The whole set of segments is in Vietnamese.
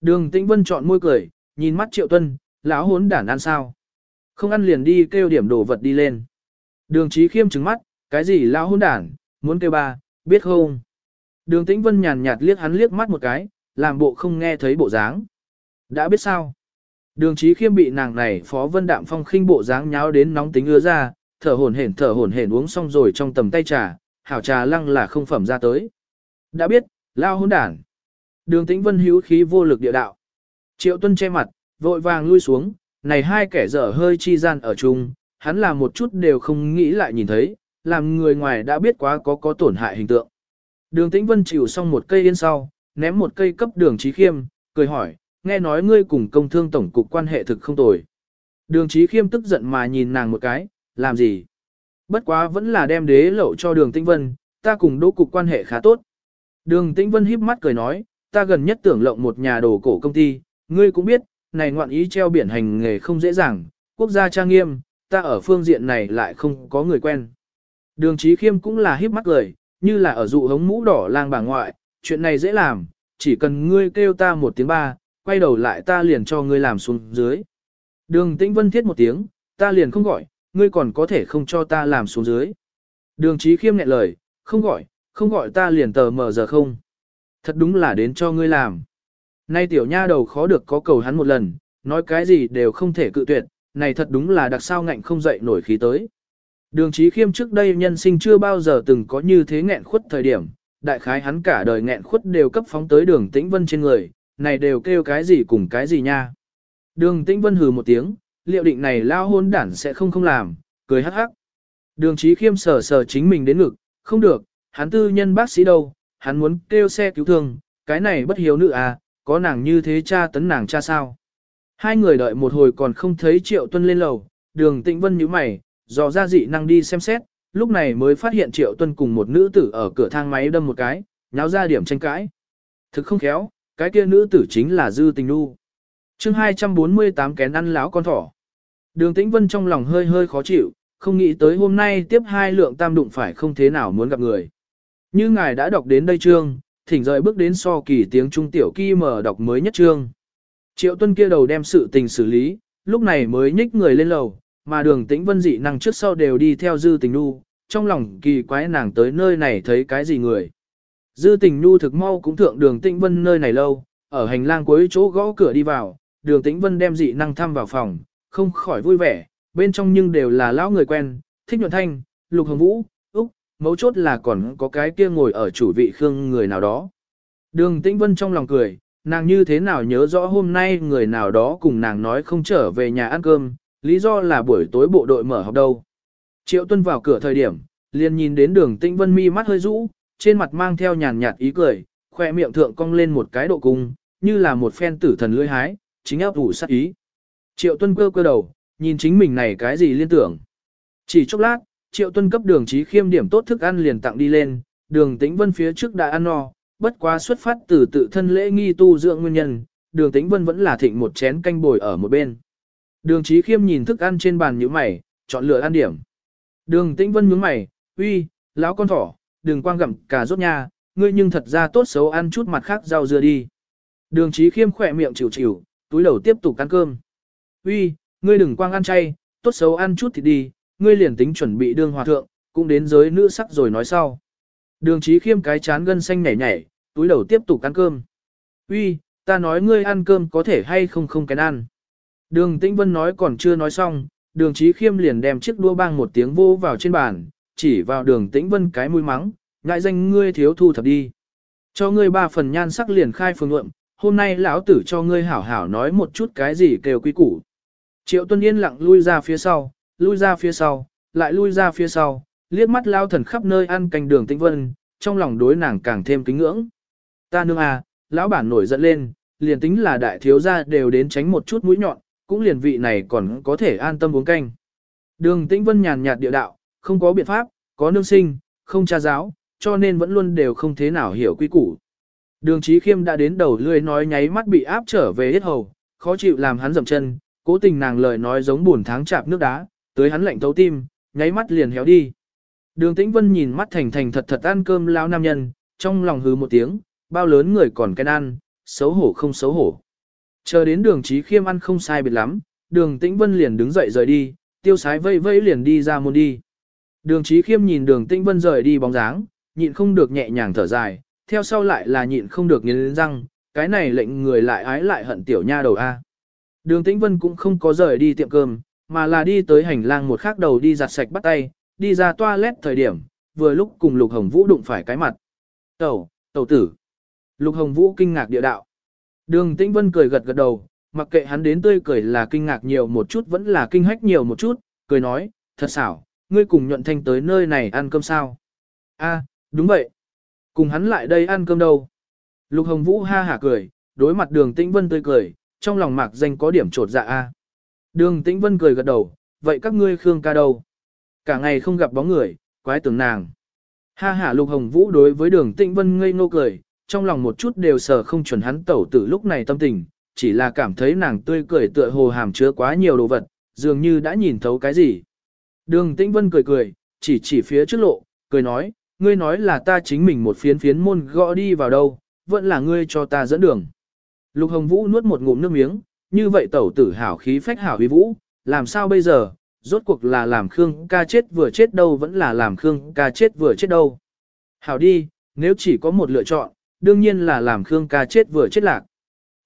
Đường Tĩnh Vân chọn môi cười, nhìn mắt Triệu Tuân, lão hốn đản ăn sao? Không ăn liền đi kêu điểm đồ vật đi lên. Đường Chí Khiêm trừng mắt, cái gì lão hốn đản, muốn kêu ba, biết không? Đường Tĩnh Vân nhàn nhạt liếc hắn liếc mắt một cái, làm bộ không nghe thấy bộ dáng. Đã biết sao? Đường Chí Khiêm bị nàng này Phó Vân Đạm Phong khinh bộ dáng nháo đến nóng tính ưa ra, thở hổn hển thở hổn hển uống xong rồi trong tầm tay trà, hảo trà lăng là không phẩm ra tới. Đã biết, lao hỗn đản. Đường Tĩnh Vân hữu khí vô lực địa đạo. Triệu Tuân che mặt, vội vàng lui xuống, này hai kẻ dở hơi chi gian ở chung, hắn là một chút đều không nghĩ lại nhìn thấy, làm người ngoài đã biết quá có có tổn hại hình tượng. Đường Tĩnh Vân chịu xong một cây yên sau, ném một cây cấp đường trí khiêm, cười hỏi, nghe nói ngươi cùng công thương tổng cục quan hệ thực không tồi. Đường trí khiêm tức giận mà nhìn nàng một cái, làm gì? Bất quá vẫn là đem đế lậu cho đường Tĩnh Vân, ta cùng đỗ cục quan hệ khá tốt. Đường Tĩnh Vân híp mắt cười nói, ta gần nhất tưởng lộng một nhà đồ cổ công ty, ngươi cũng biết, này ngoạn ý treo biển hành nghề không dễ dàng, quốc gia trang nghiêm, ta ở phương diện này lại không có người quen. Đường Chí Khiêm cũng là híp mắt cười, như là ở dụ hống mũ đỏ lang bà ngoại, chuyện này dễ làm, chỉ cần ngươi kêu ta một tiếng ba, quay đầu lại ta liền cho ngươi làm xuống dưới. Đường Tĩnh Vân thiết một tiếng, ta liền không gọi, ngươi còn có thể không cho ta làm xuống dưới. Đường Chí Khiêm nhẹ lời, không gọi, không gọi ta liền tờ mờ giờ không. Thật đúng là đến cho ngươi làm. Nay tiểu nha đầu khó được có cầu hắn một lần, nói cái gì đều không thể cự tuyệt, này thật đúng là đặc sao ngạnh không dậy nổi khí tới. Đường trí khiêm trước đây nhân sinh chưa bao giờ từng có như thế nghẹn khuất thời điểm, đại khái hắn cả đời nghẹn khuất đều cấp phóng tới đường tĩnh vân trên người, này đều kêu cái gì cùng cái gì nha. Đường tĩnh vân hừ một tiếng, liệu định này lao hôn đản sẽ không không làm, cười hắc hắc. Đường trí khiêm sờ sờ chính mình đến ngực, không được, hắn tư nhân bác sĩ đâu, hắn muốn kêu xe cứu thương, cái này bất hiếu nữ à, có nàng như thế cha tấn nàng cha sao. Hai người đợi một hồi còn không thấy Triệu Tuân lên lầu, đường tĩnh vân nhíu mày, dò ra dị năng đi xem xét, lúc này mới phát hiện Triệu Tuân cùng một nữ tử ở cửa thang máy đâm một cái, nháo ra điểm tranh cãi. Thực không khéo, cái kia nữ tử chính là Dư Tình Nu. chương 248 kén ăn láo con thỏ. Đường tĩnh vân trong lòng hơi hơi khó chịu, không nghĩ tới hôm nay tiếp hai lượng tam đụng phải không thế nào muốn gặp người. Như ngài đã đọc đến đây chương, thỉnh rời bước đến so kỳ tiếng trung tiểu kỳ mở đọc mới nhất chương. Triệu tuân kia đầu đem sự tình xử lý, lúc này mới nhích người lên lầu, mà đường tĩnh vân dị năng trước sau đều đi theo dư tình nu, trong lòng kỳ quái nàng tới nơi này thấy cái gì người. Dư tình nu thực mau cũng thượng đường tĩnh vân nơi này lâu, ở hành lang cuối chỗ gõ cửa đi vào, đường tĩnh vân đem dị năng thăm vào phòng, không khỏi vui vẻ, bên trong nhưng đều là lão người quen, thích nhuận thanh, lục hồng vũ, mấu chốt là còn có cái kia ngồi ở chủ vị khương người nào đó. Đường tĩnh vân trong lòng cười, nàng như thế nào nhớ rõ hôm nay người nào đó cùng nàng nói không trở về nhà ăn cơm, lý do là buổi tối bộ đội mở học đâu. Triệu tuân vào cửa thời điểm, liền nhìn đến đường tĩnh vân mi mắt hơi rũ, trên mặt mang theo nhàn nhạt ý cười, khoe miệng thượng cong lên một cái độ cung, như là một phen tử thần lưỡi hái, chính áp ủ sát ý. Triệu tuân cơ cơ đầu, nhìn chính mình này cái gì liên tưởng. Chỉ chốc lát, triệu tuân cấp đường trí khiêm điểm tốt thức ăn liền tặng đi lên, đường tĩnh vân phía trước đã ăn no, bất quá xuất phát từ tự thân lễ nghi tu dưỡng nguyên nhân, đường tĩnh vân vẫn là thịnh một chén canh bồi ở một bên. Đường trí khiêm nhìn thức ăn trên bàn như mày, chọn lựa ăn điểm. Đường tĩnh vân nhướng mày, uy, lão con thỏ, đừng quang gặm cả rốt nha, ngươi nhưng thật ra tốt xấu ăn chút mặt khác rau dưa đi. Đường trí khiêm khỏe miệng chịu chịu, túi đầu tiếp tục ăn cơm. Uy, ngươi đừng quang ăn chay, tốt xấu ăn chút thì đi, ngươi liền tính chuẩn bị đương hòa thượng, cũng đến giới nữ sắc rồi nói sau. Đường trí khiêm cái chán gân xanh nhảy nhảy, túi đầu tiếp tục ăn cơm. Uy, ta nói ngươi ăn cơm có thể hay không không cái ăn. Đường Tĩnh Vân nói còn chưa nói xong, đường trí khiêm liền đem chiếc đua bang một tiếng vô vào trên bàn, chỉ vào đường Tĩnh Vân cái mũi mắng, ngại danh ngươi thiếu thu thập đi. Cho ngươi ba phần nhan sắc liền khai phương luận, hôm nay lão tử cho ngươi hảo hảo nói một chút cái gì kêu quý củ. Triệu Tuân yên lặng lui ra phía sau, lui ra phía sau, lại lui ra phía sau, liếc mắt lao thần khắp nơi ăn canh đường Tĩnh Vân, trong lòng đối nàng càng thêm kính ngưỡng. Ta nương à, lão bản nổi giận lên, liền tính là đại thiếu gia đều đến tránh một chút mũi nhọn, cũng liền vị này còn có thể an tâm uống canh. Đường Tĩnh Vân nhàn nhạt địa đạo, không có biện pháp, có nương sinh, không cha giáo, cho nên vẫn luôn đều không thế nào hiểu quy củ. Đường trí Khiêm đã đến đầu lươi nói nháy mắt bị áp trở về hết hầu, khó chịu làm hắn dậm chân, cố tình nàng lời nói giống buồn tháng chạm nước đá, tới hắn lạnh thấu tim, nháy mắt liền héo đi. Đường Tĩnh Vân nhìn mắt thành thành thật thật ăn cơm lão nam nhân, trong lòng hứ một tiếng, bao lớn người còn cái ăn, xấu hổ không xấu hổ. Chờ đến đường trí khiêm ăn không sai biệt lắm, đường tĩnh vân liền đứng dậy rời đi, tiêu sái vây vây liền đi ra môn đi. Đường trí khiêm nhìn đường tĩnh vân rời đi bóng dáng, nhịn không được nhẹ nhàng thở dài, theo sau lại là nhịn không được nghiến răng, cái này lệnh người lại ái lại hận tiểu nha đầu A. Đường tĩnh vân cũng không có rời đi tiệm cơm, mà là đi tới hành lang một khác đầu đi giặt sạch bắt tay, đi ra toilet thời điểm, vừa lúc cùng Lục Hồng Vũ đụng phải cái mặt. Tẩu, tẩu tử. Lục Hồng Vũ kinh ngạc địa đạo. Đường Tĩnh Vân cười gật gật đầu, mặc kệ hắn đến tươi cười là kinh ngạc nhiều một chút vẫn là kinh hách nhiều một chút, cười nói, thật xảo, ngươi cùng nhuận thanh tới nơi này ăn cơm sao? A, đúng vậy. Cùng hắn lại đây ăn cơm đâu? Lục Hồng Vũ ha hả cười, đối mặt đường Tĩnh Vân tươi cười, trong lòng mạc danh có điểm trột dạ a. Đường Tĩnh Vân cười gật đầu, vậy các ngươi Khương ca đâu? Cả ngày không gặp bóng người, quái tưởng nàng. Ha ha, Lục Hồng Vũ đối với đường Tĩnh Vân ngây ngô cười, trong lòng một chút đều sờ không chuẩn hắn tẩu tử lúc này tâm tình, chỉ là cảm thấy nàng tươi cười tựa hồ hàm chứa quá nhiều đồ vật, dường như đã nhìn thấu cái gì. Đường Tĩnh Vân cười cười, chỉ chỉ phía trước lộ, cười nói, ngươi nói là ta chính mình một phiến phiến môn gõ đi vào đâu, vẫn là ngươi cho ta dẫn đường. Lục Hồng Vũ nuốt một ngụm nước miếng, như vậy tẩu tử hảo khí phách hảo huy vũ, làm sao bây giờ, rốt cuộc là làm Khương ca chết vừa chết đâu vẫn là làm Khương ca chết vừa chết đâu. Hảo đi, nếu chỉ có một lựa chọn, đương nhiên là làm Khương ca chết vừa chết lạc.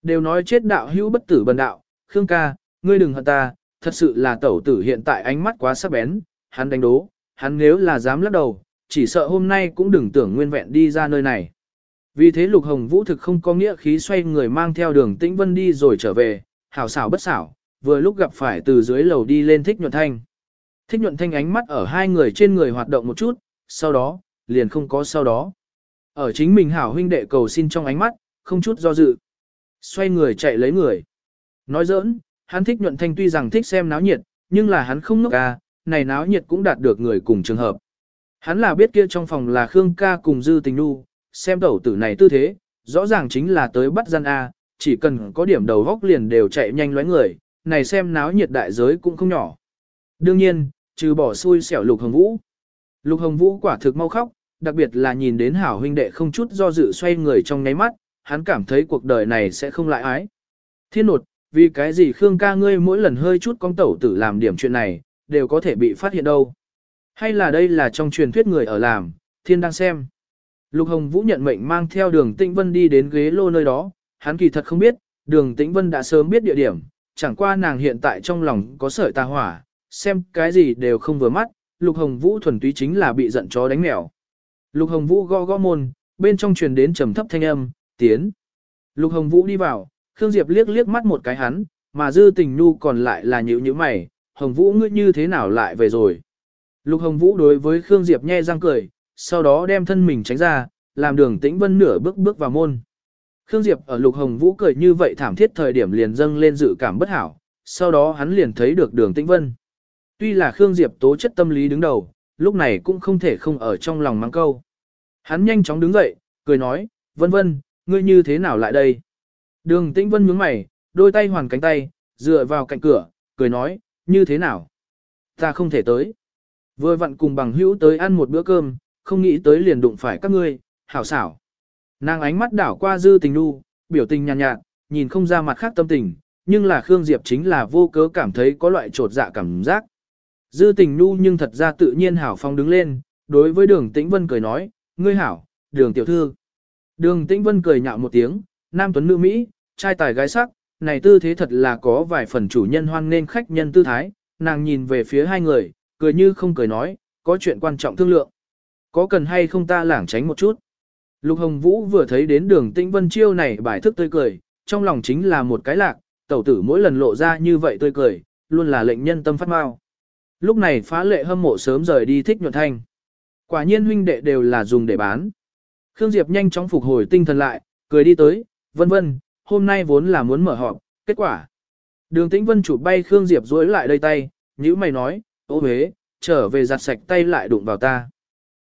Đều nói chết đạo hữu bất tử bần đạo, Khương ca, ngươi đừng hận ta, thật sự là tẩu tử hiện tại ánh mắt quá sắc bén, hắn đánh đố, hắn nếu là dám lắc đầu, chỉ sợ hôm nay cũng đừng tưởng nguyên vẹn đi ra nơi này. Vì thế Lục Hồng Vũ thực không có nghĩa khí xoay người mang theo đường Tĩnh Vân đi rồi trở về, hảo xảo bất xảo, vừa lúc gặp phải từ dưới lầu đi lên Thích Nhuận Thanh. Thích Nhuận Thanh ánh mắt ở hai người trên người hoạt động một chút, sau đó, liền không có sau đó. Ở chính mình hảo huynh đệ cầu xin trong ánh mắt, không chút do dự. Xoay người chạy lấy người. Nói giỡn, hắn thích nhuận thanh tuy rằng thích xem náo nhiệt, nhưng là hắn không ngốc ca, này náo nhiệt cũng đạt được người cùng trường hợp. Hắn là biết kia trong phòng là Khương ca cùng Dư Tình Nu, xem tẩu tử này tư thế, rõ ràng chính là tới bắt gian A, chỉ cần có điểm đầu góc liền đều chạy nhanh lóe người, này xem náo nhiệt đại giới cũng không nhỏ. Đương nhiên, trừ bỏ xui xẻo Lục Hồng Vũ. Lục Hồng Vũ quả thực mau khóc, đặc biệt là nhìn đến hảo huynh đệ không chút do dự xoay người trong nháy mắt, hắn cảm thấy cuộc đời này sẽ không lại ái. Thiên nột, vì cái gì Khương ca ngươi mỗi lần hơi chút con tẩu tử làm điểm chuyện này, đều có thể bị phát hiện đâu. Hay là đây là trong truyền thuyết người ở làm, thiên đang xem. Lục Hồng Vũ nhận mệnh mang theo đường Tĩnh Vân đi đến ghế lô nơi đó, hắn kỳ thật không biết, đường Tĩnh Vân đã sớm biết địa điểm, chẳng qua nàng hiện tại trong lòng có sợi tà hỏa, xem cái gì đều không vừa mắt, Lục Hồng Vũ thuần túy chính là bị giận chó đánh mèo. Lục Hồng Vũ gõ gõ môn, bên trong truyền đến trầm thấp thanh âm, tiến. Lục Hồng Vũ đi vào, Khương Diệp liếc liếc mắt một cái hắn, mà dư tình nu còn lại là nhữ nhữ mày, Hồng Vũ ngươi như thế nào lại về rồi. Lục Hồng Vũ đối với Khương Diệp nhe răng cười, sau đó đem thân mình tránh ra, làm đường tĩnh vân nửa bước bước vào môn. Khương Diệp ở Lục Hồng Vũ cười như vậy thảm thiết thời điểm liền dâng lên dự cảm bất hảo, sau đó hắn liền thấy được đường tĩnh vân. Tuy là Khương Diệp tố chất tâm lý đứng đầu, lúc này cũng không thể không ở trong lòng mang câu. Hắn nhanh chóng đứng dậy, cười nói, vân vân, ngươi như thế nào lại đây? Đường tĩnh vân nhướng mày, đôi tay hoàn cánh tay, dựa vào cạnh cửa, cười nói, như thế nào? Ta không thể tới. Vừa vặn cùng bằng hữu tới ăn một bữa cơm, không nghĩ tới liền đụng phải các ngươi, hảo xảo. Nàng ánh mắt đảo qua dư tình nu, biểu tình nhàn nhạt, nhạt, nhìn không ra mặt khác tâm tình, nhưng là Khương Diệp chính là vô cớ cảm thấy có loại trột dạ cảm giác. Dư tình nu nhưng thật ra tự nhiên hảo phong đứng lên, đối với đường tĩnh vân cười nói, ngươi hảo, đường tiểu thư. Đường tĩnh vân cười nhạo một tiếng, nam tuấn nữ Mỹ, trai tài gái sắc, này tư thế thật là có vài phần chủ nhân hoan nên khách nhân tư thái, nàng nhìn về phía hai người, cười như không cười nói, có chuyện quan trọng thương lượng. Có cần hay không ta lảng tránh một chút. Lục Hồng Vũ vừa thấy đến đường tĩnh vân chiêu này bài thức tươi cười, trong lòng chính là một cái lạc, tẩu tử mỗi lần lộ ra như vậy tươi cười, luôn là lệnh nhân tâm phát mau. Lúc này phá lệ hâm mộ sớm rời đi thích nhuận thanh. Quả nhiên huynh đệ đều là dùng để bán. Khương Diệp nhanh chóng phục hồi tinh thần lại, cười đi tới, vân vân, hôm nay vốn là muốn mở họp, kết quả. Đường tĩnh vân chụp bay Khương Diệp duỗi lại đây tay, như mày nói, ô huế, trở về giặt sạch tay lại đụng vào ta.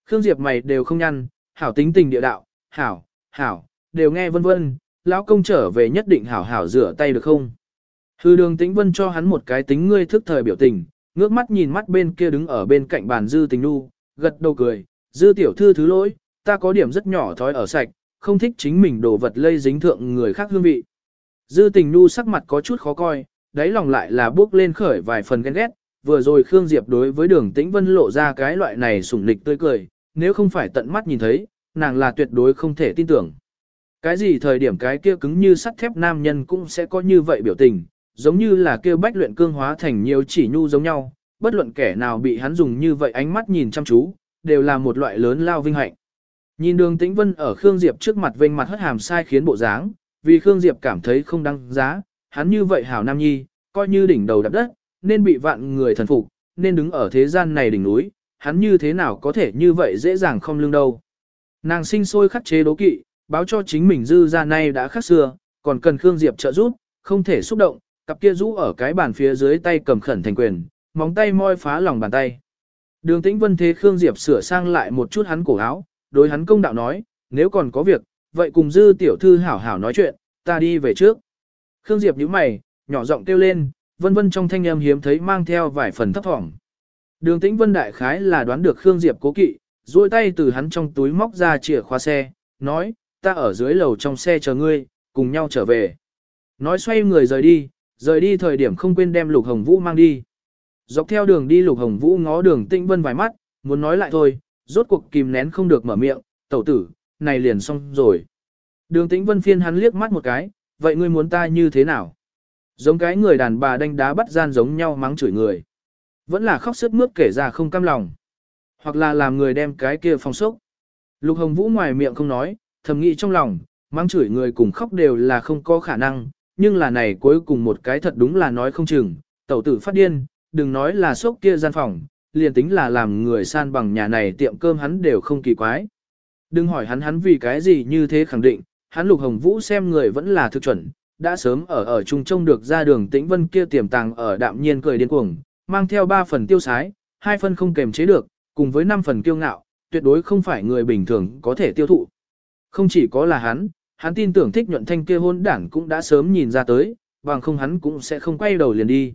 Khương Diệp mày đều không nhăn, hảo tính tình địa đạo, hảo, hảo, đều nghe vân vân, lão công trở về nhất định hảo hảo rửa tay được không? Hư đường tĩnh vân cho hắn một cái tính ngươi thức thời biểu tình, ngước mắt nhìn mắt bên kia đứng ở bên cạnh bàn dư tình nu, gật đầu cười, dư tiểu thư thứ lỗi, ta có điểm rất nhỏ thói ở sạch, không thích chính mình đồ vật lây dính thượng người khác hương vị. Dư tình nu sắc mặt có chút khó coi, đáy lòng lại là bước lên khởi vài phần ghen ghét, vừa rồi Khương Diệp đối với đường tĩnh vân lộ ra cái loại này sủng nịch tươi cười, nếu không phải tận mắt nhìn thấy, nàng là tuyệt đối không thể tin tưởng. Cái gì thời điểm cái kia cứng như sắt thép nam nhân cũng sẽ có như vậy biểu tình, giống như là kia bách luyện cương hóa thành nhiều chỉ nhu giống nhau, bất luận kẻ nào bị hắn dùng như vậy ánh mắt nhìn chăm chú, đều là một loại lớn lao vinh hạnh. Nhìn đường tĩnh vân ở Khương Diệp trước mặt vênh mặt hất hàm sai khiến bộ dáng, vì Khương Diệp cảm thấy không đăng giá, hắn như vậy hảo nam nhi, coi như đỉnh đầu đập đất, nên bị vạn người thần phục, nên đứng ở thế gian này đỉnh núi, hắn như thế nào có thể như vậy dễ dàng không lương đâu. Nàng sinh sôi khắc chế đố kỵ, báo cho chính mình dư ra nay đã khác xưa, còn cần Khương Diệp trợ giúp, không thể xúc động, cặp kia rũ ở cái bàn phía dưới tay cầm khẩn thành quyền, móng tay moi phá lòng bàn tay. Đường tĩnh vân thế Khương Diệp sửa sang lại một chút hắn cổ áo, đối hắn công đạo nói, nếu còn có việc, vậy cùng dư tiểu thư hảo hảo nói chuyện, ta đi về trước. Khương Diệp nhíu mày, nhỏ giọng kêu lên, vân vân trong thanh âm hiếm thấy mang theo vài phần thấp thỏm. Đường tĩnh vân đại khái là đoán được Khương Diệp cố kỵ, duỗi tay từ hắn trong túi móc ra chìa khóa xe, nói, ta ở dưới lầu trong xe chờ ngươi, cùng nhau trở về. Nói xoay người rời đi, rời đi thời điểm không quên đem Lục Hồng Vũ mang đi. Dọc theo đường đi Lục Hồng Vũ ngó đường Tĩnh Vân vài mắt, muốn nói lại thôi, rốt cuộc kìm nén không được mở miệng, tẩu tử, này liền xong rồi. Đường Tĩnh Vân phiên hắn liếc mắt một cái, vậy ngươi muốn ta như thế nào? Giống cái người đàn bà đánh đá bắt gian giống nhau mắng chửi người. Vẫn là khóc sức mướt kể ra không cam lòng. Hoặc là làm người đem cái kia phong sốc. Lục Hồng Vũ ngoài miệng không nói, thầm nghĩ trong lòng, mang chửi người cùng khóc đều là không có khả năng, nhưng là này cuối cùng một cái thật đúng là nói không chừng, tẩu tử phát điên, đừng nói là sốc kia gian phòng, liền tính là làm người san bằng nhà này tiệm cơm hắn đều không kỳ quái. Đừng hỏi hắn hắn vì cái gì như thế khẳng định, hắn lục hồng vũ xem người vẫn là thực chuẩn, đã sớm ở ở trung trông được ra đường tĩnh vân kia tiềm tàng ở đạm nhiên cười điên cuồng, mang theo ba phần tiêu sái, hai phần không kềm chế được, cùng với 5 phần kiêu ngạo, tuyệt đối không phải người bình thường có thể tiêu thụ. Không chỉ có là hắn, hắn tin tưởng thích nhuận thanh kia hôn đảng cũng đã sớm nhìn ra tới, bằng không hắn cũng sẽ không quay đầu liền đi.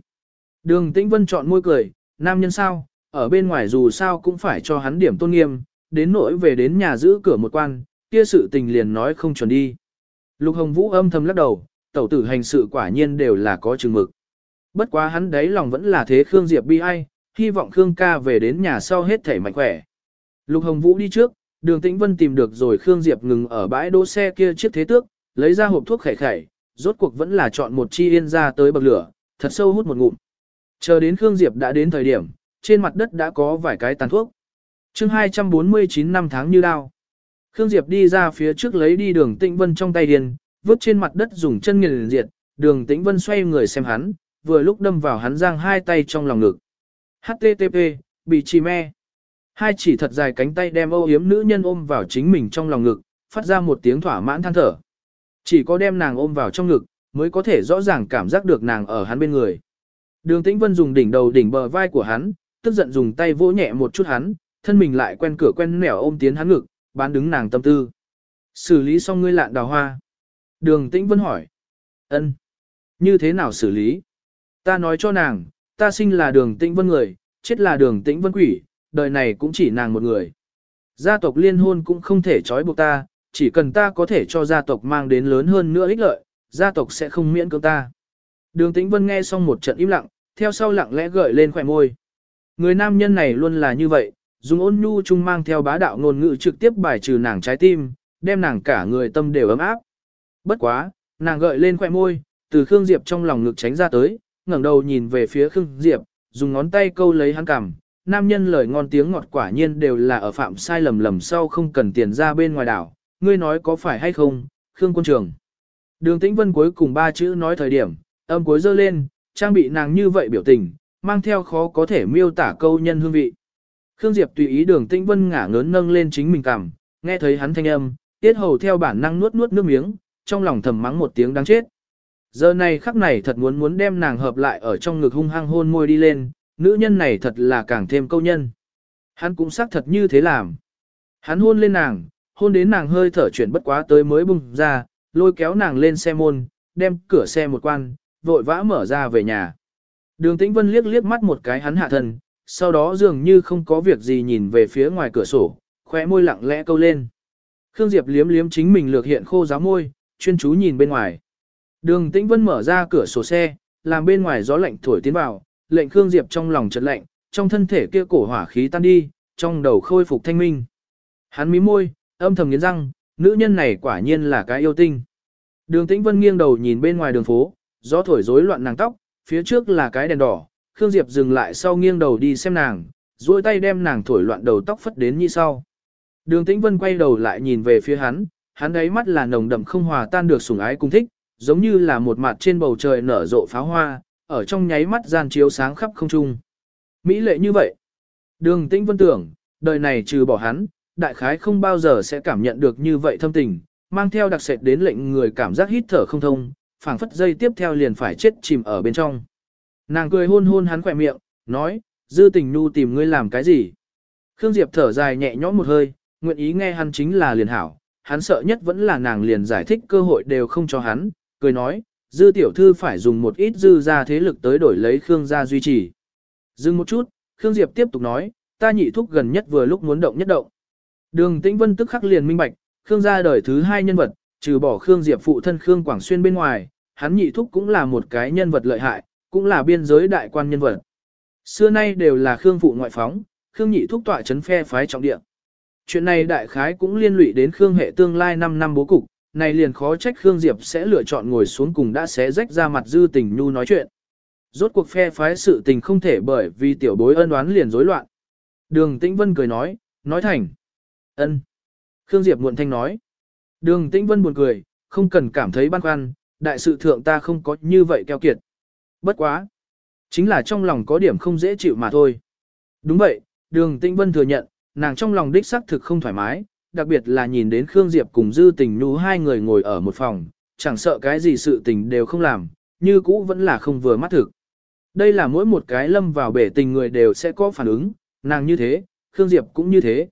Đường Tĩnh Vân chọn môi cười, nam nhân sao, ở bên ngoài dù sao cũng phải cho hắn điểm tôn nghiêm, đến nỗi về đến nhà giữ cửa một quan, kia sự tình liền nói không chuẩn đi. Lục Hồng Vũ âm thầm lắc đầu, tẩu tử hành sự quả nhiên đều là có chừng mực. Bất quá hắn đấy lòng vẫn là thế Khương Diệp bi ai, hy vọng Khương ca về đến nhà sau hết thể mạnh khỏe. Lục Hồng Vũ đi trước, đường Tĩnh Vân tìm được rồi Khương Diệp ngừng ở bãi đỗ xe kia chiếc thế tước, lấy ra hộp thuốc khẩy khẩy, rốt cuộc vẫn là chọn một chi yên ra tới bậc lửa, thật sâu hút một ngụm. Chờ đến Khương Diệp đã đến thời điểm, trên mặt đất đã có vài cái tàn thuốc. chương 249 năm tháng như đao. Khương Diệp đi ra phía trước lấy đi đường Tĩnh Vân trong tay điền, vứt trên mặt đất dùng chân nghiền diệt, đường Tĩnh Vân xoay người xem hắn, vừa lúc đâm vào hắn giang hai tay trong lòng ngực. HTTP, bị chì me. Hai chỉ thật dài cánh tay đem âu yếm nữ nhân ôm vào chính mình trong lòng ngực, phát ra một tiếng thỏa mãn than thở. Chỉ có đem nàng ôm vào trong ngực, mới có thể rõ ràng cảm giác được nàng ở hắn bên người. Đường Tĩnh Vân dùng đỉnh đầu đỉnh bờ vai của hắn, tức giận dùng tay vỗ nhẹ một chút hắn, thân mình lại quen cửa quen nẻo ôm tiến hắn ngực, bán đứng nàng tâm tư. Xử lý xong ngươi lạn đào hoa. Đường Tĩnh Vân hỏi. ân, Như thế nào xử lý? Ta nói cho nàng, ta sinh là đường Tĩnh Vân người, chết là đường Tĩnh Vân quỷ, đời này cũng chỉ nàng một người. Gia tộc liên hôn cũng không thể trói buộc ta, chỉ cần ta có thể cho gia tộc mang đến lớn hơn nữa ích lợi, gia tộc sẽ không miễn cưỡng ta. Đường Tĩnh Vân nghe xong một trận im lặng, theo sau lặng lẽ gợi lên khỏe môi. Người nam nhân này luôn là như vậy, dùng ôn nhu chung mang theo bá đạo ngôn ngữ trực tiếp bài trừ nàng trái tim, đem nàng cả người tâm đều ấm áp. Bất quá, nàng gợi lên khỏe môi, từ Khương Diệp trong lòng ngực tránh ra tới, ngẩng đầu nhìn về phía Khương Diệp, dùng ngón tay câu lấy hắn cằm. Nam nhân lời ngon tiếng ngọt quả nhiên đều là ở phạm sai lầm lầm sau không cần tiền ra bên ngoài đảo. Ngươi nói có phải hay không, Khương quân trường. Đường Tĩnh Vân cuối cùng ba chữ nói thời điểm, âm cuối dơ lên, trang bị nàng như vậy biểu tình, mang theo khó có thể miêu tả câu nhân hương vị. Khương Diệp tùy ý đường tĩnh vân ngả ngớn nâng lên chính mình cằm, nghe thấy hắn thanh âm, tiết hầu theo bản năng nuốt nuốt nước miếng, trong lòng thầm mắng một tiếng đáng chết. Giờ này khắc này thật muốn muốn đem nàng hợp lại ở trong ngực hung hăng hôn môi đi lên, nữ nhân này thật là càng thêm câu nhân. Hắn cũng xác thật như thế làm. Hắn hôn lên nàng, hôn đến nàng hơi thở chuyển bất quá tới mới bung ra, lôi kéo nàng lên xe môn, đem cửa xe một quan, vội vã mở ra về nhà. Đường Tĩnh Vân liếc liếc mắt một cái hắn hạ thân, sau đó dường như không có việc gì nhìn về phía ngoài cửa sổ, khóe môi lặng lẽ câu lên. Khương Diệp liếm liếm chính mình lược hiện khô giáo môi, chuyên chú nhìn bên ngoài. Đường Tĩnh Vân mở ra cửa sổ xe, làm bên ngoài gió lạnh thổi tiến vào, lệnh Khương Diệp trong lòng chợt lạnh, trong thân thể kia cổ hỏa khí tan đi, trong đầu khôi phục thanh minh. Hắn mím môi, âm thầm nghiến răng, nữ nhân này quả nhiên là cái yêu tinh. Đường Tĩnh Vân nghiêng đầu nhìn bên ngoài đường phố, gió thổi rối loạn nàng tóc, phía trước là cái đèn đỏ, Khương Diệp dừng lại sau nghiêng đầu đi xem nàng, duỗi tay đem nàng thổi loạn đầu tóc phất đến như sau. Đường Tĩnh Vân quay đầu lại nhìn về phía hắn, hắn ấy mắt là nồng đậm không hòa tan được sủng ái cung thích, giống như là một mặt trên bầu trời nở rộ pháo hoa, ở trong nháy mắt gian chiếu sáng khắp không trung. Mỹ lệ như vậy. Đường Tĩnh Vân tưởng, đời này trừ bỏ hắn, đại khái không bao giờ sẽ cảm nhận được như vậy thâm tình, mang theo đặc sệt đến lệnh người cảm giác hít thở không thông, phảng phất dây tiếp theo liền phải chết chìm ở bên trong. Nàng cười hôn hôn hắn khỏe miệng, nói, dư tình nu tìm ngươi làm cái gì? Khương Diệp thở dài nhẹ nhõm một hơi, nguyện ý nghe hắn chính là liền hảo, hắn sợ nhất vẫn là nàng liền giải thích cơ hội đều không cho hắn, cười nói, dư tiểu thư phải dùng một ít dư ra thế lực tới đổi lấy Khương gia duy trì. Dừng một chút, Khương Diệp tiếp tục nói, ta nhị thúc gần nhất vừa lúc muốn động nhất động. Đường Tĩnh Vân tức khắc liền minh bạch, Khương gia đời thứ hai nhân vật, trừ bỏ Khương Diệp phụ thân Khương Quảng Xuyên bên ngoài, hắn nhị thúc cũng là một cái nhân vật lợi hại, cũng là biên giới đại quan nhân vật. Xưa nay đều là Khương phụ ngoại phóng, Khương nhị thúc tọa chấn phe phái trọng địa. Chuyện này đại khái cũng liên lụy đến Khương hệ tương lai 5 năm bố cục, này liền khó trách Khương Diệp sẽ lựa chọn ngồi xuống cùng đã xé rách ra mặt dư tình nhu nói chuyện. Rốt cuộc phe phái sự tình không thể bởi vì tiểu bối ân oán liền rối loạn. Đường Tĩnh Vân cười nói, nói thành. ân. Khương Diệp muộn thanh nói. Đường Tĩnh Vân buồn cười, không cần cảm thấy băn khoăn, đại sự thượng ta không có như vậy keo kiệt. Bất quá. Chính là trong lòng có điểm không dễ chịu mà thôi. Đúng vậy, đường Tĩnh Vân thừa nhận, nàng trong lòng đích xác thực không thoải mái, đặc biệt là nhìn đến Khương Diệp cùng Dư Tình Nhu hai người ngồi ở một phòng, chẳng sợ cái gì sự tình đều không làm, như cũ vẫn là không vừa mắt thực. Đây là mỗi một cái lâm vào bể tình người đều sẽ có phản ứng, nàng như thế, Khương Diệp cũng như thế.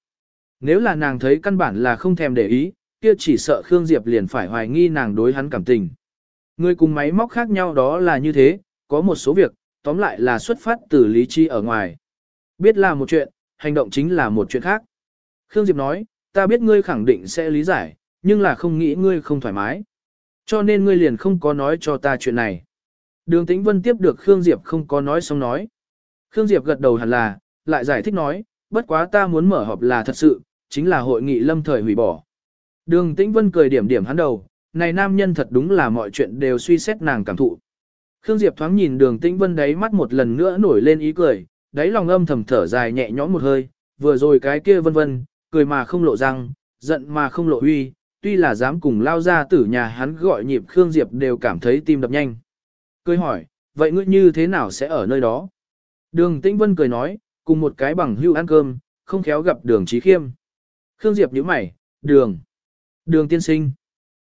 Nếu là nàng thấy căn bản là không thèm để ý, kia chỉ sợ Khương Diệp liền phải hoài nghi nàng đối hắn cảm tình. Người cùng máy móc khác nhau đó là như thế, có một số việc, tóm lại là xuất phát từ lý trí ở ngoài. Biết là một chuyện, hành động chính là một chuyện khác. Khương Diệp nói, ta biết ngươi khẳng định sẽ lý giải, nhưng là không nghĩ ngươi không thoải mái. Cho nên ngươi liền không có nói cho ta chuyện này. Đường Tĩnh Vân tiếp được Khương Diệp không có nói xong nói. Khương Diệp gật đầu hẳn là, lại giải thích nói, bất quá ta muốn mở họp là thật sự, chính là hội nghị lâm thời hủy bỏ. Đường Tĩnh Vân cười điểm điểm hắn đầu, này nam nhân thật đúng là mọi chuyện đều suy xét nàng cảm thụ. Khương Diệp thoáng nhìn đường Tĩnh Vân đấy mắt một lần nữa nổi lên ý cười, đáy lòng âm thầm thở dài nhẹ nhõm một hơi, vừa rồi cái kia vân vân, cười mà không lộ răng, giận mà không lộ uy, tuy là dám cùng lao ra tử nhà hắn gọi nhịp Khương Diệp đều cảm thấy tim đập nhanh. Cười hỏi, vậy ngươi như thế nào sẽ ở nơi đó? Đường Tĩnh Vân cười nói, cùng một cái bằng hưu ăn cơm, không khéo gặp đường trí khiêm. Khương Diệp nhíu mày, đường, đường tiên sinh.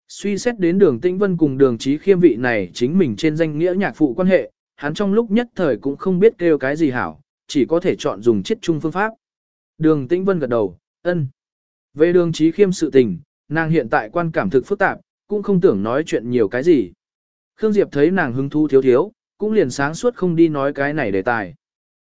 Suy xét đến đường Tĩnh Vân cùng đường trí khiêm vị này chính mình trên danh nghĩa nhạc phụ quan hệ, hắn trong lúc nhất thời cũng không biết kêu cái gì hảo, chỉ có thể chọn dùng chiết chung phương pháp. Đường Tĩnh Vân gật đầu, ân. Về đường trí khiêm sự tình, nàng hiện tại quan cảm thực phức tạp, cũng không tưởng nói chuyện nhiều cái gì. Khương Diệp thấy nàng hứng thú thiếu thiếu, cũng liền sáng suốt không đi nói cái này đề tài.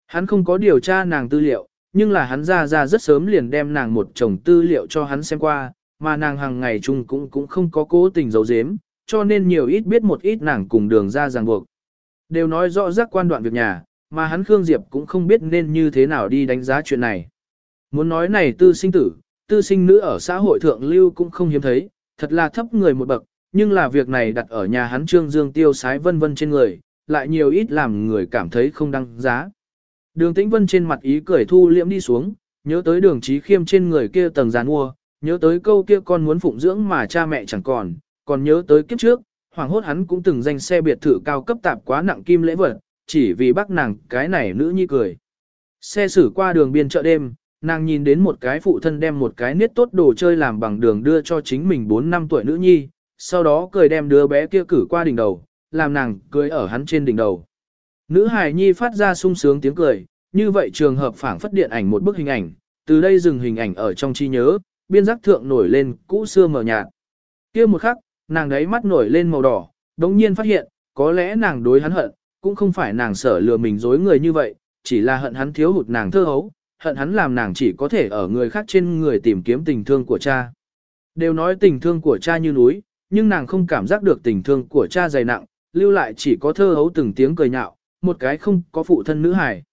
Hắn không có điều tra nàng tư liệu, nhưng là hắn ra ra rất sớm liền đem nàng một chồng tư liệu cho hắn xem qua, mà nàng hàng ngày chung cũng cũng không có cố tình giấu giếm, cho nên nhiều ít biết một ít nàng cùng đường ra ràng buộc. Đều nói rõ rắc quan đoạn việc nhà, mà hắn Khương Diệp cũng không biết nên như thế nào đi đánh giá chuyện này. Muốn nói này tư sinh tử, tư sinh nữ ở xã hội thượng lưu cũng không hiếm thấy, thật là thấp người một bậc, nhưng là việc này đặt ở nhà hắn trương dương tiêu sái vân vân trên người, lại nhiều ít làm người cảm thấy không đăng giá. Đường tĩnh vân trên mặt ý cười thu liễm đi xuống, nhớ tới đường trí khiêm trên người kia tầng giàn mua, nhớ tới câu kia con muốn phụng dưỡng mà cha mẹ chẳng còn, còn nhớ tới kiếp trước, hoàng hốt hắn cũng từng danh xe biệt thự cao cấp tạp quá nặng kim lễ vật, chỉ vì bác nàng cái này nữ nhi cười. Xe xử qua đường biên chợ đêm, nàng nhìn đến một cái phụ thân đem một cái niết tốt đồ chơi làm bằng đường đưa cho chính mình 4 năm tuổi nữ nhi, sau đó cười đem đứa bé kia cử qua đỉnh đầu, làm nàng cười ở hắn trên đỉnh đầu. Nữ hài nhi phát ra sung sướng tiếng cười, như vậy trường hợp phảng phất điện ảnh một bức hình ảnh, từ đây dừng hình ảnh ở trong trí nhớ, biên giác thượng nổi lên, cũ xưa mờ nhạt. kia một khắc, nàng đấy mắt nổi lên màu đỏ, đống nhiên phát hiện, có lẽ nàng đối hắn hận, cũng không phải nàng sợ lừa mình dối người như vậy, chỉ là hận hắn thiếu hụt nàng thơ hấu, hận hắn làm nàng chỉ có thể ở người khác trên người tìm kiếm tình thương của cha. Đều nói tình thương của cha như núi, nhưng nàng không cảm giác được tình thương của cha dày nặng, lưu lại chỉ có thơ hấu từng tiếng cười nhạo, một cái không có phụ thân nữ hài.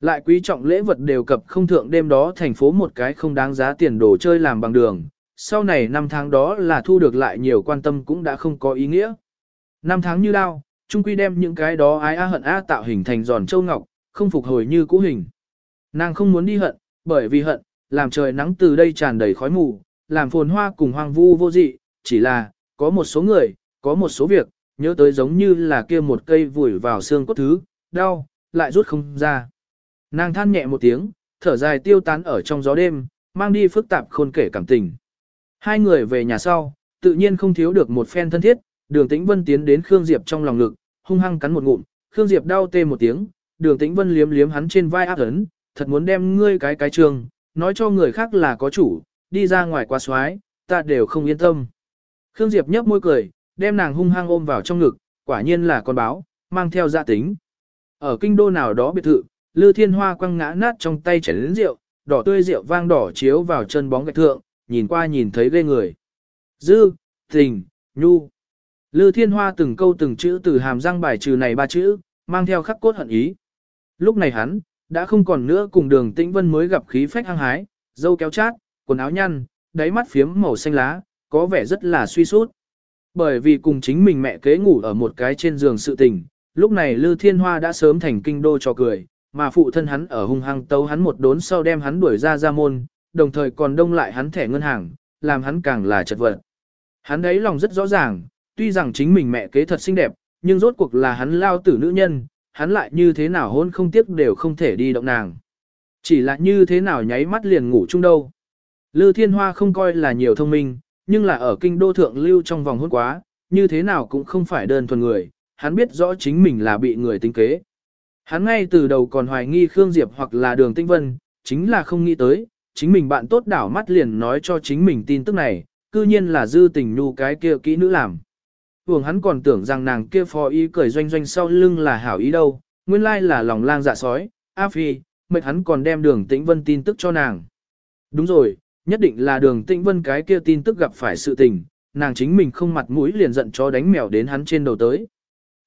Lại quý trọng lễ vật đều cập không thượng đêm đó thành phố một cái không đáng giá tiền đồ chơi làm bằng đường, sau này năm tháng đó là thu được lại nhiều quan tâm cũng đã không có ý nghĩa. Năm tháng như đao, trung quy đem những cái đó ái a hận a tạo hình thành giòn châu ngọc, không phục hồi như cũ hình. Nàng không muốn đi hận, bởi vì hận, làm trời nắng từ đây tràn đầy khói mù, làm phồn hoa cùng hoang vu vô dị, chỉ là, có một số người, có một số việc, nhớ tới giống như là kia một cây vùi vào xương cốt thứ, đau, lại rút không ra. Nàng than nhẹ một tiếng, thở dài tiêu tán ở trong gió đêm, mang đi phức tạp khôn kể cảm tình. Hai người về nhà sau, tự nhiên không thiếu được một phen thân thiết, đường tĩnh vân tiến đến Khương Diệp trong lòng ngực, hung hăng cắn một ngụm, Khương Diệp đau tê một tiếng, đường tĩnh vân liếm liếm hắn trên vai áp ấn, thật muốn đem ngươi cái cái trường, nói cho người khác là có chủ, đi ra ngoài qua xoái, ta đều không yên tâm. Khương Diệp nhấp môi cười, đem nàng hung hăng ôm vào trong ngực, quả nhiên là con báo, mang theo gia dạ tính. Ở kinh đô nào đó biệt thự, Lư Thiên Hoa quăng ngã nát trong tay chén lớn rượu, đỏ tươi rượu vang đỏ chiếu vào chân bóng gạch thượng, nhìn qua nhìn thấy ghê người. Dư, tình, nhu. Lư Thiên Hoa từng câu từng chữ từ hàm răng bài trừ này ba chữ, mang theo khắc cốt hận ý. Lúc này hắn, đã không còn nữa cùng đường tĩnh vân mới gặp khí phách hăng hái, dâu kéo chát, quần áo nhăn, đáy mắt phiếm màu xanh lá, có vẻ rất là suy sút. Bởi vì cùng chính mình mẹ kế ngủ ở một cái trên giường sự tình, lúc này Lư Thiên Hoa đã sớm thành kinh đô cho cười, mà phụ thân hắn ở hung hăng tấu hắn một đốn sau đem hắn đuổi ra ra môn, đồng thời còn đông lại hắn thẻ ngân hàng, làm hắn càng là chật vật. Hắn đấy lòng rất rõ ràng, tuy rằng chính mình mẹ kế thật xinh đẹp, nhưng rốt cuộc là hắn lao tử nữ nhân, hắn lại như thế nào hôn không tiếc đều không thể đi động nàng. Chỉ là như thế nào nháy mắt liền ngủ chung đâu. Lư Thiên Hoa không coi là nhiều thông minh, nhưng là ở kinh đô thượng lưu trong vòng hôn quá, như thế nào cũng không phải đơn thuần người, hắn biết rõ chính mình là bị người tính kế. Hắn ngay từ đầu còn hoài nghi Khương Diệp hoặc là đường tinh vân, chính là không nghĩ tới, chính mình bạn tốt đảo mắt liền nói cho chính mình tin tức này, cư nhiên là dư tình nhu cái kia kỹ nữ làm. Hưởng hắn còn tưởng rằng nàng kia phó ý cười doanh doanh sau lưng là hảo ý đâu, nguyên lai là lòng lang dạ sói, A Phi, mệt hắn còn đem đường tĩnh vân tin tức cho nàng. Đúng rồi, nhất định là đường tĩnh vân cái kia tin tức gặp phải sự tình, nàng chính mình không mặt mũi liền giận cho đánh mèo đến hắn trên đầu tới.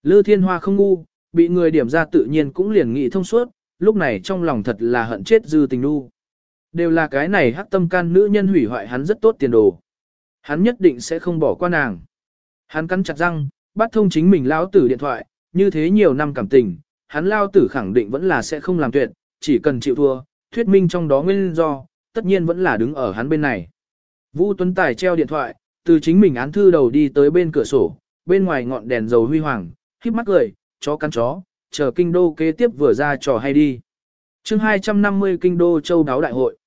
Lư thiên hoa không ngu, bị người điểm ra tự nhiên cũng liền nghĩ thông suốt, lúc này trong lòng thật là hận chết dư tình nu. Đều là cái này hắc tâm can nữ nhân hủy hoại hắn rất tốt tiền đồ. Hắn nhất định sẽ không bỏ qua nàng. Hắn cắn chặt răng, bắt thông chính mình lao tử điện thoại, như thế nhiều năm cảm tình, hắn lao tử khẳng định vẫn là sẽ không làm tuyệt, chỉ cần chịu thua, thuyết minh trong đó nguyên do, tất nhiên vẫn là đứng ở hắn bên này. Vũ Tuấn Tài treo điện thoại, từ chính mình án thư đầu đi tới bên cửa sổ, bên ngoài ngọn đèn dầu huy hoàng, khiếp mắt cười, chó cắn chó, chờ kinh đô kế tiếp vừa ra trò hay đi. chương 250 kinh đô châu đáo đại hội.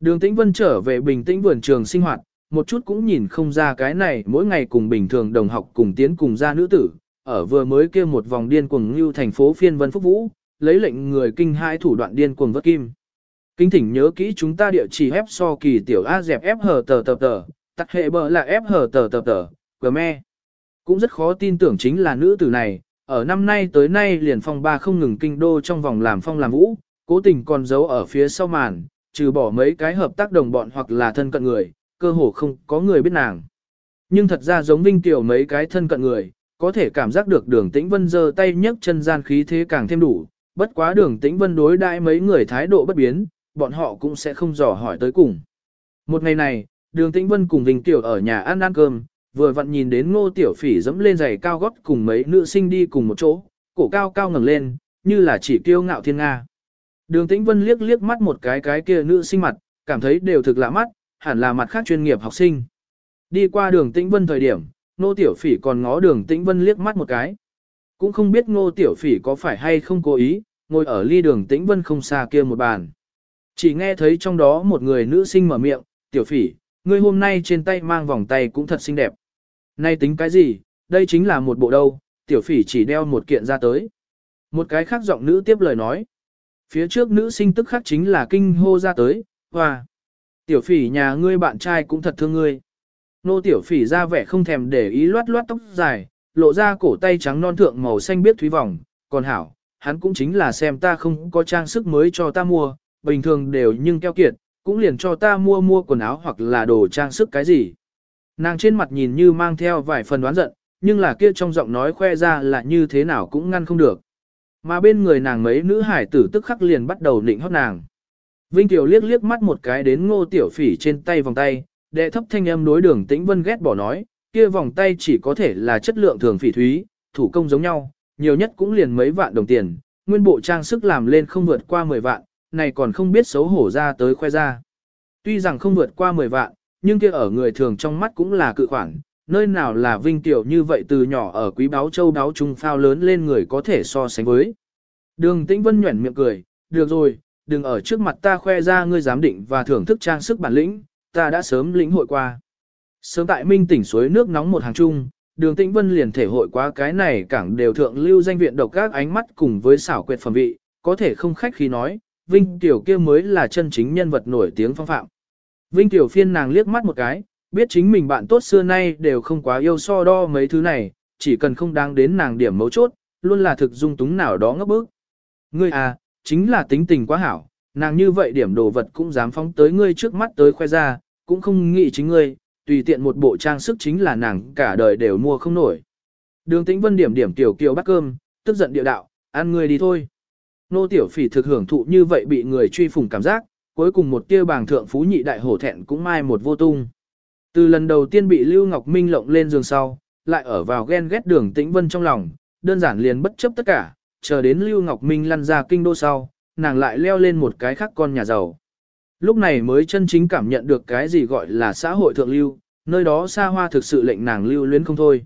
Đường Tĩnh Vân trở về bình tĩnh vườn trường sinh hoạt, một chút cũng nhìn không ra cái này mỗi ngày cùng bình thường đồng học cùng tiến cùng ra nữ tử, ở vừa mới kia một vòng điên cuồng như thành phố phiên vân phúc vũ, lấy lệnh người kinh hai thủ đoạn điên cuồng vất kim. Kinh thỉnh nhớ kỹ chúng ta địa chỉ ép so kỳ tiểu A dẹp ép hờ tờ tờ tờ, tặc hệ bờ là ép hờ tờ tờ tờ, quờ me. Cũng rất khó tin tưởng chính là nữ tử này, ở năm nay tới nay liền phong ba không ngừng kinh đô trong vòng làm phong làm vũ, cố tình còn giấu ở phía sau màn, trừ bỏ mấy cái hợp tác đồng bọn hoặc là thân cận người, cơ hồ không có người biết nàng. Nhưng thật ra giống Vinh Tiểu mấy cái thân cận người, có thể cảm giác được đường tĩnh vân giơ tay nhấc chân gian khí thế càng thêm đủ, bất quá đường tĩnh vân đối đãi mấy người thái độ bất biến, bọn họ cũng sẽ không dò hỏi tới cùng. Một ngày này, đường tĩnh vân cùng Vinh Tiểu ở nhà ăn ăn cơm, vừa vặn nhìn đến ngô tiểu phỉ dẫm lên giày cao gót cùng mấy nữ sinh đi cùng một chỗ, cổ cao cao ngẩng lên, như là chỉ kiêu ngạo thiên Nga. Đường tĩnh vân liếc liếc mắt một cái cái kia nữ sinh mặt, cảm thấy đều thực lạ mắt, hẳn là mặt khác chuyên nghiệp học sinh. Đi qua đường tĩnh vân thời điểm, ngô tiểu phỉ còn ngó đường tĩnh vân liếc mắt một cái. Cũng không biết ngô tiểu phỉ có phải hay không cố ý, ngồi ở ly đường tĩnh vân không xa kia một bàn. Chỉ nghe thấy trong đó một người nữ sinh mở miệng, tiểu phỉ, ngươi hôm nay trên tay mang vòng tay cũng thật xinh đẹp. Nay tính cái gì, đây chính là một bộ đâu, tiểu phỉ chỉ đeo một kiện ra tới. Một cái khác giọng nữ tiếp lời nói. Phía trước nữ sinh tức khác chính là kinh hô ra tới, hoa. Tiểu phỉ nhà ngươi bạn trai cũng thật thương ngươi. Nô tiểu phỉ ra vẻ không thèm để ý loát loát tóc dài, lộ ra cổ tay trắng non thượng màu xanh biết thúy vòng, còn hảo, hắn cũng chính là xem ta không có trang sức mới cho ta mua, bình thường đều nhưng keo kiệt, cũng liền cho ta mua mua quần áo hoặc là đồ trang sức cái gì. Nàng trên mặt nhìn như mang theo vài phần đoán giận, nhưng là kia trong giọng nói khoe ra là như thế nào cũng ngăn không được. Mà bên người nàng mấy nữ hải tử tức khắc liền bắt đầu định hót nàng. Vinh Tiểu liếc liếc mắt một cái đến ngô tiểu phỉ trên tay vòng tay, đệ thấp thanh âm đối đường tĩnh vân ghét bỏ nói, kia vòng tay chỉ có thể là chất lượng thường phỉ thúy, thủ công giống nhau, nhiều nhất cũng liền mấy vạn đồng tiền, nguyên bộ trang sức làm lên không vượt qua 10 vạn, này còn không biết xấu hổ ra tới khoe ra. Tuy rằng không vượt qua 10 vạn, nhưng kia ở người thường trong mắt cũng là cự khoản, nơi nào là vinh tiểu như vậy từ nhỏ ở quý báo châu báo trung phao lớn lên người có thể so sánh với. Đường tĩnh vân nhuẩn miệng cười, được rồi, đừng ở trước mặt ta khoe ra ngươi giám định và thưởng thức trang sức bản lĩnh, ta đã sớm lĩnh hội qua. Sớm tại minh tỉnh suối nước nóng một hàng chung, đường tĩnh vân liền thể hội qua cái này cảng đều thượng lưu danh viện độc các ánh mắt cùng với xảo quyệt phẩm vị, có thể không khách khí nói, Vinh Tiểu kia mới là chân chính nhân vật nổi tiếng phong phạm. Vinh Tiểu phiên nàng liếc mắt một cái, biết chính mình bạn tốt xưa nay đều không quá yêu so đo mấy thứ này, chỉ cần không đáng đến nàng điểm mấu chốt, luôn là thực dung túng nào đó ngấp bước. Ngươi à, chính là tính tình quá hảo, nàng như vậy điểm đồ vật cũng dám phóng tới ngươi trước mắt tới khoe ra, cũng không nghĩ chính ngươi, tùy tiện một bộ trang sức chính là nàng cả đời đều mua không nổi. Đường tĩnh vân điểm điểm tiểu kiều bắt cơm, tức giận địa đạo, ăn ngươi đi thôi. Nô tiểu phỉ thực hưởng thụ như vậy bị người truy phủng cảm giác, cuối cùng một tia bàng thượng phú nhị đại hổ thẹn cũng mai một vô tung. Từ lần đầu tiên bị Lưu Ngọc Minh lộng lên giường sau, lại ở vào ghen ghét đường tĩnh vân trong lòng, đơn giản liền bất chấp tất cả, chờ đến Lưu Ngọc Minh lăn ra kinh đô sau, nàng lại leo lên một cái khác con nhà giàu. Lúc này mới chân chính cảm nhận được cái gì gọi là xã hội thượng lưu, nơi đó xa hoa thực sự lệnh nàng lưu luyến không thôi.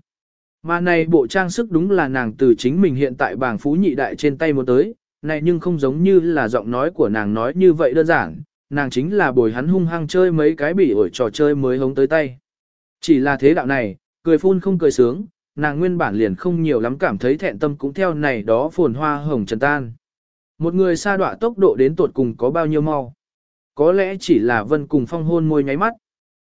Mà này bộ trang sức đúng là nàng từ chính mình hiện tại bảng phú nhị đại trên tay muốn tới, này nhưng không giống như là giọng nói của nàng nói như vậy đơn giản, nàng chính là bồi hắn hung hăng chơi mấy cái bị ổi trò chơi mới hống tới tay. Chỉ là thế đạo này, cười phun không cười sướng, nàng nguyên bản liền không nhiều lắm cảm thấy thẹn tâm cũng theo này đó phồn hoa hồng trần tan. Một người xa đọa tốc độ đến tuột cùng có bao nhiêu mau. Có lẽ chỉ là vân cùng phong hôn môi nháy mắt.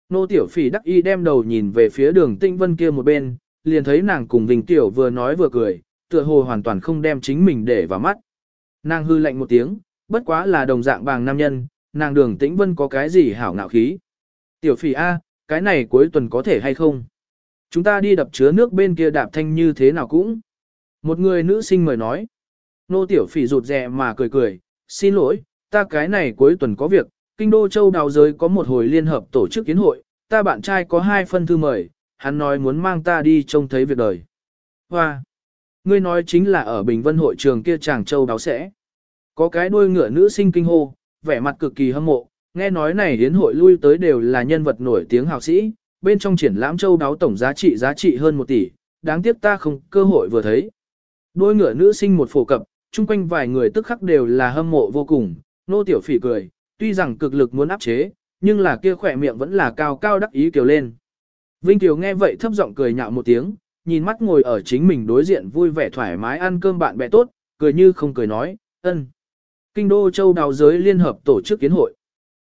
Nô tiểu phỉ đắc y đem đầu nhìn về phía đường tinh vân kia một bên, liền thấy nàng cùng Vinh Tiểu vừa nói vừa cười, tựa hồ hoàn toàn không đem chính mình để vào mắt. Nàng hư lạnh một tiếng, bất quá là đồng dạng bàng nam nhân, nàng đường tĩnh vân có cái gì hảo ngạo khí. Tiểu phỉ A, cái này cuối tuần có thể hay không? Chúng ta đi đập chứa nước bên kia đạp thanh như thế nào cũng. Một người nữ sinh mời nói. Nô tiểu phỉ rụt rè mà cười cười, xin lỗi, ta cái này cuối tuần có việc, kinh đô châu đào giới có một hồi liên hợp tổ chức kiến hội, ta bạn trai có hai phân thư mời, hắn nói muốn mang ta đi trông thấy việc đời. Hoa! Ngươi nói chính là ở Bình Vân hội trường kia chàng châu đáo sẽ. Có cái đuôi ngựa nữ sinh kinh hô, vẻ mặt cực kỳ hâm mộ, nghe nói này hiến hội lui tới đều là nhân vật nổi tiếng hào sĩ, bên trong triển lãm châu đáo tổng giá trị giá trị hơn một tỷ, đáng tiếc ta không cơ hội vừa thấy. Đôi ngựa nữ sinh một phổ cập, chung quanh vài người tức khắc đều là hâm mộ vô cùng, nô tiểu phỉ cười, tuy rằng cực lực muốn áp chế, nhưng là kia khỏe miệng vẫn là cao cao đắc ý kiều lên. Vinh Kiều nghe vậy thấp giọng cười nhạo một tiếng, nhìn mắt ngồi ở chính mình đối diện vui vẻ thoải mái ăn cơm bạn bè tốt, cười như không cười nói, ân. Kinh đô châu đào giới liên hợp tổ chức kiến hội.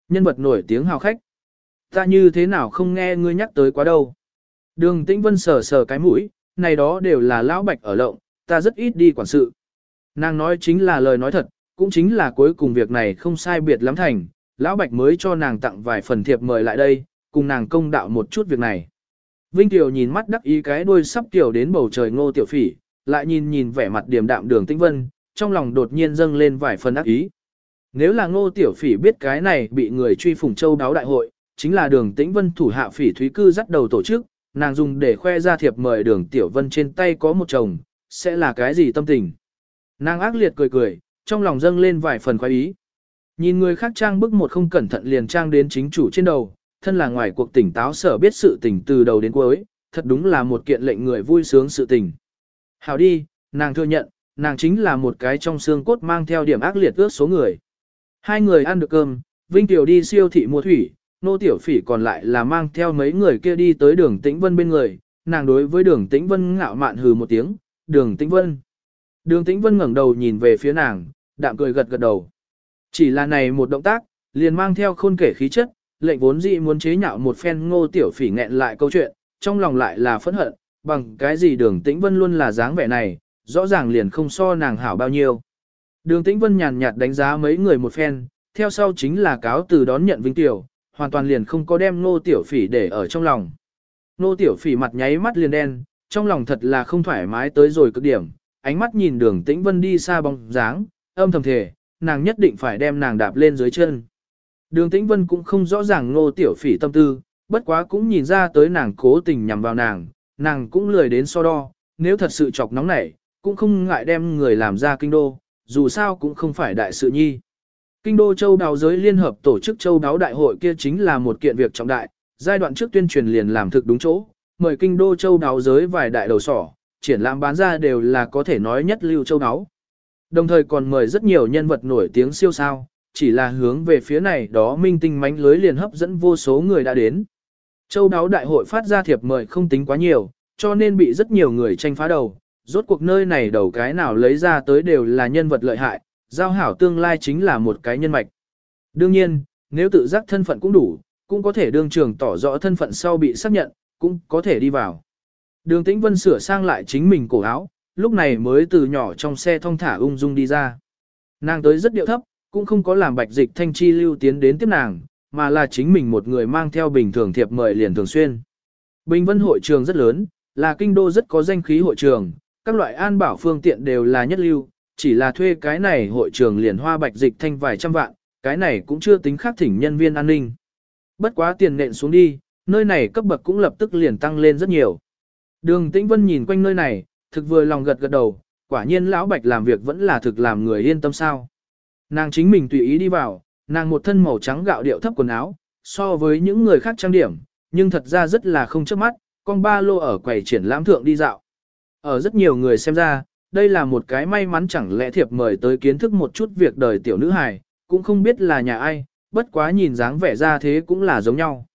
Nhân vật nổi tiếng hào khách. Ta như thế nào không nghe ngươi nhắc tới quá đâu. Đường tĩnh vân sờ sờ cái mũi, này đó đều là lão bạch ở lộng, ta rất ít đi quản sự. Nàng nói chính là lời nói thật, cũng chính là cuối cùng việc này không sai biệt lắm thành, lão bạch mới cho nàng tặng vài phần thiệp mời lại đây, cùng nàng công đạo một chút việc này. Vinh Tiểu nhìn mắt đắc ý cái đuôi sắp tiểu đến bầu trời ngô tiểu phỉ, lại nhìn nhìn vẻ mặt điềm đạm đường tĩnh vân, trong lòng đột nhiên dâng lên vài phần ác ý. Nếu là ngô tiểu phỉ biết cái này bị người truy phủng châu đáo đại hội, chính là đường tĩnh vân thủ hạ phỉ thúy cư dắt đầu tổ chức, nàng dùng để khoe ra thiệp mời đường tiểu vân trên tay có một chồng, sẽ là cái gì tâm tình. Nàng ác liệt cười cười, trong lòng dâng lên vài phần khoái ý. Nhìn người khác trang bức một không cẩn thận liền trang đến chính chủ trên đầu, thân là ngoài cuộc tỉnh táo sở biết sự tình từ đầu đến cuối, thật đúng là một kiện lệnh người vui sướng sự tình. Hảo đi, nàng thừa nhận, nàng chính là một cái trong xương cốt mang theo điểm ác liệt ước số người. Hai người ăn được cơm, Vinh Tiểu đi siêu thị mua thủy, nô tiểu phỉ còn lại là mang theo mấy người kia đi tới đường Tĩnh Vân bên người, nàng đối với đường Tĩnh Vân ngạo mạn hừ một tiếng, đường Tĩnh Vân. Đường Tĩnh Vân ngẩng đầu nhìn về phía nàng, đạm cười gật gật đầu. Chỉ là này một động tác, liền mang theo khôn kể khí chất, lệnh vốn dị muốn chế nhạo một phen ngô tiểu phỉ nghẹn lại câu chuyện, trong lòng lại là phẫn hận, bằng cái gì đường tĩnh vân luôn là dáng vẻ này, rõ ràng liền không so nàng hảo bao nhiêu. Đường tĩnh vân nhàn nhạt đánh giá mấy người một phen, theo sau chính là cáo từ đón nhận vinh tiểu, hoàn toàn liền không có đem nô tiểu phỉ để ở trong lòng. Nô tiểu phỉ mặt nháy mắt liền đen, trong lòng thật là không thoải mái tới rồi cực điểm, ánh mắt nhìn đường tĩnh vân đi xa bóng dáng, âm thầm thề, nàng nhất định phải đem nàng đạp lên dưới chân. Đường tĩnh vân cũng không rõ ràng nô tiểu phỉ tâm tư, bất quá cũng nhìn ra tới nàng cố tình nhằm vào nàng, nàng cũng lười đến so đo, nếu thật sự chọc nóng nảy, cũng không ngại đem người làm ra kinh đô, dù sao cũng không phải đại sự nhi. Kinh đô châu đáo giới liên hợp tổ chức châu đáo đại hội kia chính là một kiện việc trọng đại, giai đoạn trước tuyên truyền liền làm thực đúng chỗ, mời kinh đô châu đáo giới vài đại đầu sỏ, triển lãm bán ra đều là có thể nói nhất lưu châu đáo. Đồng thời còn mời rất nhiều nhân vật nổi tiếng siêu sao, chỉ là hướng về phía này đó minh tinh mánh lưới liền hấp dẫn vô số người đã đến. Châu đáo đại hội phát ra thiệp mời không tính quá nhiều, cho nên bị rất nhiều người tranh phá đầu, rốt cuộc nơi này đầu cái nào lấy ra tới đều là nhân vật lợi hại, giao hảo tương lai chính là một cái nhân mạch. Đương nhiên, nếu tự giác thân phận cũng đủ, cũng có thể đương trường tỏ rõ thân phận sau bị xác nhận, cũng có thể đi vào. Đường Tĩnh Vân sửa sang lại chính mình cổ áo, lúc này mới từ nhỏ trong xe thông thả ung dung đi ra. Nàng tới rất điệu thấp, cũng không có làm bạch dịch thanh chi lưu tiến đến tiếp nàng, mà là chính mình một người mang theo bình thường thiệp mời liền thường xuyên. Bình Vân hội trường rất lớn, là kinh đô rất có danh khí hội trường, các loại an bảo phương tiện đều là nhất lưu, chỉ là thuê cái này hội trường liền hoa bạch dịch thanh vài trăm vạn, cái này cũng chưa tính khác thỉnh nhân viên an ninh. Bất quá tiền nện xuống đi, nơi này cấp bậc cũng lập tức liền tăng lên rất nhiều. Đường Tĩnh Vân nhìn quanh nơi này, thực vừa lòng gật gật đầu, quả nhiên lão bạch làm việc vẫn là thực làm người yên tâm sao. Nàng chính mình tùy ý đi vào, nàng một thân màu trắng gạo điệu thấp quần áo, so với những người khác trang điểm, nhưng thật ra rất là không chớp mắt, con ba lô ở quầy triển lãm thượng đi dạo. Ở rất nhiều người xem ra, đây là một cái may mắn chẳng lẽ thiệp mời tới kiến thức một chút việc đời tiểu nữ hài, cũng không biết là nhà ai, bất quá nhìn dáng vẻ ra thế cũng là giống nhau.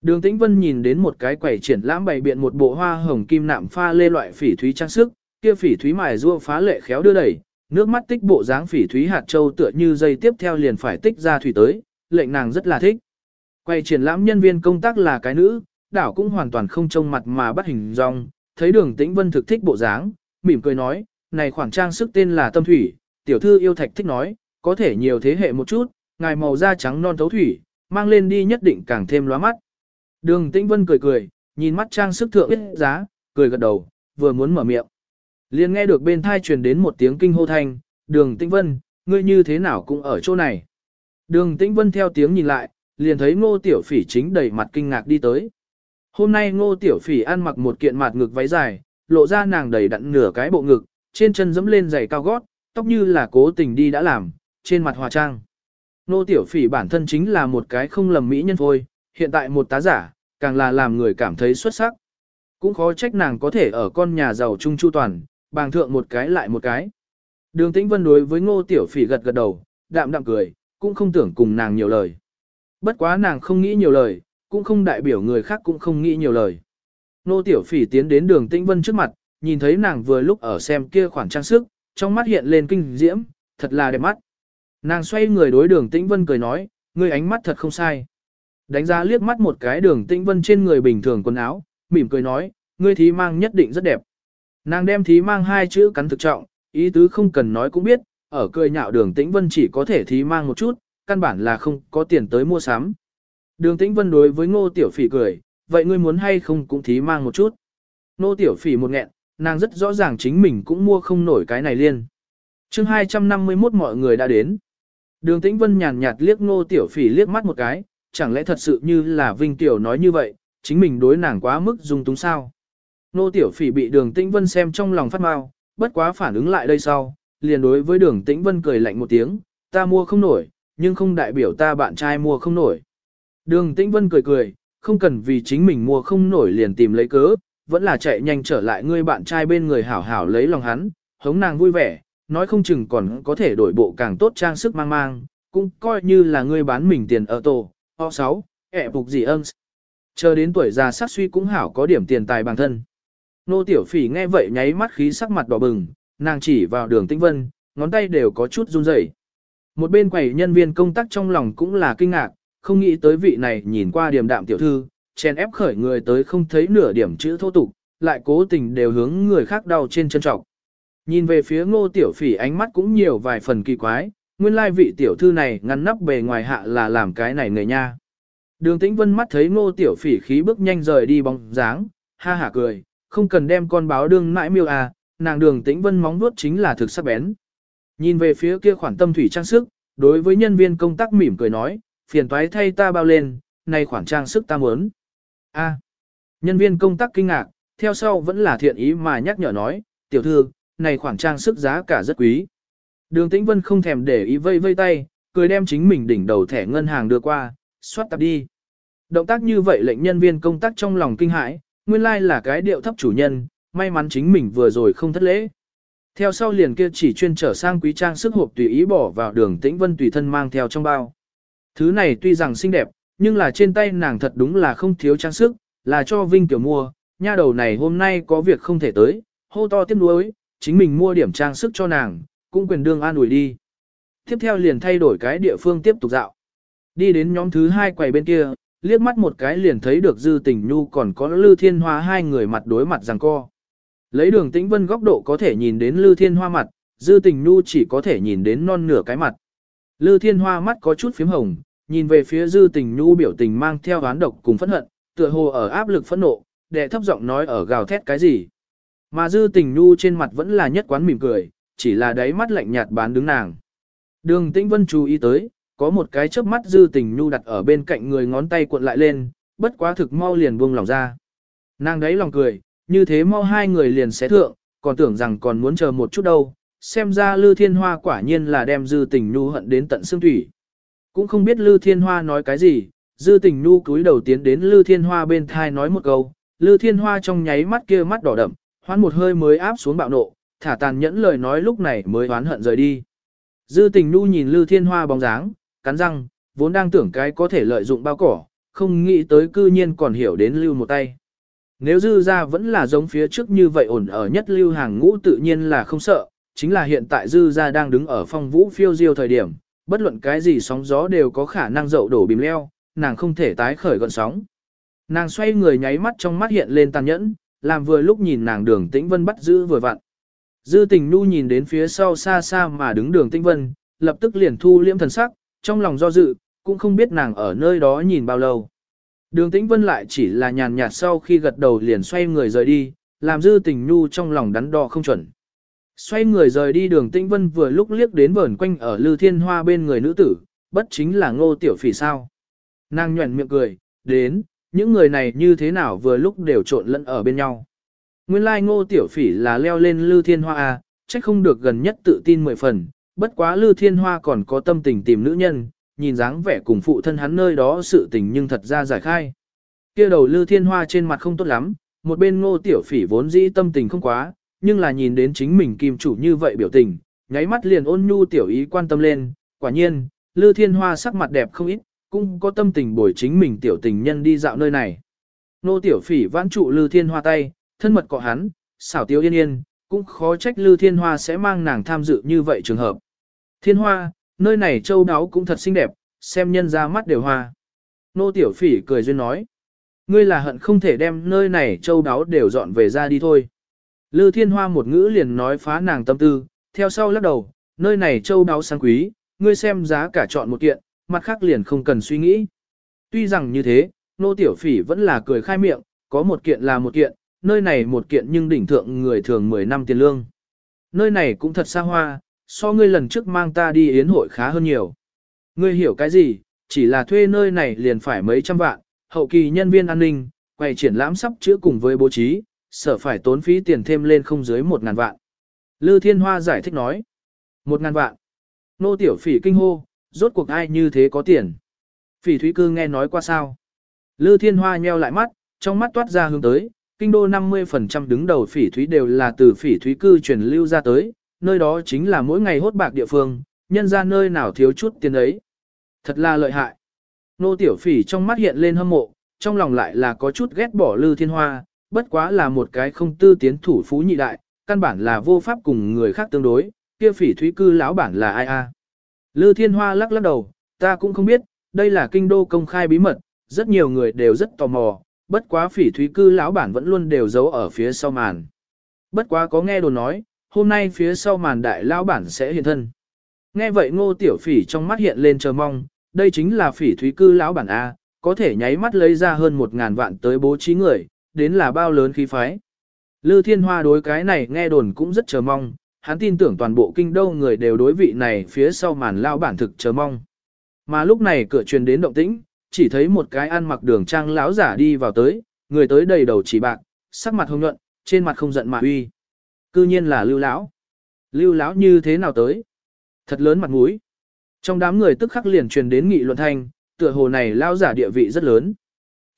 Đường Tĩnh Vân nhìn đến một cái quầy triển lãm bày biện một bộ hoa hồng kim nạm pha lê loại phỉ thúy trang sức, kia phỉ thúy mài rua phá lệ khéo đưa đẩy, nước mắt tích bộ dáng phỉ thúy hạt châu tựa như dây tiếp theo liền phải tích ra thủy tới, lệnh nàng rất là thích. Quầy triển lãm nhân viên công tác là cái nữ, đảo cũng hoàn toàn không trông mặt mà bắt hình dong, thấy đường tĩnh vân thực thích bộ dáng, mỉm cười nói, này khoản trang sức tên là tâm thủy, tiểu thư yêu thạch thích nói, có thể nhiều thế hệ một chút, ngài màu da trắng non thấu thủy, mang lên đi nhất định càng thêm lóa mắt. Đường tĩnh vân cười cười, nhìn mắt trang sức thượng biết giá, cười gật đầu, vừa muốn mở miệng. liền nghe được bên thai truyền đến một tiếng kinh hô thanh, đường tĩnh vân, ngươi như thế nào cũng ở chỗ này. Đường tĩnh vân theo tiếng nhìn lại, liền thấy ngô tiểu phỉ chính đầy mặt kinh ngạc đi tới. Hôm nay ngô tiểu phỉ ăn mặc một kiện mạt ngực váy dài, lộ ra nàng đầy đặn nửa cái bộ ngực, trên chân dẫm lên giày cao gót, tóc như là cố tình đi đã làm, trên mặt hòa trang. Ngô tiểu phỉ bản thân chính là một cái không lầm mỹ nhân thôi, hiện tại một tá giả, càng là làm người cảm thấy xuất sắc. Cũng khó trách nàng có thể ở con nhà giàu trung chu toàn, bàng thượng một cái lại một cái. Đường tĩnh vân đối với ngô tiểu phỉ gật gật đầu, đạm đạm cười, cũng không tưởng cùng nàng nhiều lời. Bất quá nàng không nghĩ nhiều lời, cũng không đại biểu người khác cũng không nghĩ nhiều lời. Nô Tiểu Phỉ tiến đến đường Tĩnh Vân trước mặt, nhìn thấy nàng vừa lúc ở xem kia khoản trang sức, trong mắt hiện lên kinh diễm, thật là đẹp mắt. Nàng xoay người đối đường Tĩnh Vân cười nói, ngươi ánh mắt thật không sai. Đánh giá liếc mắt một cái đường Tĩnh Vân trên người bình thường quần áo, mỉm cười nói, ngươi thí mang nhất định rất đẹp. Nàng đem thí mang hai chữ cắn thực trọng, ý tứ không cần nói cũng biết, ở cười nhạo đường Tĩnh Vân chỉ có thể thí mang một chút, căn bản là không có tiền tới mua sắm. Đường Tĩnh Vân đối với Ngô Tiểu Phỉ cười, vậy ngươi muốn hay không cũng thí mang một chút. Ngô Tiểu Phỉ một nghẹn, nàng rất rõ ràng chính mình cũng mua không nổi cái này liên. chương 251 mọi người đã đến. Đường Tĩnh Vân nhàn nhạt liếc nô Tiểu Phỉ liếc mắt một cái, chẳng lẽ thật sự như là Vinh Tiểu nói như vậy, chính mình đối nàng quá mức dung túng sao. nô Tiểu Phỉ bị Đường Tĩnh Vân xem trong lòng phát mau, bất quá phản ứng lại đây sau, liền đối với Đường Tĩnh Vân cười lạnh một tiếng, ta mua không nổi, nhưng không đại biểu ta bạn trai mua không nổi. Đường Tĩnh Vân cười cười, không cần vì chính mình mua không nổi liền tìm lấy cớ, vẫn là chạy nhanh trở lại ngươi bạn trai bên người hảo hảo lấy lòng hắn, hống nàng vui vẻ, nói không chừng còn có thể đổi bộ càng tốt trang sức mang mang, cũng coi như là ngươi bán mình tiền ở tổ, o 6, ẹ phục gì ân. Chờ đến tuổi già sát suy cũng hảo có điểm tiền tài bằng thân. Nô Tiểu Phỉ nghe vậy nháy mắt khí sắc mặt đỏ bừng, nàng chỉ vào đường Tĩnh Vân, ngón tay đều có chút run rẩy. Một bên quầy nhân viên công tác trong lòng cũng là kinh ngạc, không nghĩ tới vị này nhìn qua điềm đạm tiểu thư, chen ép khởi người tới không thấy nửa điểm chữ thô tục, lại cố tình đều hướng người khác đau trên chân trọng. Nhìn về phía ngô tiểu phỉ ánh mắt cũng nhiều vài phần kỳ quái, nguyên lai vị tiểu thư này ngăn nắp bề ngoài hạ là làm cái này người nha. Đường Tĩnh Vân mắt thấy Ngô Tiểu Phỉ khí bước nhanh rời đi bóng dáng, ha hả cười, không cần đem con báo đương mãi miêu à, nàng Đường Tĩnh Vân móng vuốt chính là thực sắc bén. Nhìn về phía kia khoản tâm thủy trang sức, đối với nhân viên công tác mỉm cười nói, phiền toái thay ta bao lên, này khoản trang sức ta muốn. A. nhân viên công tác kinh ngạc, theo sau vẫn là thiện ý mà nhắc nhở nói, tiểu thư, này khoản trang sức giá cả rất quý. Đường Tĩnh Vân không thèm để ý vây vây tay, cười đem chính mình đỉnh đầu thẻ ngân hàng đưa qua, xoát tập đi. Động tác như vậy lệnh nhân viên công tác trong lòng kinh hãi, nguyên lai like là cái điệu thấp chủ nhân, may mắn chính mình vừa rồi không thất lễ. Theo sau liền kia chỉ chuyên trở sang quý trang sức hộp tùy ý bỏ vào đường tĩnh vân tùy thân mang theo trong bao. Thứ này tuy rằng xinh đẹp, nhưng là trên tay nàng thật đúng là không thiếu trang sức, là cho Vinh Tiểu mua, nha đầu này hôm nay có việc không thể tới, hô to tiếp nuối, chính mình mua điểm trang sức cho nàng, cũng quyền đương an ủi đi. Tiếp theo liền thay đổi cái địa phương tiếp tục dạo. Đi đến nhóm thứ hai quầy bên kia, liếc mắt một cái liền thấy được Dư Tình Nhu còn có Lư Thiên Hoa hai người mặt đối mặt rằng co. Lấy đường tĩnh vân góc độ có thể nhìn đến Lư Thiên Hoa mặt, Dư Tình Nhu chỉ có thể nhìn đến non nửa cái mặt. Lư Thiên Hoa mắt có chút phím hồng, nhìn về phía Dư Tình Nhu biểu tình mang theo oán độc cùng phẫn hận, tựa hồ ở áp lực phẫn nộ, đệ thấp giọng nói ở gào thét cái gì. Mà Dư Tình Nhu trên mặt vẫn là nhất quán mỉm cười, chỉ là đáy mắt lạnh nhạt bán đứng nàng. Đường Tĩnh Vân chú ý tới, có một cái chớp mắt Dư Tình Nhu đặt ở bên cạnh người ngón tay cuộn lại lên, bất quá thực mau liền buông lòng ra. Nàng đấy lòng cười, như thế mau hai người liền sẽ thượng, còn tưởng rằng còn muốn chờ một chút đâu, xem ra Lư Thiên Hoa quả nhiên là đem Dư Tình Nhu hận đến tận xương thủy. Cũng không biết Lư Thiên Hoa nói cái gì, Dư Tình Nhu cúi đầu tiến đến Lư Thiên Hoa bên thai nói một câu, Lư Thiên Hoa trong nháy mắt kia mắt đỏ đậm, hoán một hơi mới áp xuống bạo nộ, thả tàn nhẫn lời nói lúc này mới oán hận rời đi. Dư Tình Nhu nhìn Lư Thiên Hoa bóng dáng, cắn răng, vốn đang tưởng cái có thể lợi dụng bao cỏ, không nghĩ tới cư nhiên còn hiểu đến lưu một tay. Nếu dư ra vẫn là giống phía trước như vậy ổn ở nhất lưu hàng ngũ tự nhiên là không sợ, chính là hiện tại dư ra đang đứng ở phong vũ phiêu diêu thời điểm, bất luận cái gì sóng gió đều có khả năng dậu đổ bìm leo, nàng không thể tái khởi gọn sóng. Nàng xoay người nháy mắt trong mắt hiện lên tàn nhẫn, làm vừa lúc nhìn nàng đường tĩnh vân bắt giữ vừa vặn. Dư tình nu nhìn đến phía sau xa xa mà đứng đường tĩnh vân, lập tức liền thu liễm thần sắc, trong lòng do dự, cũng không biết nàng ở nơi đó nhìn bao lâu. Đường Tĩnh Vân lại chỉ là nhàn nhạt sau khi gật đầu liền xoay người rời đi, làm dư tình Nu trong lòng đắn đo không chuẩn. Xoay người rời đi đường Tĩnh Vân vừa lúc liếc đến vờn quanh ở Lư Thiên Hoa bên người nữ tử, bất chính là ngô tiểu phỉ sao. Nàng nhuẩn miệng cười, đến, những người này như thế nào vừa lúc đều trộn lẫn ở bên nhau. Nguyên lai like ngô tiểu phỉ là leo lên Lư Thiên Hoa à, chắc không được gần nhất tự tin mười phần, bất quá Lư Thiên Hoa còn có tâm tình tìm nữ nhân, nhìn dáng vẻ cùng phụ thân hắn nơi đó sự tình nhưng thật ra giải khai. Kia đầu Lư Thiên Hoa trên mặt không tốt lắm, một bên Ngô Tiểu Phỉ vốn dĩ tâm tình không quá, nhưng là nhìn đến chính mình kim chủ như vậy biểu tình, nháy mắt liền ôn nhu tiểu ý quan tâm lên, quả nhiên, Lư Thiên Hoa sắc mặt đẹp không ít, cũng có tâm tình bồi chính mình tiểu tình nhân đi dạo nơi này. Nô Tiểu Phỉ vãn trụ Lư Thiên Hoa tay, thân mật cọ hắn, xảo Tiểu yên yên, cũng khó trách Lư Thiên Hoa sẽ mang nàng tham dự như vậy trường hợp. Thiên Hoa, nơi này châu đáo cũng thật xinh đẹp, xem nhân ra mắt đều hoa. Nô Tiểu Phỉ cười duyên nói, ngươi là hận không thể đem nơi này châu đáo đều dọn về ra đi thôi. Lư Thiên Hoa một ngữ liền nói phá nàng tâm tư, theo sau lắc đầu, nơi này châu đáo sang quý, ngươi xem giá cả chọn một kiện, mặt khác liền không cần suy nghĩ. Tuy rằng như thế, nô tiểu phỉ vẫn là cười khai miệng, có một kiện là một kiện, nơi này một kiện nhưng đỉnh thượng người thường 10 năm tiền lương. Nơi này cũng thật xa hoa, so ngươi lần trước mang ta đi yến hội khá hơn nhiều. Ngươi hiểu cái gì, chỉ là thuê nơi này liền phải mấy trăm vạn, hậu kỳ nhân viên an ninh, quay triển lãm sắp chữa cùng với bố trí, sợ phải tốn phí tiền thêm lên không dưới một ngàn vạn. Lư Thiên Hoa giải thích nói, một ngàn vạn. Nô tiểu phỉ kinh hô, rốt cuộc ai như thế có tiền. Phỉ thúy cư nghe nói qua sao. Lư Thiên Hoa nheo lại mắt, trong mắt toát ra hướng tới, kinh đô 50% đứng đầu phỉ thúy đều là từ phỉ thúy cư truyền lưu ra tới, nơi đó chính là mỗi ngày hốt bạc địa phương, nhân ra nơi nào thiếu chút tiền ấy. Thật là lợi hại. Nô tiểu phỉ trong mắt hiện lên hâm mộ, trong lòng lại là có chút ghét bỏ lư thiên hoa, bất quá là một cái không tư tiến thủ phú nhị đại, căn bản là vô pháp cùng người khác tương đối, kia phỉ thúy cư lão bản là ai a? Lư thiên hoa lắc lắc đầu, ta cũng không biết, đây là kinh đô công khai bí mật, rất nhiều người đều rất tò mò, bất quá phỉ thúy cư lão bản vẫn luôn đều giấu ở phía sau màn. Bất quá có nghe đồn nói, hôm nay phía sau màn đại lão bản sẽ hiện thân. Nghe vậy ngô tiểu phỉ trong mắt hiện lên chờ mong, đây chính là phỉ thúy cư lão bản A, có thể nháy mắt lấy ra hơn một ngàn vạn tới bố trí người, đến là bao lớn khí phái. Lư Thiên Hoa đối cái này nghe đồn cũng rất chờ mong, hắn tin tưởng toàn bộ kinh đô người đều đối vị này phía sau màn lao bản thực chờ mong. Mà lúc này cửa truyền đến động tĩnh, chỉ thấy một cái ăn mặc đường trang lão giả đi vào tới, người tới đầy đầu chỉ bạc, sắc mặt hồng nhuận, trên mặt không giận mà uy. Cư nhiên là Lưu lão. Lưu lão như thế nào tới? Thật lớn mặt mũi. Trong đám người tức khắc liền truyền đến nghị luận thanh, tựa hồ này lão giả địa vị rất lớn.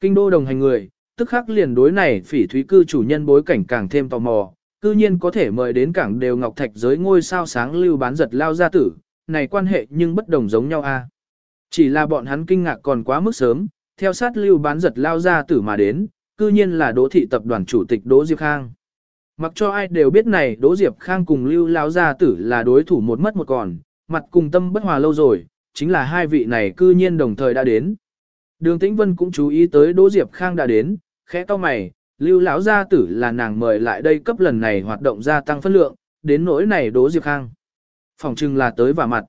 Kinh đô đồng hành người, tức khắc liền đối này phỉ thúy cư chủ nhân bối cảnh càng thêm tò mò, cư nhiên có thể mời đến cảng đều ngọc thạch giới ngôi sao sáng lưu bán giật lao gia tử, này quan hệ nhưng bất đồng giống nhau a. À? Chỉ là bọn hắn kinh ngạc còn quá mức sớm, theo sát lưu bán giật lao gia tử mà đến, cư nhiên là Đỗ thị tập đoàn chủ tịch Đỗ Diệp Khang. Mặc cho ai đều biết này Đỗ Diệp Khang cùng lưu lao gia tử là đối thủ một mất một còn, mặt cùng tâm bất hòa lâu rồi, chính là hai vị này cư nhiên đồng thời đã đến. Đường Tĩnh Vân cũng chú ý tới Đỗ Diệp Khang đã đến, khẽ to mày, lưu lão gia tử là nàng mời lại đây cấp lần này hoạt động gia tăng phân lượng, đến nỗi này Đỗ Diệp Khang. Phòng trừng là tới và mặt.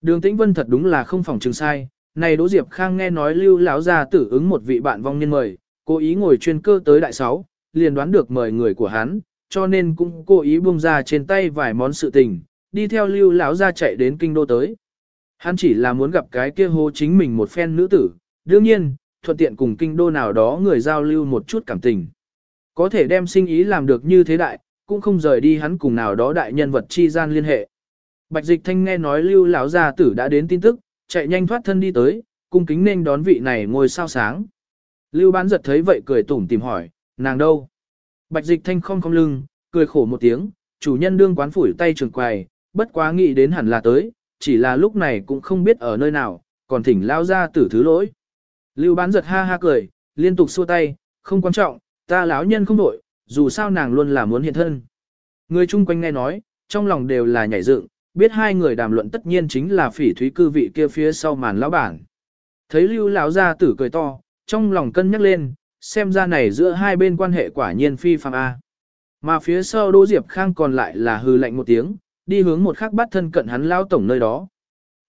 Đường Tĩnh Vân thật đúng là không phòng trừng sai, này Đỗ Diệp Khang nghe nói lưu lão gia tử ứng một vị bạn vong niên mời, cố ý ngồi chuyên cơ tới đại sáu, liền đoán được mời người của hắn, cho nên cũng cố ý buông ra trên tay vài món sự tình, đi theo lưu lão gia chạy đến kinh đô tới. Hắn chỉ là muốn gặp cái kia hô chính mình một phen nữ tử, đương nhiên, thuận tiện cùng kinh đô nào đó người giao lưu một chút cảm tình. Có thể đem sinh ý làm được như thế đại, cũng không rời đi hắn cùng nào đó đại nhân vật chi gian liên hệ. Bạch Dịch Thanh nghe nói Lưu lão gia tử đã đến tin tức, chạy nhanh thoát thân đi tới, cung kính nên đón vị này ngồi sao sáng. Lưu Bán giật thấy vậy cười tủm tìm hỏi, nàng đâu? Bạch Dịch Thanh không không lưng, cười khổ một tiếng, chủ nhân đương quán phủi tay trường quầy, bất quá nghĩ đến hẳn là tới, chỉ là lúc này cũng không biết ở nơi nào, còn thỉnh lao ra tử thứ lỗi. Lưu bán giật ha ha cười, liên tục xua tay, không quan trọng, ta lão nhân không đổi, dù sao nàng luôn là muốn hiện thân. Người chung quanh nghe nói, trong lòng đều là nhảy dựng, biết hai người đàm luận tất nhiên chính là phỉ thúy cư vị kia phía sau màn lão bản. Thấy lưu lão gia tử cười to, trong lòng cân nhắc lên, xem ra này giữa hai bên quan hệ quả nhiên phi phàm A. Mà phía sau Đỗ Diệp Khang còn lại là hư lạnh một tiếng, đi hướng một khắc bắt thân cận hắn lao tổng nơi đó.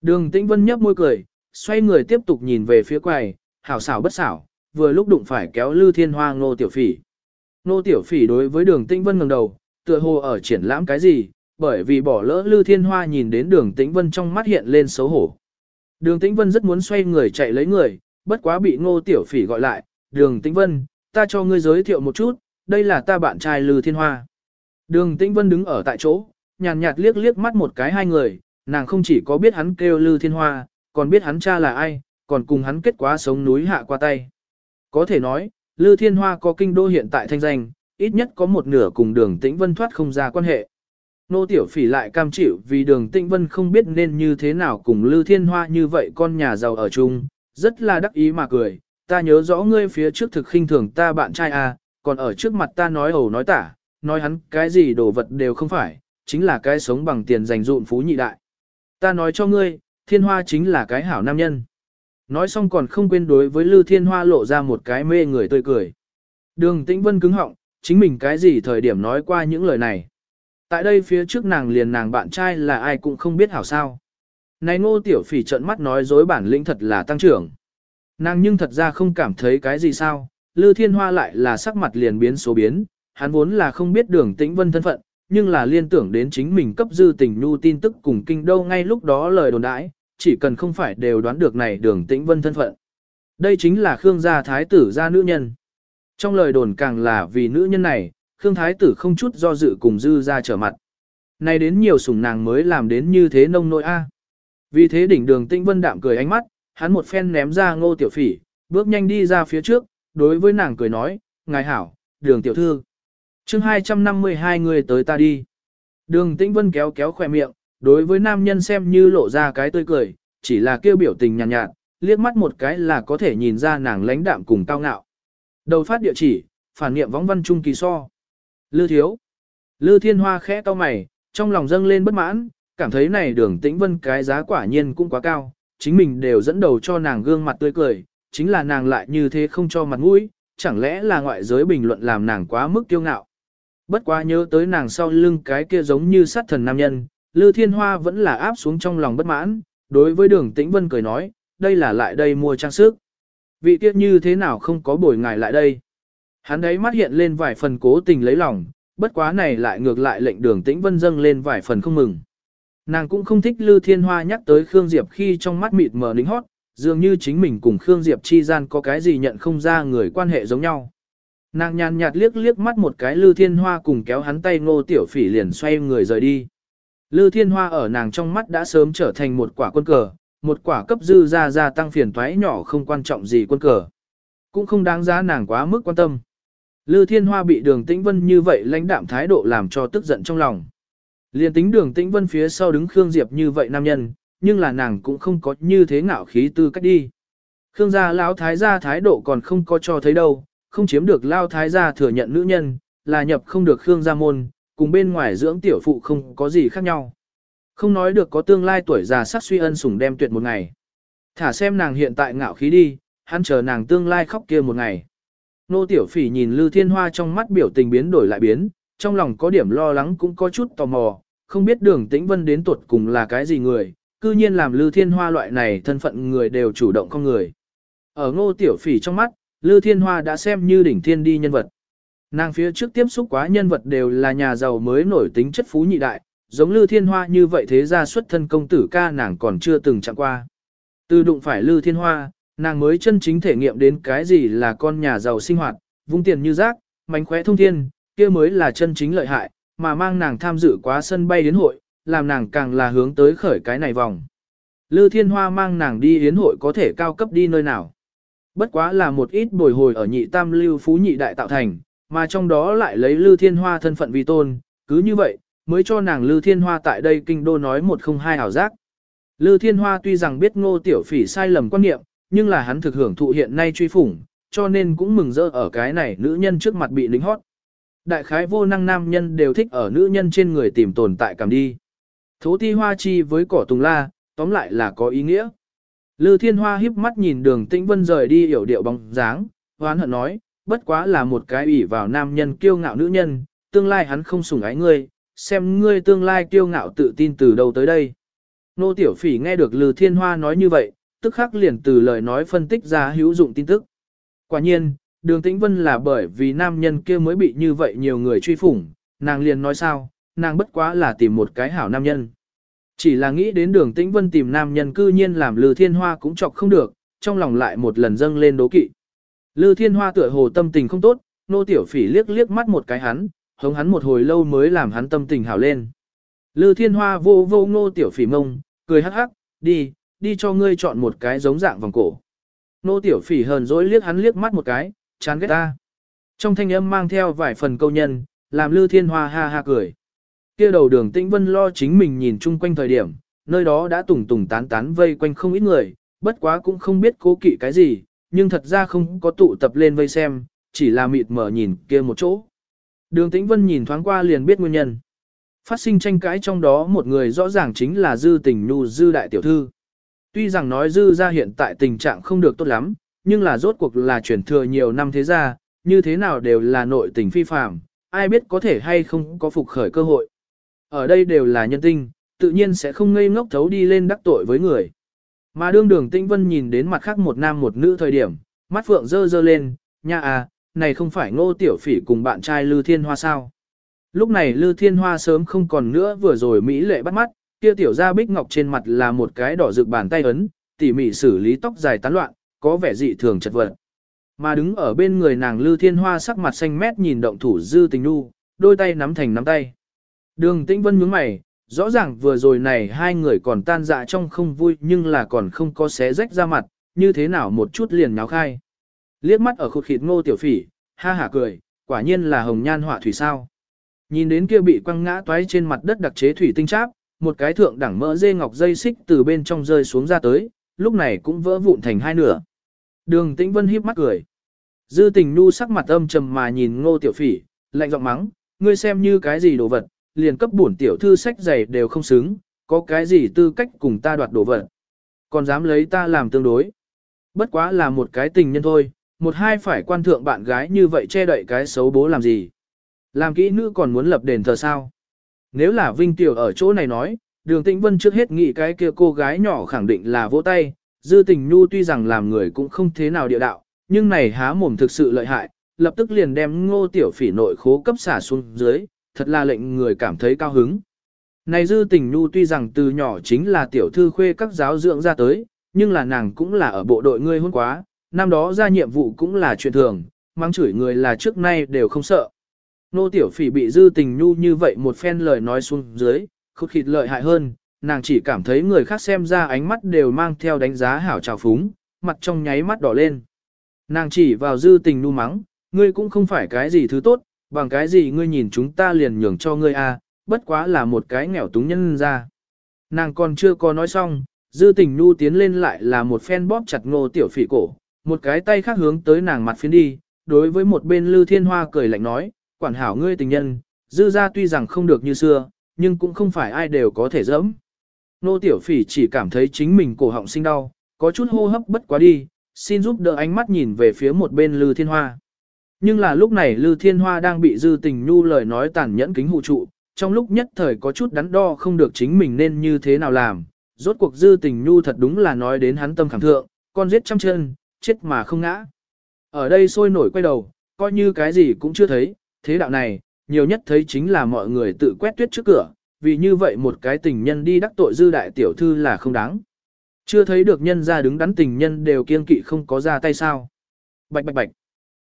Đường Tĩnh Vân nhấp môi cười, xoay người tiếp tục nhìn về phía quầy, hảo xảo bất xảo, vừa lúc đụng phải kéo Lư Thiên Hoa Ngô Tiểu Phỉ. Ngô Tiểu Phỉ đối với Đường Tĩnh Vân ngẩng đầu, tựa hồ ở triển lãm cái gì, bởi vì bỏ lỡ Lư Thiên Hoa nhìn đến Đường Tĩnh Vân trong mắt hiện lên xấu hổ. Đường Tĩnh Vân rất muốn xoay người chạy lấy người, bất quá bị Ngô Tiểu Phỉ gọi lại, "Đường Tĩnh Vân, ta cho ngươi giới thiệu một chút, đây là ta bạn trai Lư Thiên Hoa." Đường Tĩnh Vân đứng ở tại chỗ, nhàn nhạt liếc liếc mắt một cái hai người, nàng không chỉ có biết hắn kêu Lư Thiên Hoa, còn biết hắn cha là ai, còn cùng hắn kết quá sống núi hạ qua tay. Có thể nói, Lư Thiên Hoa có kinh đô hiện tại thanh danh, ít nhất có một nửa cùng đường tĩnh vân thoát không ra quan hệ. Nô Tiểu Phỉ lại cam chịu vì đường tĩnh vân không biết nên như thế nào cùng Lư Thiên Hoa như vậy con nhà giàu ở chung, rất là đắc ý mà cười. Ta nhớ rõ ngươi phía trước thực khinh thường ta bạn trai à, còn ở trước mặt ta nói ẩu nói tả, nói hắn cái gì đồ vật đều không phải, chính là cái sống bằng tiền dành dụn phú nhị đại. Ta nói cho ngươi, Thiên Hoa chính là cái hảo nam nhân. Nói xong còn không quên đối với Lư Thiên Hoa lộ ra một cái mê người tươi cười. Đường Tĩnh Vân cứng họng, chính mình cái gì thời điểm nói qua những lời này. Tại đây phía trước nàng liền nàng bạn trai là ai cũng không biết hảo sao. Này ngô tiểu phỉ trận mắt nói dối bản lĩnh thật là tăng trưởng. Nàng nhưng thật ra không cảm thấy cái gì sao, Lư Thiên Hoa lại là sắc mặt liền biến số biến, hắn vốn là không biết đường tĩnh vân thân phận, nhưng là liên tưởng đến chính mình cấp dư tình nhu tin tức cùng kinh đô ngay lúc đó lời đồn đãi, chỉ cần không phải đều đoán được này đường tĩnh vân thân phận. Đây chính là Khương gia thái tử gia nữ nhân. Trong lời đồn càng là vì nữ nhân này, Khương thái tử không chút do dự cùng dư ra trở mặt. Này đến nhiều sủng nàng mới làm đến như thế nông nội a. Vì thế đỉnh đường tĩnh vân đạm cười ánh mắt, hắn một phen ném ra ngô tiểu phỉ, bước nhanh đi ra phía trước, đối với nàng cười nói, ngài hảo, đường tiểu thư. chương 252 người tới ta đi. Đường tĩnh vân kéo kéo khỏe miệng, đối với nam nhân xem như lộ ra cái tươi cười, chỉ là kêu biểu tình nhàn nhạt, nhạt, liếc mắt một cái là có thể nhìn ra nàng lãnh đạm cùng cao ngạo. Đầu phát địa chỉ, phản niệm võng văn trung kỳ so. Lư thiếu. Lư thiên hoa khẽ to mày, trong lòng dâng lên bất mãn, cảm thấy này đường tĩnh vân cái giá quả nhiên cũng quá cao, chính mình đều dẫn đầu cho nàng gương mặt tươi cười, chính là nàng lại như thế không cho mặt mũi, chẳng lẽ là ngoại giới bình luận làm nàng quá mức kiêu ngạo. Bất quá nhớ tới nàng sau lưng cái kia giống như sát thần nam nhân, Lư Thiên Hoa vẫn là áp xuống trong lòng bất mãn, đối với đường Tĩnh Vân cười nói, đây là lại đây mua trang sức. Vị tiết như thế nào không có bồi ngài lại đây? Hắn đấy mắt hiện lên vài phần cố tình lấy lòng, bất quá này lại ngược lại lệnh đường tĩnh vân dâng lên vài phần không mừng. Nàng cũng không thích Lư Thiên Hoa nhắc tới Khương Diệp khi trong mắt mịt mờ nính hót, dường như chính mình cùng Khương Diệp chi gian có cái gì nhận không ra người quan hệ giống nhau. Nàng nhàn nhạt liếc liếc mắt một cái Lư Thiên Hoa cùng kéo hắn tay ngô tiểu phỉ liền xoay người rời đi. Lư Thiên Hoa ở nàng trong mắt đã sớm trở thành một quả quân cờ, một quả cấp dư ra gia tăng phiền toái nhỏ không quan trọng gì quân cờ. Cũng không đáng giá nàng quá mức quan tâm. Lư Thiên Hoa bị đường tĩnh vân như vậy lãnh đạm thái độ làm cho tức giận trong lòng. Liên tính đường tĩnh vân phía sau đứng Khương Diệp như vậy nam nhân, nhưng là nàng cũng không có như thế ngạo khí tư cách đi. Khương gia lão thái gia thái độ còn không có cho thấy đâu, không chiếm được lao thái gia thừa nhận nữ nhân, là nhập không được Khương gia môn, cùng bên ngoài dưỡng tiểu phụ không có gì khác nhau. Không nói được có tương lai tuổi già sắc suy ân sủng đem tuyệt một ngày. Thả xem nàng hiện tại ngạo khí đi, hắn chờ nàng tương lai khóc kia một ngày. Nô tiểu phỉ nhìn Lư Thiên Hoa trong mắt biểu tình biến đổi lại biến, trong lòng có điểm lo lắng cũng có chút tò mò, không biết đường tĩnh vân đến tuột cùng là cái gì người, cư nhiên làm Lư Thiên Hoa loại này thân phận người đều chủ động con người. Ở ngô tiểu phỉ trong mắt, Lư Thiên Hoa đã xem như đỉnh thiên đi nhân vật. Nàng phía trước tiếp xúc quá nhân vật đều là nhà giàu mới nổi tính chất phú nhị đại, giống Lư Thiên Hoa như vậy thế ra xuất thân công tử ca nàng còn chưa từng chạm qua. Từ đụng phải Lư Thiên Hoa, nàng mới chân chính thể nghiệm đến cái gì là con nhà giàu sinh hoạt, vung tiền như rác, mánh khóe thông thiên, kia mới là chân chính lợi hại, mà mang nàng tham dự quá sân bay đến hội, làm nàng càng là hướng tới khởi cái này vòng. Lư Thiên Hoa mang nàng đi yến hội có thể cao cấp đi nơi nào. Bất quá là một ít bồi hồi ở nhị tam lưu phú nhị đại tạo thành, mà trong đó lại lấy Lư Thiên Hoa thân phận vi tôn, cứ như vậy, mới cho nàng Lư Thiên Hoa tại đây kinh đô nói một không hai hảo giác. Lư Thiên Hoa tuy rằng biết ngô tiểu phỉ sai lầm quan niệm, nhưng là hắn thực hưởng thụ hiện nay truy phủng, cho nên cũng mừng rỡ ở cái này nữ nhân trước mặt bị lính hót. Đại khái vô năng nam nhân đều thích ở nữ nhân trên người tìm tồn tại cảm đi. Thố ti hoa chi với cỏ tùng la, tóm lại là có ý nghĩa. Lư thiên hoa híp mắt nhìn đường tĩnh vân rời đi hiểu điệu bóng dáng, hoán hận nói, bất quá là một cái ủy vào nam nhân kiêu ngạo nữ nhân, tương lai hắn không sủng ái ngươi, xem ngươi tương lai kiêu ngạo tự tin từ đâu tới đây. Nô tiểu phỉ nghe được Lư thiên hoa nói như vậy, tức khắc liền từ lời nói phân tích ra hữu dụng tin tức. Quả nhiên, đường tĩnh vân là bởi vì nam nhân kia mới bị như vậy nhiều người truy phủng, nàng liền nói sao, nàng bất quá là tìm một cái hảo nam nhân. Chỉ là nghĩ đến đường tĩnh vân tìm nam nhân cư nhiên làm lư thiên hoa cũng chọc không được, trong lòng lại một lần dâng lên đố kỵ. Lư thiên hoa tựa hồ tâm tình không tốt, nô tiểu phỉ liếc liếc mắt một cái hắn, hống hắn một hồi lâu mới làm hắn tâm tình hảo lên. Lư thiên hoa vô vô nô tiểu phỉ mông, cười hắc hắc, đi, đi cho ngươi chọn một cái giống dạng vòng cổ. Nô tiểu phỉ hờn dỗi liếc hắn liếc mắt một cái, chán ghét ta. Trong thanh âm mang theo vài phần câu nhân, làm Lư Thiên Hoa ha ha cười. Kia đầu đường Tĩnh Vân lo chính mình nhìn chung quanh thời điểm, nơi đó đã tùng tùng tán tán vây quanh không ít người, bất quá cũng không biết cố kỵ cái gì, nhưng thật ra không có tụ tập lên vây xem, chỉ là mịt mở nhìn kia một chỗ. Đường Tĩnh Vân nhìn thoáng qua liền biết nguyên nhân. Phát sinh tranh cãi trong đó một người rõ ràng chính là Dư Tình Nhu Dư Đại Tiểu Thư. Tuy rằng nói Dư ra hiện tại tình trạng không được tốt lắm, nhưng là rốt cuộc là chuyển thừa nhiều năm thế ra, như thế nào đều là nội tình phi phàm, ai biết có thể hay không có phục khởi cơ hội. Ở đây đều là nhân tinh, tự nhiên sẽ không ngây ngốc thấu đi lên đắc tội với người. Mà đương đường tĩnh vân nhìn đến mặt khác một nam một nữ thời điểm, mắt phượng dơ dơ lên, nha à, này không phải ngô tiểu phỉ cùng bạn trai Lư Thiên Hoa sao. Lúc này Lư Thiên Hoa sớm không còn nữa vừa rồi Mỹ lệ bắt mắt, kia tiểu ra bích ngọc trên mặt là một cái đỏ rực bàn tay ấn, tỉ mỉ xử lý tóc dài tán loạn, có vẻ dị thường chật vật. Mà đứng ở bên người nàng Lư Thiên Hoa sắc mặt xanh mét nhìn động thủ dư tình nu, đôi tay nắm thành nắm tay. Đường Tĩnh Vân nhướng mày, rõ ràng vừa rồi này hai người còn tan dạ trong không vui nhưng là còn không có xé rách ra mặt, như thế nào một chút liền nháo khai. Liếc mắt ở khụt khịt ngô tiểu phỉ, ha hả cười, quả nhiên là hồng nhan họa thủy sao. Nhìn đến kia bị quăng ngã toái trên mặt đất đặc chế thủy tinh cháp, một cái thượng đẳng mỡ dê ngọc dây xích từ bên trong rơi xuống ra tới, lúc này cũng vỡ vụn thành hai nửa. Đường Tĩnh Vân híp mắt cười. Dư tình nu sắc mặt âm trầm mà nhìn ngô tiểu phỉ, lạnh giọng mắng, ngươi xem như cái gì đồ vật, liền cấp bổn tiểu thư sách giày đều không xứng, có cái gì tư cách cùng ta đoạt đồ vật. Còn dám lấy ta làm tương đối. Bất quá là một cái tình nhân thôi, một hai phải quan thượng bạn gái như vậy che đậy cái xấu bố làm gì. Làm kỹ nữ còn muốn lập đền thờ sao. Nếu là Vinh Tiểu ở chỗ này nói, đường tĩnh vân trước hết nghĩ cái kia cô gái nhỏ khẳng định là vỗ tay, dư tình nhu tuy rằng làm người cũng không thế nào địa đạo, nhưng này há mồm thực sự lợi hại, lập tức liền đem ngô tiểu phỉ nội khố cấp xả xuống dưới, thật là lệnh người cảm thấy cao hứng. Này dư tình nhu tuy rằng từ nhỏ chính là tiểu thư khuê các giáo dưỡng ra tới, nhưng là nàng cũng là ở bộ đội ngươi hôn quá, năm đó ra nhiệm vụ cũng là chuyện thường, mang chửi người là trước nay đều không sợ. Nô tiểu phỉ bị dư tình nhu như vậy một phen lời nói xuống dưới, khúc khịt lợi hại hơn, nàng chỉ cảm thấy người khác xem ra ánh mắt đều mang theo đánh giá hảo trào phúng, mặt trong nháy mắt đỏ lên. Nàng chỉ vào dư tình nhu mắng, ngươi cũng không phải cái gì thứ tốt, bằng cái gì ngươi nhìn chúng ta liền nhường cho ngươi a, bất quá là một cái nghèo túng nhân ra. Nàng còn chưa có nói xong, dư tình nhu tiến lên lại là một phen bóp chặt ngô tiểu phỉ cổ, một cái tay khác hướng tới nàng mặt phiến đi, đối với một bên lư thiên hoa cười lạnh nói, quản hảo ngươi tình nhân, dư ra tuy rằng không được như xưa, nhưng cũng không phải ai đều có thể dẫm. Nô tiểu phỉ chỉ cảm thấy chính mình cổ họng sinh đau, có chút hô hấp bất quá đi, xin giúp đỡ ánh mắt nhìn về phía một bên lư thiên hoa. Nhưng là lúc này lư thiên hoa đang bị dư tình nhu lời nói tàn nhẫn kính hụ trụ, trong lúc nhất thời có chút đắn đo không được chính mình nên như thế nào làm. Rốt cuộc dư tình nhu thật đúng là nói đến hắn tâm khảm thượng, con giết trăm chân, chết mà không ngã. Ở đây sôi nổi quay đầu, coi như cái gì cũng chưa thấy, thế đạo này, nhiều nhất thấy chính là mọi người tự quét tuyết trước cửa, vì như vậy một cái tình nhân đi đắc tội dư đại tiểu thư là không đáng. Chưa thấy được nhân ra đứng đắn tình nhân đều kiên kỵ không có ra tay sao. Bạch bạch bạch.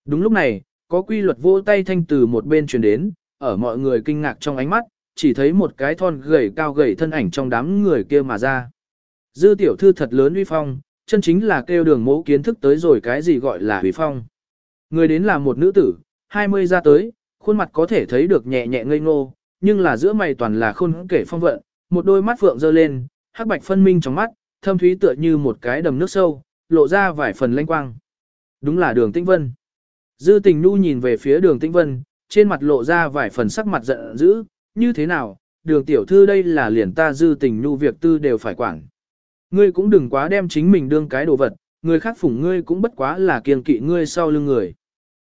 Đúng lúc này, có quy luật vô tay thanh từ một bên truyền đến, ở mọi người kinh ngạc trong ánh mắt, chỉ thấy một cái thon gầy cao gầy thân ảnh trong đám người kia mà ra. Dư tiểu thư thật lớn uy phong, chân chính là kêu đường mẫu kiến thức tới rồi cái gì gọi là uy phong. Người đến là một nữ tử, 20 ra tới, khuôn mặt có thể thấy được nhẹ nhẹ ngây ngô, nhưng là giữa mày toàn là khôn kể phong vận, một đôi mắt phượng dơ lên, hắc bạch phân minh trong mắt, thâm thúy tựa như một cái đầm nước sâu, lộ ra vài phần lanh quang. Đúng là đường tĩnh vân. Dư tình nu nhìn về phía đường tĩnh vân, trên mặt lộ ra vài phần sắc mặt giận dữ, như thế nào, đường tiểu thư đây là liền ta dư tình nu việc tư đều phải quản. Ngươi cũng đừng quá đem chính mình đương cái đồ vật, người khác phủng ngươi cũng bất quá là kiêng kỵ ngươi sau lưng người.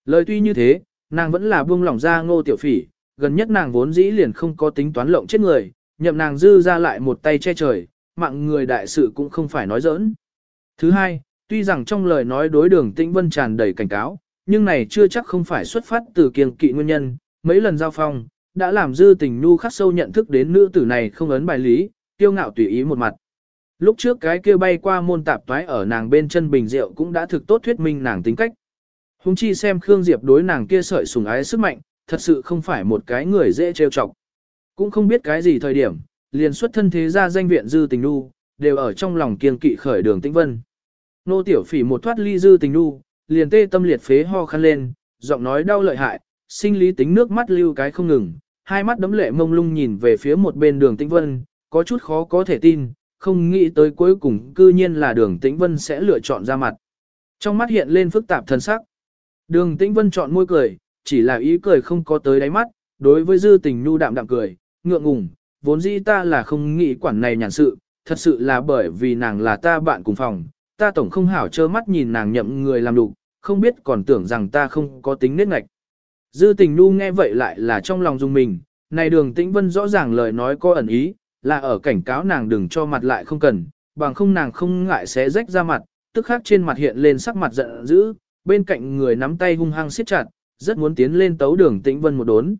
Lời tuy như thế, nàng vẫn là buông lỏng ra ngô tiểu phỉ, gần nhất nàng vốn dĩ liền không có tính toán lộng chết người, nhậm nàng dư ra lại một tay che trời, mạng người đại sự cũng không phải nói giỡn. Thứ hai, tuy rằng trong lời nói đối đường tĩnh vân tràn đầy cảnh cáo, nhưng này chưa chắc không phải xuất phát từ kiêng kỵ nguyên nhân, mấy lần giao phong, đã làm dư tình nu khắc sâu nhận thức đến nữ tử này không ấn bài lý, tiêu ngạo tùy ý một mặt. Lúc trước cái kia bay qua môn tạp toái ở nàng bên chân bình rượu cũng đã thực tốt thuyết minh nàng tính cách. Hùng chi xem Khương Diệp đối nàng kia sợi sùng ái sức mạnh, thật sự không phải một cái người dễ trêu chọc. Cũng không biết cái gì thời điểm, liền xuất thân thế ra danh viện dư tình nu, đều ở trong lòng kiên kỵ khởi đường tĩnh vân. Nô tiểu phỉ một thoát ly dư tình nu, liền tê tâm liệt phế ho khăn lên, giọng nói đau lợi hại, sinh lý tính nước mắt lưu cái không ngừng, hai mắt đấm lệ mông lung nhìn về phía một bên đường tĩnh vân, có chút khó có thể tin, không nghĩ tới cuối cùng cư nhiên là đường tĩnh vân sẽ lựa chọn ra mặt. Trong mắt hiện lên phức tạp thân sắc. Đường tĩnh vân chọn môi cười, chỉ là ý cười không có tới đáy mắt, đối với dư tình nhu đạm đạm cười, ngượng ngùng, vốn dĩ ta là không nghĩ quản này nhàn sự, thật sự là bởi vì nàng là ta bạn cùng phòng, ta tổng không hảo trơ mắt nhìn nàng nhậm người làm đủ, không biết còn tưởng rằng ta không có tính nết ngạch. Dư tình nu nghe vậy lại là trong lòng dùng mình, này đường tĩnh vân rõ ràng lời nói có ẩn ý, là ở cảnh cáo nàng đừng cho mặt lại không cần, bằng không nàng không ngại sẽ rách ra mặt, tức khắc trên mặt hiện lên sắc mặt giận dữ, bên cạnh người nắm tay hung hăng siết chặt, rất muốn tiến lên tấu đường tĩnh vân một đốn.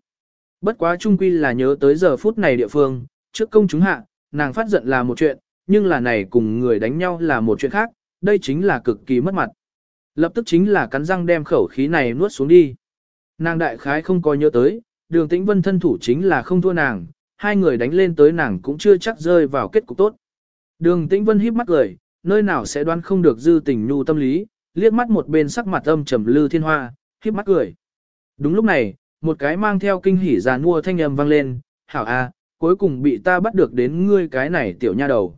Bất quá trung quy là nhớ tới giờ phút này địa phương, trước công chúng hạ, nàng phát giận là một chuyện, nhưng là này cùng người đánh nhau là một chuyện khác, đây chính là cực kỳ mất mặt. Lập tức chính là cắn răng đem khẩu khí này nuốt xuống đi. Nàng đại khái không coi nhớ tới, đường tĩnh vân thân thủ chính là không thua nàng, hai người đánh lên tới nàng cũng chưa chắc rơi vào kết cục tốt. Đường tĩnh vân híp mắt cười, nơi nào sẽ đoán không được dư tình nhu tâm lý, liếc mắt một bên sắc mặt âm trầm lư thiên hoa, híp mắt cười. Đúng lúc này, một cái mang theo kinh hỉ già nua thanh âm vang lên, hảo a, cuối cùng bị ta bắt được đến ngươi cái này tiểu nha đầu.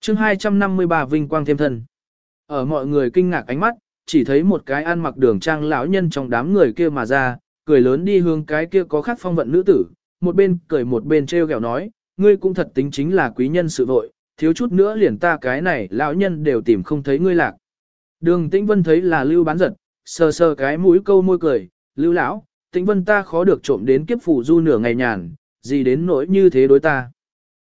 chương 253 vinh quang thêm thân. Ở mọi người kinh ngạc ánh mắt, chỉ thấy một cái ăn mặc đường trang lão nhân trong đám người kia mà ra, cười lớn đi hướng cái kia có khát phong vận nữ tử, một bên cười một bên treo gẹo nói, ngươi cũng thật tính chính là quý nhân sự vội, thiếu chút nữa liền ta cái này lão nhân đều tìm không thấy ngươi lạc. Đường Tĩnh Vân thấy là Lưu bán giật, sờ sờ cái mũi câu môi cười, Lưu lão, Tĩnh Vân ta khó được trộm đến kiếp phủ du nửa ngày nhàn, gì đến nỗi như thế đối ta.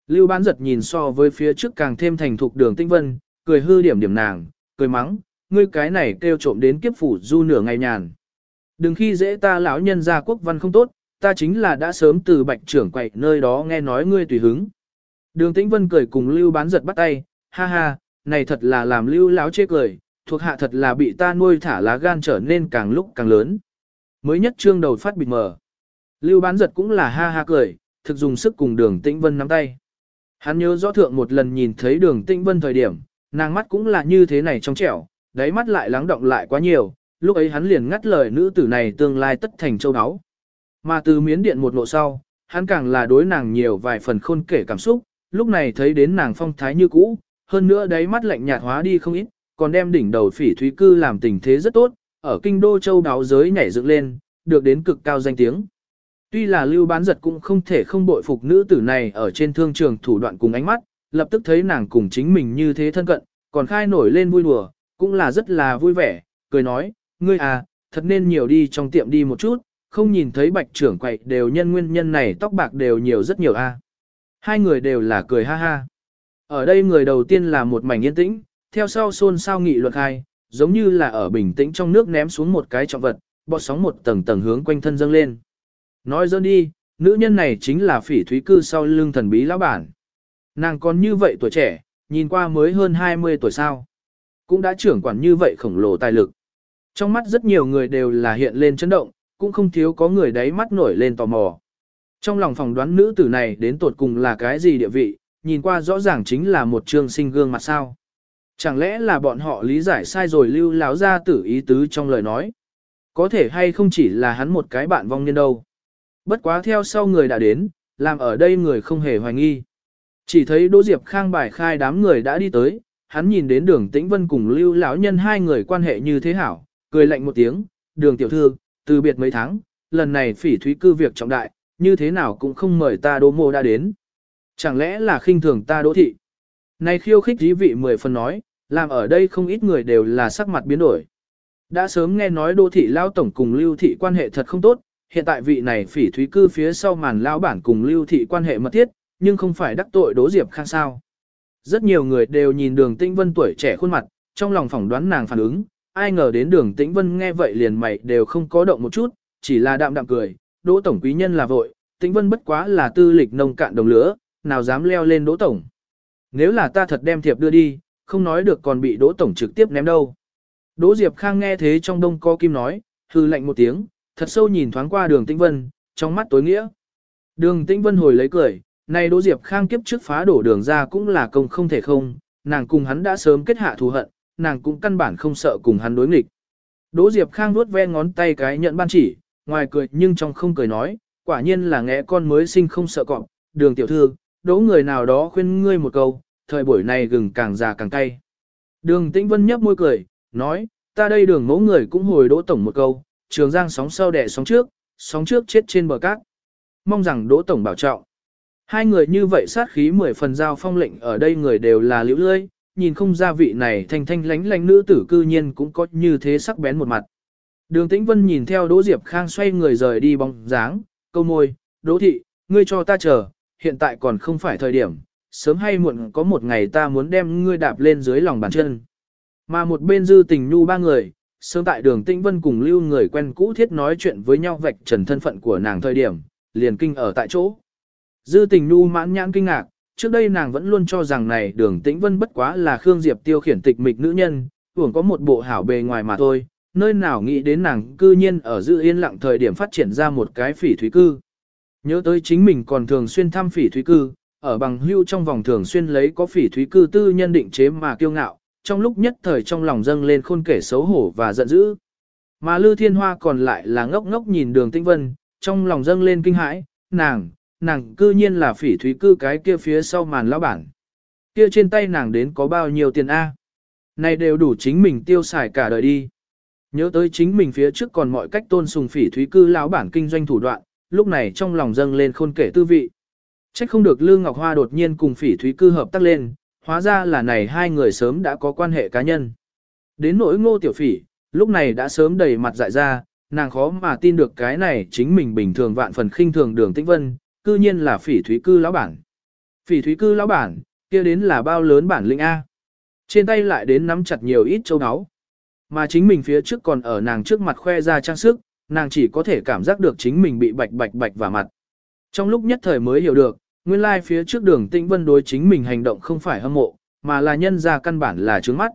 Lưu bán giật nhìn so với phía trước càng thêm thành thục đường Tĩnh Vân, cười hư điểm điểm nàng, cười mắng, ngươi cái này kêu trộm đến kiếp phủ du nửa ngày nhàn. Đừng khi dễ ta lão nhân gia quốc văn không tốt, ta chính là đã sớm từ bạch trưởng quậy nơi đó nghe nói ngươi tùy hứng. Đường Tĩnh Vân cười cùng Lưu bán giật bắt tay, ha ha, này thật là làm Lưu láo chê cười, thuộc hạ thật là bị ta nuôi thả lá gan trở nên càng lúc càng lớn. Mới nhất trương đầu phát bịt mờ. Lưu bán giật cũng là ha ha cười, thực dùng sức cùng đường Tĩnh Vân nắm tay. Hắn nhớ rõ thượng một lần nhìn thấy đường Tĩnh Vân thời điểm, nàng mắt cũng là như thế này trong trẻo, đáy mắt lại lắng động lại quá nhiều, lúc ấy hắn liền ngắt lời nữ tử này tương lai tất thành châu áo. Mà từ miến điện một lộ sau, hắn càng là đối nàng nhiều vài phần khôn kể cảm xúc, lúc này thấy đến nàng phong thái như cũ, hơn nữa đáy mắt lạnh nhạt hóa đi không ít, còn đem đỉnh đầu phỉ thúy cư làm tình thế rất tốt, ở kinh đô châu đáo giới nhảy dựng lên, được đến cực cao danh tiếng. Tuy là lưu bán giật cũng không thể không bội phục nữ tử này ở trên thương trường thủ đoạn cùng ánh mắt, lập tức thấy nàng cùng chính mình như thế thân cận, còn khai nổi lên vui đùa, cũng là rất là vui vẻ, cười nói, ngươi à, thật nên nhiều đi trong tiệm đi một chút, không nhìn thấy bạch trưởng quậy đều nhân nguyên nhân này tóc bạc đều nhiều rất nhiều a. Hai người đều là cười ha ha. Ở đây người đầu tiên là một mảnh yên tĩnh, theo sau xôn xao nghị luật hai, giống như là ở bình tĩnh trong nước ném xuống một cái trọng vật, bọt sóng một tầng tầng hướng quanh thân dâng lên. Nói dơ đi, nữ nhân này chính là phỉ thúy cư sau lưng thần bí lão bản. Nàng còn như vậy tuổi trẻ, nhìn qua mới hơn 20 tuổi sao. Cũng đã trưởng quản như vậy khổng lồ tài lực. Trong mắt rất nhiều người đều là hiện lên chấn động, cũng không thiếu có người đáy mắt nổi lên tò mò. Trong lòng phòng đoán nữ tử này đến tột cùng là cái gì địa vị, nhìn qua rõ ràng chính là một trương sinh gương mặt sao. Chẳng lẽ là bọn họ lý giải sai rồi lưu láo ra tử ý tứ trong lời nói. Có thể hay không chỉ là hắn một cái bạn vong niên đâu. Bất quá theo sau người đã đến, làm ở đây người không hề hoài nghi. Chỉ thấy Đỗ Diệp Khang bài khai đám người đã đi tới, hắn nhìn đến đường tĩnh vân cùng lưu lão nhân hai người quan hệ như thế hảo, cười lạnh một tiếng, đường tiểu thư, từ biệt mấy tháng, lần này phỉ thúy cư việc trọng đại, như thế nào cũng không mời ta đỗ mô đã đến. Chẳng lẽ là khinh thường ta đỗ thị? Này khiêu khích dí vị mười phần nói, làm ở đây không ít người đều là sắc mặt biến đổi. Đã sớm nghe nói Đỗ thị Lão tổng cùng lưu thị quan hệ thật không tốt, hiện tại vị này phỉ thúy cư phía sau màn lao bản cùng lưu thị quan hệ mật thiết, nhưng không phải đắc tội Đỗ diệp khang sao. Rất nhiều người đều nhìn đường tĩnh vân tuổi trẻ khuôn mặt, trong lòng phỏng đoán nàng phản ứng, ai ngờ đến đường tĩnh vân nghe vậy liền mày đều không có động một chút, chỉ là đạm đạm cười, đỗ tổng quý nhân là vội, tĩnh vân bất quá là tư lịch nông cạn đồng lửa, nào dám leo lên đỗ tổng. Nếu là ta thật đem thiệp đưa đi, không nói được còn bị đỗ tổng trực tiếp ném đâu. Đỗ Diệp Khang nghe thế trong đông có kim nói, hư lạnh một tiếng, thật sâu nhìn thoáng qua đường tĩnh vân, trong mắt tối nghĩa. Đường tĩnh vân hồi lấy cười, này Đỗ Diệp Khang kiếp trước phá đổ đường ra cũng là công không thể không, nàng cùng hắn đã sớm kết hạ thù hận, nàng cũng căn bản không sợ cùng hắn đối nghịch. Đỗ Diệp Khang vuốt ve ngón tay cái nhận ban chỉ, ngoài cười nhưng trong không cười nói, quả nhiên là ngẽ con mới sinh không sợ cọp, đường tiểu thư, đỗ người nào đó khuyên ngươi một câu, thời buổi này gừng càng già càng cay. Đường Tĩnh Vân nhấp môi cười, nói, ta đây đường mẫu người cũng hồi đỗ tổng một câu, trường giang sóng sau đẻ sóng trước, sóng trước chết trên bờ cát. Mong rằng đỗ tổng bảo trọng. Hai người như vậy sát khí mười phần giao phong lệnh ở đây người đều là liễu lơi, nhìn không ra vị này thanh thanh lánh lánh nữ tử cư nhiên cũng có như thế sắc bén một mặt. Đường Tĩnh Vân nhìn theo Đỗ Diệp Khang xoay người rời đi bóng dáng, câu môi, Đỗ thị, ngươi cho ta chờ, hiện tại còn không phải thời điểm, sớm hay muộn có một ngày ta muốn đem ngươi đạp lên dưới lòng bàn chân. Mà một bên dư tình nhu ba người, sớm tại đường Tĩnh Vân cùng lưu người quen cũ thiết nói chuyện với nhau vạch trần thân phận của nàng thời điểm, liền kinh ở tại chỗ. Dư tình Nu mãn nhãn kinh ngạc, trước đây nàng vẫn luôn cho rằng này đường tĩnh vân bất quá là Khương Diệp tiêu khiển tịch mịch nữ nhân, tưởng có một bộ hảo bề ngoài mà thôi, nơi nào nghĩ đến nàng cư nhiên ở dư yên lặng thời điểm phát triển ra một cái phỉ thúy cư. Nhớ tới chính mình còn thường xuyên thăm phỉ thúy cư, ở bằng hưu trong vòng thường xuyên lấy có phỉ thúy cư tư nhân định chế mà kiêu ngạo, trong lúc nhất thời trong lòng dâng lên khôn kể xấu hổ và giận dữ. Mà Lư Thiên Hoa còn lại là ngốc ngốc nhìn đường Tĩnh vân, trong lòng dâng lên kinh hãi, nàng, nàng cư nhiên là phỉ thúy cư cái kia phía sau màn lão bản. Kia trên tay nàng đến có bao nhiêu tiền A. Này đều đủ chính mình tiêu xài cả đời đi. Nhớ tới chính mình phía trước còn mọi cách tôn sùng phỉ thúy cư lão bản kinh doanh thủ đoạn, lúc này trong lòng dâng lên khôn kể tư vị. Trách không được Lương Ngọc Hoa đột nhiên cùng phỉ thúy cư hợp tác lên, hóa ra là này hai người sớm đã có quan hệ cá nhân. Đến nỗi ngô tiểu phỉ, lúc này đã sớm đầy mặt dại ra, nàng khó mà tin được cái này chính mình bình thường vạn phần khinh thường đường tĩnh vân, cư nhiên là phỉ thúy cư lão bản. Phỉ thúy cư lão bản, kia đến là bao lớn bản lĩnh A. Trên tay lại đến nắm chặt nhiều ít châu áo. Mà chính mình phía trước còn ở nàng trước mặt khoe ra trang sức, nàng chỉ có thể cảm giác được chính mình bị bạch bạch bạch vào mặt. Trong lúc nhất thời mới hiểu được, nguyên lai like phía trước đường tĩnh vân đối chính mình hành động không phải hâm mộ, mà là nhân ra căn bản là trướng mắt.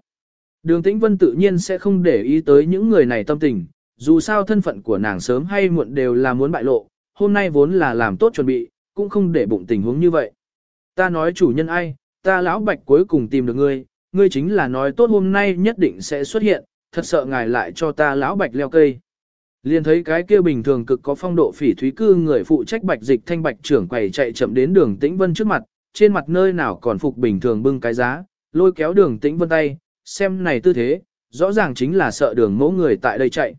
Đường tĩnh vân tự nhiên sẽ không để ý tới những người này tâm tình, dù sao thân phận của nàng sớm hay muộn đều là muốn bại lộ, hôm nay vốn là làm tốt chuẩn bị, cũng không để bụng tình huống như vậy. Ta nói chủ nhân ai, ta lão bạch cuối cùng tìm được ngươi, ngươi chính là nói tốt hôm nay nhất định sẽ xuất hiện, thật sợ ngài lại cho ta lão bạch leo cây. Liền thấy cái kia bình thường cực có phong độ phỉ thúy cư người phụ trách bạch dịch thanh bạch trưởng quầy chạy chậm đến đường tĩnh vân trước mặt, trên mặt nơi nào còn phục bình thường bưng cái giá, lôi kéo đường tĩnh vân tay, xem này tư thế, rõ ràng chính là sợ đường mẫu người tại đây chạy.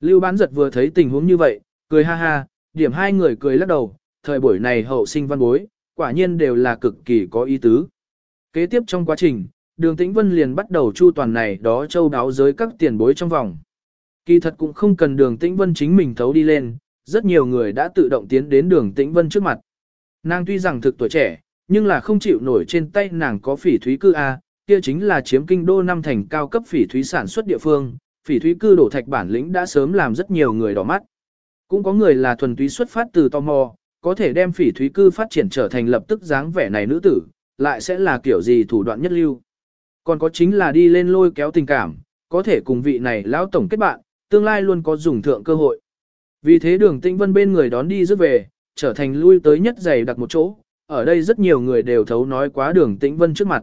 Lưu bán giật vừa thấy tình huống như vậy, cười ha ha, điểm hai người cười lắc đầu, thời buổi này hậu sinh văn bối, quả nhiên đều là cực kỳ có ý tứ. Kế tiếp trong quá trình, đường tĩnh vân liền bắt đầu chu toàn này đó châu đáo giới các tiền bối trong vòng. Kỳ thật cũng không cần đường tĩnh vân chính mình thấu đi lên, rất nhiều người đã tự động tiến đến đường tĩnh vân trước mặt. Nàng tuy rằng thực tuổi trẻ, nhưng là không chịu nổi trên tay nàng có phỉ thúy cư A, kia chính là chiếm kinh đô năm thành cao cấp phỉ thúy sản xuất địa phương, phỉ thúy cư đổ thạch bản lĩnh đã sớm làm rất nhiều người đỏ mắt. Cũng có người là thuần túy xuất phát từ tò mò, có thể đem phỉ thúy cư phát triển trở thành lập tức dáng vẻ này nữ tử, lại sẽ là kiểu gì thủ đoạn nhất lưu. Còn có chính là đi lên lôi kéo tình cảm, có thể cùng vị này lão tổng kết bạn, tương lai luôn có dùng thượng cơ hội. Vì thế đường tĩnh vân bên người đón đi rước về, trở thành lui tới nhất dày đặt một chỗ, ở đây rất nhiều người đều thấu nói quá đường tĩnh vân trước mặt.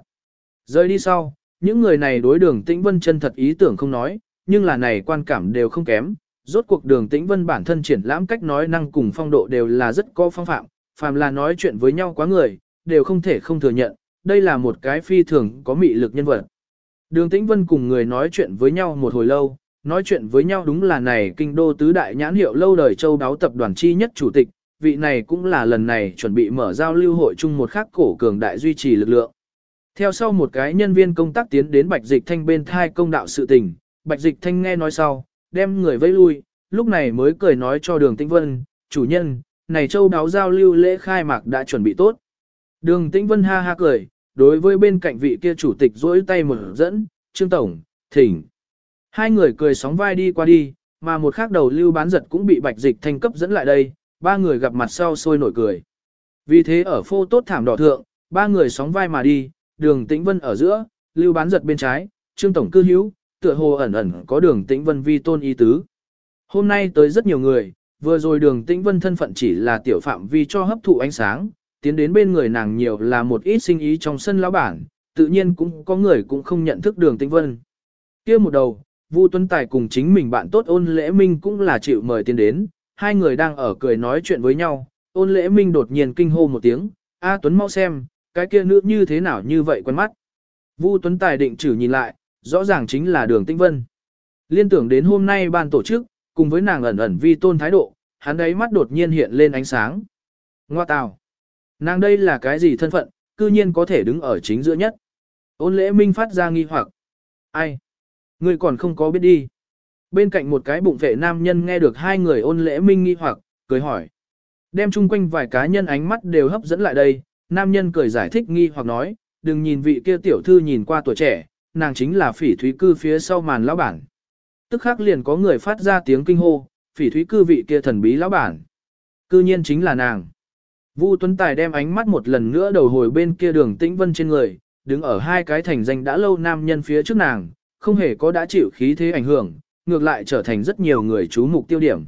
Rơi đi sau, những người này đối đường tĩnh vân chân thật ý tưởng không nói, nhưng là này quan cảm đều không kém. Rốt cuộc đường tĩnh vân bản thân triển lãm cách nói năng cùng phong độ đều là rất có phong phạm, phàm là nói chuyện với nhau quá người, đều không thể không thừa nhận, đây là một cái phi thường có mị lực nhân vật. Đường tĩnh vân cùng người nói chuyện với nhau một hồi lâu, nói chuyện với nhau đúng là này kinh đô tứ đại nhãn hiệu lâu đời châu đáo tập đoàn chi nhất chủ tịch, vị này cũng là lần này chuẩn bị mở giao lưu hội chung một khắc cổ cường đại duy trì lực lượng. Theo sau một cái nhân viên công tác tiến đến Bạch Dịch Thanh bên thai công đạo sự tình, Bạch Dịch Thanh nghe nói sau, đem người vây lui, lúc này mới cười nói cho Đường Tĩnh Vân, chủ nhân, này châu đáo giao lưu lễ khai mạc đã chuẩn bị tốt. Đường Tĩnh Vân ha ha cười, đối với bên cạnh vị kia chủ tịch duỗi tay một dẫn, Trương Tổng, thỉnh. Hai người cười sóng vai đi qua đi, mà một khác đầu lưu bán giật cũng bị Bạch Dịch Thanh cấp dẫn lại đây, ba người gặp mặt sau sôi nổi cười. Vì thế ở phô tốt thảm đỏ thượng, ba người sóng vai mà đi, đường tĩnh vân ở giữa, lưu bán giật bên trái, trương tổng cư hữu, tựa hồ ẩn ẩn có đường tĩnh vân vi tôn ý tứ. Hôm nay tới rất nhiều người, vừa rồi đường tĩnh vân thân phận chỉ là tiểu phạm vi cho hấp thụ ánh sáng, tiến đến bên người nàng nhiều là một ít sinh ý trong sân lão bản, tự nhiên cũng có người cũng không nhận thức đường tĩnh vân. kia một đầu, Vu Tuấn Tài cùng chính mình bạn tốt ôn lễ minh cũng là chịu mời tiến đến, hai người đang ở cười nói chuyện với nhau, ôn lễ minh đột nhiên kinh hô một tiếng, A Tuấn mau xem, cái kia nữ như thế nào như vậy quen mắt. Vu Tuấn Tài định chử nhìn lại, rõ ràng chính là đường tinh vân. Liên tưởng đến hôm nay ban tổ chức, cùng với nàng ẩn ẩn vi tôn thái độ, hắn đấy mắt đột nhiên hiện lên ánh sáng. Ngoa tào. Nàng đây là cái gì thân phận, cư nhiên có thể đứng ở chính giữa nhất. Ôn lễ minh phát ra nghi hoặc. Ai? Người còn không có biết đi. Bên cạnh một cái bụng vệ nam nhân nghe được hai người ôn lễ minh nghi hoặc, cười hỏi. Đem chung quanh vài cá nhân ánh mắt đều hấp dẫn lại đây, nam nhân cười giải thích nghi hoặc nói, đừng nhìn vị kia tiểu thư nhìn qua tuổi trẻ, nàng chính là phỉ thúy cư phía sau màn lão bản. Tức khắc liền có người phát ra tiếng kinh hô, phỉ thúy cư vị kia thần bí lão bản. Cư nhiên chính là nàng. Vu Tuấn Tài đem ánh mắt một lần nữa đầu hồi bên kia đường tĩnh vân trên người, đứng ở hai cái thành danh đã lâu nam nhân phía trước nàng, không hề có đã chịu khí thế ảnh hưởng, ngược lại trở thành rất nhiều người chú mục tiêu điểm.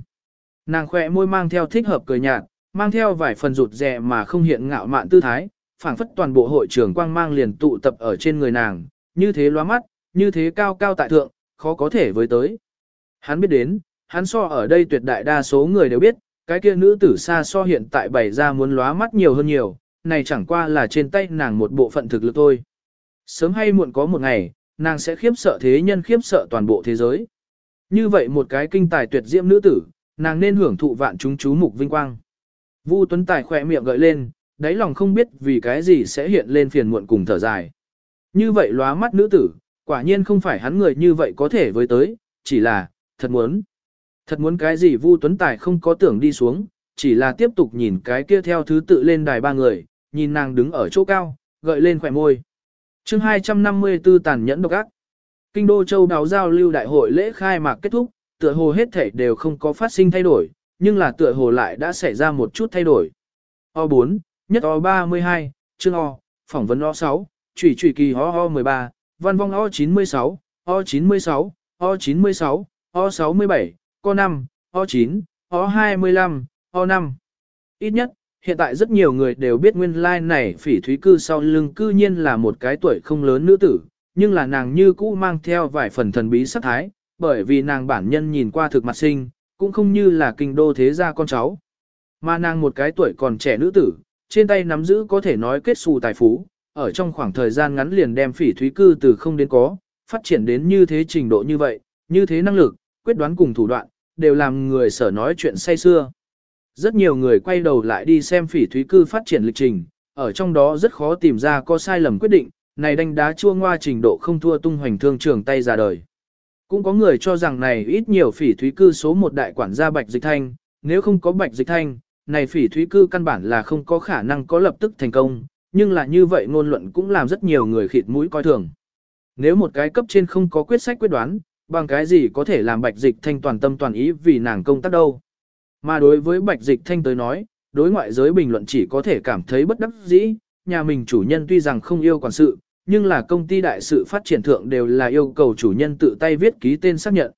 Nàng khỏe môi mang theo thích hợp cười nhạt, mang theo vài phần rụt rè mà không hiện ngạo mạn tư thái, phảng phất toàn bộ hội trường quang mang liền tụ tập ở trên người nàng, như thế loa mắt, như thế cao cao tại thượng, khó có thể với tới. Hắn biết đến, hắn so ở đây tuyệt đại đa số người đều biết, cái kia nữ tử xa so hiện tại bày ra muốn lóa mắt nhiều hơn nhiều, này chẳng qua là trên tay nàng một bộ phận thực lực thôi. Sớm hay muộn có một ngày, nàng sẽ khiếp sợ thế nhân khiếp sợ toàn bộ thế giới. Như vậy một cái kinh tài tuyệt diễm nữ tử, nàng nên hưởng thụ vạn chúng chú mục vinh quang. Vu Tuấn Tài khỏe miệng gợi lên, đáy lòng không biết vì cái gì sẽ hiện lên phiền muộn cùng thở dài. Như vậy lóa mắt nữ tử, quả nhiên không phải hắn người như vậy có thể với tới, chỉ là, thật muốn. Thật muốn cái gì Vu Tuấn Tài không có tưởng đi xuống, chỉ là tiếp tục nhìn cái kia theo thứ tự lên đài ba người, nhìn nàng đứng ở chỗ cao, gợi lên khỏe môi. chương 254 tàn nhẫn độc ác. Kinh đô châu đáo giao lưu đại hội lễ khai mạc kết thúc, tựa hồ hết thể đều không có phát sinh thay đổi, nhưng là tựa hồ lại đã xảy ra một chút thay đổi. O4, nhất O32, chương O, phỏng vấn O6, trùy trùy kỳ ho ho 13, văn vong O96, O96, O96, O67, Co5, O9, O25, O5. Ít nhất, hiện tại rất nhiều người đều biết nguyên lai like này phỉ thúy cư sau lưng cư nhiên là một cái tuổi không lớn nữ tử, nhưng là nàng như cũ mang theo vài phần thần bí sắc thái, bởi vì nàng bản nhân nhìn qua thực mặt sinh, cũng không như là kinh đô thế gia con cháu. Mà nàng một cái tuổi còn trẻ nữ tử, trên tay nắm giữ có thể nói kết xù tài phú, ở trong khoảng thời gian ngắn liền đem phỉ thúy cư từ không đến có, phát triển đến như thế trình độ như vậy, như thế năng lực, quyết đoán cùng thủ đoạn, đều làm người sở nói chuyện say xưa. Rất nhiều người quay đầu lại đi xem phỉ thúy cư phát triển lịch trình, ở trong đó rất khó tìm ra có sai lầm quyết định, này đánh đá chua ngoa trình độ không thua tung hoành thương trường tay ra đời. Cũng có người cho rằng này ít nhiều phỉ thúy cư số một đại quản gia Bạch Dịch Thanh, nếu không có Bạch Dịch Thanh, này phỉ thúy cư căn bản là không có khả năng có lập tức thành công, nhưng là như vậy ngôn luận cũng làm rất nhiều người khịt mũi coi thường. Nếu một cái cấp trên không có quyết sách quyết đoán, bằng cái gì có thể làm Bạch Dịch Thanh toàn tâm toàn ý vì nàng công tác đâu. Mà đối với Bạch Dịch Thanh tới nói, đối ngoại giới bình luận chỉ có thể cảm thấy bất đắc dĩ, nhà mình chủ nhân tuy rằng không yêu quản sự, nhưng là công ty đại sự phát triển thượng đều là yêu cầu chủ nhân tự tay viết ký tên xác nhận.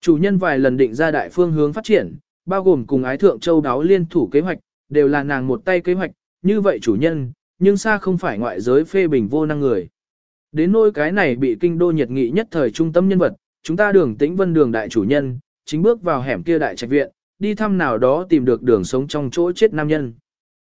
Chủ nhân vài lần định ra đại phương hướng phát triển, bao gồm cùng ái thượng châu đáo liên thủ kế hoạch, đều là nàng một tay kế hoạch, như vậy chủ nhân, nhưng xa không phải ngoại giới phê bình vô năng người. Đến nỗi cái này bị kinh đô nhiệt nghị nhất thời trung tâm nhân vật, chúng ta đường tĩnh vân đường đại chủ nhân, chính bước vào hẻm kia đại trạch viện, đi thăm nào đó tìm được đường sống trong chỗ chết nam nhân.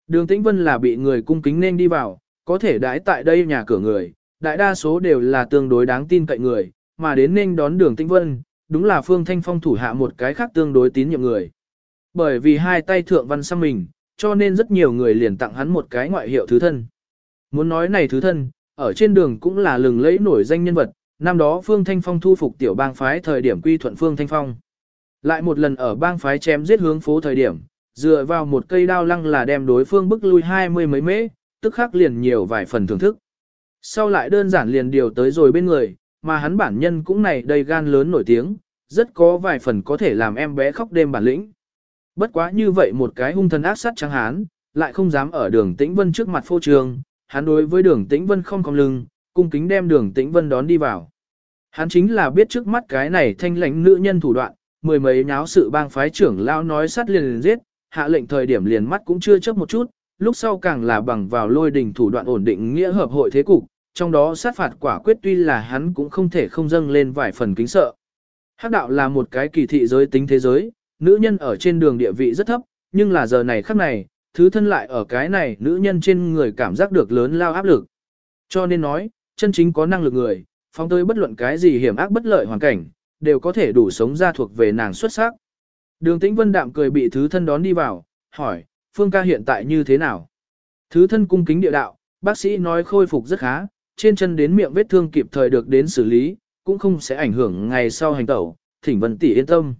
Đường tĩnh vân là bị người cung kính nên đi vào, có thể đãi tại đây nhà cửa người, đại đa số đều là tương đối đáng tin cậy người, mà đến nên đón đường tĩnh vân, đúng là Phương Thanh Phong thủ hạ một cái khác tương đối tín nhiệm người. Bởi vì hai tay thượng văn xăm mình, cho nên rất nhiều người liền tặng hắn một cái ngoại hiệu thứ thân. Muốn nói này thứ thân, ở trên đường cũng là lừng lẫy nổi danh nhân vật, năm đó Phương Thanh Phong thu phục tiểu bang phái thời điểm quy thuận Phương Thanh Phong. Lại một lần ở bang phái chém giết hướng phố thời điểm, dựa vào một cây đao lăng là đem đối phương bức lui hai mươi mấy mễ, tức khắc liền nhiều vài phần thưởng thức. Sau lại đơn giản liền điều tới rồi bên người, mà hắn bản nhân cũng này đầy gan lớn nổi tiếng, rất có vài phần có thể làm em bé khóc đêm bản lĩnh. Bất quá như vậy một cái hung thần ác sát trắng hán, lại không dám ở đường tĩnh vân trước mặt phô trường, hắn đối với đường tĩnh vân không cong lưng, cung kính đem đường tĩnh vân đón đi vào. Hắn chính là biết trước mắt cái này thanh lãnh nữ nhân thủ đoạn, mười mấy nháo sự bang phái trưởng lao nói sát liền liền giết, hạ lệnh thời điểm liền mắt cũng chưa chớp một chút, lúc sau càng là bằng vào lôi đình thủ đoạn ổn định nghĩa hợp hội thế cục, trong đó sát phạt quả quyết tuy là hắn cũng không thể không dâng lên vài phần kính sợ. Hắc đạo là một cái kỳ thị giới tính thế giới, nữ nhân ở trên đường địa vị rất thấp, nhưng là giờ này khắc này, thứ thân lại ở cái này nữ nhân trên người cảm giác được lớn lao áp lực. Cho nên nói, chân chính có năng lực người, phóng tới bất luận cái gì hiểm ác bất lợi hoàn cảnh, đều có thể đủ sống ra thuộc về nàng xuất sắc. Đường tĩnh vân đạm cười bị thứ thân đón đi vào, hỏi, Phương ca hiện tại như thế nào? Thứ thân cung kính địa đạo, bác sĩ nói khôi phục rất khá, trên chân đến miệng vết thương kịp thời được đến xử lý, cũng không sẽ ảnh hưởng ngày sau hành tẩu, thỉnh vân tỷ yên tâm.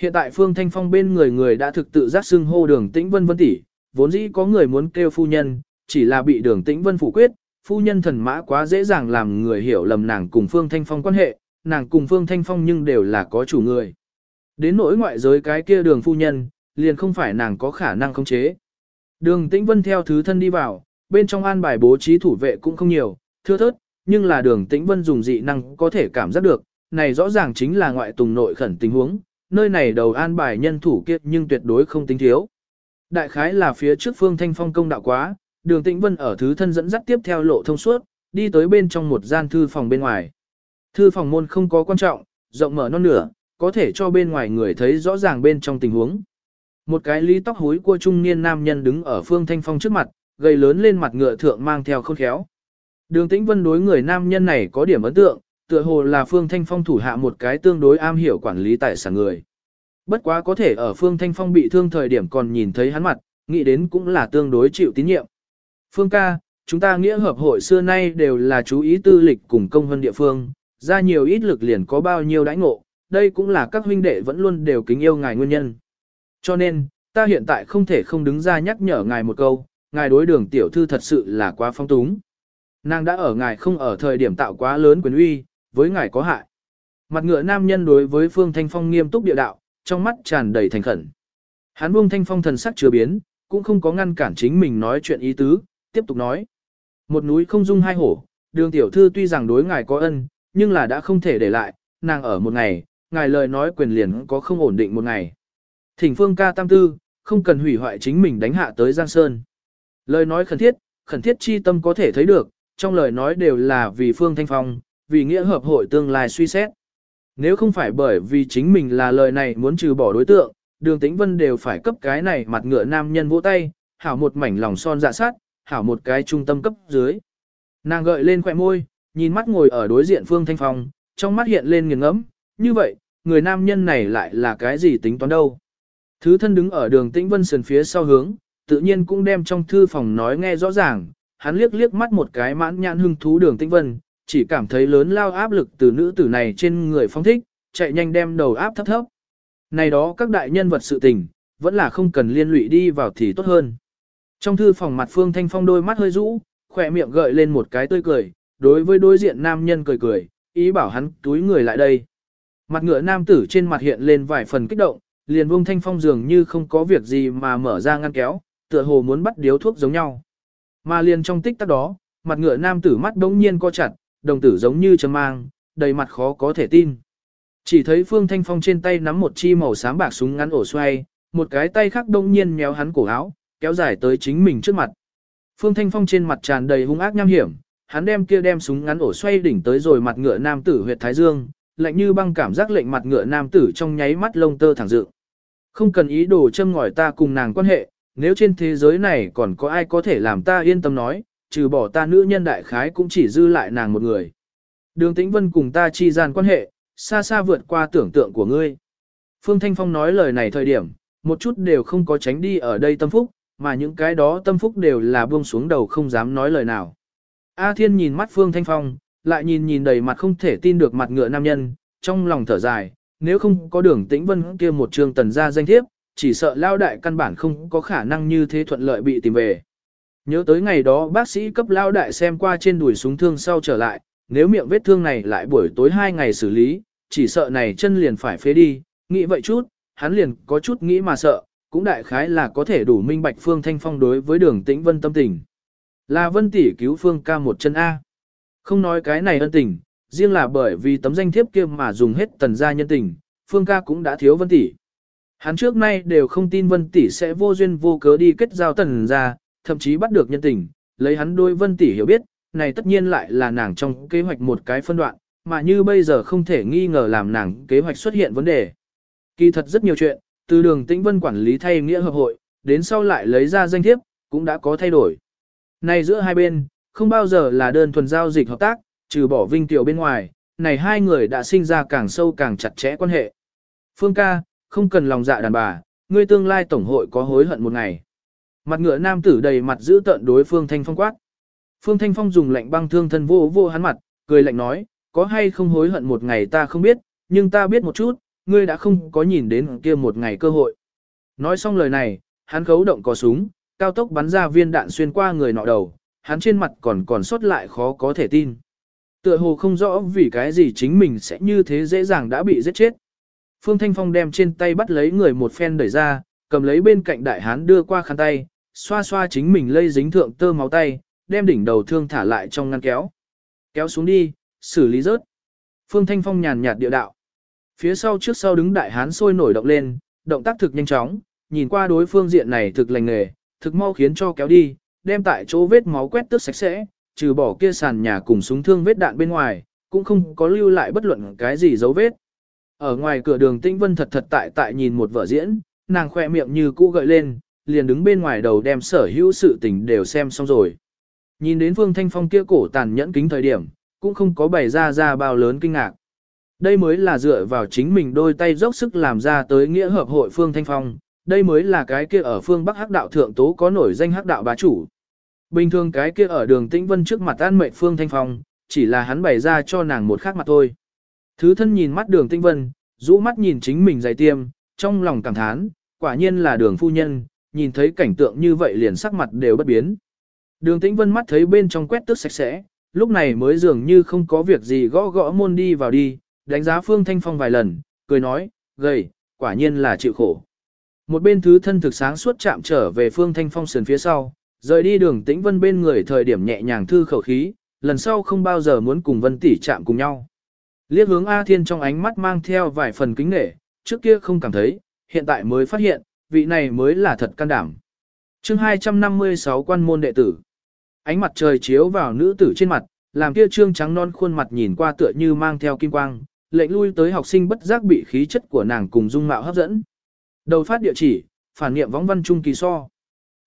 Hiện tại Phương Thanh Phong bên người người đã thực tự giác xưng hô đường tĩnh vân vân tỷ, vốn dĩ có người muốn kêu phu nhân, chỉ là bị đường tĩnh vân phủ quyết, phu nhân thần mã quá dễ dàng làm người hiểu lầm nàng cùng Phương Thanh Phong quan hệ, nàng cùng Phương Thanh Phong nhưng đều là có chủ người. Đến nỗi ngoại giới cái kia đường phu nhân, liền không phải nàng có khả năng khống chế. Đường tĩnh vân theo thứ thân đi vào, bên trong an bài bố trí thủ vệ cũng không nhiều, thưa thớt, nhưng là đường tĩnh vân dùng dị năng có thể cảm giác được, này rõ ràng chính là ngoại tùng nội khẩn tình huống, nơi này đầu an bài nhân thủ kiệt nhưng tuyệt đối không tính thiếu. Đại khái là phía trước phương thanh phong công đạo quá, đường tĩnh vân ở thứ thân dẫn dắt tiếp theo lộ thông suốt, đi tới bên trong một gian thư phòng bên ngoài. Thư phòng môn không có quan trọng, rộng mở non nửa, có thể cho bên ngoài người thấy rõ ràng bên trong tình huống. Một cái lý tóc hối của trung niên nam nhân đứng ở phương thanh phong trước mặt, gầy lớn lên mặt ngựa thượng mang theo khôn khéo. Đường tĩnh vân đối người nam nhân này có điểm ấn tượng, tựa hồ là phương thanh phong thủ hạ một cái tương đối am hiểu quản lý tài sản người. Bất quá có thể ở phương thanh phong bị thương thời điểm còn nhìn thấy hắn mặt, nghĩ đến cũng là tương đối chịu tín nhiệm. Phương ca, chúng ta nghĩa hợp hội xưa nay đều là chú ý tư lịch cùng công hơn địa phương, ra nhiều ít lực liền có bao nhiêu đãi ngộ, đây cũng là các huynh đệ vẫn luôn đều kính yêu ngài nguyên nhân. Cho nên, ta hiện tại không thể không đứng ra nhắc nhở ngài một câu, ngài đối đường tiểu thư thật sự là quá phong túng. Nàng đã ở ngài không ở thời điểm tạo quá lớn quyền uy, với ngài có hại. Mặt ngựa nam nhân đối với Phương Thanh Phong nghiêm túc địa đạo, trong mắt tràn đầy thành khẩn. Hắn buông Thanh Phong thần sắc chưa biến, cũng không có ngăn cản chính mình nói chuyện ý tứ, tiếp tục nói. Một núi không dung hai hổ, đường tiểu thư tuy rằng đối ngài có ân, nhưng là đã không thể để lại, nàng ở một ngày, ngài lời nói quyền liền có không ổn định một ngày. Thỉnh phương ca tam tư, không cần hủy hoại chính mình đánh hạ tới Giang Sơn. Lời nói khẩn thiết, khẩn thiết chi tâm có thể thấy được, trong lời nói đều là vì phương thanh phong, vì nghĩa hợp hội tương lai suy xét. Nếu không phải bởi vì chính mình là lời này muốn trừ bỏ đối tượng, đường tĩnh vân đều phải cấp cái này mặt ngựa nam nhân vỗ tay, hảo một mảnh lòng son dạ sát, hảo một cái trung tâm cấp dưới. Nàng gợi lên khỏe môi, nhìn mắt ngồi ở đối diện Phương Thanh Phong, trong mắt hiện lên nghiền ngẫm, như vậy, người nam nhân này lại là cái gì tính toán đâu. Thứ thân đứng ở đường tĩnh vân sườn phía sau hướng, tự nhiên cũng đem trong thư phòng nói nghe rõ ràng, hắn liếc liếc mắt một cái mãn nhãn hưng thú đường tĩnh vân, chỉ cảm thấy lớn lao áp lực từ nữ tử này trên người phong thích, chạy nhanh đem đầu áp thấp thấp. Này đó các đại nhân vật sự tình, vẫn là không cần liên lụy đi vào thì tốt hơn. Trong thư phòng mặt Phương Thanh Phong đôi mắt hơi rũ, khỏe miệng gợi lên một cái tươi cười, đối với đối diện nam nhân cười cười, ý bảo hắn túi người lại đây. Mặt ngựa nam tử trên mặt hiện lên vài phần kích động, liền buông Thanh Phong dường như không có việc gì mà mở ra ngăn kéo, tựa hồ muốn bắt điếu thuốc giống nhau. Mà liền trong tích tắc đó, mặt ngựa nam tử mắt bỗng nhiên co chặt, đồng tử giống như châm mang, đầy mặt khó có thể tin. Chỉ thấy Phương Thanh Phong trên tay nắm một chi màu xám bạc súng ngắn ổ xoay, một cái tay khác đông nhiên méo hắn cổ áo, kéo dài tới chính mình trước mặt. Phương Thanh Phong trên mặt tràn đầy hung ác nham hiểm, hắn đem kia đem súng ngắn ổ xoay đỉnh tới rồi mặt ngựa nam tử huyệt thái dương, lạnh như băng cảm giác lệnh mặt ngựa nam tử trong nháy mắt lông tơ thẳng dựng. Không cần ý đồ châm ngòi ta cùng nàng quan hệ, nếu trên thế giới này còn có ai có thể làm ta yên tâm nói, trừ bỏ ta nữ nhân đại khái cũng chỉ dư lại nàng một người. Đường Tĩnh Vân cùng ta chi gian quan hệ, xa xa vượt qua tưởng tượng của ngươi. Phương Thanh Phong nói lời này thời điểm, một chút đều không có tránh đi ở đây tâm phúc, mà những cái đó tâm phúc đều là buông xuống đầu không dám nói lời nào. A Thiên nhìn mắt Phương Thanh Phong, lại nhìn nhìn đầy mặt không thể tin được mặt ngựa nam nhân, trong lòng thở dài, nếu không có đường tĩnh vân kia một trường tần gia danh thiếp, chỉ sợ lao đại căn bản không có khả năng như thế thuận lợi bị tìm về. Nhớ tới ngày đó bác sĩ cấp lao đại xem qua trên đùi súng thương sau trở lại, nếu miệng vết thương này lại buổi tối hai ngày xử lý, chỉ sợ này chân liền phải phế đi, nghĩ vậy chút, hắn liền có chút nghĩ mà sợ, cũng đại khái là có thể đủ minh bạch Phương Thanh Phong đối với đường tĩnh vân tâm tình. Là vân tỷ cứu Phương ca một chân A. Không nói cái này ân tình, riêng là bởi vì tấm danh thiếp kia mà dùng hết tần gia nhân tình, Phương ca cũng đã thiếu vân tỷ. Hắn trước nay đều không tin vân tỷ sẽ vô duyên vô cớ đi kết giao tần gia, thậm chí bắt được nhân tình, lấy hắn đôi vân tỷ hiểu biết, này tất nhiên lại là nàng trong kế hoạch một cái phân đoạn, mà như bây giờ không thể nghi ngờ làm nàng kế hoạch xuất hiện vấn đề. Kỳ thật rất nhiều chuyện, từ đường tĩnh vân quản lý thay nghĩa hợp hội, đến sau lại lấy ra danh thiếp, cũng đã có thay đổi. Này giữa hai bên, không bao giờ là đơn thuần giao dịch hợp tác, trừ bỏ vinh tiểu bên ngoài, này hai người đã sinh ra càng sâu càng chặt chẽ quan hệ. Phương ca, không cần lòng dạ đàn bà, ngươi tương lai tổng hội có hối hận một ngày. Mặt ngựa nam tử đầy mặt giữ tợn đối Phương Thanh Phong quát. Phương Thanh Phong dùng lạnh băng thương thân vô vô hắn mặt, cười lạnh nói, có hay không hối hận một ngày ta không biết, nhưng ta biết một chút, ngươi đã không có nhìn đến kia một ngày cơ hội. Nói xong lời này, hắn khấu động có súng, cao tốc bắn ra viên đạn xuyên qua người nọ đầu, hắn trên mặt còn còn sót lại khó có thể tin. Tựa hồ không rõ vì cái gì chính mình sẽ như thế dễ dàng đã bị giết chết. Phương Thanh Phong đem trên tay bắt lấy người một phen đẩy ra, cầm lấy bên cạnh đại hán đưa qua khăn tay, xoa xoa chính mình lây dính thượng tơ máu tay, đem đỉnh đầu thương thả lại trong ngăn kéo. Kéo xuống đi, xử lý rớt. Phương Thanh Phong nhàn nhạt địa đạo. Phía sau trước sau đứng đại hán sôi nổi động lên, động tác thực nhanh chóng, nhìn qua đối phương diện này thực lành nghề, thực mau khiến cho kéo đi, đem tại chỗ vết máu quét tước sạch sẽ, trừ bỏ kia sàn nhà cùng súng thương vết đạn bên ngoài, cũng không có lưu lại bất luận cái gì dấu vết. Ở ngoài cửa đường Tĩnh Vân thật thật tại tại nhìn một vở diễn, nàng khoe miệng như cũ gợi lên, liền đứng bên ngoài đầu đem sở hữu sự tình đều xem xong rồi. Nhìn đến Phương Thanh Phong kia cổ tàn nhẫn kính thời điểm, cũng không có bày ra ra bao lớn kinh ngạc. Đây mới là dựa vào chính mình đôi tay dốc sức làm ra tới nghĩa hợp hội Phương Thanh Phong, đây mới là cái kia ở phương Bắc Hắc đạo thượng tố có nổi danh Hắc đạo bá chủ. Bình thường cái kia ở đường Tĩnh Vân trước mặt an mệnh Phương Thanh Phong, chỉ là hắn bày ra cho nàng một khác mặt thôi. Thứ thân nhìn mắt đường Tĩnh Vân, rũ mắt nhìn chính mình dày tiêm, trong lòng cảm thán, quả nhiên là đường phu nhân, nhìn thấy cảnh tượng như vậy liền sắc mặt đều bất biến. Đường Tĩnh Vân mắt thấy bên trong quét tước sạch sẽ, lúc này mới dường như không có việc gì gõ gõ môn đi vào đi, đánh giá Phương Thanh Phong vài lần, cười nói, gầy, quả nhiên là chịu khổ. Một bên thứ thân thực sáng suốt chạm trở về Phương Thanh Phong sườn phía sau, rời đi đường Tĩnh Vân bên người thời điểm nhẹ nhàng thư khẩu khí, lần sau không bao giờ muốn cùng Vân tỷ chạm cùng nhau. Liếc hướng A Thiên trong ánh mắt mang theo vài phần kính nể, trước kia không cảm thấy, hiện tại mới phát hiện, vị này mới là thật can đảm. chương 256 quan môn đệ tử. Ánh mặt trời chiếu vào nữ tử trên mặt, làm kia trương trắng non khuôn mặt nhìn qua tựa như mang theo kim quang, lệnh lui tới học sinh bất giác bị khí chất của nàng cùng dung mạo hấp dẫn. Đầu phát địa chỉ, phản niệm võng văn trung kỳ so.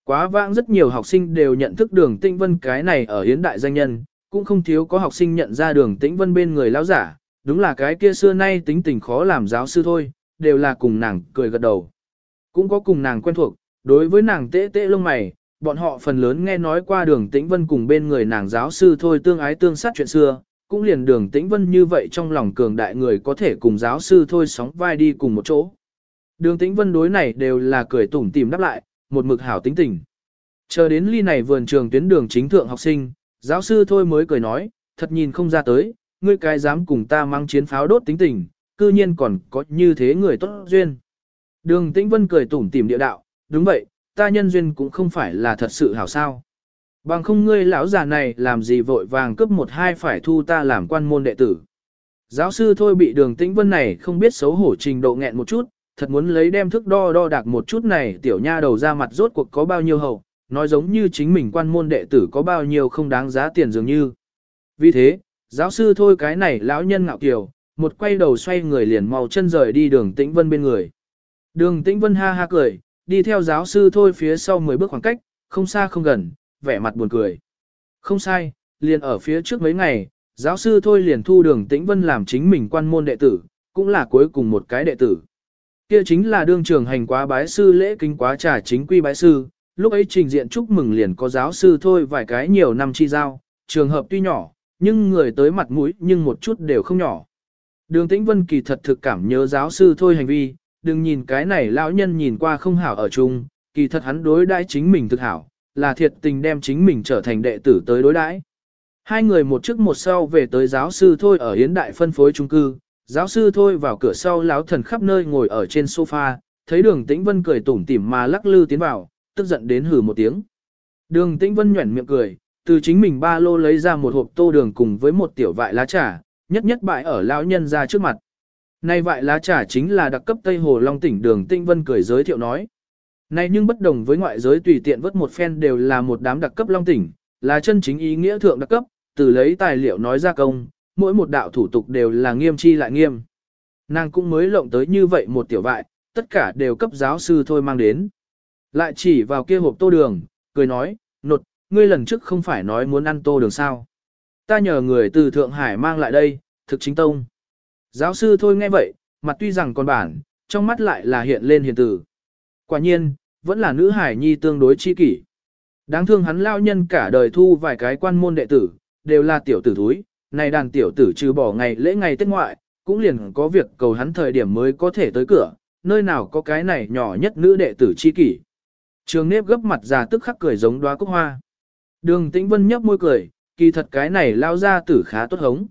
Quá vãng rất nhiều học sinh đều nhận thức đường tĩnh vân cái này ở hiến đại danh nhân, cũng không thiếu có học sinh nhận ra đường tĩnh vân bên người lão giả, đúng là cái kia xưa nay tính tình khó làm giáo sư thôi, đều là cùng nàng cười gật đầu. Cũng có cùng nàng quen thuộc, đối với nàng tễ tễ lông mày, bọn họ phần lớn nghe nói qua đường tĩnh vân cùng bên người nàng giáo sư thôi tương ái tương sát chuyện xưa, cũng liền đường tĩnh vân như vậy trong lòng cường đại người có thể cùng giáo sư thôi sóng vai đi cùng một chỗ. Đường tĩnh vân đối này đều là cười tủm tìm đáp lại, một mực hảo tính tình. Chờ đến ly này vườn trường tuyến đường chính thượng học sinh, giáo sư thôi mới cười nói, thật nhìn không ra tới, ngươi cái dám cùng ta mang chiến pháo đốt tính tình, cư nhiên còn có như thế người tốt duyên. Đường Tĩnh Vân cười tủm tỉm địa đạo, đúng vậy, ta nhân duyên cũng không phải là thật sự hảo sao. Bằng không ngươi lão già này làm gì vội vàng cướp một hai phải thu ta làm quan môn đệ tử. Giáo sư thôi bị đường Tĩnh Vân này không biết xấu hổ trình độ nghẹn một chút, thật muốn lấy đem thức đo đo đạc một chút này tiểu nha đầu ra mặt rốt cuộc có bao nhiêu hậu, nói giống như chính mình quan môn đệ tử có bao nhiêu không đáng giá tiền dường như. Vì thế, giáo sư thôi cái này lão nhân ngạo kiều, một quay đầu xoay người liền mau chân rời đi đường tĩnh vân bên người. Đường tĩnh vân ha ha cười, đi theo giáo sư thôi phía sau 10 bước khoảng cách, không xa không gần, vẻ mặt buồn cười. Không sai, liền ở phía trước mấy ngày, giáo sư thôi liền thu đường tĩnh vân làm chính mình quan môn đệ tử, cũng là cuối cùng một cái đệ tử. Kia chính là đương trường hành quá bái sư lễ kính quá trà chính quy bái sư, lúc ấy trình diện chúc mừng liền có giáo sư thôi vài cái nhiều năm chi giao, trường hợp tuy nhỏ, nhưng người tới mặt mũi nhưng một chút đều không nhỏ. Đường Tĩnh Vân kỳ thật thực cảm nhớ giáo sư thôi hành vi, đừng nhìn cái này lão nhân nhìn qua không hảo ở chung, kỳ thật hắn đối đãi chính mình thực hảo, là thiệt tình đem chính mình trở thành đệ tử tới đối đãi. Hai người một trước một sau về tới giáo sư thôi ở hiến đại phân phối trung cư, giáo sư thôi vào cửa sau lão thần khắp nơi ngồi ở trên sofa, thấy đường tĩnh vân cười tủm tỉm mà lắc lư tiến vào, tức giận đến hử một tiếng. Đường tĩnh vân nhuẩn miệng cười, từ chính mình ba lô lấy ra một hộp tô đường cùng với một tiểu vại lá trà, nhất nhất bại ở lão nhân ra trước mặt. Nay vại lá trà chính là đặc cấp Tây Hồ Long tỉnh đường Tinh Vân cười giới thiệu nói. Này nhưng bất đồng với ngoại giới tùy tiện vớt một phen đều là một đám đặc cấp Long tỉnh, là chân chính ý nghĩa thượng đặc cấp, từ lấy tài liệu nói ra công, mỗi một đạo thủ tục đều là nghiêm chi lại nghiêm. Nàng cũng mới lộng tới như vậy một tiểu vại, tất cả đều cấp giáo sư thôi mang đến. Lại chỉ vào kia hộp tô đường, cười nói, nột, ngươi lần trước không phải nói muốn ăn tô đường sao. Ta nhờ người từ Thượng Hải mang lại đây, thực chính tông. Giáo sư thôi nghe vậy, mặt tuy rằng còn bản, trong mắt lại là hiện lên hiền tử. Quả nhiên, vẫn là nữ hải nhi tương đối chi kỷ. Đáng thương hắn lao nhân cả đời thu vài cái quan môn đệ tử, đều là tiểu tử thúi, này đàn tiểu tử trừ bỏ ngày lễ ngày Tết ngoại, cũng liền có việc cầu hắn thời điểm mới có thể tới cửa, nơi nào có cái này nhỏ nhất nữ đệ tử chi kỷ. Trường nếp gấp mặt già tức khắc cười giống đóa cúc hoa. Đường tĩnh vân nhấp môi cười, kỳ thật cái này lao ra tử khá tốt hống.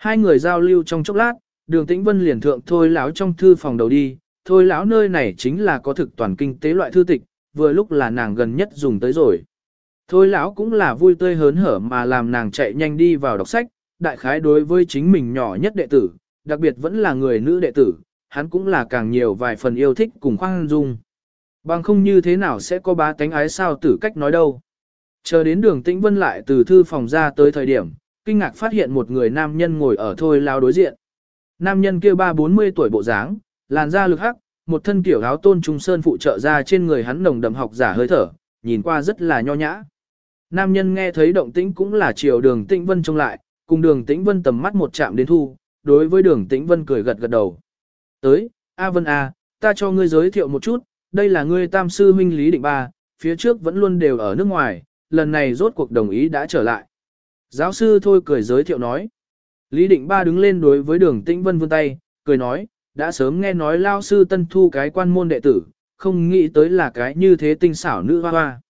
Hai người giao lưu trong chốc lát, đường tĩnh vân liền thượng thôi lão trong thư phòng đầu đi, thôi lão nơi này chính là có thực toàn kinh tế loại thư tịch, vừa lúc là nàng gần nhất dùng tới rồi. Thôi lão cũng là vui tươi hớn hở mà làm nàng chạy nhanh đi vào đọc sách, đại khái đối với chính mình nhỏ nhất đệ tử, đặc biệt vẫn là người nữ đệ tử, hắn cũng là càng nhiều vài phần yêu thích cùng khoan dung. Bằng không như thế nào sẽ có bá tánh ái sao tử cách nói đâu. Chờ đến đường tĩnh vân lại từ thư phòng ra tới thời điểm, kinh ngạc phát hiện một người nam nhân ngồi ở thôi lao đối diện. Nam nhân kia ba bốn mươi tuổi bộ dáng, làn da lực hắc, một thân kiểu áo tôn trung sơn phụ trợ ra trên người hắn nồng đậm học giả hơi thở, nhìn qua rất là nho nhã. Nam nhân nghe thấy động tĩnh cũng là chiều đường tĩnh vân trông lại, cùng đường tĩnh vân tầm mắt một chạm đến thu, đối với đường tĩnh vân cười gật gật đầu. Tới, A Vân A, ta cho ngươi giới thiệu một chút, đây là ngươi tam sư huynh Lý Định Ba, phía trước vẫn luôn đều ở nước ngoài, lần này rốt cuộc đồng ý đã trở lại. Giáo sư thôi cười giới thiệu nói. Lý Định Ba đứng lên đối với đường tĩnh vân vươn tay, cười nói, đã sớm nghe nói lao sư tân thu cái quan môn đệ tử, không nghĩ tới là cái như thế tinh xảo nữ hoa hoa.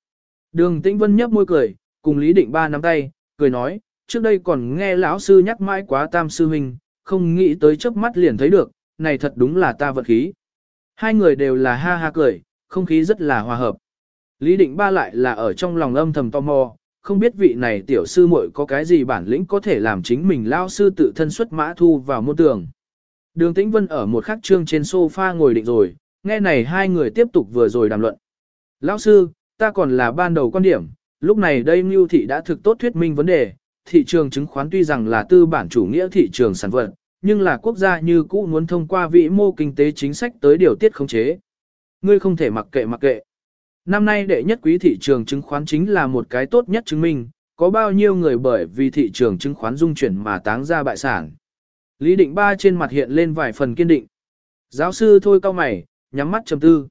Đường tĩnh vân nhấp môi cười, cùng Lý Định Ba nắm tay, cười nói, trước đây còn nghe lão sư nhắc mãi quá tam sư huynh, không nghĩ tới chớp mắt liền thấy được, này thật đúng là ta vật khí. Hai người đều là ha ha cười, không khí rất là hòa hợp. Lý Định Ba lại là ở trong lòng âm thầm tò mò, không biết vị này tiểu sư muội có cái gì bản lĩnh có thể làm chính mình lao sư tự thân xuất mã thu vào môn tường. Đường Tĩnh Vân ở một khắc trương trên sofa ngồi định rồi, nghe này hai người tiếp tục vừa rồi đàm luận. Lão sư, ta còn là ban đầu quan điểm, lúc này đây Ngưu Thị đã thực tốt thuyết minh vấn đề, thị trường chứng khoán tuy rằng là tư bản chủ nghĩa thị trường sản vật, nhưng là quốc gia như cũ muốn thông qua vĩ mô kinh tế chính sách tới điều tiết khống chế. Ngươi không thể mặc kệ mặc kệ. Năm nay đệ nhất quý thị trường chứng khoán chính là một cái tốt nhất chứng minh, có bao nhiêu người bởi vì thị trường chứng khoán dung chuyển mà táng ra bại sản. Lý định ba trên mặt hiện lên vài phần kiên định. Giáo sư thôi cao mày, nhắm mắt trầm tư.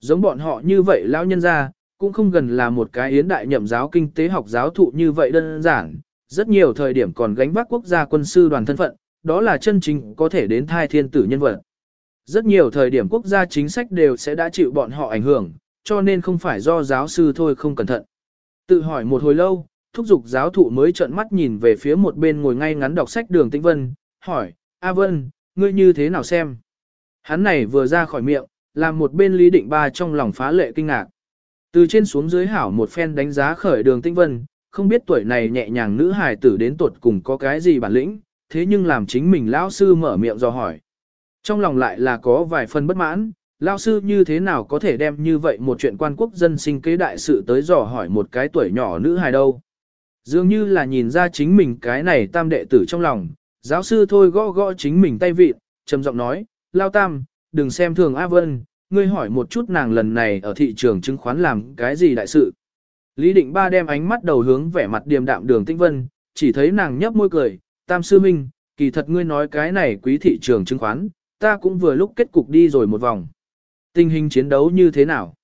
Giống bọn họ như vậy lão nhân ra, cũng không gần là một cái yến đại nhậm giáo kinh tế học giáo thụ như vậy đơn giản, rất nhiều thời điểm còn gánh vác quốc gia quân sư đoàn thân phận, đó là chân chính có thể đến thai thiên tử nhân vật. Rất nhiều thời điểm quốc gia chính sách đều sẽ đã chịu bọn họ ảnh hưởng, cho nên không phải do giáo sư thôi không cẩn thận. Tự hỏi một hồi lâu, thúc giục giáo thụ mới trợn mắt nhìn về phía một bên ngồi ngay ngắn đọc sách đường tĩnh vân, hỏi, A Vân, ngươi như thế nào xem? Hắn này vừa ra khỏi miệng, làm một bên lý định ba trong lòng phá lệ kinh ngạc. Từ trên xuống dưới hảo một phen đánh giá khởi đường tĩnh vân, không biết tuổi này nhẹ nhàng nữ hài tử đến tuột cùng có cái gì bản lĩnh, thế nhưng làm chính mình lão sư mở miệng do hỏi. Trong lòng lại là có vài phần bất mãn, lão sư như thế nào có thể đem như vậy một chuyện quan quốc dân sinh kế đại sự tới dò hỏi một cái tuổi nhỏ nữ hài đâu. Dường như là nhìn ra chính mình cái này tam đệ tử trong lòng, giáo sư thôi gõ gõ chính mình tay vịt, trầm giọng nói, lao tam, đừng xem thường A Vân, ngươi hỏi một chút nàng lần này ở thị trường chứng khoán làm cái gì đại sự. Lý định ba đem ánh mắt đầu hướng vẻ mặt điềm đạm đường tinh vân, chỉ thấy nàng nhấp môi cười, tam sư minh, kỳ thật ngươi nói cái này quý thị trường chứng khoán, ta cũng vừa lúc kết cục đi rồi một vòng. Tình hình chiến đấu như thế nào?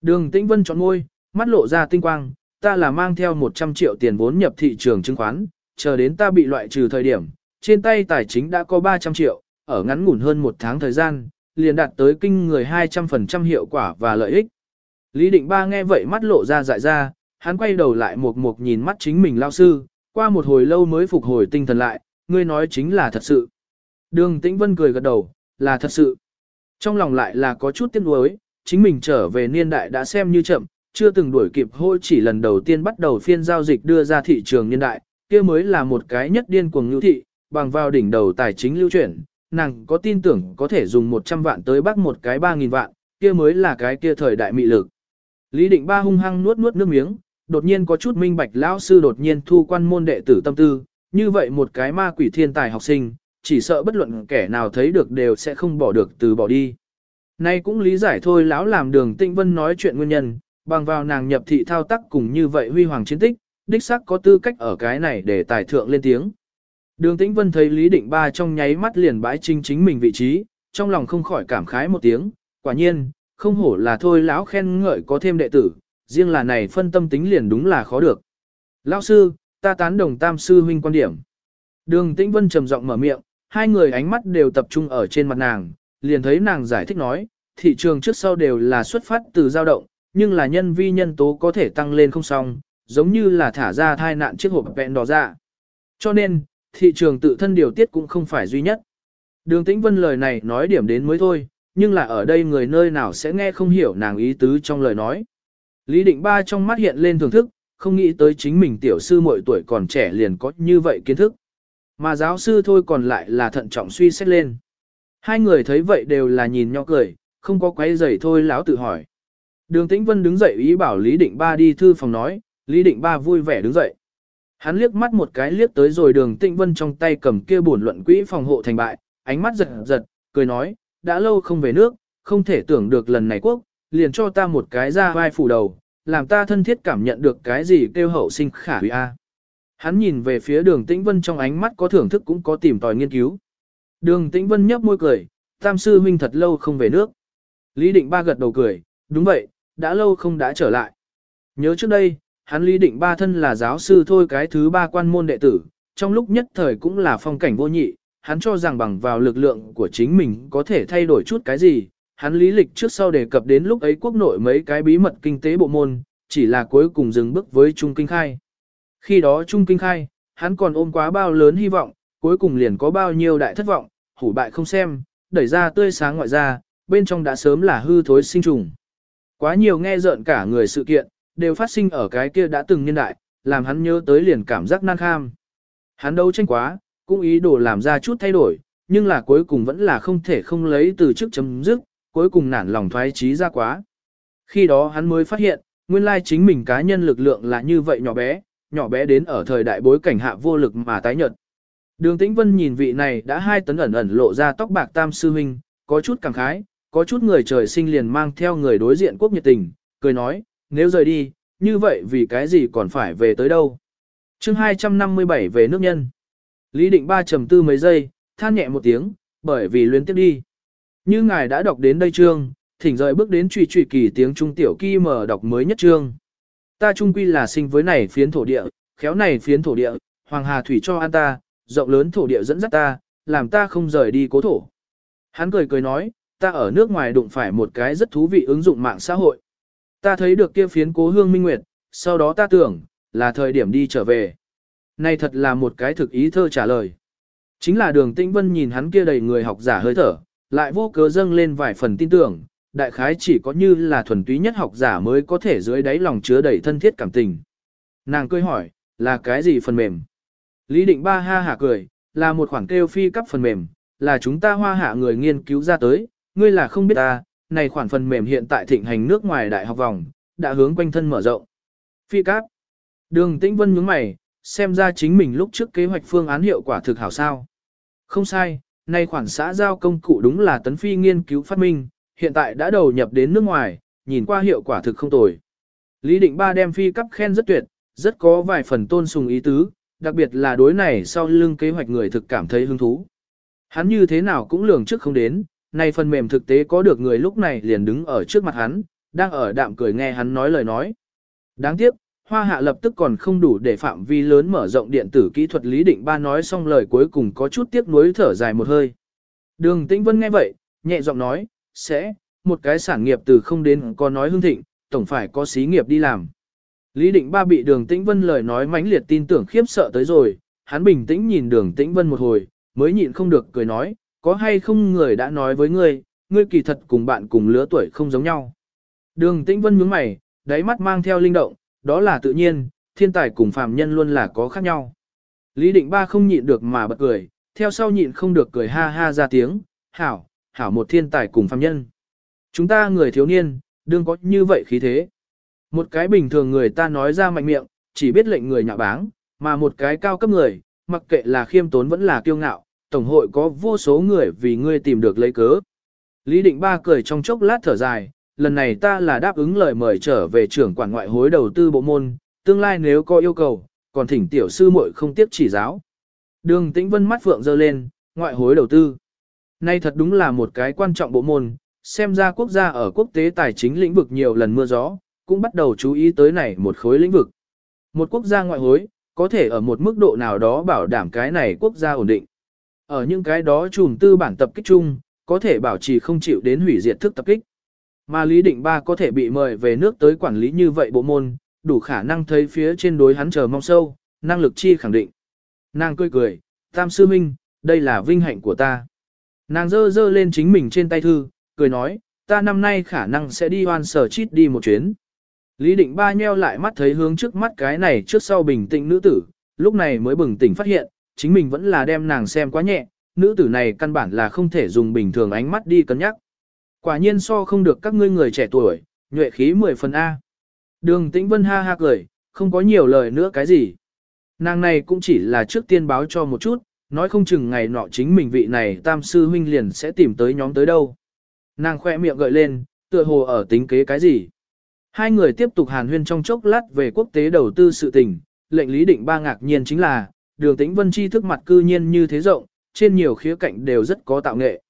Đường tĩnh vân chọn môi, mắt lộ ra tinh quang, ta là mang theo 100 triệu tiền vốn nhập thị trường chứng khoán, chờ đến ta bị loại trừ thời điểm, trên tay tài chính đã có 300 triệu, ở ngắn ngủn hơn một tháng thời gian, liền đạt tới kinh người 200% hiệu quả và lợi ích. Lý Định Ba nghe vậy mắt lộ ra dại ra, hắn quay đầu lại một một nhìn mắt chính mình lao sư, qua một hồi lâu mới phục hồi tinh thần lại, ngươi nói chính là thật sự. Đường Tĩnh Vân cười gật đầu, là thật sự. Trong lòng lại là có chút tiếc nuối, chính mình trở về niên đại đã xem như chậm, chưa từng đuổi kịp hôi chỉ lần đầu tiên bắt đầu phiên giao dịch đưa ra thị trường niên đại, kia mới là một cái nhất điên cuồng lưu thị, bằng vào đỉnh đầu tài chính lưu chuyển, nàng có tin tưởng có thể dùng 100 vạn tới bắt một cái 3.000 vạn, kia mới là cái kia thời đại mị lực. Lý định ba hung hăng nuốt nuốt nước miếng, đột nhiên có chút minh bạch lão sư đột nhiên thu quan môn đệ tử tâm tư, như vậy một cái ma quỷ thiên tài học sinh, chỉ sợ bất luận kẻ nào thấy được đều sẽ không bỏ được từ bỏ đi. Nay cũng lý giải thôi lão làm đường tinh vân nói chuyện nguyên nhân, bằng vào nàng nhập thị thao tác cùng như vậy huy hoàng chiến tích, đích xác có tư cách ở cái này để tài thượng lên tiếng. Đường Tĩnh Vân thấy Lý Định Ba trong nháy mắt liền bãi chính chính mình vị trí, trong lòng không khỏi cảm khái một tiếng, quả nhiên, không hổ là thôi lão khen ngợi có thêm đệ tử, riêng là này phân tâm tính liền đúng là khó được. Lão sư, ta tán đồng tam sư huynh quan điểm. Đường Tĩnh Vân trầm giọng mở miệng, hai người ánh mắt đều tập trung ở trên mặt nàng, liền thấy nàng giải thích nói, thị trường trước sau đều là xuất phát từ dao động, nhưng là nhân vi nhân tố có thể tăng lên không xong, giống như là thả ra thai nạn chiếc hộp vẹn đỏ ra. Cho nên, thị trường tự thân điều tiết cũng không phải duy nhất. Đường Tĩnh Vân lời này nói điểm đến mới thôi, nhưng là ở đây người nơi nào sẽ nghe không hiểu nàng ý tứ trong lời nói. Lý Định Ba trong mắt hiện lên thưởng thức, không nghĩ tới chính mình tiểu sư mỗi tuổi còn trẻ liền có như vậy kiến thức. Mà giáo sư thôi còn lại là thận trọng suy xét lên. Hai người thấy vậy đều là nhìn nhau cười, không có quấy giày thôi lão tự hỏi. Đường Tĩnh Vân đứng dậy ý bảo Lý Định Ba đi thư phòng nói, Lý Định Ba vui vẻ đứng dậy. Hắn liếc mắt một cái liếc tới rồi đường Tĩnh Vân trong tay cầm kia buồn luận quỹ phòng hộ thành bại, ánh mắt giật giật, cười nói, đã lâu không về nước, không thể tưởng được lần này quốc, liền cho ta một cái ra vai phủ đầu, làm ta thân thiết cảm nhận được cái gì kêu hậu sinh khả hủy a. Hắn nhìn về phía đường Tĩnh Vân trong ánh mắt có thưởng thức cũng có tìm tòi nghiên cứu. Đường Tĩnh Vân nhấp môi cười, tam sư huynh thật lâu không về nước. Lý Định Ba gật đầu cười, đúng vậy, đã lâu không đã trở lại. Nhớ trước đây, hắn Lý Định Ba thân là giáo sư thôi cái thứ ba quan môn đệ tử, trong lúc nhất thời cũng là phong cảnh vô nhị, hắn cho rằng bằng vào lực lượng của chính mình có thể thay đổi chút cái gì. Hắn lý lịch trước sau đề cập đến lúc ấy quốc nội mấy cái bí mật kinh tế bộ môn, chỉ là cuối cùng dừng bước với Trung Kinh Khai. Khi đó Trung Kinh Khai, hắn còn ôm quá bao lớn hy vọng, cuối cùng liền có bao nhiêu đại thất vọng, hủ bại không xem, đẩy ra tươi sáng ngoại ra, bên trong đã sớm là hư thối sinh trùng. Quá nhiều nghe rợn cả người sự kiện, đều phát sinh ở cái kia đã từng nhân đại, làm hắn nhớ tới liền cảm giác nan kham. Hắn đấu tranh quá, cũng ý đồ làm ra chút thay đổi, nhưng là cuối cùng vẫn là không thể không lấy từ trước chấm dứt, cuối cùng nản lòng thoái trí ra quá. Khi đó hắn mới phát hiện, nguyên lai chính mình cá nhân lực lượng là như vậy nhỏ bé, nhỏ bé đến ở thời đại bối cảnh hạ vô lực mà tái nhợt. Đường Tĩnh Vân nhìn vị này đã hai tấn ẩn ẩn lộ ra tóc bạc tam sư huynh, có chút cảm khái, có chút người trời sinh liền mang theo người đối diện quốc nhiệt tình, cười nói, nếu rời đi, như vậy vì cái gì còn phải về tới đâu. chương 257 về nước nhân. Lý định ba trầm tư mấy giây, than nhẹ một tiếng, bởi vì luyến tiếp đi. Như ngài đã đọc đến đây chương, thỉnh rời bước đến truy truy kỳ tiếng trung tiểu kỳ mở đọc mới nhất chương. Ta trung quy là sinh với này phiến thổ địa, khéo này phiến thổ địa, hoàng hà thủy cho an ta, rộng lớn thổ địa dẫn dắt ta, làm ta không rời đi cố thổ. Hắn cười cười nói, ta ở nước ngoài đụng phải một cái rất thú vị ứng dụng mạng xã hội. Ta thấy được kia phiến cố hương minh nguyệt, sau đó ta tưởng, là thời điểm đi trở về. Này thật là một cái thực ý thơ trả lời. Chính là đường tĩnh vân nhìn hắn kia đầy người học giả hơi thở, lại vô cớ dâng lên vài phần tin tưởng, đại khái chỉ có như là thuần túy nhất học giả mới có thể dưới đáy lòng chứa đầy thân thiết cảm tình. Nàng cười hỏi, là cái gì phần mềm? Lý định ba ha hả cười, là một khoản kêu phi cấp phần mềm, là chúng ta hoa hạ người nghiên cứu ra tới, ngươi là không biết ta, này khoản phần mềm hiện tại thịnh hành nước ngoài đại học vòng, đã hướng quanh thân mở rộng. Phi cấp. Đường Tĩnh Vân nhướng mày, xem ra chính mình lúc trước kế hoạch phương án hiệu quả thực hảo sao. Không sai, nay khoản xã giao công cụ đúng là tấn phi nghiên cứu phát minh, hiện tại đã đầu nhập đến nước ngoài, nhìn qua hiệu quả thực không tồi. Lý Định Ba đem phi cấp khen rất tuyệt, rất có vài phần tôn sùng ý tứ, đặc biệt là đối này sau lưng kế hoạch người thực cảm thấy hứng thú. Hắn như thế nào cũng lường trước không đến, này phần mềm thực tế có được người lúc này liền đứng ở trước mặt hắn, đang ở đạm cười nghe hắn nói lời nói. Đáng tiếc, hoa hạ lập tức còn không đủ để phạm vi lớn mở rộng điện tử kỹ thuật lý định ba nói xong lời cuối cùng có chút tiếc nuối thở dài một hơi. Đường Tĩnh Vân nghe vậy, nhẹ giọng nói, sẽ, một cái sản nghiệp từ không đến có nói hương thịnh, tổng phải có xí nghiệp đi làm. Lý định ba bị đường Tĩnh Vân lời nói mãnh liệt tin tưởng khiếp sợ tới rồi, hắn bình tĩnh nhìn đường Tĩnh Vân một hồi, mới nhịn không được cười nói, có hay không người đã nói với ngươi, ngươi kỳ thật cùng bạn cùng lứa tuổi không giống nhau. Đường Tĩnh Vân nhướng mày, đáy mắt mang theo linh động, đó là tự nhiên, thiên tài cùng phàm nhân luôn là có khác nhau. Lý định ba không nhịn được mà bật cười, theo sau nhịn không được cười ha ha ra tiếng, hảo, hảo một thiên tài cùng phàm nhân. Chúng ta người thiếu niên, đương có như vậy khí thế. Một cái bình thường người ta nói ra mạnh miệng, chỉ biết lệnh người nhạ báng, mà một cái cao cấp người, mặc kệ là khiêm tốn vẫn là kiêu ngạo, tổng hội có vô số người vì ngươi tìm được lấy cớ. Lý định ba cười trong chốc lát thở dài, lần này ta là đáp ứng lời mời trở về trưởng quản ngoại hối đầu tư bộ môn, tương lai nếu có yêu cầu, còn thỉnh tiểu sư muội không tiếp chỉ giáo. Đường tĩnh vân mắt phượng dơ lên, ngoại hối đầu tư. Nay thật đúng là một cái quan trọng bộ môn, xem ra quốc gia ở quốc tế tài chính lĩnh vực nhiều lần mưa gió, cũng bắt đầu chú ý tới này một khối lĩnh vực. Một quốc gia ngoại hối, có thể ở một mức độ nào đó bảo đảm cái này quốc gia ổn định. Ở những cái đó trùm tư bản tập kích chung, có thể bảo trì không chịu đến hủy diệt thức tập kích. Mà Lý Định Ba có thể bị mời về nước tới quản lý như vậy bộ môn, đủ khả năng thấy phía trên đối hắn chờ mong sâu, năng lực chi khẳng định. Nàng cười cười, Tam Sư Minh, đây là vinh hạnh của ta. Nàng dơ dơ lên chính mình trên tay thư, cười nói, ta năm nay khả năng sẽ đi hoan sở chít đi một chuyến. Lý Định Ba nheo lại mắt thấy hướng trước mắt cái này trước sau bình tĩnh nữ tử, lúc này mới bừng tỉnh phát hiện, chính mình vẫn là đem nàng xem quá nhẹ, nữ tử này căn bản là không thể dùng bình thường ánh mắt đi cân nhắc. Quả nhiên so không được các ngươi người trẻ tuổi, nhuệ khí 10 phần A. Đường Tĩnh Vân ha ha cười, không có nhiều lời nữa cái gì. Nàng này cũng chỉ là trước tiên báo cho một chút, nói không chừng ngày nọ chính mình vị này tam sư huynh liền sẽ tìm tới nhóm tới đâu. Nàng khoe miệng gợi lên, tựa hồ ở tính kế cái gì. Hai người tiếp tục hàn huyên trong chốc lát về quốc tế đầu tư sự tình, lệnh lý định ba ngạc nhiên chính là, đường tĩnh vân chi thức mặt cư nhiên như thế rộng, trên nhiều khía cạnh đều rất có tạo nghệ.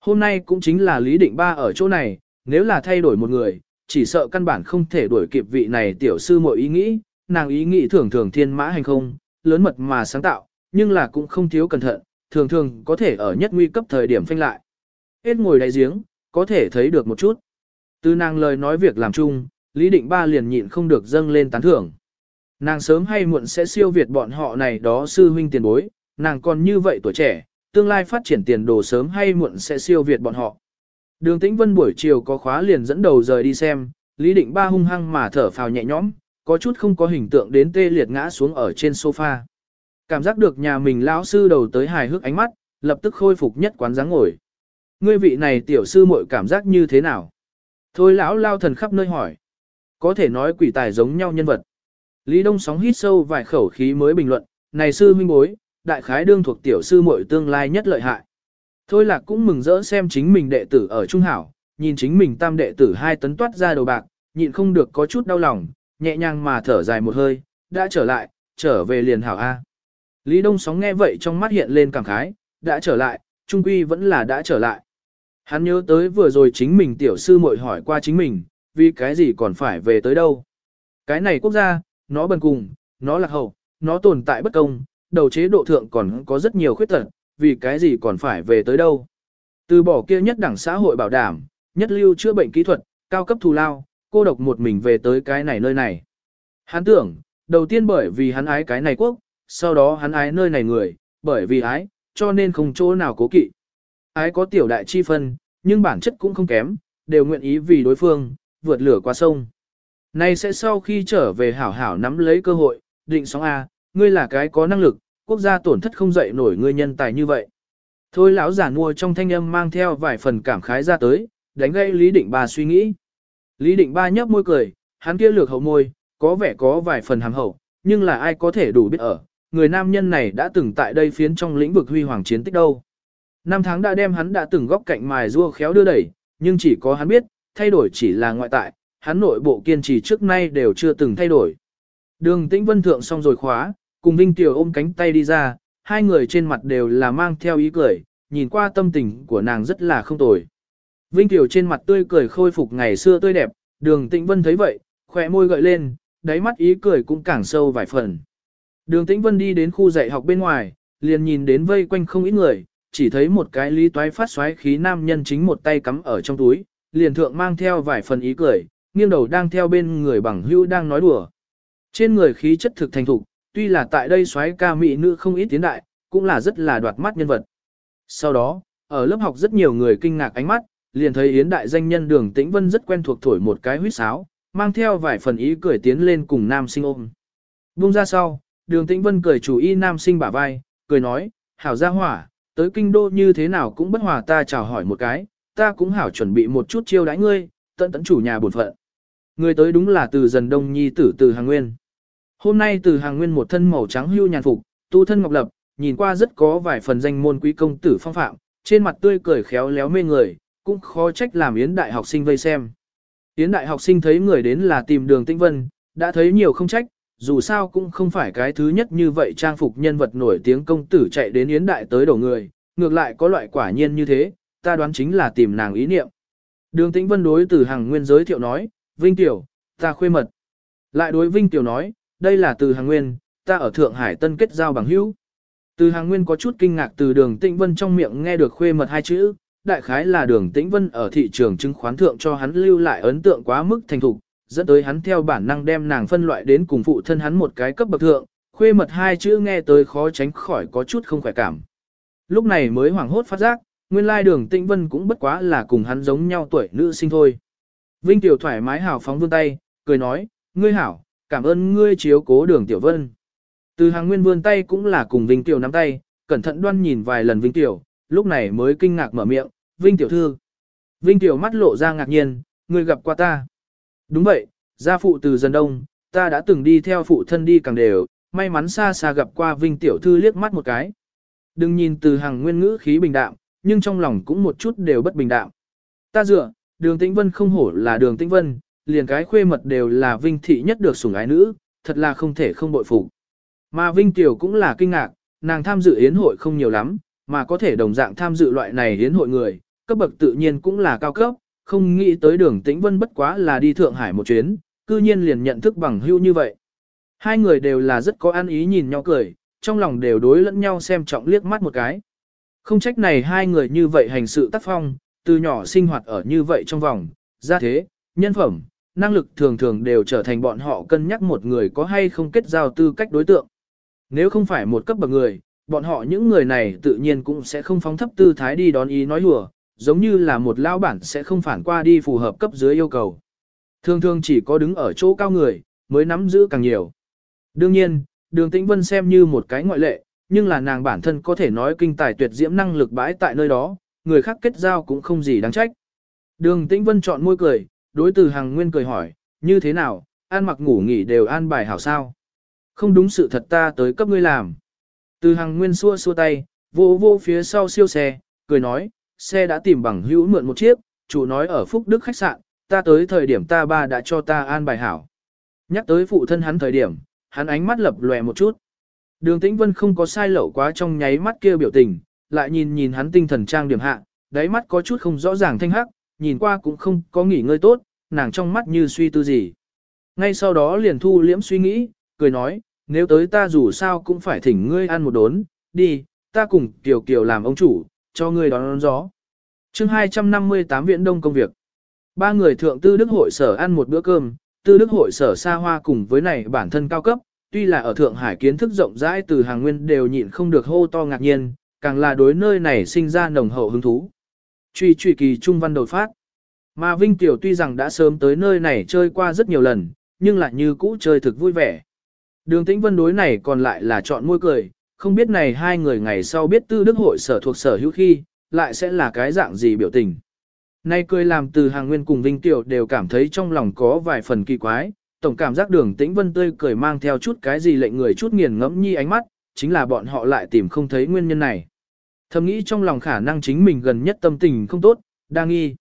Hôm nay cũng chính là lý định ba ở chỗ này, nếu là thay đổi một người, chỉ sợ căn bản không thể đuổi kịp vị này tiểu sư mọi ý nghĩ, nàng ý nghĩ thường thường thiên mã hành không, lớn mật mà sáng tạo, nhưng là cũng không thiếu cẩn thận, thường thường có thể ở nhất nguy cấp thời điểm phanh lại. Hết ngồi đáy giếng, có thể thấy được một chút. Từ nàng lời nói việc làm chung, Lý Định Ba liền nhịn không được dâng lên tán thưởng. Nàng sớm hay muộn sẽ siêu việt bọn họ này đó sư huynh tiền bối, nàng còn như vậy tuổi trẻ, tương lai phát triển tiền đồ sớm hay muộn sẽ siêu việt bọn họ. Đường Tĩnh Vân buổi chiều có khóa liền dẫn đầu rời đi xem, Lý Định Ba hung hăng mà thở phào nhẹ nhõm, có chút không có hình tượng đến tê liệt ngã xuống ở trên sofa. Cảm giác được nhà mình lão sư đầu tới hài hước ánh mắt, lập tức khôi phục nhất quán dáng ngồi. Ngươi vị này tiểu sư muội cảm giác như thế nào? Thôi lão lao thần khắp nơi hỏi. Có thể nói quỷ tài giống nhau nhân vật. Lý Đông sóng hít sâu vài khẩu khí mới bình luận, này sư huynh bối, đại khái đương thuộc tiểu sư muội tương lai nhất lợi hại. Thôi lạc cũng mừng rỡ xem chính mình đệ tử ở Trung Hảo, nhìn chính mình tam đệ tử hai tấn toát ra đầu bạc, nhịn không được có chút đau lòng, nhẹ nhàng mà thở dài một hơi, đã trở lại, trở về liền hảo A. Lý Đông sóng nghe vậy trong mắt hiện lên cảm khái, đã trở lại, trung quy vẫn là đã trở lại. Hắn nhớ tới vừa rồi chính mình tiểu sư muội hỏi qua chính mình, vì cái gì còn phải về tới đâu. Cái này quốc gia, nó bần cùng, nó lạc hậu, nó tồn tại bất công, đầu chế độ thượng còn có rất nhiều khuyết tật, vì cái gì còn phải về tới đâu. Từ bỏ kia nhất đẳng xã hội bảo đảm, nhất lưu chữa bệnh kỹ thuật, cao cấp thù lao, cô độc một mình về tới cái này nơi này. Hắn tưởng, đầu tiên bởi vì hắn ái cái này quốc, sau đó hắn ái nơi này người, bởi vì ái, cho nên không chỗ nào cố kỵ. Ái có tiểu đại chi phân, nhưng bản chất cũng không kém, đều nguyện ý vì đối phương, vượt lửa qua sông. Này sẽ sau khi trở về hảo hảo nắm lấy cơ hội, định sóng A, ngươi là cái có năng lực, quốc gia tổn thất không dậy nổi ngươi nhân tài như vậy. Thôi lão giả mua trong thanh âm mang theo vài phần cảm khái ra tới, đánh gây Lý Định Ba suy nghĩ. Lý Định Ba nhấp môi cười, hắn kia lược hậu môi, có vẻ có vài phần hàm hậu, nhưng là ai có thể đủ biết ở, người nam nhân này đã từng tại đây phiến trong lĩnh vực huy hoàng chiến tích đâu. Năm tháng đã đem hắn đã từng góc cạnh mài rua khéo đưa đẩy, nhưng chỉ có hắn biết, thay đổi chỉ là ngoại tại, hắn nội bộ kiên trì trước nay đều chưa từng thay đổi. Đường Tĩnh Vân thượng xong rồi khóa, cùng Vinh Tiểu ôm cánh tay đi ra, hai người trên mặt đều là mang theo ý cười, nhìn qua tâm tình của nàng rất là không tồi. Vinh Tiểu trên mặt tươi cười khôi phục ngày xưa tươi đẹp, đường Tĩnh Vân thấy vậy, khỏe môi gợi lên, đáy mắt ý cười cũng càng sâu vài phần. Đường Tĩnh Vân đi đến khu dạy học bên ngoài, liền nhìn đến vây quanh không ít người, chỉ thấy một cái lý toái phát xoáy khí nam nhân chính một tay cắm ở trong túi, liền thượng mang theo vài phần ý cười, nghiêng đầu đang theo bên người bằng hưu đang nói đùa. Trên người khí chất thực thành thục, tuy là tại đây xoáy ca mỹ nữ không ít tiến đại, cũng là rất là đoạt mắt nhân vật. Sau đó, ở lớp học rất nhiều người kinh ngạc ánh mắt, liền thấy Yến đại danh nhân Đường Tĩnh Vân rất quen thuộc thổi một cái huýt sáo, mang theo vài phần ý cười tiến lên cùng nam sinh ôm. Bung ra sau, Đường Tĩnh Vân cười chủ y nam sinh bả vai, cười nói, hảo gia hỏa, tới kinh đô như thế nào cũng bất hòa ta chào hỏi một cái, ta cũng hảo chuẩn bị một chút chiêu đãi ngươi, tận tận chủ nhà buồn phận. Người tới đúng là từ dần đông nhi tử từ hàng nguyên. Hôm nay từ hàng nguyên một thân màu trắng hưu nhàn phục, tu thân ngọc lập, nhìn qua rất có vài phần danh môn quý công tử phong phạm, trên mặt tươi cười khéo léo mê người, cũng khó trách làm yến đại học sinh vây xem. Yến đại học sinh thấy người đến là tìm đường tĩnh vân, đã thấy nhiều không trách, dù sao cũng không phải cái thứ nhất như vậy trang phục nhân vật nổi tiếng công tử chạy đến yến đại tới đổ người, ngược lại có loại quả nhiên như thế, ta đoán chính là tìm nàng ý niệm. Đường tĩnh vân đối từ hàng nguyên giới thiệu nói, Vinh Tiểu, ta khuê mật. Lại đối Vinh Tiểu nói, đây là từ hàng nguyên, ta ở Thượng Hải Tân kết giao bằng hữu. Từ hàng nguyên có chút kinh ngạc từ đường tĩnh vân trong miệng nghe được khuê mật hai chữ, đại khái là đường tĩnh vân ở thị trường chứng khoán thượng cho hắn lưu lại ấn tượng quá mức thành thục, dẫn tới hắn theo bản năng đem nàng phân loại đến cùng phụ thân hắn một cái cấp bậc thượng, khuê mật hai chữ nghe tới khó tránh khỏi có chút không khỏe cảm. Lúc này mới hoảng hốt phát giác, nguyên lai đường tĩnh vân cũng bất quá là cùng hắn giống nhau tuổi nữ sinh thôi. Vinh Tiểu thoải mái hào phóng vươn tay, cười nói, ngươi hảo, cảm ơn ngươi chiếu cố đường Tiểu Vân. Từ hàng nguyên vươn tay cũng là cùng Vinh Tiểu nắm tay, cẩn thận đoan nhìn vài lần Vinh Tiểu, lúc này mới kinh ngạc mở miệng, Vinh Tiểu thư. Vinh Tiểu mắt lộ ra ngạc nhiên, ngươi gặp qua ta. Đúng vậy, gia phụ từ dân đông, ta đã từng đi theo phụ thân đi càng đều, may mắn xa xa gặp qua Vinh Tiểu thư liếc mắt một cái. Đừng nhìn từ hàng nguyên ngữ khí bình đạm, nhưng trong lòng cũng một chút đều bất bình đạm. Ta dựa, đường tĩnh vân không hổ là đường tĩnh vân, liền cái khuê mật đều là vinh thị nhất được sủng ái nữ, thật là không thể không bội phục. Mà Vinh Tiểu cũng là kinh ngạc, nàng tham dự yến hội không nhiều lắm, mà có thể đồng dạng tham dự loại này yến hội người, cấp bậc tự nhiên cũng là cao cấp, không nghĩ tới đường tĩnh vân bất quá là đi Thượng Hải một chuyến, cư nhiên liền nhận thức bằng hưu như vậy. Hai người đều là rất có ăn ý nhìn nhau cười, trong lòng đều đối lẫn nhau xem trọng liếc mắt một cái. Không trách này hai người như vậy hành sự tác phong, từ nhỏ sinh hoạt ở như vậy trong vòng, gia thế, nhân phẩm, năng lực thường thường đều trở thành bọn họ cân nhắc một người có hay không kết giao tư cách đối tượng. Nếu không phải một cấp bậc người, bọn họ những người này tự nhiên cũng sẽ không phóng thấp tư thái đi đón ý nói hùa, giống như là một lao bản sẽ không phản qua đi phù hợp cấp dưới yêu cầu. Thường thường chỉ có đứng ở chỗ cao người, mới nắm giữ càng nhiều. Đương nhiên, đường tĩnh vân xem như một cái ngoại lệ, nhưng là nàng bản thân có thể nói kinh tài tuyệt diễm năng lực bãi tại nơi đó, người khác kết giao cũng không gì đáng trách. Đường tĩnh vân chọn môi cười, đối từ hàng nguyên cười hỏi, như thế nào, an mặc ngủ nghỉ đều an bài hảo sao. Không đúng sự thật ta tới cấp ngươi làm. Từ hàng nguyên xua xua tay, vô vô phía sau siêu xe, cười nói, xe đã tìm bằng hữu mượn một chiếc, chủ nói ở Phúc Đức khách sạn, ta tới thời điểm ta ba đã cho ta an bài hảo. Nhắc tới phụ thân hắn thời điểm, hắn ánh mắt lập lòe một chút. Đường Tĩnh Vân không có sai lậu quá trong nháy mắt kia biểu tình, lại nhìn nhìn hắn tinh thần trang điểm hạ, đáy mắt có chút không rõ ràng thanh hắc, nhìn qua cũng không có nghỉ ngơi tốt, nàng trong mắt như suy tư gì. Ngay sau đó liền thu liễm suy nghĩ, cười nói, nếu tới ta dù sao cũng phải thỉnh ngươi ăn một đốn, đi, ta cùng Kiều Kiều làm ông chủ, cho ngươi đón, đón gió. chương 258 viện đông công việc. Ba người thượng tư đức hội sở ăn một bữa cơm, tư đức hội sở xa hoa cùng với này bản thân cao cấp, tuy là ở Thượng Hải kiến thức rộng rãi từ hàng nguyên đều nhịn không được hô to ngạc nhiên, càng là đối nơi này sinh ra nồng hậu hứng thú. Truy truy kỳ trung văn đột phát. Mà Vinh Tiểu tuy rằng đã sớm tới nơi này chơi qua rất nhiều lần, nhưng lại như cũ chơi thực vui vẻ. Đường tĩnh vân đối này còn lại là chọn môi cười, không biết này hai người ngày sau biết tư đức hội sở thuộc sở hữu khi, lại sẽ là cái dạng gì biểu tình. Nay cười làm từ hàng nguyên cùng Vinh Tiểu đều cảm thấy trong lòng có vài phần kỳ quái, tổng cảm giác đường tĩnh vân tươi cười mang theo chút cái gì lệnh người chút nghiền ngẫm nhi ánh mắt, chính là bọn họ lại tìm không thấy nguyên nhân này. Thầm nghĩ trong lòng khả năng chính mình gần nhất tâm tình không tốt, đang nghi.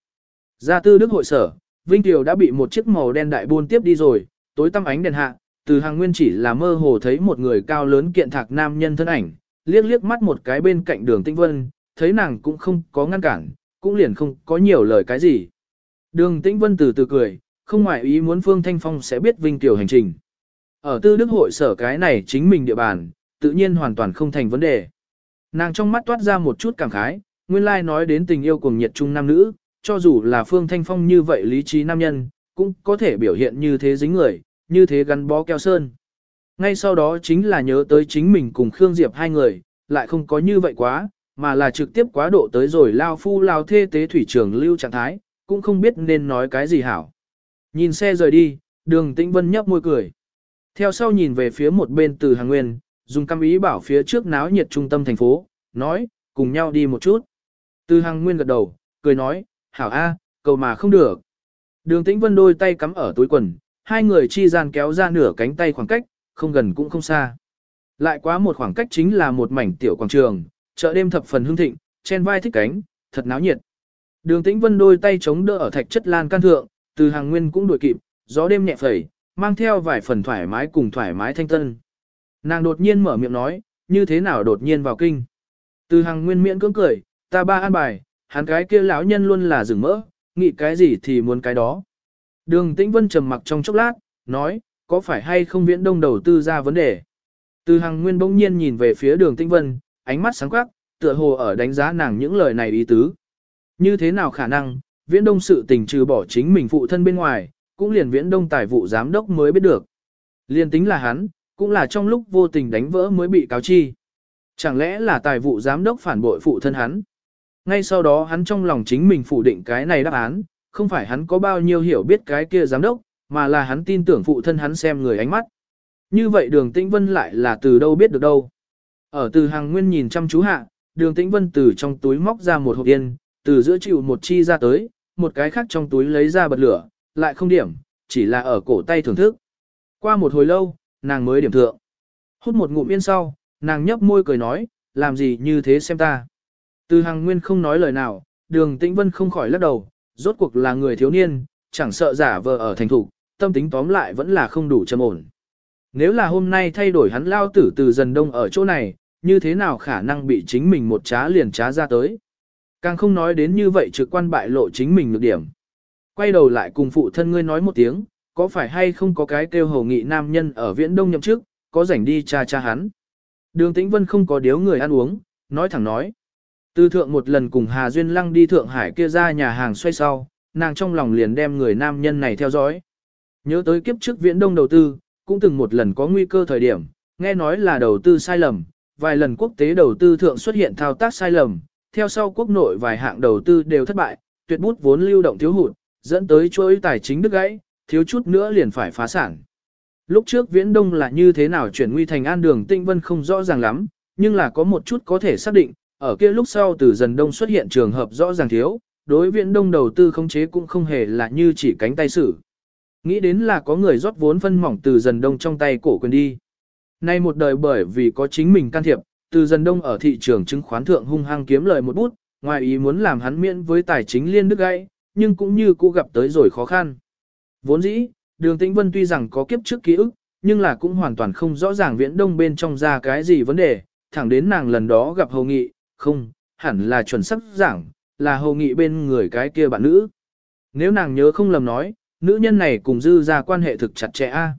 Ra tư đức hội sở, Vinh Tiểu đã bị một chiếc màu đen đại buôn tiếp đi rồi, tối tăm ánh đèn hạ, từ hàng nguyên chỉ là mơ hồ thấy một người cao lớn kiện thạc nam nhân thân ảnh, liếc liếc mắt một cái bên cạnh đường tĩnh vân, thấy nàng cũng không có ngăn cản, cũng liền không có nhiều lời cái gì. Đường tĩnh vân từ từ cười, không ngoại ý muốn Phương Thanh Phong sẽ biết Vinh Tiểu hành trình. Ở tư đức hội sở cái này chính mình địa bàn, tự nhiên hoàn toàn không thành vấn đề. Nàng trong mắt toát ra một chút cảm khái, nguyên lai nói đến tình yêu cùng nhiệt trung nam nữ, cho dù là Phương Thanh Phong như vậy lý trí nam nhân, cũng có thể biểu hiện như thế dính người, như thế gắn bó keo sơn. Ngay sau đó chính là nhớ tới chính mình cùng Khương Diệp hai người, lại không có như vậy quá, mà là trực tiếp quá độ tới rồi lao phu lao thê tế thủy trường lưu trạng thái, cũng không biết nên nói cái gì hảo. Nhìn xe rời đi, đường tĩnh vân nhấp môi cười. Theo sau nhìn về phía một bên từ hàng nguyên, dùng cam ý bảo phía trước náo nhiệt trung tâm thành phố, nói, cùng nhau đi một chút. Từ hàng nguyên gật đầu, cười nói, hảo a, cầu mà không được. Đường tĩnh vân đôi tay cắm ở túi quần, hai người chi gian kéo ra nửa cánh tay khoảng cách, không gần cũng không xa. Lại quá một khoảng cách chính là một mảnh tiểu quảng trường, chợ đêm thập phần hương thịnh, chen vai thích cánh, thật náo nhiệt. Đường tĩnh vân đôi tay chống đỡ ở thạch chất lan can thượng, từ hàng nguyên cũng đuổi kịp, gió đêm nhẹ phẩy, mang theo vài phần thoải mái cùng thoải mái thanh tân. Nàng đột nhiên mở miệng nói, như thế nào đột nhiên vào kinh. Từ hàng nguyên miễn cưỡng cười, ta ba an bài, hắn cái kia lão nhân luôn là rừng mỡ, nghĩ cái gì thì muốn cái đó. Đường tĩnh vân trầm mặc trong chốc lát, nói, có phải hay không viễn đông đầu tư ra vấn đề. Từ hàng nguyên bỗng nhiên nhìn về phía đường tĩnh vân, ánh mắt sáng quắc, tựa hồ ở đánh giá nàng những lời này ý tứ. Như thế nào khả năng, viễn đông sự tình trừ bỏ chính mình phụ thân bên ngoài, cũng liền viễn đông tài vụ giám đốc mới biết được. Liên tính là hắn, cũng là trong lúc vô tình đánh vỡ mới bị cáo chi. Chẳng lẽ là tài vụ giám đốc phản bội phụ thân hắn? Ngay sau đó hắn trong lòng chính mình phủ định cái này đáp án, không phải hắn có bao nhiêu hiểu biết cái kia giám đốc, mà là hắn tin tưởng phụ thân hắn xem người ánh mắt. Như vậy đường tĩnh vân lại là từ đâu biết được đâu. Ở từ hàng nguyên nhìn chăm chú hạ, đường tĩnh vân từ trong túi móc ra một hộp yên, từ giữa chịu một chi ra tới, một cái khác trong túi lấy ra bật lửa, lại không điểm, chỉ là ở cổ tay thưởng thức. Qua một hồi lâu, nàng mới điểm thượng. Hút một ngụm yên sau, nàng nhấp môi cười nói, làm gì như thế xem ta. Từ hàng nguyên không nói lời nào, đường tĩnh vân không khỏi lắc đầu, rốt cuộc là người thiếu niên, chẳng sợ giả vờ ở thành thủ, tâm tính tóm lại vẫn là không đủ trầm ổn. Nếu là hôm nay thay đổi hắn lao tử từ dần đông ở chỗ này, như thế nào khả năng bị chính mình một trá liền trá ra tới. Càng không nói đến như vậy trực quan bại lộ chính mình được điểm. Quay đầu lại cùng phụ thân ngươi nói một tiếng, có phải hay không có cái kêu hầu nghị nam nhân ở viễn đông nhậm trước, có rảnh đi cha cha hắn. Đường Tĩnh Vân không có điếu người ăn uống, nói thẳng nói. Từ thượng một lần cùng Hà Duyên Lăng đi Thượng Hải kia ra nhà hàng xoay sau, nàng trong lòng liền đem người nam nhân này theo dõi. Nhớ tới kiếp trước viễn đông đầu tư, cũng từng một lần có nguy cơ thời điểm, nghe nói là đầu tư sai lầm, vài lần quốc tế đầu tư thượng xuất hiện thao tác sai lầm, theo sau quốc nội vài hạng đầu tư đều thất bại, tuyệt bút vốn lưu động thiếu hụt, dẫn tới chuỗi tài chính đứt gãy, thiếu chút nữa liền phải phá sản. Lúc trước viễn đông là như thế nào chuyển nguy thành an đường tinh vân không rõ ràng lắm, nhưng là có một chút có thể xác định, ở kia lúc sau từ dần đông xuất hiện trường hợp rõ ràng thiếu, đối viễn đông đầu tư khống chế cũng không hề là như chỉ cánh tay xử. Nghĩ đến là có người rót vốn phân mỏng từ dần đông trong tay cổ quyền đi. Nay một đời bởi vì có chính mình can thiệp, từ dần đông ở thị trường chứng khoán thượng hung hăng kiếm lời một bút, ngoài ý muốn làm hắn miễn với tài chính liên đức gãy, nhưng cũng như cũ gặp tới rồi khó khăn. Vốn dĩ, đường tĩnh vân tuy rằng có kiếp trước ký ức, nhưng là cũng hoàn toàn không rõ ràng viễn đông bên trong ra cái gì vấn đề, thẳng đến nàng lần đó gặp hầu nghị, không, hẳn là chuẩn sắc giảng, là hầu nghị bên người cái kia bạn nữ. Nếu nàng nhớ không lầm nói, nữ nhân này cùng dư ra quan hệ thực chặt chẽ a.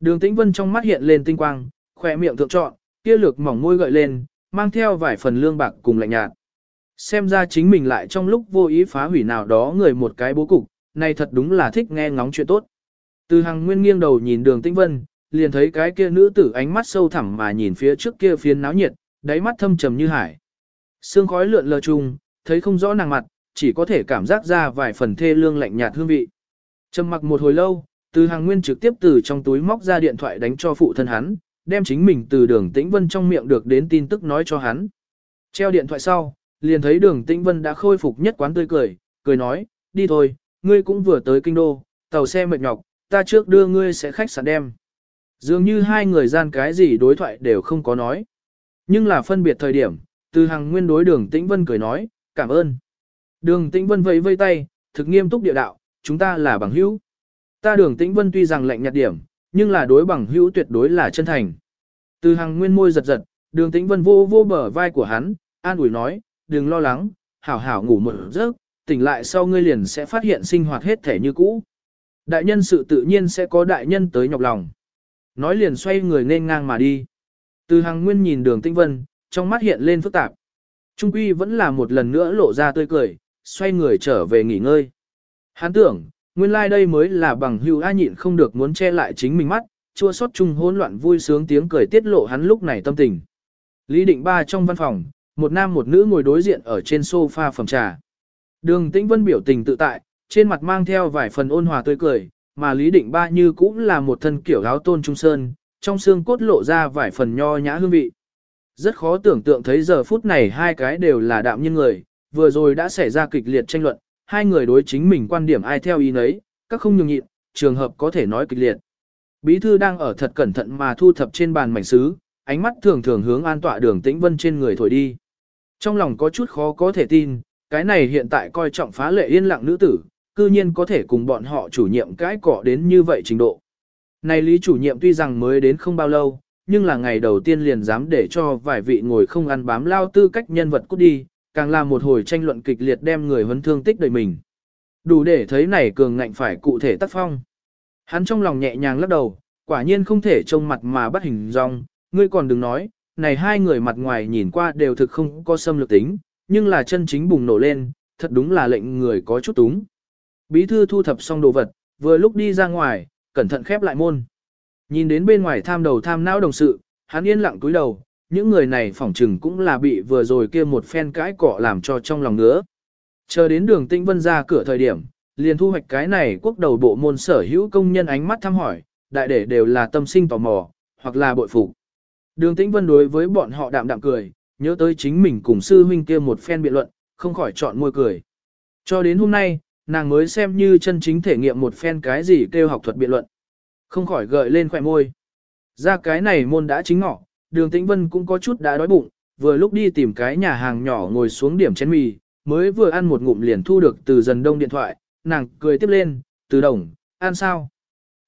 Đường tĩnh vân trong mắt hiện lên tinh quang, khỏe miệng thượng trọn, kia lược mỏng môi gợi lên, mang theo vài phần lương bạc cùng lạnh nhạt. Xem ra chính mình lại trong lúc vô ý phá hủy nào đó người một cái bố cục, này thật đúng là thích nghe ngóng chuyện tốt. Từ hàng nguyên nghiêng đầu nhìn đường tĩnh vân, liền thấy cái kia nữ tử ánh mắt sâu thẳm mà nhìn phía trước kia phiến náo nhiệt, đáy mắt thâm trầm như hải. Sương khói lượn lờ chung, thấy không rõ nàng mặt, chỉ có thể cảm giác ra vài phần thê lương lạnh nhạt hương vị. Trầm mặc một hồi lâu, từ hàng nguyên trực tiếp từ trong túi móc ra điện thoại đánh cho phụ thân hắn, đem chính mình từ đường tĩnh vân trong miệng được đến tin tức nói cho hắn. Treo điện thoại sau, liền thấy đường tĩnh vân đã khôi phục nhất quán tươi cười, cười nói, đi thôi, ngươi cũng vừa tới kinh đô, tàu xe mệt nhọc, ta trước đưa ngươi sẽ khách sạn đem. Dường như hai người gian cái gì đối thoại đều không có nói. Nhưng là phân biệt thời điểm, từ hàng nguyên đối đường tĩnh vân cười nói, cảm ơn. Đường tĩnh vân vẫy vây tay, thực nghiêm túc địa đạo, chúng ta là bằng hữu. Ta đường tĩnh vân tuy rằng lạnh nhạt điểm, nhưng là đối bằng hữu tuyệt đối là chân thành. Từ hàng nguyên môi giật giật, đường tĩnh vân vô vô bờ vai của hắn, an ủi nói, đừng lo lắng, hảo hảo ngủ một giấc, tỉnh lại sau ngươi liền sẽ phát hiện sinh hoạt hết thể như cũ. Đại nhân sự tự nhiên sẽ có đại nhân tới nhọc lòng. Nói liền xoay người nên ngang mà đi. Từ hàng nguyên nhìn đường tĩnh vân, trong mắt hiện lên phức tạp. Trung quy vẫn là một lần nữa lộ ra tươi cười, xoay người trở về nghỉ ngơi. Hắn tưởng, nguyên lai like đây mới là bằng hữu ai nhịn không được muốn che lại chính mình mắt, chua xót chung hỗn loạn vui sướng tiếng cười tiết lộ hắn lúc này tâm tình. Lý định ba trong văn phòng, một nam một nữ ngồi đối diện ở trên sofa phẩm trà. Đường tĩnh vân biểu tình tự tại, trên mặt mang theo vài phần ôn hòa tươi cười, mà Lý định ba như cũng là một thân kiểu áo tôn trung sơn, trong xương cốt lộ ra vài phần nho nhã hương vị. Rất khó tưởng tượng thấy giờ phút này hai cái đều là đạm nhân người, vừa rồi đã xảy ra kịch liệt tranh luận, hai người đối chính mình quan điểm ai theo ý nấy, các không nhường nhịn, trường hợp có thể nói kịch liệt. Bí thư đang ở thật cẩn thận mà thu thập trên bàn mảnh sứ, ánh mắt thường thường hướng an tọa đường tĩnh vân trên người thổi đi. Trong lòng có chút khó có thể tin, cái này hiện tại coi trọng phá lệ yên lặng nữ tử, cư nhiên có thể cùng bọn họ chủ nhiệm cái cỏ đến như vậy trình độ. Này lý chủ nhiệm tuy rằng mới đến không bao lâu, nhưng là ngày đầu tiên liền dám để cho vài vị ngồi không ăn bám lao tư cách nhân vật cút đi, càng là một hồi tranh luận kịch liệt đem người huấn thương tích đời mình. Đủ để thấy này cường ngạnh phải cụ thể tác phong. Hắn trong lòng nhẹ nhàng lắc đầu, quả nhiên không thể trông mặt mà bắt hình dong, ngươi còn đừng nói, này hai người mặt ngoài nhìn qua đều thực không có xâm lược tính, nhưng là chân chính bùng nổ lên, thật đúng là lệnh người có chút túng. Bí thư thu thập xong đồ vật, vừa lúc đi ra ngoài, cẩn thận khép lại môn. Nhìn đến bên ngoài tham đầu tham não đồng sự, hắn yên lặng cúi đầu, những người này phỏng chừng cũng là bị vừa rồi kia một phen cãi cọ làm cho trong lòng ngứa. Chờ đến đường tinh vân ra cửa thời điểm, liền thu hoạch cái này quốc đầu bộ môn sở hữu công nhân ánh mắt thăm hỏi, đại để đều là tâm sinh tò mò, hoặc là bội phục. Đường tĩnh vân đối với bọn họ đạm đạm cười, nhớ tới chính mình cùng sư huynh kia một phen biện luận, không khỏi chọn môi cười. Cho đến hôm nay, nàng mới xem như chân chính thể nghiệm một phen cái gì kêu học thuật biện luận. Không khỏi gợi lên khỏe môi. Ra cái này môn đã chính ngọ, đường tĩnh vân cũng có chút đã đói bụng, vừa lúc đi tìm cái nhà hàng nhỏ ngồi xuống điểm chén mì, mới vừa ăn một ngụm liền thu được từ dần đông điện thoại, nàng cười tiếp lên, từ đồng, ăn sao?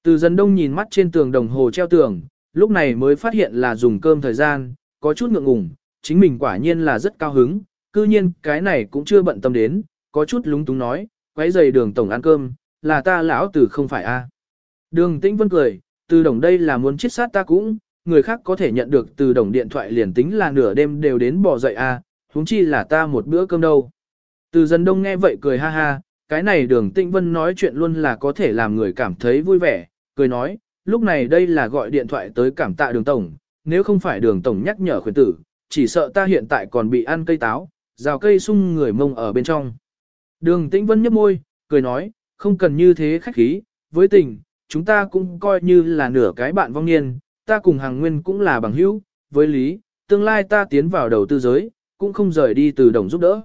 Từ dần đông nhìn mắt trên tường đồng hồ treo tường, lúc này mới phát hiện là dùng cơm thời gian, có chút ngượng ngùng, chính mình quả nhiên là rất cao hứng, cư nhiên cái này cũng chưa bận tâm đến, có chút lúng túng nói, quấy giày đường tổng ăn cơm, là ta lão tử không phải a. Đường tĩnh vân cười, từ đồng đây là muốn chết sát ta cũng, người khác có thể nhận được từ đồng điện thoại liền tính là nửa đêm đều đến bỏ dậy à, huống chi là ta một bữa cơm đâu. Từ dân đông nghe vậy cười ha ha, cái này đường tĩnh vân nói chuyện luôn là có thể làm người cảm thấy vui vẻ, cười nói, lúc này đây là gọi điện thoại tới cảm tạ đường tổng, nếu không phải đường tổng nhắc nhở khuyến tử, chỉ sợ ta hiện tại còn bị ăn cây táo, rào cây sung người mông ở bên trong. Đường tĩnh vân nhấp môi, cười nói, không cần như thế khách khí, với tình, chúng ta cũng coi như là nửa cái bạn vong niên, ta cùng hàng nguyên cũng là bằng hữu, với lý, tương lai ta tiến vào đầu tư giới, cũng không rời đi từ đồng giúp đỡ.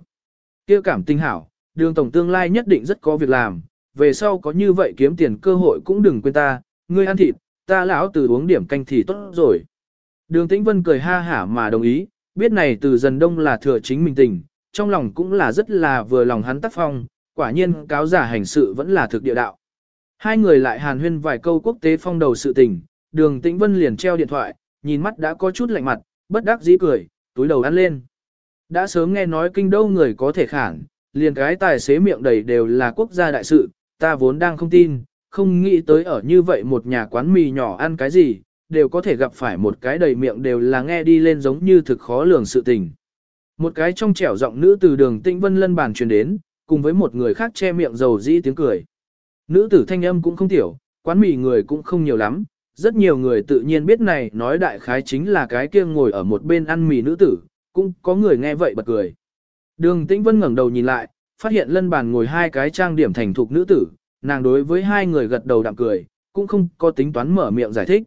kia cảm tinh hảo, đường tổng tương lai nhất định rất có việc làm, về sau có như vậy kiếm tiền cơ hội cũng đừng quên ta, ngươi ăn thịt, ta lão từ uống điểm canh thì tốt rồi. Đường Tĩnh Vân cười ha hả mà đồng ý, biết này từ dần đông là thừa chính mình tình, trong lòng cũng là rất là vừa lòng hắn tác phong, quả nhiên cáo giả hành sự vẫn là thực địa đạo. Hai người lại hàn huyên vài câu quốc tế phong đầu sự tình, đường Tĩnh Vân liền treo điện thoại, nhìn mắt đã có chút lạnh mặt, bất đắc dĩ cười, túi đầu ăn lên. Đã sớm nghe nói kinh đô người có thể khản, liền cái tài xế miệng đầy đều là quốc gia đại sự, ta vốn đang không tin, không nghĩ tới ở như vậy một nhà quán mì nhỏ ăn cái gì, đều có thể gặp phải một cái đầy miệng đều là nghe đi lên giống như thực khó lường sự tình. Một cái trong trẻo giọng nữ từ đường tĩnh vân lân bàn truyền đến, cùng với một người khác che miệng dầu dĩ tiếng cười. Nữ tử thanh âm cũng không tiểu, quán mì người cũng không nhiều lắm, rất nhiều người tự nhiên biết này nói đại khái chính là cái kia ngồi ở một bên ăn mì nữ tử, cũng có người nghe vậy bật cười. Đường Tĩnh Vân ngẩng đầu nhìn lại, phát hiện lân bàn ngồi hai cái trang điểm thành thục nữ tử, nàng đối với hai người gật đầu đạm cười, cũng không có tính toán mở miệng giải thích.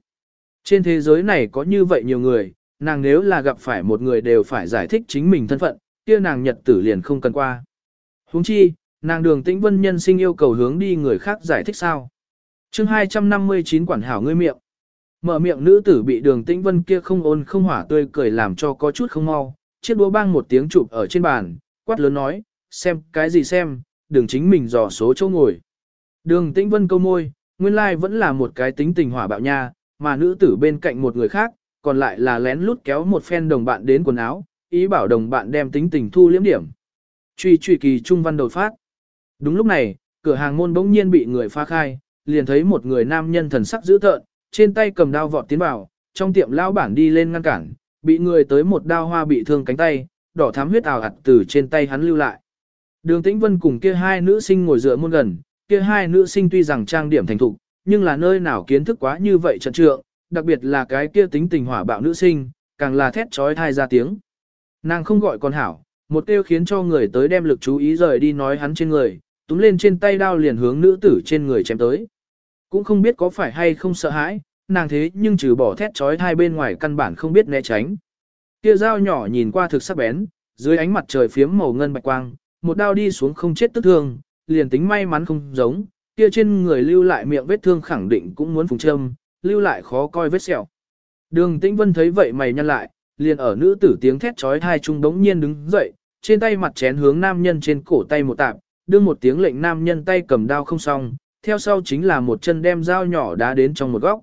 Trên thế giới này có như vậy nhiều người, nàng nếu là gặp phải một người đều phải giải thích chính mình thân phận, kia nàng nhật tử liền không cần qua. huống chi, nàng đường tĩnh vân nhân sinh yêu cầu hướng đi người khác giải thích sao. chương 259 quản hảo ngươi miệng. Mở miệng nữ tử bị đường tĩnh vân kia không ôn không hỏa tươi cười làm cho có chút không mau, chiếc đũa bang một tiếng chụp ở trên bàn, quát lớn nói, xem cái gì xem, đường chính mình dò số chỗ ngồi. Đường tĩnh vân câu môi, nguyên lai vẫn là một cái tính tình hỏa bạo nha, mà nữ tử bên cạnh một người khác, còn lại là lén lút kéo một phen đồng bạn đến quần áo, ý bảo đồng bạn đem tính tình thu liếm điểm. Truy truy kỳ trung văn đầu phát. Đúng lúc này, cửa hàng môn bỗng nhiên bị người phá khai, liền thấy một người nam nhân thần sắc dữ tợn, trên tay cầm đao vọt tiến vào, trong tiệm lão bản đi lên ngăn cản, bị người tới một đao hoa bị thương cánh tay, đỏ thắm huyết ảo ạt từ trên tay hắn lưu lại. Đường Tĩnh Vân cùng kia hai nữ sinh ngồi dựa môn gần, kia hai nữ sinh tuy rằng trang điểm thành thục, nhưng là nơi nào kiến thức quá như vậy trận trượng, đặc biệt là cái kia tính tình hỏa bạo nữ sinh, càng là thét trói thai ra tiếng. Nàng không gọi con hảo, một tiêu khiến cho người tới đem lực chú ý rời đi nói hắn trên người, túm lên trên tay đao liền hướng nữ tử trên người chém tới. Cũng không biết có phải hay không sợ hãi, nàng thế nhưng trừ bỏ thét trói thai bên ngoài căn bản không biết né tránh. Kia dao nhỏ nhìn qua thực sắc bén, dưới ánh mặt trời phiếm màu ngân bạch quang, một đao đi xuống không chết tức thương, liền tính may mắn không giống, kia trên người lưu lại miệng vết thương khẳng định cũng muốn phùng châm, lưu lại khó coi vết sẹo. Đường Tĩnh Vân thấy vậy mày nhăn lại, liền ở nữ tử tiếng thét chói tai trung đống nhiên đứng dậy, trên tay mặt chén hướng nam nhân trên cổ tay một tạp, đưa một tiếng lệnh nam nhân tay cầm đao không xong, theo sau chính là một chân đem dao nhỏ đá đến trong một góc.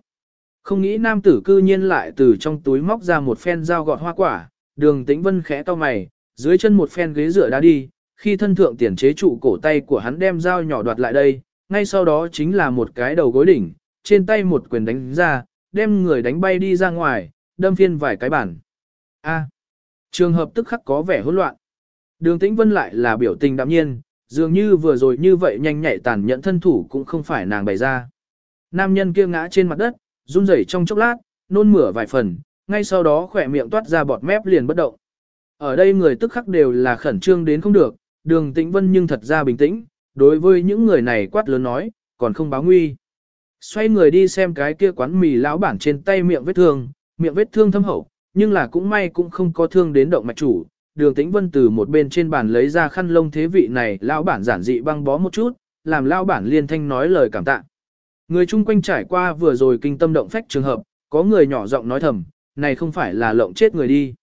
Không nghĩ nam tử cư nhiên lại từ trong túi móc ra một phen dao gọt hoa quả, đường tĩnh vân khẽ to mày, dưới chân một phen ghế dựa đá đi, khi thân thượng tiền chế trụ cổ tay của hắn đem dao nhỏ đoạt lại đây, ngay sau đó chính là một cái đầu gối đỉnh, trên tay một quyền đánh ra, đem người đánh bay đi ra ngoài, đâm phiên vài cái bản. A. trường hợp tức khắc có vẻ hỗn loạn. Đường Tĩnh Vân lại là biểu tình đạm nhiên, dường như vừa rồi như vậy nhanh nhạy tàn nhẫn thân thủ cũng không phải nàng bày ra. Nam nhân kia ngã trên mặt đất, run rẩy trong chốc lát, nôn mửa vài phần, ngay sau đó khỏe miệng toát ra bọt mép liền bất động. Ở đây người tức khắc đều là khẩn trương đến không được, đường Tĩnh Vân nhưng thật ra bình tĩnh, đối với những người này quát lớn nói, còn không báo nguy. Xoay người đi xem cái kia quán mì lão bản trên tay miệng vết thương, miệng vết thương thâm hậu, nhưng là cũng may cũng không có thương đến động mạch chủ. Đường Tĩnh Vân từ một bên trên bàn lấy ra khăn lông thế vị này, lão bản giản dị băng bó một chút, làm lão bản liên thanh nói lời cảm tạ. Người chung quanh trải qua vừa rồi kinh tâm động phách trường hợp, có người nhỏ giọng nói thầm, này không phải là lộng chết người đi.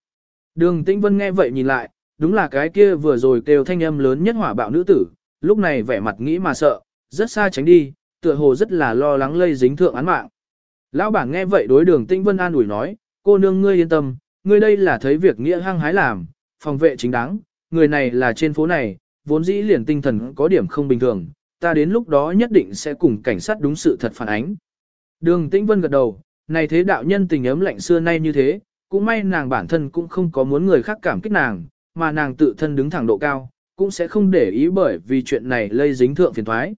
Đường Tĩnh Vân nghe vậy nhìn lại, đúng là cái kia vừa rồi kêu thanh âm lớn nhất hỏa bạo nữ tử, lúc này vẻ mặt nghĩ mà sợ, rất xa tránh đi, tựa hồ rất là lo lắng lây dính thượng án mạng. Lão bản nghe vậy đối đường Tĩnh Vân an ủi nói, cô nương ngươi yên tâm, ngươi đây là thấy việc nghĩa hăng hái làm, phòng vệ chính đáng, người này là trên phố này, vốn dĩ liền tinh thần có điểm không bình thường, ta đến lúc đó nhất định sẽ cùng cảnh sát đúng sự thật phản ánh. Đường Tĩnh Vân gật đầu, này thế đạo nhân tình ấm lạnh xưa nay như thế, cũng may nàng bản thân cũng không có muốn người khác cảm kích nàng, mà nàng tự thân đứng thẳng độ cao, cũng sẽ không để ý bởi vì chuyện này lây dính thượng phiền thoái.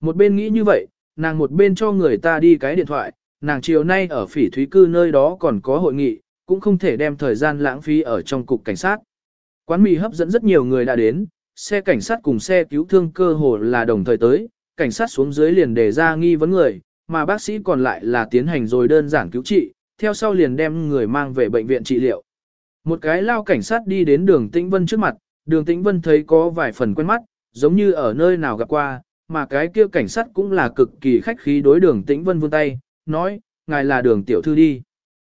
Một bên nghĩ như vậy, nàng một bên cho người ta đi cái điện thoại, nàng chiều nay ở phỉ thúy cư nơi đó còn có hội nghị, cũng không thể đem thời gian lãng phí ở trong cục cảnh sát. Quán mì hấp dẫn rất nhiều người đã đến, xe cảnh sát cùng xe cứu thương cơ hồ là đồng thời tới, cảnh sát xuống dưới liền đề ra nghi vấn người, mà bác sĩ còn lại là tiến hành rồi đơn giản cứu trị, theo sau liền đem người mang về bệnh viện trị liệu. Một cái lao cảnh sát đi đến đường Tĩnh Vân trước mặt, đường Tĩnh Vân thấy có vài phần quen mắt, giống như ở nơi nào gặp qua, mà cái kia cảnh sát cũng là cực kỳ khách khí đối đường Tĩnh Vân vươn tay, nói, ngài là đường tiểu thư đi.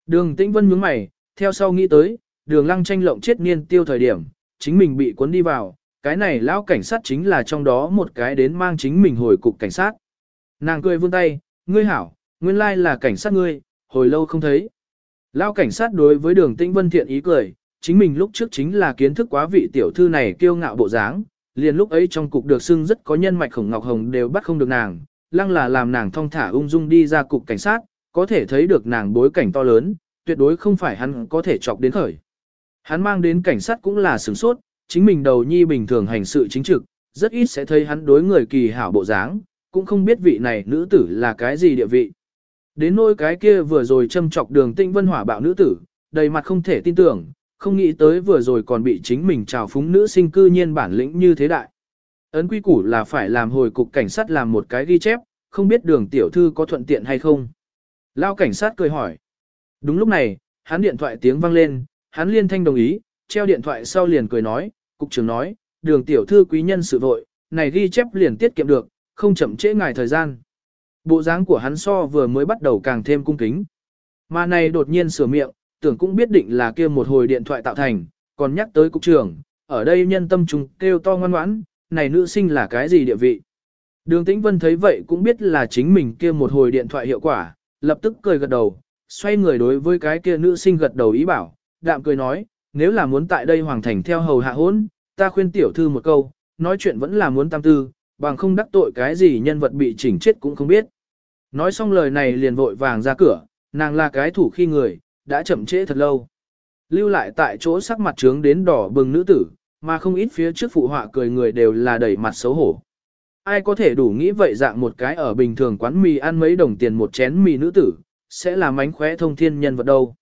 Đường Tĩnh Vân nhướng mày, theo sau nghĩ tới, đường lăng tranh lộng chết niên tiêu thời điểm, chính mình bị cuốn đi vào, cái này lão cảnh sát chính là trong đó một cái đến mang chính mình hồi cục cảnh sát. Nàng cười vươn tay, ngươi hảo, nguyên lai là cảnh sát ngươi, hồi lâu không thấy. Lão cảnh sát đối với đường tĩnh vân thiện ý cười, chính mình lúc trước chính là kiến thức quá vị tiểu thư này kiêu ngạo bộ dáng, liền lúc ấy trong cục được xưng rất có nhân mạch khổng ngọc hồng đều bắt không được nàng, lăng là làm nàng thong thả ung dung đi ra cục cảnh sát, có thể thấy được nàng bối cảnh to lớn, tuyệt đối không phải hắn có thể chọc đến khởi. Hắn mang đến cảnh sát cũng là sửng sốt, chính mình đầu nhi bình thường hành sự chính trực, rất ít sẽ thấy hắn đối người kỳ hảo bộ dáng, cũng không biết vị này nữ tử là cái gì địa vị. Đến nỗi cái kia vừa rồi châm chọc đường tinh vân hỏa bạo nữ tử, đầy mặt không thể tin tưởng, không nghĩ tới vừa rồi còn bị chính mình trào phúng nữ sinh cư nhiên bản lĩnh như thế đại. Ấn quy củ là phải làm hồi cục cảnh sát làm một cái ghi chép, không biết đường tiểu thư có thuận tiện hay không. Lao cảnh sát cười hỏi. Đúng lúc này, hắn điện thoại tiếng vang lên, hắn liên thanh đồng ý, treo điện thoại sau liền cười nói, cục trưởng nói, đường tiểu thư quý nhân sự vội, này ghi chép liền tiết kiệm được, không chậm trễ ngài thời gian. Bộ dáng của hắn so vừa mới bắt đầu càng thêm cung kính. Mà này đột nhiên sửa miệng, tưởng cũng biết định là kia một hồi điện thoại tạo thành, còn nhắc tới cục trưởng, ở đây nhân tâm trùng kêu to ngoan ngoãn, này nữ sinh là cái gì địa vị. Đường Tĩnh Vân thấy vậy cũng biết là chính mình kia một hồi điện thoại hiệu quả, lập tức cười gật đầu, xoay người đối với cái kia nữ sinh gật đầu ý bảo, đạm cười nói, nếu là muốn tại đây hoàng thành theo hầu hạ hôn, ta khuyên tiểu thư một câu, nói chuyện vẫn là muốn tam tư, bằng không đắc tội cái gì nhân vật bị chỉnh chết cũng không biết. Nói xong lời này liền vội vàng ra cửa, nàng là cái thủ khi người, đã chậm trễ thật lâu. Lưu lại tại chỗ sắc mặt trướng đến đỏ bừng nữ tử, mà không ít phía trước phụ họa cười người đều là đẩy mặt xấu hổ. Ai có thể đủ nghĩ vậy dạng một cái ở bình thường quán mì ăn mấy đồng tiền một chén mì nữ tử, sẽ là mánh khóe thông thiên nhân vật đâu.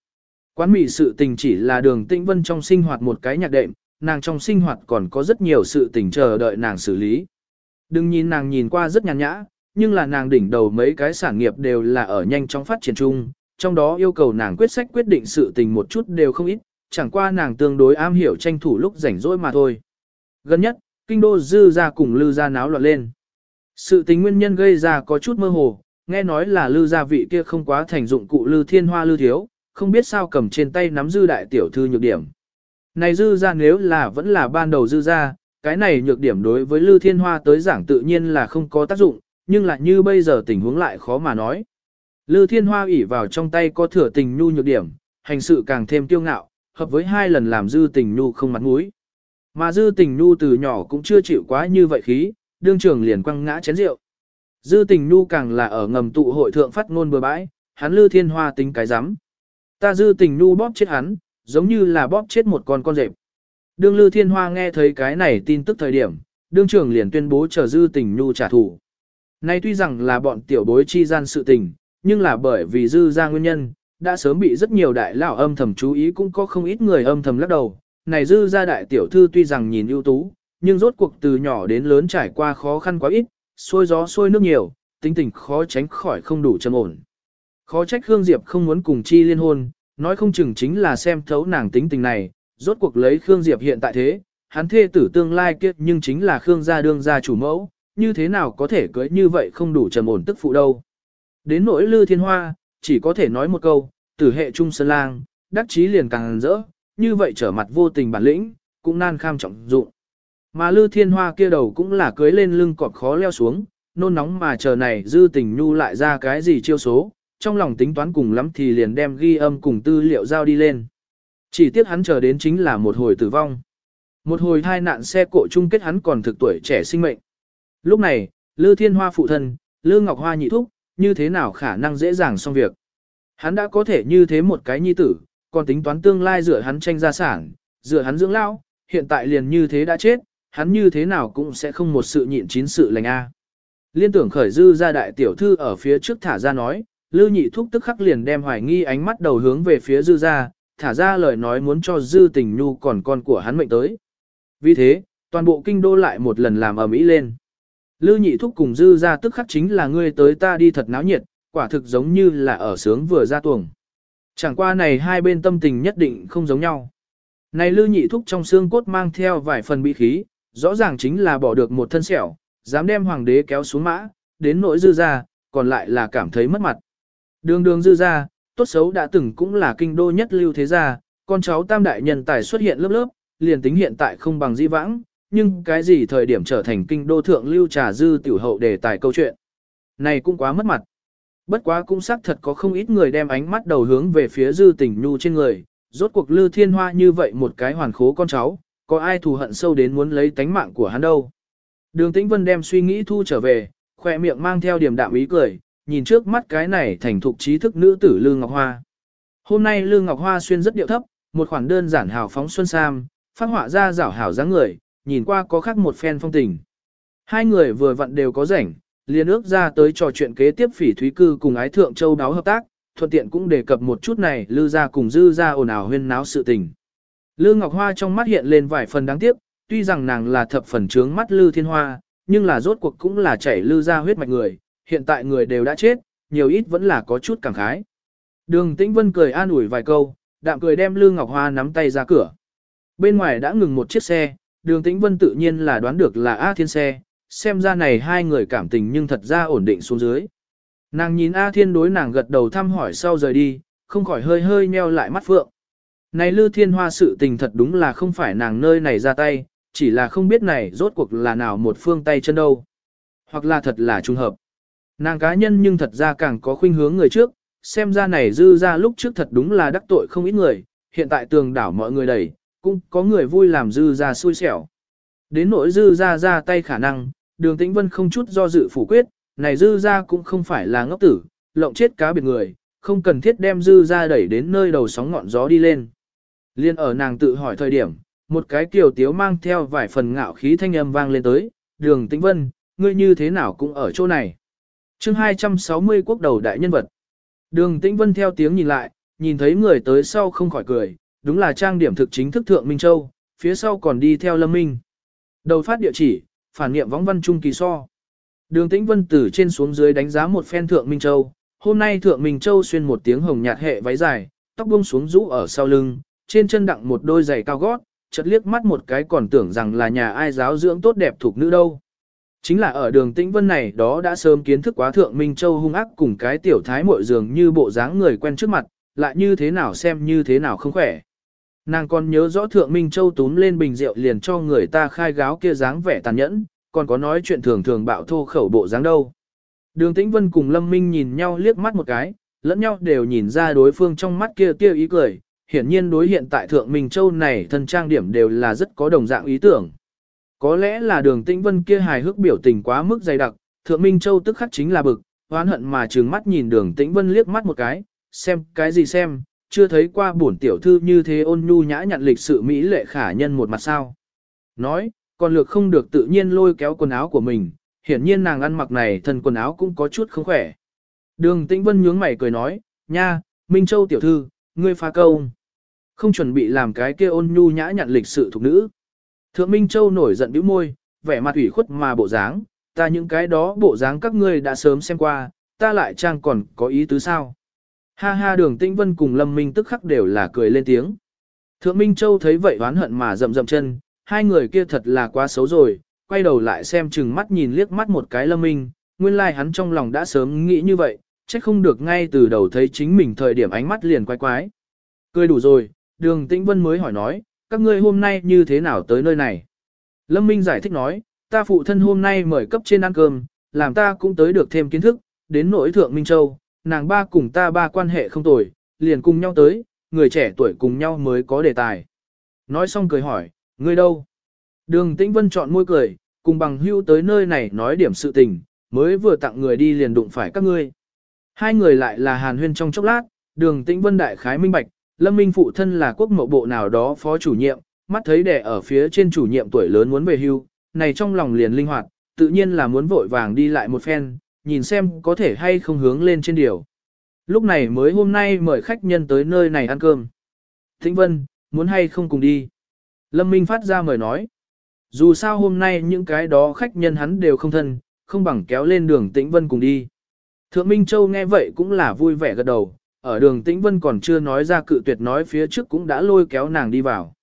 Quán mì sự tình chỉ là đường tĩnh vân trong sinh hoạt một cái nhạc đệm, nàng trong sinh hoạt còn có rất nhiều sự tình chờ đợi nàng xử lý. Đừng nhìn nàng nhìn qua rất nhàn nhã, nhưng là nàng đỉnh đầu mấy cái sản nghiệp đều là ở nhanh chóng phát triển chung, trong đó yêu cầu nàng quyết sách quyết định sự tình một chút đều không ít, chẳng qua nàng tương đối am hiểu tranh thủ lúc rảnh rỗi mà thôi. Gần nhất, kinh đô dư ra cùng lư ra náo loạn lên. Sự tình nguyên nhân gây ra có chút mơ hồ, nghe nói là lư gia vị kia không quá thành dụng cụ lư thiên hoa lư thiếu, không biết sao cầm trên tay nắm dư đại tiểu thư nhược điểm. Này dư ra nếu là vẫn là ban đầu dư ra, cái này nhược điểm đối với lư thiên hoa tới giảng tự nhiên là không có tác dụng, nhưng lại như bây giờ tình huống lại khó mà nói. Lư thiên hoa ủy vào trong tay có thừa tình nhu nhược điểm, hành sự càng thêm kiêu ngạo, hợp với hai lần làm dư tình nhu không mặt mũi. Mà dư tình nhu từ nhỏ cũng chưa chịu quá như vậy khí, đương trường liền quăng ngã chén rượu. Dư tình nhu càng là ở ngầm tụ hội thượng phát ngôn bừa bãi, hắn lư thiên hoa tính cái rắm Ta dư tình nu bóp chết hắn, giống như là bóp chết một con con rệp. Đương lư thiên hoa nghe thấy cái này tin tức thời điểm, đương trưởng liền tuyên bố chờ dư tình nu trả thù. Nay tuy rằng là bọn tiểu bối chi gian sự tình, nhưng là bởi vì dư ra nguyên nhân, đã sớm bị rất nhiều đại lão âm thầm chú ý cũng có không ít người âm thầm lắc đầu. Này dư ra đại tiểu thư tuy rằng nhìn ưu tú, nhưng rốt cuộc từ nhỏ đến lớn trải qua khó khăn quá ít, xôi gió xôi nước nhiều, tính tình khó tránh khỏi không đủ trầm ổn. Khó trách Khương Diệp không muốn cùng chi liên hôn, nói không chừng chính là xem thấu nàng tính tình này, rốt cuộc lấy Khương Diệp hiện tại thế, hắn thê tử tương lai kia nhưng chính là Khương gia đương gia chủ mẫu, như thế nào có thể cưới như vậy không đủ trầm ổn tức phụ đâu. Đến nỗi Lư Thiên Hoa, chỉ có thể nói một câu, tử hệ trung sơn lang, đắc chí liền càng rỡ, như vậy trở mặt vô tình bản lĩnh, cũng nan kham trọng dụng. Mà Lư Thiên Hoa kia đầu cũng là cưới lên lưng cọp khó leo xuống, nôn nóng mà chờ này dư tình nhu lại ra cái gì chiêu số, trong lòng tính toán cùng lắm thì liền đem ghi âm cùng tư liệu giao đi lên. Chỉ tiếc hắn chờ đến chính là một hồi tử vong. Một hồi thai nạn xe cộ chung kết hắn còn thực tuổi trẻ sinh mệnh. Lúc này, Lư Thiên Hoa phụ thân, Lư Ngọc Hoa nhị thúc, như thế nào khả năng dễ dàng xong việc. Hắn đã có thể như thế một cái nhi tử, còn tính toán tương lai dựa hắn tranh gia sản, dựa hắn dưỡng lão, hiện tại liền như thế đã chết, hắn như thế nào cũng sẽ không một sự nhịn chín sự lành A. Liên tưởng khởi dư ra đại tiểu thư ở phía trước thả ra nói, Lưu nhị thúc tức khắc liền đem hoài nghi ánh mắt đầu hướng về phía dư ra, thả ra lời nói muốn cho dư tình nhu còn con của hắn mệnh tới. Vì thế, toàn bộ kinh đô lại một lần làm ở mỹ lên. Lưu nhị thúc cùng dư ra tức khắc chính là ngươi tới ta đi thật náo nhiệt, quả thực giống như là ở sướng vừa ra tuồng. Chẳng qua này hai bên tâm tình nhất định không giống nhau. Này Lưu nhị thúc trong xương cốt mang theo vài phần bị khí, rõ ràng chính là bỏ được một thân sẹo, dám đem hoàng đế kéo xuống mã, đến nỗi dư ra, còn lại là cảm thấy mất mặt. Đường đường dư ra, tốt xấu đã từng cũng là kinh đô nhất lưu thế gia, con cháu tam đại nhân tài xuất hiện lớp lớp, liền tính hiện tại không bằng di vãng, nhưng cái gì thời điểm trở thành kinh đô thượng lưu trà dư tiểu hậu đề tài câu chuyện. Này cũng quá mất mặt. Bất quá cũng xác thật có không ít người đem ánh mắt đầu hướng về phía dư tình nhu trên người, rốt cuộc lư thiên hoa như vậy một cái hoàn khố con cháu, có ai thù hận sâu đến muốn lấy tánh mạng của hắn đâu. Đường tĩnh vân đem suy nghĩ thu trở về, khỏe miệng mang theo điểm đạm ý cười, nhìn trước mắt cái này thành thục trí thức nữ tử Lương Ngọc Hoa. Hôm nay Lương Ngọc Hoa xuyên rất điệu thấp, một khoản đơn giản hào phóng xuân sam, phát họa ra rảo hảo dáng người, nhìn qua có khác một phen phong tình. Hai người vừa vặn đều có rảnh, liền ước ra tới trò chuyện kế tiếp phỉ thúy cư cùng ái thượng châu đáo hợp tác, thuận tiện cũng đề cập một chút này lư ra cùng dư ra ồn ào huyên náo sự tình. Lương Ngọc Hoa trong mắt hiện lên vài phần đáng tiếc, tuy rằng nàng là thập phần trướng mắt lư thiên hoa, nhưng là rốt cuộc cũng là chảy lư ra huyết mạch người, hiện tại người đều đã chết, nhiều ít vẫn là có chút cảm khái. Đường Tĩnh Vân cười an ủi vài câu, đạm cười đem Lương Ngọc Hoa nắm tay ra cửa. Bên ngoài đã ngừng một chiếc xe, đường Tĩnh Vân tự nhiên là đoán được là A Thiên xe, xem ra này hai người cảm tình nhưng thật ra ổn định xuống dưới. Nàng nhìn A Thiên đối nàng gật đầu thăm hỏi sau rời đi, không khỏi hơi hơi nheo lại mắt phượng. Này Lư Thiên Hoa sự tình thật đúng là không phải nàng nơi này ra tay, chỉ là không biết này rốt cuộc là nào một phương tay chân đâu. Hoặc là thật là trùng hợp. Nàng cá nhân nhưng thật ra càng có khuynh hướng người trước, xem ra này dư ra lúc trước thật đúng là đắc tội không ít người, hiện tại tường đảo mọi người đẩy, cũng có người vui làm dư ra xui xẻo. Đến nỗi dư ra ra tay khả năng, đường tĩnh vân không chút do dự phủ quyết, này dư ra cũng không phải là ngốc tử, lộng chết cá biệt người, không cần thiết đem dư ra đẩy đến nơi đầu sóng ngọn gió đi lên. Liên ở nàng tự hỏi thời điểm, một cái kiều tiếu mang theo vài phần ngạo khí thanh âm vang lên tới, đường tĩnh vân, ngươi như thế nào cũng ở chỗ này chương 260 quốc đầu đại nhân vật. Đường tĩnh vân theo tiếng nhìn lại, nhìn thấy người tới sau không khỏi cười, đúng là trang điểm thực chính thức thượng Minh Châu, phía sau còn đi theo Lâm Minh. Đầu phát địa chỉ, phản nghiệm võng văn trung kỳ so. Đường tĩnh vân từ trên xuống dưới đánh giá một phen thượng Minh Châu, hôm nay thượng Minh Châu xuyên một tiếng hồng nhạt hệ váy dài, tóc buông xuống rũ ở sau lưng, trên chân đặng một đôi giày cao gót, chợt liếc mắt một cái còn tưởng rằng là nhà ai giáo dưỡng tốt đẹp thuộc nữ đâu. Chính là ở đường tĩnh vân này đó đã sớm kiến thức quá thượng Minh Châu hung ác cùng cái tiểu thái muội dường như bộ dáng người quen trước mặt, lại như thế nào xem như thế nào không khỏe. Nàng còn nhớ rõ thượng Minh Châu túm lên bình rượu liền cho người ta khai gáo kia dáng vẻ tàn nhẫn, còn có nói chuyện thường thường bạo thô khẩu bộ dáng đâu. Đường Tĩnh Vân cùng Lâm Minh nhìn nhau liếc mắt một cái, lẫn nhau đều nhìn ra đối phương trong mắt kia kia ý cười, hiển nhiên đối hiện tại Thượng Minh Châu này thân trang điểm đều là rất có đồng dạng ý tưởng. Có lẽ là đường Tĩnh Vân kia hài hước biểu tình quá mức dày đặc, Thượng Minh Châu tức khắc chính là bực, oán hận mà trừng mắt nhìn đường Tĩnh Vân liếc mắt một cái, xem cái gì xem, chưa thấy qua bổn tiểu thư như thế ôn nhu nhã nhặn lịch sự mỹ lệ khả nhân một mặt sao. Nói, còn lược không được tự nhiên lôi kéo quần áo của mình, hiển nhiên nàng ăn mặc này thân quần áo cũng có chút không khỏe. Đường Tĩnh Vân nhướng mày cười nói, nha, Minh Châu tiểu thư, ngươi phá câu. Không chuẩn bị làm cái kia ôn nhu nhã nhặn lịch sự thuộc nữ. Thượng Minh Châu nổi giận bĩu môi, vẻ mặt ủy khuất mà bộ dáng, ta những cái đó bộ dáng các ngươi đã sớm xem qua, ta lại trang còn có ý tứ sao. Ha ha đường Tĩnh Vân cùng Lâm Minh tức khắc đều là cười lên tiếng. Thượng Minh Châu thấy vậy oán hận mà rậm rậm chân, hai người kia thật là quá xấu rồi, quay đầu lại xem chừng mắt nhìn liếc mắt một cái Lâm Minh, nguyên lai like hắn trong lòng đã sớm nghĩ như vậy, chắc không được ngay từ đầu thấy chính mình thời điểm ánh mắt liền quái quái. Cười đủ rồi, đường Tĩnh Vân mới hỏi nói, các ngươi hôm nay như thế nào tới nơi này? Lâm Minh giải thích nói, ta phụ thân hôm nay mời cấp trên ăn cơm, làm ta cũng tới được thêm kiến thức, đến nỗi thượng Minh Châu, nàng ba cùng ta ba quan hệ không tồi, liền cùng nhau tới, người trẻ tuổi cùng nhau mới có đề tài. Nói xong cười hỏi, ngươi đâu? Đường Tĩnh Vân chọn môi cười, cùng bằng hưu tới nơi này nói điểm sự tình, mới vừa tặng người đi liền đụng phải các ngươi. Hai người lại là hàn huyên trong chốc lát, đường Tĩnh Vân đại khái minh bạch, Lâm Minh phụ thân là quốc mậu bộ nào đó phó chủ nhiệm, mắt thấy đẻ ở phía trên chủ nhiệm tuổi lớn muốn về hưu, này trong lòng liền linh hoạt, tự nhiên là muốn vội vàng đi lại một phen, nhìn xem có thể hay không hướng lên trên điều. Lúc này mới hôm nay mời khách nhân tới nơi này ăn cơm. Thịnh Vân, muốn hay không cùng đi? Lâm Minh phát ra mời nói. Dù sao hôm nay những cái đó khách nhân hắn đều không thân, không bằng kéo lên đường Tĩnh Vân cùng đi. Thượng Minh Châu nghe vậy cũng là vui vẻ gật đầu, ở đường Tĩnh Vân còn chưa nói ra cự tuyệt nói phía trước cũng đã lôi kéo nàng đi vào.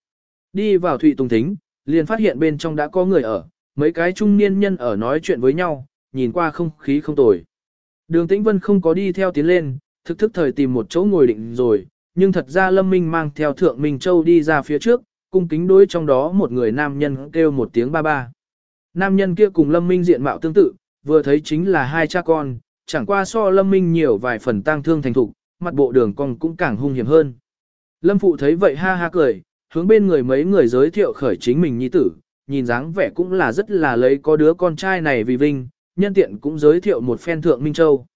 Đi vào Thụy Tùng Thính, liền phát hiện bên trong đã có người ở, mấy cái trung niên nhân ở nói chuyện với nhau, nhìn qua không khí không tồi. Đường Tĩnh Vân không có đi theo tiến lên, thực thức thời tìm một chỗ ngồi định rồi, nhưng thật ra Lâm Minh mang theo Thượng Minh Châu đi ra phía trước, cung kính đối trong đó một người nam nhân kêu một tiếng ba ba. Nam nhân kia cùng Lâm Minh diện mạo tương tự, vừa thấy chính là hai cha con, chẳng qua so Lâm Minh nhiều vài phần tang thương thành thục, mặt bộ đường cong cũng càng hung hiểm hơn. Lâm Phụ thấy vậy ha ha cười, hướng bên người mấy người giới thiệu khởi chính mình nhi tử, nhìn dáng vẻ cũng là rất là lấy có đứa con trai này vì vinh, nhân tiện cũng giới thiệu một phen thượng Minh Châu.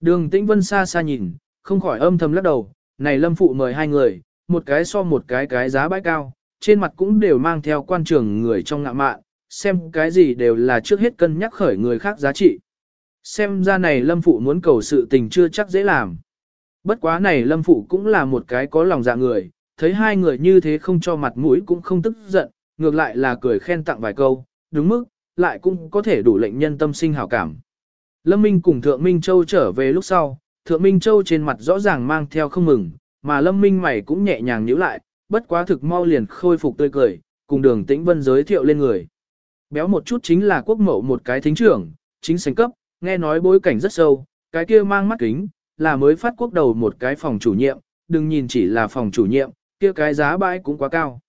Đường Tĩnh Vân xa xa nhìn, không khỏi âm thầm lắc đầu, này Lâm Phụ mời hai người, một cái so một cái cái giá bãi cao, trên mặt cũng đều mang theo quan trường người trong ngạ mạn, xem cái gì đều là trước hết cân nhắc khởi người khác giá trị. Xem ra này Lâm Phụ muốn cầu sự tình chưa chắc dễ làm. Bất quá này Lâm Phụ cũng là một cái có lòng dạ người, thấy hai người như thế không cho mặt mũi cũng không tức giận, ngược lại là cười khen tặng vài câu, đúng mức, lại cũng có thể đủ lệnh nhân tâm sinh hảo cảm. Lâm Minh cùng Thượng Minh Châu trở về lúc sau, Thượng Minh Châu trên mặt rõ ràng mang theo không mừng, mà Lâm Minh mày cũng nhẹ nhàng nhíu lại, bất quá thực mau liền khôi phục tươi cười, cùng đường tĩnh vân giới thiệu lên người. Béo một chút chính là quốc mẫu một cái thính trưởng, chính sánh cấp, nghe nói bối cảnh rất sâu, cái kia mang mắt kính, là mới phát quốc đầu một cái phòng chủ nhiệm, đừng nhìn chỉ là phòng chủ nhiệm, kia cái giá bãi cũng quá cao.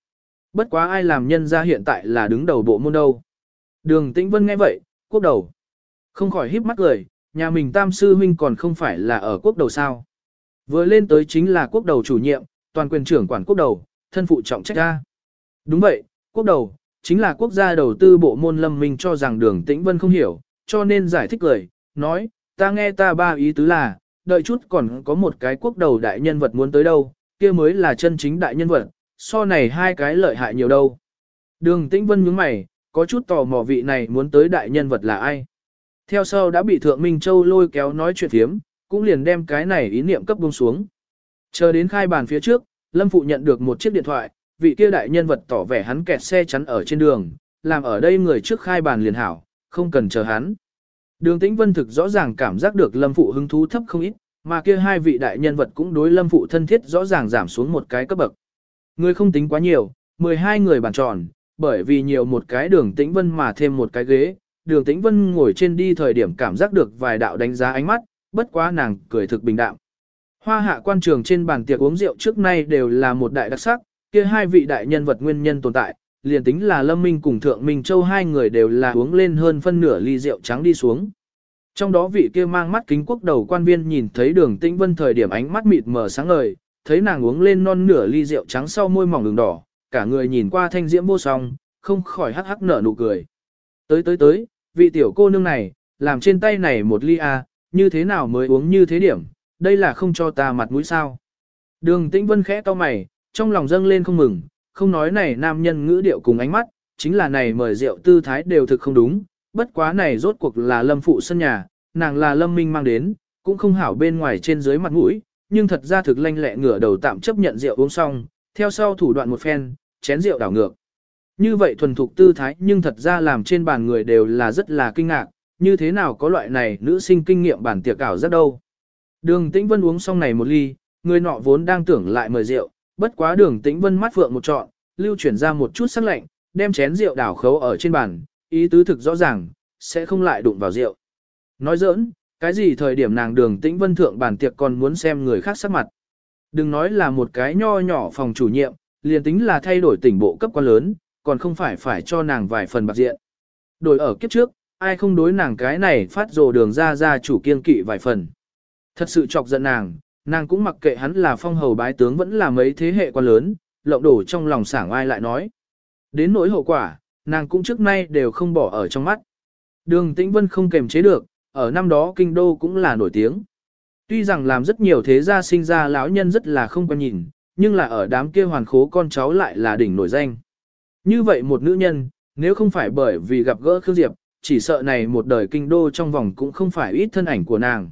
Bất quá ai làm nhân ra hiện tại là đứng đầu bộ môn đâu. Đường Tĩnh Vân nghe vậy, quốc đầu. Không khỏi híp mắt cười, nhà mình tam sư huynh còn không phải là ở quốc đầu sao. Vừa lên tới chính là quốc đầu chủ nhiệm, toàn quyền trưởng quản quốc đầu, thân phụ trọng trách ra. Đúng vậy, quốc đầu, chính là quốc gia đầu tư bộ môn lâm minh cho rằng đường tĩnh vân không hiểu, cho nên giải thích lời, nói, ta nghe ta ba ý tứ là, đợi chút còn có một cái quốc đầu đại nhân vật muốn tới đâu, kia mới là chân chính đại nhân vật, so này hai cái lợi hại nhiều đâu. Đường tĩnh vân nhướng mày, có chút tò mò vị này muốn tới đại nhân vật là ai. Theo sau đã bị Thượng Minh Châu lôi kéo nói chuyện thiếm, cũng liền đem cái này ý niệm cấp buông xuống. Chờ đến khai bàn phía trước, Lâm Phụ nhận được một chiếc điện thoại, vị kia đại nhân vật tỏ vẻ hắn kẹt xe chắn ở trên đường, làm ở đây người trước khai bàn liền hảo, không cần chờ hắn. Đường Tĩnh Vân thực rõ ràng cảm giác được Lâm Phụ hứng thú thấp không ít, mà kia hai vị đại nhân vật cũng đối Lâm Phụ thân thiết rõ ràng giảm xuống một cái cấp bậc. Người không tính quá nhiều, 12 người bàn tròn, bởi vì nhiều một cái đường Tĩnh Vân mà thêm một cái ghế, đường Tĩnh Vân ngồi trên đi thời điểm cảm giác được vài đạo đánh giá ánh mắt, bất quá nàng cười thực bình đạm. Hoa hạ quan trường trên bàn tiệc uống rượu trước nay đều là một đại đặc sắc, kia hai vị đại nhân vật nguyên nhân tồn tại, liền tính là Lâm Minh cùng Thượng Minh Châu hai người đều là uống lên hơn phân nửa ly rượu trắng đi xuống. Trong đó vị kia mang mắt kính quốc đầu quan viên nhìn thấy đường tĩnh vân thời điểm ánh mắt mịt mờ sáng ngời, thấy nàng uống lên non nửa ly rượu trắng sau môi mỏng đường đỏ, cả người nhìn qua thanh diễm vô song, không khỏi hắc hắc nở nụ cười. Tới tới tới, vị tiểu cô nương này, làm trên tay này một ly a, à, như thế nào mới uống như thế điểm, đây là không cho ta mặt mũi sao. Đường tĩnh vân khẽ to mày, trong lòng dâng lên không mừng, không nói này nam nhân ngữ điệu cùng ánh mắt, chính là này mời rượu tư thái đều thực không đúng, bất quá này rốt cuộc là lâm phụ sân nhà, nàng là lâm minh mang đến, cũng không hảo bên ngoài trên dưới mặt mũi, nhưng thật ra thực lanh lẹ ngửa đầu tạm chấp nhận rượu uống xong, theo sau thủ đoạn một phen, chén rượu đảo ngược. Như vậy thuần thục tư thái nhưng thật ra làm trên bàn người đều là rất là kinh ngạc, như thế nào có loại này nữ sinh kinh nghiệm bản tiệc ảo rất đâu. Đường Tĩnh Vân uống xong này một ly, người nọ vốn đang tưởng lại mời rượu, bất quá đường Tĩnh Vân mắt vượng một trọn, lưu chuyển ra một chút sắc lạnh, đem chén rượu đảo khấu ở trên bàn, ý tứ thực rõ ràng, sẽ không lại đụng vào rượu. Nói giỡn, cái gì thời điểm nàng đường Tĩnh Vân thượng bàn tiệc còn muốn xem người khác sắc mặt. Đừng nói là một cái nho nhỏ phòng chủ nhiệm, liền tính là thay đổi tỉnh bộ cấp quan lớn, còn không phải phải cho nàng vài phần bạc diện. Đổi ở kiếp trước, ai không đối nàng cái này phát rồ đường ra ra chủ kiên kỵ vài phần. Thật sự chọc giận nàng, nàng cũng mặc kệ hắn là phong hầu bái tướng vẫn là mấy thế hệ quan lớn, lộng đổ trong lòng sảng ai lại nói. Đến nỗi hậu quả, nàng cũng trước nay đều không bỏ ở trong mắt. Đường Tĩnh Vân không kềm chế được, ở năm đó kinh đô cũng là nổi tiếng. Tuy rằng làm rất nhiều thế gia sinh ra lão nhân rất là không quan nhìn, nhưng là ở đám kia hoàn khố con cháu lại là đỉnh nổi danh. Như vậy một nữ nhân, nếu không phải bởi vì gặp gỡ Khương Diệp, chỉ sợ này một đời kinh đô trong vòng cũng không phải ít thân ảnh của nàng.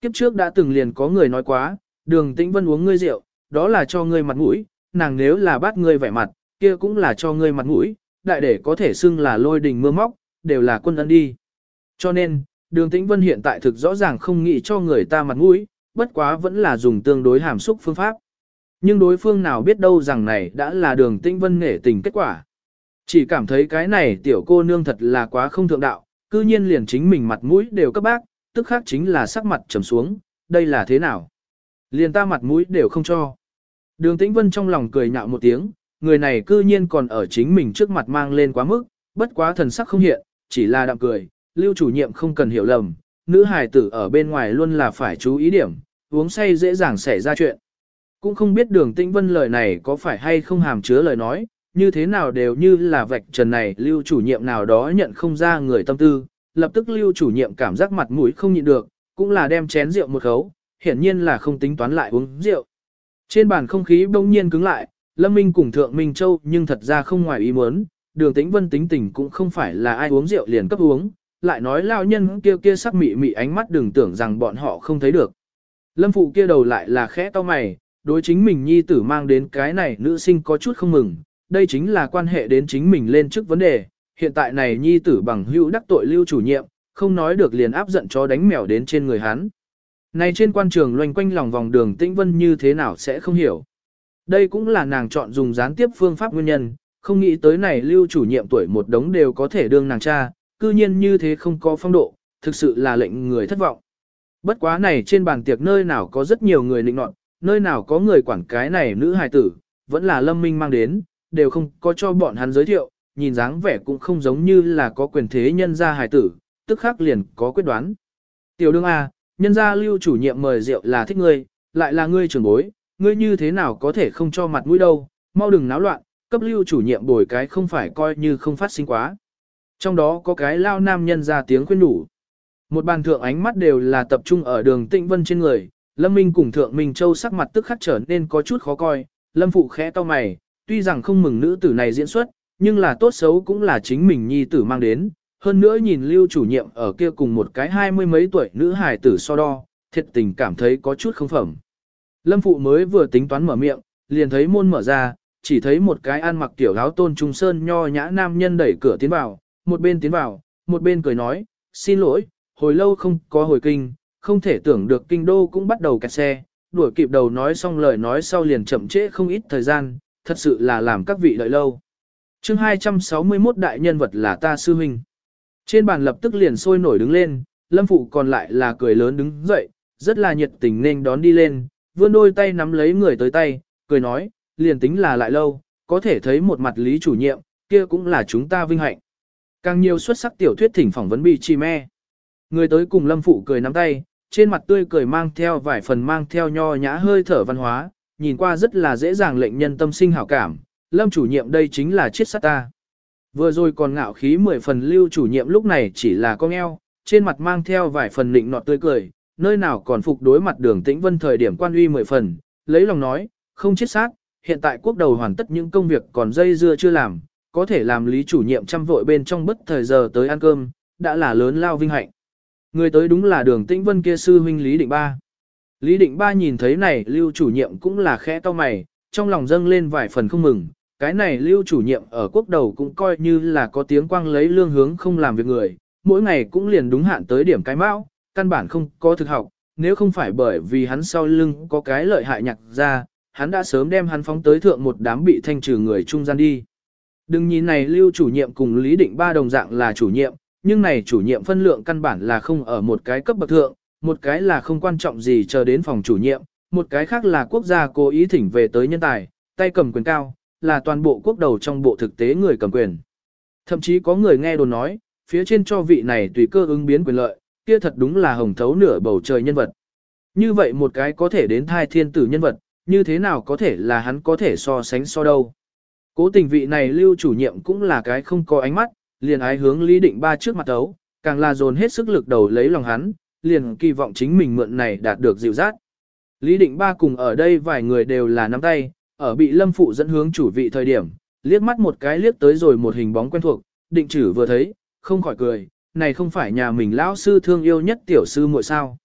Kiếp trước đã từng liền có người nói quá, đường tĩnh vân uống ngươi rượu, đó là cho ngươi mặt mũi, nàng nếu là bắt ngươi vẻ mặt, kia cũng là cho ngươi mặt mũi, đại để có thể xưng là lôi đình mưa móc, đều là quân ân đi. Cho nên, đường tĩnh vân hiện tại thực rõ ràng không nghĩ cho người ta mặt mũi, bất quá vẫn là dùng tương đối hàm xúc phương pháp. Nhưng đối phương nào biết đâu rằng này đã là đường tĩnh vân nghệ tình kết quả. Chỉ cảm thấy cái này tiểu cô nương thật là quá không thượng đạo, cư nhiên liền chính mình mặt mũi đều cấp bác, tức khác chính là sắc mặt trầm xuống, đây là thế nào? Liền ta mặt mũi đều không cho. Đường tĩnh vân trong lòng cười nhạo một tiếng, người này cư nhiên còn ở chính mình trước mặt mang lên quá mức, bất quá thần sắc không hiện, chỉ là đạm cười, lưu chủ nhiệm không cần hiểu lầm, nữ hài tử ở bên ngoài luôn là phải chú ý điểm, uống say dễ dàng xảy ra chuyện. Cũng không biết đường tĩnh vân lời này có phải hay không hàm chứa lời nói, như thế nào đều như là vạch trần này lưu chủ nhiệm nào đó nhận không ra người tâm tư, lập tức lưu chủ nhiệm cảm giác mặt mũi không nhịn được, cũng là đem chén rượu một khấu, hiển nhiên là không tính toán lại uống rượu. Trên bàn không khí bỗng nhiên cứng lại, Lâm Minh cùng Thượng Minh Châu nhưng thật ra không ngoài ý muốn, đường tĩnh vân tính tình cũng không phải là ai uống rượu liền cấp uống, lại nói lao nhân kia kia sắc mị mị ánh mắt đừng tưởng rằng bọn họ không thấy được. Lâm phụ kia đầu lại là khẽ to mày, đối chính mình nhi tử mang đến cái này nữ sinh có chút không mừng, đây chính là quan hệ đến chính mình lên trước vấn đề, hiện tại này nhi tử bằng hữu đắc tội lưu chủ nhiệm, không nói được liền áp giận chó đánh mèo đến trên người hắn. Này trên quan trường loanh quanh lòng vòng đường tĩnh vân như thế nào sẽ không hiểu. Đây cũng là nàng chọn dùng gián tiếp phương pháp nguyên nhân, không nghĩ tới này lưu chủ nhiệm tuổi một đống đều có thể đương nàng cha, cư nhiên như thế không có phong độ, thực sự là lệnh người thất vọng. Bất quá này trên bàn tiệc nơi nào có rất nhiều người nịnh nọt, nơi nào có người quản cái này nữ hài tử, vẫn là lâm minh mang đến, đều không có cho bọn hắn giới thiệu, nhìn dáng vẻ cũng không giống như là có quyền thế nhân gia hài tử, tức khắc liền có quyết đoán. Tiểu đương A, nhân gia lưu chủ nhiệm mời rượu là thích ngươi, lại là ngươi trưởng bối, ngươi như thế nào có thể không cho mặt mũi đâu, mau đừng náo loạn, cấp lưu chủ nhiệm bồi cái không phải coi như không phát sinh quá. Trong đó có cái lao nam nhân ra tiếng khuyên đủ. Một bàn thượng ánh mắt đều là tập trung ở đường tịnh vân trên người, Lâm Minh cùng thượng Minh Châu sắc mặt tức khắc trở nên có chút khó coi, Lâm Phụ khẽ to mày, tuy rằng không mừng nữ tử này diễn xuất, nhưng là tốt xấu cũng là chính mình nhi tử mang đến, hơn nữa nhìn lưu chủ nhiệm ở kia cùng một cái hai mươi mấy tuổi nữ hài tử so đo, thiệt tình cảm thấy có chút không phẩm. Lâm Phụ mới vừa tính toán mở miệng, liền thấy môn mở ra, chỉ thấy một cái ăn mặc tiểu áo tôn trung sơn nho nhã nam nhân đẩy cửa tiến vào, một bên tiến vào, một bên cười nói, xin lỗi, hồi lâu không có hồi kinh, không thể tưởng được kinh đô cũng bắt đầu kẹt xe, đuổi kịp đầu nói xong lời nói sau liền chậm trễ không ít thời gian, thật sự là làm các vị đợi lâu chương 261 đại nhân vật là ta sư huynh. Trên bàn lập tức liền sôi nổi đứng lên, lâm phụ còn lại là cười lớn đứng dậy, rất là nhiệt tình nên đón đi lên, vươn đôi tay nắm lấy người tới tay, cười nói, liền tính là lại lâu, có thể thấy một mặt lý chủ nhiệm, kia cũng là chúng ta vinh hạnh. Càng nhiều xuất sắc tiểu thuyết thỉnh phỏng vấn bị chi me. Người tới cùng lâm phụ cười nắm tay, trên mặt tươi cười mang theo vài phần mang theo nho nhã hơi thở văn hóa, nhìn qua rất là dễ dàng lệnh nhân tâm sinh hảo cảm, lâm chủ nhiệm đây chính là chiết sát ta. Vừa rồi còn ngạo khí mười phần lưu chủ nhiệm lúc này chỉ là con eo, trên mặt mang theo vài phần nịnh nọt tươi cười, nơi nào còn phục đối mặt đường tĩnh vân thời điểm quan uy mười phần, lấy lòng nói, không chiết sát, hiện tại quốc đầu hoàn tất những công việc còn dây dưa chưa làm, có thể làm lý chủ nhiệm chăm vội bên trong bất thời giờ tới ăn cơm, đã là lớn lao vinh hạnh. Người tới đúng là đường tĩnh vân kia sư huynh Lý Định Ba. Lý Định Ba nhìn thấy này lưu chủ nhiệm cũng là khẽ to mày, trong lòng dâng lên vài phần không mừng, cái này lưu chủ nhiệm ở quốc đầu cũng coi như là có tiếng quang lấy lương hướng không làm việc người, mỗi ngày cũng liền đúng hạn tới điểm cái mão, căn bản không có thực học, nếu không phải bởi vì hắn sau lưng có cái lợi hại nhặt ra, hắn đã sớm đem hắn phóng tới thượng một đám bị thanh trừ người trung gian đi. Đừng nhìn này lưu chủ nhiệm cùng Lý Định Ba đồng dạng là chủ nhiệm, nhưng này chủ nhiệm phân lượng căn bản là không ở một cái cấp bậc thượng, một cái là không quan trọng gì chờ đến phòng chủ nhiệm, một cái khác là quốc gia cố ý thỉnh về tới nhân tài, tay cầm quyền cao, là toàn bộ quốc đầu trong bộ thực tế người cầm quyền. Thậm chí có người nghe đồn nói, phía trên cho vị này tùy cơ ứng biến quyền lợi, kia thật đúng là hồng thấu nửa bầu trời nhân vật. Như vậy một cái có thể đến thai thiên tử nhân vật, như thế nào có thể là hắn có thể so sánh so đâu. Cố tình vị này lưu chủ nhiệm cũng là cái không có ánh mắt, liền ái hướng Lý Định Ba trước mặt ấu, càng là dồn hết sức lực đầu lấy lòng hắn, liền kỳ vọng chính mình mượn này đạt được dịu dát. Lý Định Ba cùng ở đây vài người đều là nắm tay, ở bị Lâm Phụ dẫn hướng chủ vị thời điểm, liếc mắt một cái liếc tới rồi một hình bóng quen thuộc, định chử vừa thấy, không khỏi cười, này không phải nhà mình lão sư thương yêu nhất tiểu sư muội sao.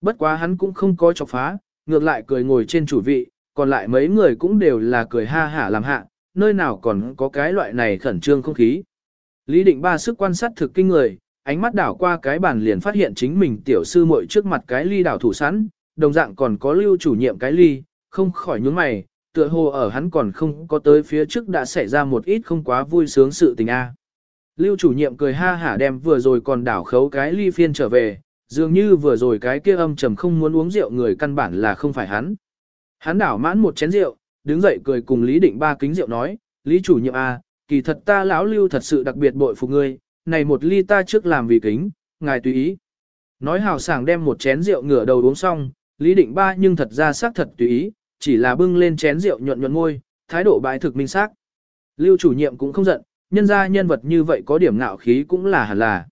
Bất quá hắn cũng không có chọc phá, ngược lại cười ngồi trên chủ vị, còn lại mấy người cũng đều là cười ha hả làm hạ, nơi nào còn có cái loại này khẩn trương không khí. Lý định ba sức quan sát thực kinh người, ánh mắt đảo qua cái bàn liền phát hiện chính mình tiểu sư muội trước mặt cái ly đảo thủ sẵn, đồng dạng còn có lưu chủ nhiệm cái ly, không khỏi nhướng mày, tựa hồ ở hắn còn không có tới phía trước đã xảy ra một ít không quá vui sướng sự tình a. Lưu chủ nhiệm cười ha hả đem vừa rồi còn đảo khấu cái ly phiên trở về, dường như vừa rồi cái kia âm trầm không muốn uống rượu người căn bản là không phải hắn. Hắn đảo mãn một chén rượu, đứng dậy cười cùng Lý Định ba kính rượu nói, Lý chủ nhiệm a, kỳ thật ta lão lưu thật sự đặc biệt bội phục ngươi, này một ly ta trước làm vì kính, ngài tùy ý. Nói hào sảng đem một chén rượu ngửa đầu uống xong, Lý Định ba nhưng thật ra xác thật tùy ý, chỉ là bưng lên chén rượu nhuận nhuận ngôi, thái độ bại thực minh xác. Lưu chủ nhiệm cũng không giận, nhân ra nhân vật như vậy có điểm ngạo khí cũng là hẳn là.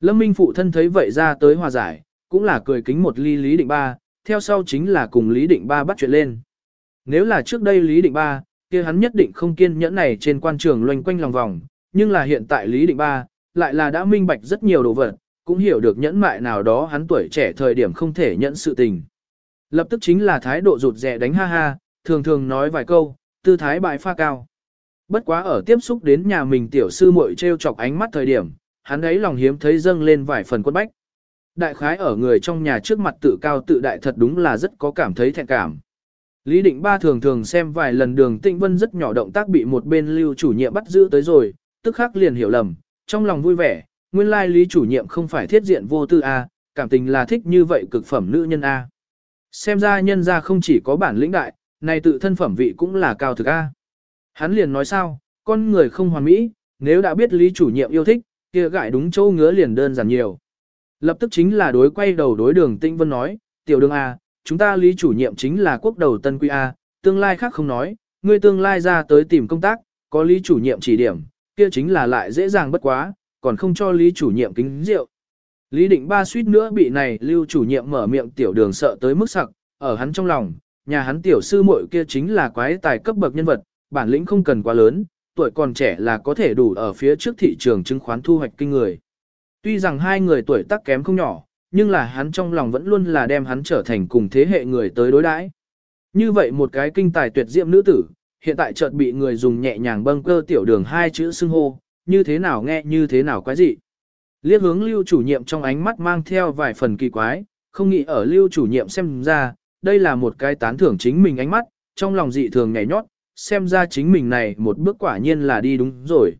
Lâm Minh phụ thân thấy vậy ra tới hòa giải, cũng là cười kính một ly Lý Định Ba, theo sau chính là cùng Lý Định Ba bắt chuyện lên. Nếu là trước đây Lý Định Ba, kia hắn nhất định không kiên nhẫn này trên quan trường loanh quanh lòng vòng, nhưng là hiện tại Lý Định Ba, lại là đã minh bạch rất nhiều đồ vật, cũng hiểu được nhẫn mại nào đó hắn tuổi trẻ thời điểm không thể nhẫn sự tình. Lập tức chính là thái độ rụt rẻ đánh ha ha, thường thường nói vài câu, tư thái bại pha cao. Bất quá ở tiếp xúc đến nhà mình tiểu sư muội treo chọc ánh mắt thời điểm, hắn ấy lòng hiếm thấy dâng lên vài phần quân bách. Đại khái ở người trong nhà trước mặt tự cao tự đại thật đúng là rất có cảm thấy thẹn cảm. Lý định ba thường thường xem vài lần đường tịnh vân rất nhỏ động tác bị một bên lưu chủ nhiệm bắt giữ tới rồi, tức khắc liền hiểu lầm, trong lòng vui vẻ, nguyên lai lý chủ nhiệm không phải thiết diện vô tư A, cảm tình là thích như vậy cực phẩm nữ nhân A. Xem ra nhân ra không chỉ có bản lĩnh đại, này tự thân phẩm vị cũng là cao thực A. Hắn liền nói sao, con người không hoàn mỹ, nếu đã biết lý chủ nhiệm yêu thích, kia gại đúng chỗ ngứa liền đơn giản nhiều. Lập tức chính là đối quay đầu đối đường tinh Vân nói, tiểu đường A, chúng ta lý chủ nhiệm chính là quốc đầu tân quy A, tương lai khác không nói, ngươi tương lai ra tới tìm công tác, có lý chủ nhiệm chỉ điểm, kia chính là lại dễ dàng bất quá, còn không cho lý chủ nhiệm kính rượu. Lý định ba suýt nữa bị này lưu chủ nhiệm mở miệng tiểu đường sợ tới mức sặc, ở hắn trong lòng, nhà hắn tiểu sư muội kia chính là quái tài cấp bậc nhân vật, bản lĩnh không cần quá lớn, tuổi còn trẻ là có thể đủ ở phía trước thị trường chứng khoán thu hoạch kinh người. Tuy rằng hai người tuổi tác kém không nhỏ, nhưng là hắn trong lòng vẫn luôn là đem hắn trở thành cùng thế hệ người tới đối đãi. Như vậy một cái kinh tài tuyệt diệm nữ tử, hiện tại chợt bị người dùng nhẹ nhàng bâng cơ tiểu đường hai chữ xưng hô, như thế nào nghe như thế nào quái dị. Liếc hướng lưu chủ nhiệm trong ánh mắt mang theo vài phần kỳ quái, không nghĩ ở lưu chủ nhiệm xem ra, đây là một cái tán thưởng chính mình ánh mắt, trong lòng dị thường nhảy nhót, xem ra chính mình này một bước quả nhiên là đi đúng rồi.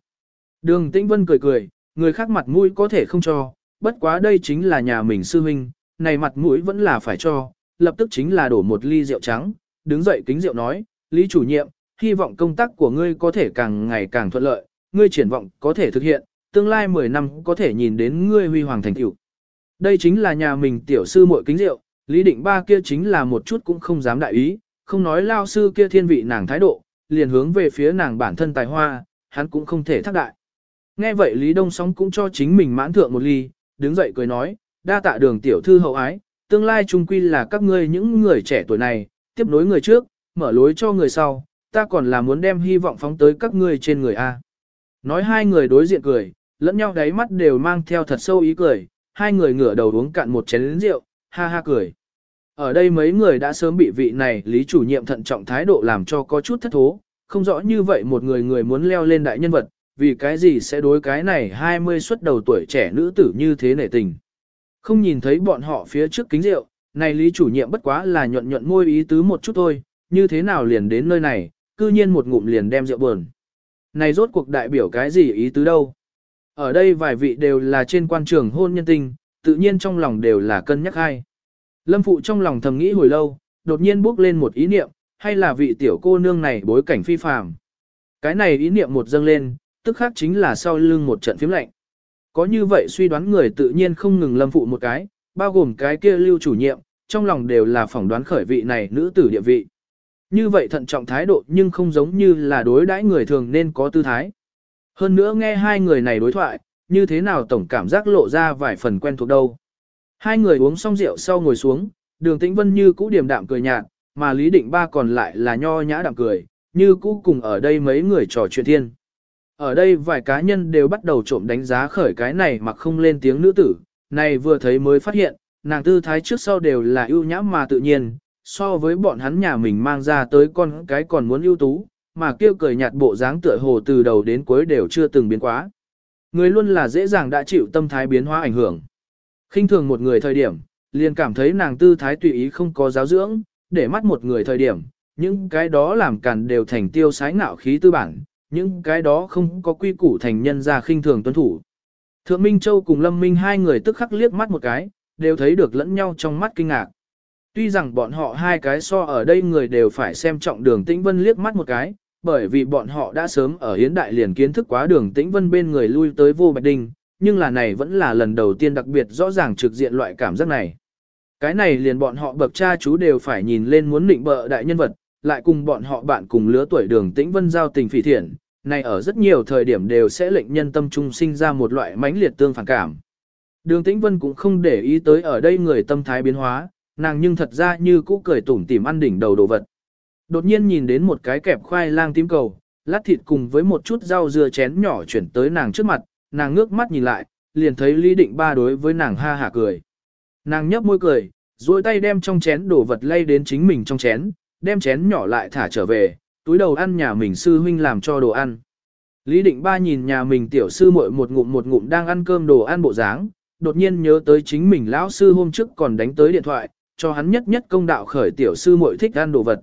Đường Tĩnh Vân cười cười, người khác mặt mũi có thể không cho, bất quá đây chính là nhà mình sư huynh, này mặt mũi vẫn là phải cho, lập tức chính là đổ một ly rượu trắng, đứng dậy kính rượu nói, Lý chủ nhiệm, hy vọng công tác của ngươi có thể càng ngày càng thuận lợi, ngươi triển vọng có thể thực hiện, tương lai 10 năm có thể nhìn đến ngươi huy hoàng thành tựu. Đây chính là nhà mình tiểu sư muội kính rượu, Lý Định Ba kia chính là một chút cũng không dám đại ý, không nói lao sư kia thiên vị nàng thái độ, liền hướng về phía nàng bản thân tài hoa, hắn cũng không thể thác đại. Nghe vậy Lý Đông Sóng cũng cho chính mình mãn thượng một ly, đứng dậy cười nói, đa tạ đường tiểu thư hậu ái, tương lai trung quy là các ngươi những người trẻ tuổi này, tiếp nối người trước, mở lối cho người sau, ta còn là muốn đem hy vọng phóng tới các ngươi trên người A. Nói hai người đối diện cười, lẫn nhau đáy mắt đều mang theo thật sâu ý cười, hai người ngửa đầu uống cạn một chén rượu, ha ha cười. Ở đây mấy người đã sớm bị vị này lý chủ nhiệm thận trọng thái độ làm cho có chút thất thố, không rõ như vậy một người người muốn leo lên đại nhân vật, vì cái gì sẽ đối cái này 20 xuất đầu tuổi trẻ nữ tử như thế nể tình. Không nhìn thấy bọn họ phía trước kính rượu, này lý chủ nhiệm bất quá là nhuận nhuận môi ý tứ một chút thôi, như thế nào liền đến nơi này, cư nhiên một ngụm liền đem rượu buồn. Này rốt cuộc đại biểu cái gì ý tứ đâu? Ở đây vài vị đều là trên quan trường hôn nhân tình, tự nhiên trong lòng đều là cân nhắc hay. Lâm Phụ trong lòng thầm nghĩ hồi lâu, đột nhiên bước lên một ý niệm, hay là vị tiểu cô nương này bối cảnh phi phàm. Cái này ý niệm một dâng lên, tức khác chính là sau lưng một trận phím lạnh. Có như vậy suy đoán người tự nhiên không ngừng Lâm Phụ một cái, bao gồm cái kia lưu chủ nhiệm, trong lòng đều là phỏng đoán khởi vị này nữ tử địa vị. Như vậy thận trọng thái độ nhưng không giống như là đối đãi người thường nên có tư thái. Hơn nữa nghe hai người này đối thoại, như thế nào tổng cảm giác lộ ra vài phần quen thuộc đâu. Hai người uống xong rượu sau ngồi xuống, đường tĩnh vân như cũ điềm đạm cười nhạt, mà Lý Định Ba còn lại là nho nhã đạm cười, như cũ cùng ở đây mấy người trò chuyện thiên. Ở đây vài cá nhân đều bắt đầu trộm đánh giá khởi cái này mà không lên tiếng nữ tử, này vừa thấy mới phát hiện, nàng tư thái trước sau đều là ưu nhã mà tự nhiên, so với bọn hắn nhà mình mang ra tới con cái còn muốn ưu tú, mà kêu cười nhạt bộ dáng tựa hồ từ đầu đến cuối đều chưa từng biến quá. Người luôn là dễ dàng đã chịu tâm thái biến hóa ảnh hưởng. khinh thường một người thời điểm, liền cảm thấy nàng tư thái tùy ý không có giáo dưỡng, để mắt một người thời điểm, những cái đó làm cản đều thành tiêu sái ngạo khí tư bản, những cái đó không có quy củ thành nhân ra khinh thường tuân thủ. Thượng Minh Châu cùng Lâm Minh hai người tức khắc liếc mắt một cái, đều thấy được lẫn nhau trong mắt kinh ngạc. Tuy rằng bọn họ hai cái so ở đây người đều phải xem trọng đường tĩnh vân liếc mắt một cái, bởi vì bọn họ đã sớm ở hiến đại liền kiến thức quá đường tĩnh vân bên người lui tới vô bạch đinh, nhưng là này vẫn là lần đầu tiên đặc biệt rõ ràng trực diện loại cảm giác này. Cái này liền bọn họ bậc cha chú đều phải nhìn lên muốn định bợ đại nhân vật, lại cùng bọn họ bạn cùng lứa tuổi đường tĩnh vân giao tình phỉ thiện, này ở rất nhiều thời điểm đều sẽ lệnh nhân tâm trung sinh ra một loại mãnh liệt tương phản cảm. Đường tĩnh vân cũng không để ý tới ở đây người tâm thái biến hóa, nàng nhưng thật ra như cũ cười tủm tỉm ăn đỉnh đầu đồ vật. Đột nhiên nhìn đến một cái kẹp khoai lang tím cầu, lát thịt cùng với một chút rau dưa chén nhỏ chuyển tới nàng trước mặt, nàng ngước mắt nhìn lại, liền thấy Lý Định Ba đối với nàng ha hả cười. Nàng nhấp môi cười, duỗi tay đem trong chén đổ vật lay đến chính mình trong chén, đem chén nhỏ lại thả trở về, túi đầu ăn nhà mình sư huynh làm cho đồ ăn. Lý Định Ba nhìn nhà mình tiểu sư muội một ngụm một ngụm đang ăn cơm đồ ăn bộ dáng, đột nhiên nhớ tới chính mình lão sư hôm trước còn đánh tới điện thoại, cho hắn nhất nhất công đạo khởi tiểu sư muội thích ăn đồ vật.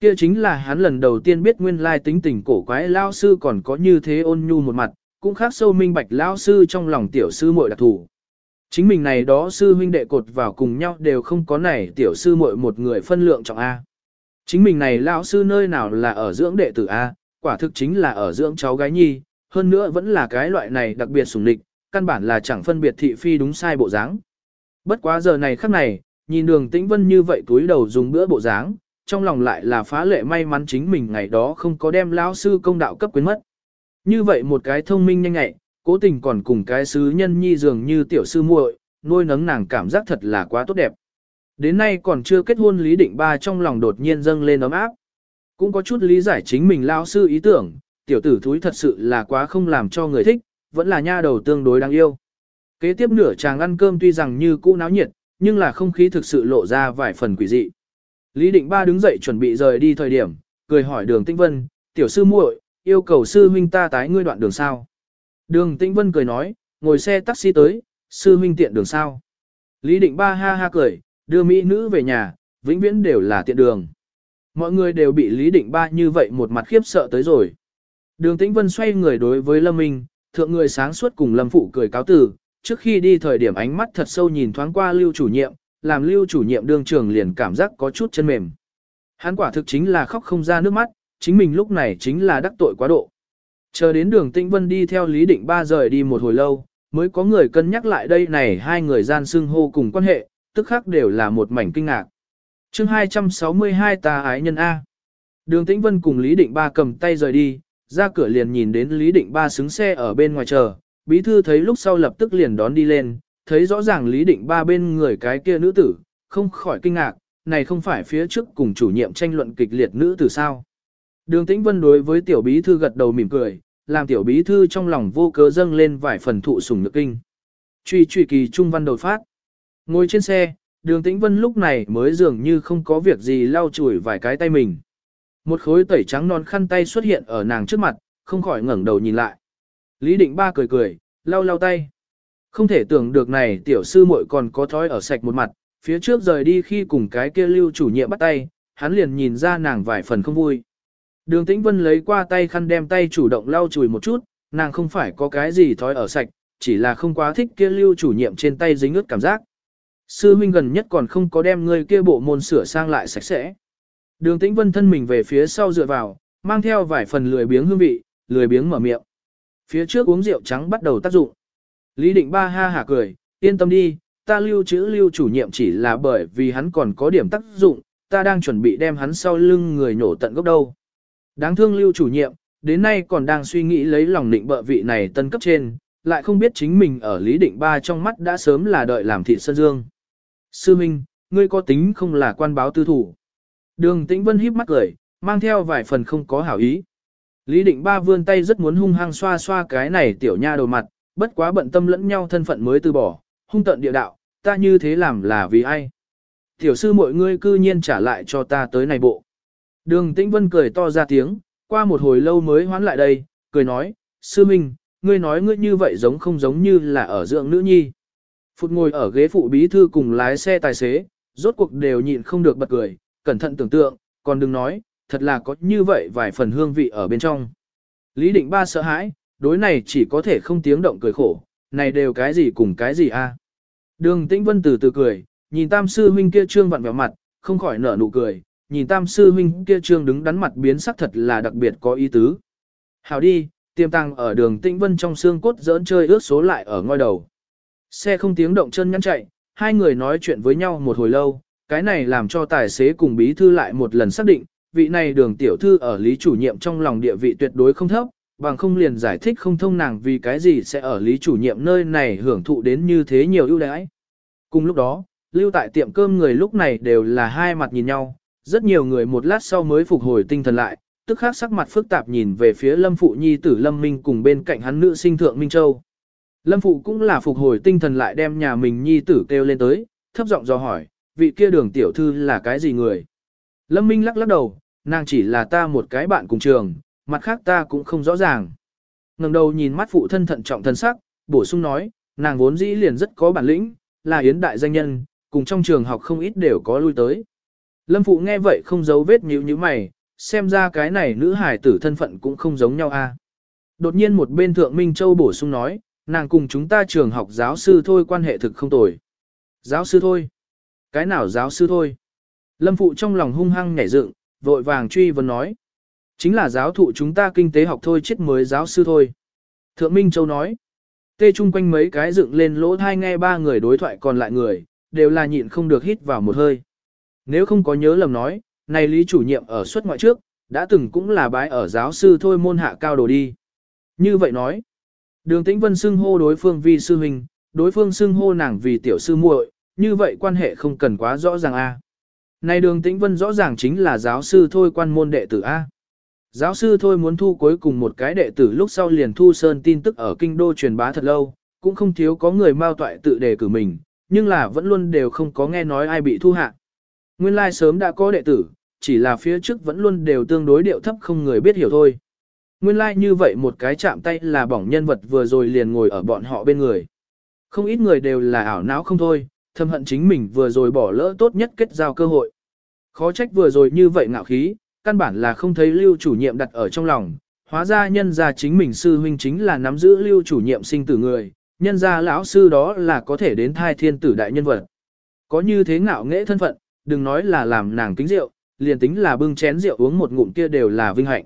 Kia chính là hắn lần đầu tiên biết nguyên lai tính tình cổ quái lão sư còn có như thế ôn nhu một mặt, cũng khác sâu minh bạch lão sư trong lòng tiểu sư muội đặc thủ. Chính mình này đó sư huynh đệ cột vào cùng nhau đều không có này tiểu sư muội một người phân lượng trọng A. Chính mình này lão sư nơi nào là ở dưỡng đệ tử A, quả thực chính là ở dưỡng cháu gái nhi, hơn nữa vẫn là cái loại này đặc biệt sủng địch, căn bản là chẳng phân biệt thị phi đúng sai bộ dáng. Bất quá giờ này khắc này, nhìn đường tĩnh vân như vậy túi đầu dùng bữa bộ dáng, trong lòng lại là phá lệ may mắn chính mình ngày đó không có đem lão sư công đạo cấp quyến mất. Như vậy một cái thông minh nhanh nhạy, cố tình còn cùng cái sứ nhân nhi dường như tiểu sư muội, nuôi nấng nàng cảm giác thật là quá tốt đẹp. Đến nay còn chưa kết hôn Lý Định Ba trong lòng đột nhiên dâng lên ấm áp. Cũng có chút lý giải chính mình lão sư ý tưởng, tiểu tử thúi thật sự là quá không làm cho người thích, vẫn là nha đầu tương đối đáng yêu. Kế tiếp nửa chàng ăn cơm tuy rằng như cũ náo nhiệt, nhưng là không khí thực sự lộ ra vài phần quỷ dị. Lý Định Ba đứng dậy chuẩn bị rời đi thời điểm, cười hỏi đường Tĩnh Vân, tiểu sư muội, yêu cầu sư huynh ta tái ngươi đoạn đường sao. Đường Tĩnh Vân cười nói, ngồi xe taxi tới, sư huynh tiện đường sao. Lý Định Ba ha ha cười, đưa mỹ nữ về nhà, vĩnh viễn đều là tiện đường. Mọi người đều bị Lý Định Ba như vậy một mặt khiếp sợ tới rồi. Đường Tĩnh Vân xoay người đối với Lâm Minh, thượng người sáng suốt cùng Lâm Phụ cười cáo từ, trước khi đi thời điểm ánh mắt thật sâu nhìn thoáng qua lưu chủ nhiệm, làm lưu chủ nhiệm đương trường liền cảm giác có chút chân mềm. Hắn quả thực chính là khóc không ra nước mắt, chính mình lúc này chính là đắc tội quá độ. Chờ đến đường Tĩnh Vân đi theo Lý Định Ba rời đi một hồi lâu, mới có người cân nhắc lại đây này hai người gian xưng hô cùng quan hệ, tức khác đều là một mảnh kinh ngạc. chương 262 ta ái nhân A. Đường Tĩnh Vân cùng Lý Định Ba cầm tay rời đi, ra cửa liền nhìn đến Lý Định Ba xứng xe ở bên ngoài chờ, bí thư thấy lúc sau lập tức liền đón đi lên, thấy rõ ràng Lý Định Ba bên người cái kia nữ tử, không khỏi kinh ngạc, này không phải phía trước cùng chủ nhiệm tranh luận kịch liệt nữ tử sao. Đường Tĩnh Vân đối với tiểu bí thư gật đầu mỉm cười, làm tiểu bí thư trong lòng vô cớ dâng lên vài phần thụ sủng nước kinh. Truy truy kỳ trung văn đột phát. Ngồi trên xe, đường Tĩnh Vân lúc này mới dường như không có việc gì lau chùi vài cái tay mình. Một khối tẩy trắng non khăn tay xuất hiện ở nàng trước mặt, không khỏi ngẩng đầu nhìn lại. Lý Định Ba cười cười, lau lau tay. Không thể tưởng được này tiểu sư muội còn có thói ở sạch một mặt, phía trước rời đi khi cùng cái kia lưu chủ nhiệm bắt tay, hắn liền nhìn ra nàng vài phần không vui. Đường Tĩnh Vân lấy qua tay khăn đem tay chủ động lau chùi một chút, nàng không phải có cái gì thói ở sạch, chỉ là không quá thích kia lưu chủ nhiệm trên tay dính ướt cảm giác. Sư huynh gần nhất còn không có đem ngươi kia bộ môn sửa sang lại sạch sẽ. Đường Tĩnh Vân thân mình về phía sau dựa vào, mang theo vài phần lười biếng hương vị, lười biếng mở miệng. Phía trước uống rượu trắng bắt đầu tác dụng. Lý Định Ba ha hả cười, yên tâm đi, ta lưu trữ lưu chủ nhiệm chỉ là bởi vì hắn còn có điểm tác dụng, ta đang chuẩn bị đem hắn sau lưng người nổ tận gốc đâu. Đáng thương lưu chủ nhiệm, đến nay còn đang suy nghĩ lấy lòng định bợ vị này tân cấp trên, lại không biết chính mình ở Lý Định Ba trong mắt đã sớm là đợi làm thị sơn dương. Sư Minh, ngươi có tính không là quan báo tư thủ. Đường Tĩnh Vân híp mắt cười, mang theo vài phần không có hảo ý. Lý định ba vươn tay rất muốn hung hăng xoa xoa cái này tiểu nha đầu mặt, bất quá bận tâm lẫn nhau thân phận mới từ bỏ, hung tận địa đạo, ta như thế làm là vì ai? Tiểu sư mọi ngươi cư nhiên trả lại cho ta tới này bộ. Đường Tĩnh Vân cười to ra tiếng, qua một hồi lâu mới hoán lại đây, cười nói, sư minh, ngươi nói ngươi như vậy giống không giống như là ở dưỡng nữ nhi. Phụt ngồi ở ghế phụ bí thư cùng lái xe tài xế, rốt cuộc đều nhịn không được bật cười, cẩn thận tưởng tượng, còn đừng nói, thật là có như vậy vài phần hương vị ở bên trong. Lý định ba sợ hãi, đối này chỉ có thể không tiếng động cười khổ, này đều cái gì cùng cái gì a? Đường Tĩnh Vân từ từ cười, nhìn tam sư huynh kia trương vặn vẹo mặt, không khỏi nở nụ cười, nhìn tam sư huynh kia trương đứng đắn mặt biến sắc thật là đặc biệt có ý tứ. Hào đi, tiềm tăng ở đường Tĩnh Vân trong xương cốt giỡn chơi ước số lại ở ngôi đầu. Xe không tiếng động chân nhăn chạy, hai người nói chuyện với nhau một hồi lâu, cái này làm cho tài xế cùng bí thư lại một lần xác định, vị này đường tiểu thư ở lý chủ nhiệm trong lòng địa vị tuyệt đối không thấp, bằng không liền giải thích không thông nàng vì cái gì sẽ ở lý chủ nhiệm nơi này hưởng thụ đến như thế nhiều ưu đãi. Cùng lúc đó, lưu tại tiệm cơm người lúc này đều là hai mặt nhìn nhau, rất nhiều người một lát sau mới phục hồi tinh thần lại, tức khắc sắc mặt phức tạp nhìn về phía Lâm Phụ Nhi tử Lâm Minh cùng bên cạnh hắn nữ sinh thượng Minh Châu. Lâm Phụ cũng là phục hồi tinh thần lại đem nhà mình Nhi tử kêu lên tới, thấp giọng do hỏi, vị kia đường tiểu thư là cái gì người? Lâm Minh lắc lắc đầu, nàng chỉ là ta một cái bạn cùng trường, mặt khác ta cũng không rõ ràng. ngẩng đầu nhìn mắt phụ thân thận trọng thân sắc, bổ sung nói, nàng vốn dĩ liền rất có bản lĩnh, là yến đại danh nhân, cùng trong trường học không ít đều có lui tới. Lâm phụ nghe vậy không giấu vết nhíu như mày, xem ra cái này nữ hải tử thân phận cũng không giống nhau a. Đột nhiên một bên thượng Minh Châu bổ sung nói, nàng cùng chúng ta trường học giáo sư thôi quan hệ thực không tồi. Giáo sư thôi? Cái nào giáo sư thôi? Lâm phụ trong lòng hung hăng nhảy dựng, vội vàng truy vấn nói. Chính là giáo thụ chúng ta kinh tế học thôi chết mới giáo sư thôi. Thượng Minh Châu nói. Tê chung quanh mấy cái dựng lên lỗ thai nghe ba người đối thoại còn lại người, đều là nhịn không được hít vào một hơi. Nếu không có nhớ lầm nói, này lý chủ nhiệm ở suất ngoại trước, đã từng cũng là bái ở giáo sư thôi môn hạ cao đồ đi. Như vậy nói, đường tĩnh vân xưng hô đối phương vì sư huynh, đối phương xưng hô nàng vì tiểu sư muội, như vậy quan hệ không cần quá rõ ràng a. Này đường tĩnh vân rõ ràng chính là giáo sư thôi quan môn đệ tử A. Giáo sư thôi muốn thu cuối cùng một cái đệ tử lúc sau liền thu sơn tin tức ở kinh đô truyền bá thật lâu, cũng không thiếu có người mao toại tự đề cử mình, nhưng là vẫn luôn đều không có nghe nói ai bị thu hạ. Nguyên lai sớm đã có đệ tử, chỉ là phía trước vẫn luôn đều tương đối điệu thấp không người biết hiểu thôi. Nguyên lai như vậy một cái chạm tay là bỏng nhân vật vừa rồi liền ngồi ở bọn họ bên người. Không ít người đều là ảo não không thôi, thầm hận chính mình vừa rồi bỏ lỡ tốt nhất kết giao cơ hội. Khó trách vừa rồi như vậy ngạo khí, căn bản là không thấy lưu chủ nhiệm đặt ở trong lòng, hóa ra nhân gia chính mình sư huynh chính là nắm giữ lưu chủ nhiệm sinh tử người, nhân gia lão sư đó là có thể đến thai thiên tử đại nhân vật. Có như thế ngạo nghễ thân phận, đừng nói là làm nàng kính rượu, liền tính là bưng chén rượu uống một ngụm kia đều là vinh hạnh.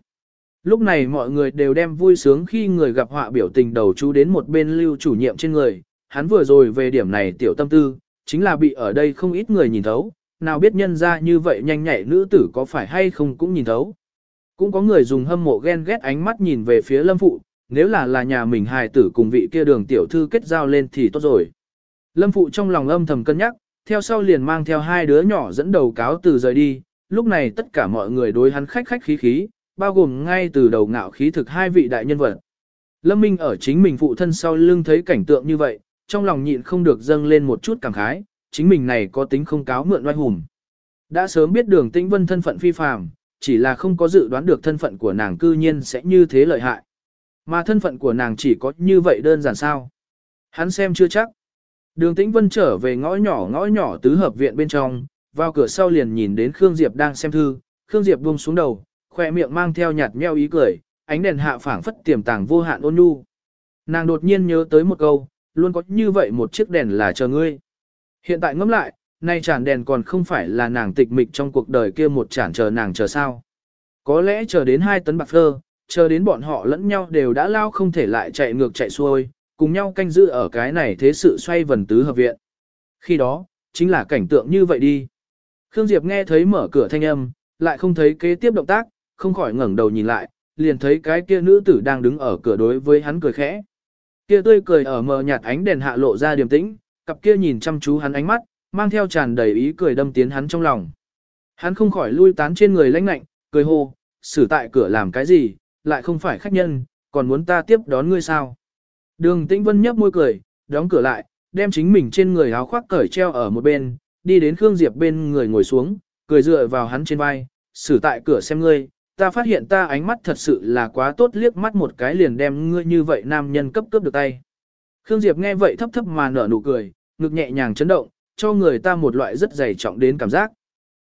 Lúc này mọi người đều đem vui sướng khi người gặp họa biểu tình đầu chú đến một bên lưu chủ nhiệm trên người, hắn vừa rồi về điểm này tiểu tâm tư, chính là bị ở đây không ít người nhìn thấu, nào biết nhân ra như vậy nhanh nhạy nữ tử có phải hay không cũng nhìn thấu. Cũng có người dùng hâm mộ ghen ghét ánh mắt nhìn về phía lâm phụ, nếu là là nhà mình hài tử cùng vị kia đường tiểu thư kết giao lên thì tốt rồi. Lâm phụ trong lòng âm thầm cân nhắc, theo sau liền mang theo hai đứa nhỏ dẫn đầu cáo từ rời đi, lúc này tất cả mọi người đối hắn khách khách khí khí, bao gồm ngay từ đầu ngạo khí thực hai vị đại nhân vật. Lâm Minh ở chính mình phụ thân sau lưng thấy cảnh tượng như vậy, trong lòng nhịn không được dâng lên một chút cảm khái, chính mình này có tính không cáo mượn oai hùng. Đã sớm biết đường tĩnh vân thân phận phi phàm, chỉ là không có dự đoán được thân phận của nàng cư nhiên sẽ như thế lợi hại. Mà thân phận của nàng chỉ có như vậy đơn giản sao. Hắn xem chưa chắc. Đường tĩnh vân trở về ngõ nhỏ ngõ nhỏ tứ hợp viện bên trong, vào cửa sau liền nhìn đến Khương Diệp đang xem thư, Khương Diệp buông xuống đầu, khoe miệng mang theo nhạt nheo ý cười, ánh đèn hạ phảng phất tiềm tàng vô hạn ôn nhu. Nàng đột nhiên nhớ tới một câu, luôn có như vậy một chiếc đèn là chờ ngươi. Hiện tại ngẫm lại, nay chản đèn còn không phải là nàng tịch mịch trong cuộc đời kia một chản chờ nàng chờ sao. Có lẽ chờ đến hai tấn bạc phơ, chờ đến bọn họ lẫn nhau đều đã lao không thể lại chạy ngược chạy xuôi, cùng nhau canh giữ ở cái này thế sự xoay vần tứ hợp viện. Khi đó, chính là cảnh tượng như vậy đi. Khương Diệp nghe thấy mở cửa thanh âm, lại không thấy kế tiếp động tác, không khỏi ngẩng đầu nhìn lại, liền thấy cái kia nữ tử đang đứng ở cửa đối với hắn cười khẽ. Kia tươi cười ở mờ nhạt ánh đèn hạ lộ ra điềm tĩnh, cặp kia nhìn chăm chú hắn ánh mắt, mang theo tràn đầy ý cười đâm tiến hắn trong lòng. Hắn không khỏi lui tán trên người lãnh lạnh, cười hô, xử tại cửa làm cái gì, lại không phải khách nhân, còn muốn ta tiếp đón ngươi sao. Đường Tĩnh Vân nhấp môi cười, đóng cửa lại, đem chính mình trên người áo khoác cởi treo ở một bên, đi đến Khương Diệp bên người ngồi xuống, cười dựa vào hắn trên vai, xử tại cửa xem ngươi, ta phát hiện ta ánh mắt thật sự là quá tốt liếc mắt một cái liền đem ngươi như vậy nam nhân cấp cướp được tay. Khương Diệp nghe vậy thấp thấp mà nở nụ cười, ngực nhẹ nhàng chấn động, cho người ta một loại rất dày trọng đến cảm giác.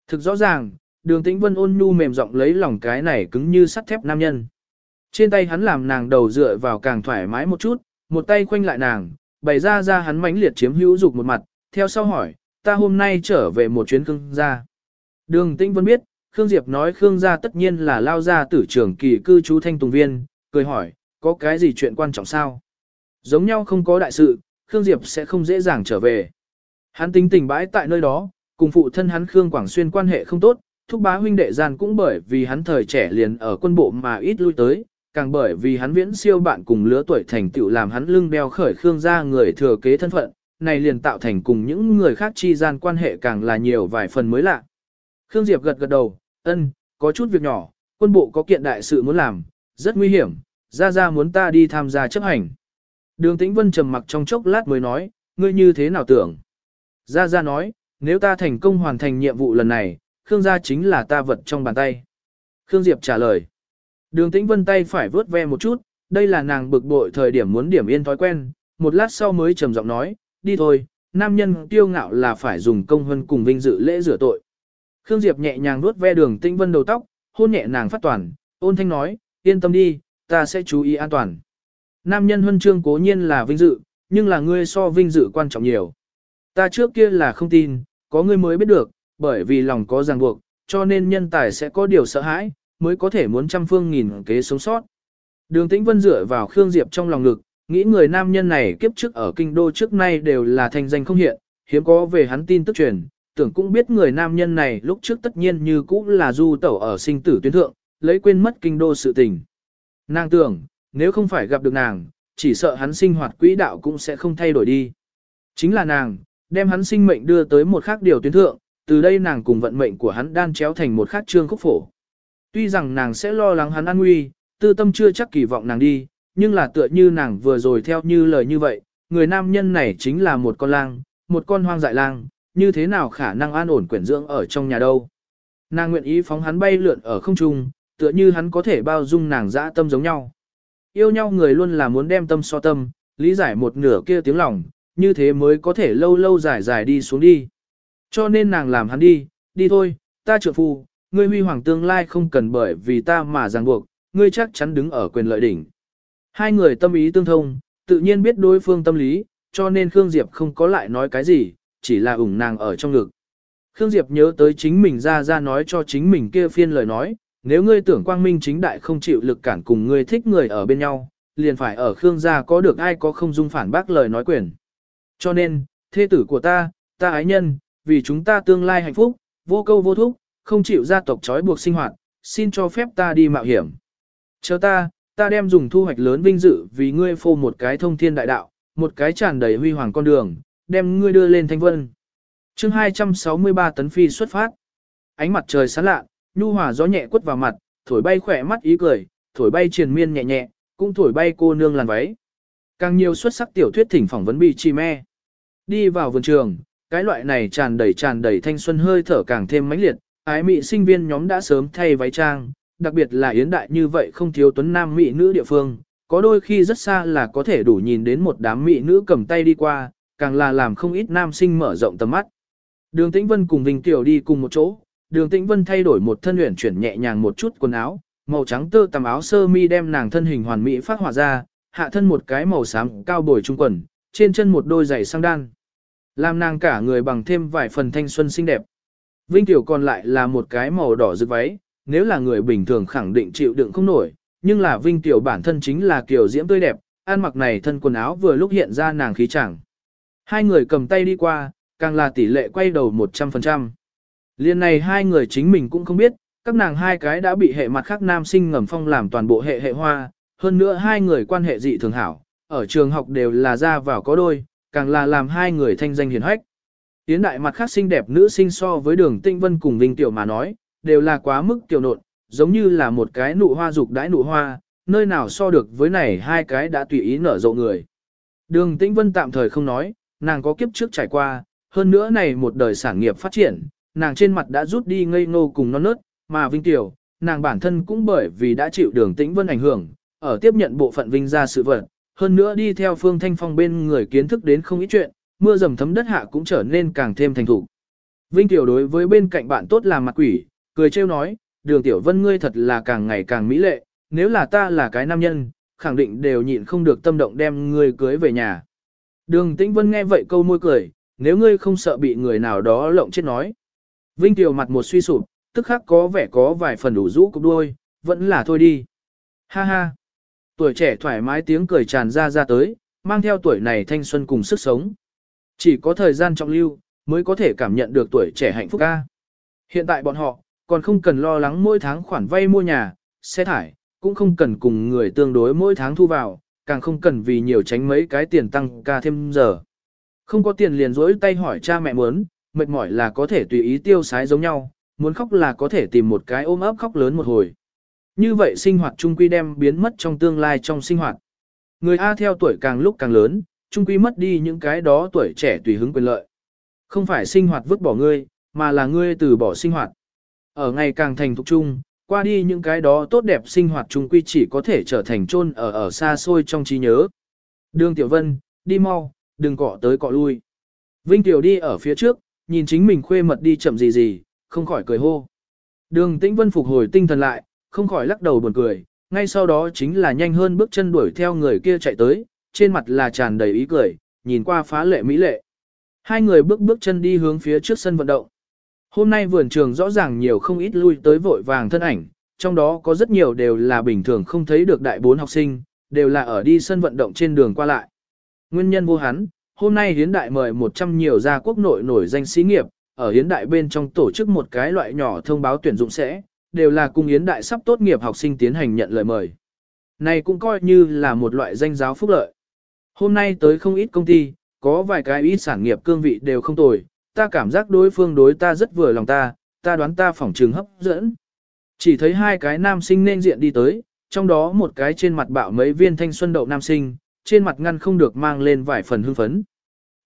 Thực rõ ràng, đường tĩnh vân ôn nhu mềm giọng lấy lòng cái này cứng như sắt thép nam nhân. Trên tay hắn làm nàng đầu dựa vào càng thoải mái một chút, một tay khoanh lại nàng, bày ra ra hắn mãnh liệt chiếm hữu dục một mặt, theo sau hỏi, ta hôm nay trở về một chuyến cưng gia. Đường tĩnh vân biết, Khương Diệp nói Khương gia tất nhiên là lao ra tử trưởng kỳ cư trú thanh tùng viên, cười hỏi, có cái gì chuyện quan trọng sao? Giống nhau không có đại sự, Khương Diệp sẽ không dễ dàng trở về. Hắn tính tình bãi tại nơi đó, cùng phụ thân hắn Khương Quảng Xuyên quan hệ không tốt, thúc bá huynh đệ gian cũng bởi vì hắn thời trẻ liền ở quân bộ mà ít lui tới, càng bởi vì hắn viễn siêu bạn cùng lứa tuổi thành tựu làm hắn lưng đeo khởi Khương gia người thừa kế thân phận, này liền tạo thành cùng những người khác chi gian quan hệ càng là nhiều vài phần mới lạ. Khương Diệp gật gật đầu, ân, có chút việc nhỏ, quân bộ có kiện đại sự muốn làm, rất nguy hiểm, ra ra muốn ta đi tham gia chấp hành. Đường Tĩnh Vân trầm mặc trong chốc lát mới nói, ngươi như thế nào tưởng? Gia Gia nói, nếu ta thành công hoàn thành nhiệm vụ lần này, Khương gia chính là ta vật trong bàn tay. Khương Diệp trả lời. Đường Tĩnh Vân tay phải vớt ve một chút, đây là nàng bực bội thời điểm muốn điểm yên thói quen, một lát sau mới trầm giọng nói, đi thôi, nam nhân tiêu ngạo là phải dùng công hân cùng vinh dự lễ rửa tội. Khương Diệp nhẹ nhàng vuốt ve đường Tĩnh Vân đầu tóc, hôn nhẹ nàng phát toàn, ôn thanh nói, yên tâm đi, ta sẽ chú ý an toàn. Nam nhân huân chương cố nhiên là vinh dự, nhưng là ngươi so vinh dự quan trọng nhiều. Ta trước kia là không tin, có ngươi mới biết được, bởi vì lòng có ràng buộc, cho nên nhân tài sẽ có điều sợ hãi, mới có thể muốn trăm phương nghìn kế sống sót. Đường Tĩnh Vân dựa vào Khương Diệp trong lòng ngực, nghĩ người nam nhân này kiếp trước ở kinh đô trước nay đều là thành danh không hiện, hiếm có về hắn tin tức truyền, tưởng cũng biết người nam nhân này lúc trước tất nhiên như cũ là du tẩu ở sinh tử tuyến thượng, lấy quên mất kinh đô sự tình. Nàng tưởng, nếu không phải gặp được nàng, chỉ sợ hắn sinh hoạt quỹ đạo cũng sẽ không thay đổi đi. Chính là nàng, đem hắn sinh mệnh đưa tới một khác điều tuyến thượng, từ đây nàng cùng vận mệnh của hắn đan chéo thành một khác trương khúc phổ. Tuy rằng nàng sẽ lo lắng hắn an nguy, tư tâm chưa chắc kỳ vọng nàng đi, nhưng là tựa như nàng vừa rồi theo như lời như vậy, người nam nhân này chính là một con lang, một con hoang dại lang, như thế nào khả năng an ổn quyển dưỡng ở trong nhà đâu. Nàng nguyện ý phóng hắn bay lượn ở không trung, tựa như hắn có thể bao dung nàng dã tâm giống nhau. Yêu nhau người luôn là muốn đem tâm so tâm, lý giải một nửa kia tiếng lòng, như thế mới có thể lâu lâu dài dài đi xuống đi. Cho nên nàng làm hắn đi, đi thôi, ta trượng phu, ngươi huy hoàng tương lai không cần bởi vì ta mà ràng buộc, ngươi chắc chắn đứng ở quyền lợi đỉnh. Hai người tâm ý tương thông, tự nhiên biết đối phương tâm lý, cho nên Khương Diệp không có lại nói cái gì, chỉ là ủng nàng ở trong ngực. Khương Diệp nhớ tới chính mình ra ra nói cho chính mình kia phiên lời nói, nếu ngươi tưởng quang minh chính đại không chịu lực cản cùng ngươi thích người ở bên nhau, liền phải ở Khương gia có được ai có không dung phản bác lời nói quyền. Cho nên, thê tử của ta, ta ái nhân, vì chúng ta tương lai hạnh phúc, vô câu vô thúc, không chịu gia tộc trói buộc sinh hoạt, xin cho phép ta đi mạo hiểm. Chờ ta, ta đem dùng thu hoạch lớn vinh dự vì ngươi phô một cái thông thiên đại đạo, một cái tràn đầy huy hoàng con đường, đem ngươi đưa lên thanh vân. chương 263 tấn phi xuất phát. Ánh mặt trời sáng lạ, nhu hòa gió nhẹ quất vào mặt, thổi bay khỏe mắt ý cười, thổi bay triền miên nhẹ nhẹ, cũng thổi bay cô nương làn váy. Càng nhiều xuất sắc tiểu thuyết thỉnh phỏng vấn bi chi me. Đi vào vườn trường, cái loại này tràn đầy tràn đầy thanh xuân hơi thở càng thêm mãnh liệt, ái mị sinh viên nhóm đã sớm thay váy trang, đặc biệt là yến đại như vậy không thiếu tuấn nam mỹ nữ địa phương, có đôi khi rất xa là có thể đủ nhìn đến một đám mỹ nữ cầm tay đi qua, càng là làm không ít nam sinh mở rộng tầm mắt. Đường Tĩnh Vân cùng Vinh Tiểu đi cùng một chỗ, Đường Tĩnh Vân thay đổi một thân luyện chuyển nhẹ nhàng một chút quần áo, màu trắng tơ tầm áo sơ mi đem nàng thân hình hoàn mỹ phát hỏa ra, hạ thân một cái màu xám cao bồi trung quần, trên chân một đôi giày sang đan. Làm nàng cả người bằng thêm vài phần thanh xuân xinh đẹp. Vinh Tiểu còn lại là một cái màu đỏ rực váy, nếu là người bình thường khẳng định chịu đựng không nổi, nhưng là Vinh Tiểu bản thân chính là kiểu diễm tươi đẹp, ăn mặc này thân quần áo vừa lúc hiện ra nàng khí chẳng. Hai người cầm tay đi qua, càng là tỷ lệ quay đầu 100%. Liên này hai người chính mình cũng không biết, các nàng hai cái đã bị hệ mặt khác nam sinh ngầm phong làm toàn bộ hệ hệ hoa, hơn nữa hai người quan hệ dị thường hảo, ở trường học đều là ra vào có đôi, càng là làm hai người thanh danh hiển hách. Tiến đại mặt khác xinh đẹp nữ sinh so với đường tinh vân cùng Vinh Tiểu mà nói, đều là quá mức tiểu nộn, giống như là một cái nụ hoa dục đãi nụ hoa, nơi nào so được với này hai cái đã tùy ý nở rộ người. Đường Tĩnh Vân tạm thời không nói, nàng có kiếp trước trải qua, hơn nữa này một đời sản nghiệp phát triển, nàng trên mặt đã rút đi ngây ngô cùng non nớt, mà Vinh Tiểu, nàng bản thân cũng bởi vì đã chịu đường Tĩnh Vân ảnh hưởng, ở tiếp nhận bộ phận Vinh ra sự vật, hơn nữa đi theo Phương Thanh Phong bên người kiến thức đến không ít chuyện, mưa dầm thấm đất hạ cũng trở nên càng thêm thành thủ. Vinh Tiểu đối với bên cạnh bạn tốt là mặt quỷ, cười trêu nói, đường Tiểu Vân ngươi thật là càng ngày càng mỹ lệ, nếu là ta là cái nam nhân, khẳng định đều nhịn không được tâm động đem ngươi cưới về nhà. Đường Tĩnh Vân nghe vậy câu môi cười, nếu ngươi không sợ bị người nào đó lộng chết nói. Vinh Tiểu mặt một suy sụp, tức khắc có vẻ có vài phần đủ rũ cục đuôi, vẫn là thôi đi. Ha ha. Tuổi trẻ thoải mái tiếng cười tràn ra ra tới, mang theo tuổi này thanh xuân cùng sức sống. Chỉ có thời gian trọng lưu, mới có thể cảm nhận được tuổi trẻ hạnh phúc ca. Hiện tại bọn họ, còn không cần lo lắng mỗi tháng khoản vay mua nhà, xe thải, cũng không cần cùng người tương đối mỗi tháng thu vào, càng không cần vì nhiều tránh mấy cái tiền tăng ca thêm giờ. Không có tiền liền rỗi tay hỏi cha mẹ muốn, mệt mỏi là có thể tùy ý tiêu sái giống nhau, muốn khóc là có thể tìm một cái ôm ấp khóc lớn một hồi. Như vậy sinh hoạt trung quy đem biến mất trong tương lai trong sinh hoạt. Người A theo tuổi càng lúc càng lớn, trung quy mất đi những cái đó tuổi trẻ tùy hứng quyền lợi. Không phải sinh hoạt vứt bỏ ngươi, mà là ngươi từ bỏ sinh hoạt. Ở ngày càng thành thục chung, qua đi những cái đó tốt đẹp sinh hoạt trung quy chỉ có thể trở thành chôn ở ở xa xôi trong trí nhớ. Đường Tiểu Vân, đi mau, đừng cọ tới cọ lui. Vinh Tiểu đi ở phía trước, nhìn chính mình khuê mật đi chậm gì gì, không khỏi cười hô. Đường Tĩnh Vân phục hồi tinh thần lại, không khỏi lắc đầu buồn cười, ngay sau đó chính là nhanh hơn bước chân đuổi theo người kia chạy tới, trên mặt là tràn đầy ý cười, nhìn qua phá lệ mỹ lệ. Hai người bước bước chân đi hướng phía trước sân vận động. Hôm nay vườn trường rõ ràng nhiều không ít lui tới vội vàng thân ảnh, trong đó có rất nhiều đều là bình thường không thấy được đại bốn học sinh, đều là ở đi sân vận động trên đường qua lại. Nguyên nhân vô hắn, hôm nay hiến đại mời 100 nhiều gia quốc nội nổi danh sĩ nghiệp, ở hiến đại bên trong tổ chức một cái loại nhỏ thông báo tuyển dụng sẽ, đều là cùng hiến đại sắp tốt nghiệp học sinh tiến hành nhận lời mời. Này cũng coi như là một loại danh giáo phúc lợi. Hôm nay tới không ít công ty, có vài cái ít sản nghiệp cương vị đều không tồi, ta cảm giác đối phương đối ta rất vừa lòng ta, ta đoán ta phỏng trường hấp dẫn. Chỉ thấy hai cái nam sinh nên diện đi tới, trong đó một cái trên mặt bạo mấy viên thanh xuân đậu nam sinh, trên mặt ngăn không được mang lên vài phần hưng phấn.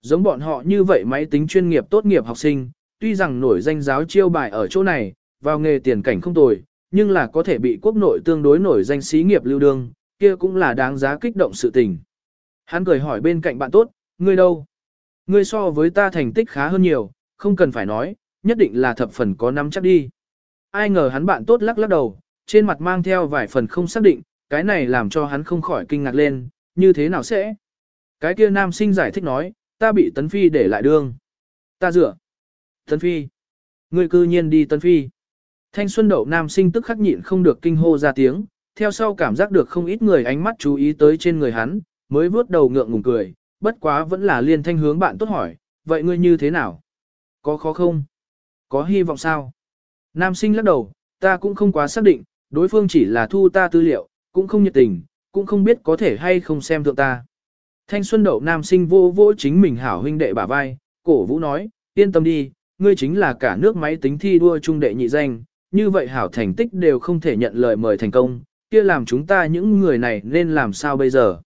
Giống bọn họ như vậy máy tính chuyên nghiệp tốt nghiệp học sinh, tuy rằng nổi danh giáo chiêu bài ở chỗ này, vào nghề tiền cảnh không tồi, nhưng là có thể bị quốc nội tương đối nổi danh xí nghiệp lưu đương, kia cũng là đáng giá kích động sự tình. Hắn cười hỏi bên cạnh bạn tốt, ngươi đâu? Ngươi so với ta thành tích khá hơn nhiều, không cần phải nói, nhất định là thập phần có nắm chắc đi. Ai ngờ hắn bạn tốt lắc lắc đầu, trên mặt mang theo vài phần không xác định, cái này làm cho hắn không khỏi kinh ngạc lên, như thế nào sẽ? Cái kia nam sinh giải thích nói, ta bị Tấn Phi để lại đương. Ta dựa. Tấn Phi. Ngươi cư nhiên đi Tấn Phi. Thanh xuân đậu nam sinh tức khắc nhịn không được kinh hô ra tiếng, theo sau cảm giác được không ít người ánh mắt chú ý tới trên người hắn, mới vướt đầu ngượng ngùng cười, bất quá vẫn là liên thanh hướng bạn tốt hỏi, vậy ngươi như thế nào? Có khó không? Có hy vọng sao? Nam sinh lắc đầu, ta cũng không quá xác định, đối phương chỉ là thu ta tư liệu, cũng không nhiệt tình, cũng không biết có thể hay không xem thượng ta. Thanh xuân đậu nam sinh vô vô chính mình hảo huynh đệ bả vai, cổ vũ nói, yên tâm đi, ngươi chính là cả nước máy tính thi đua trung đệ nhị danh, như vậy hảo thành tích đều không thể nhận lời mời thành công, kia làm chúng ta những người này nên làm sao bây giờ.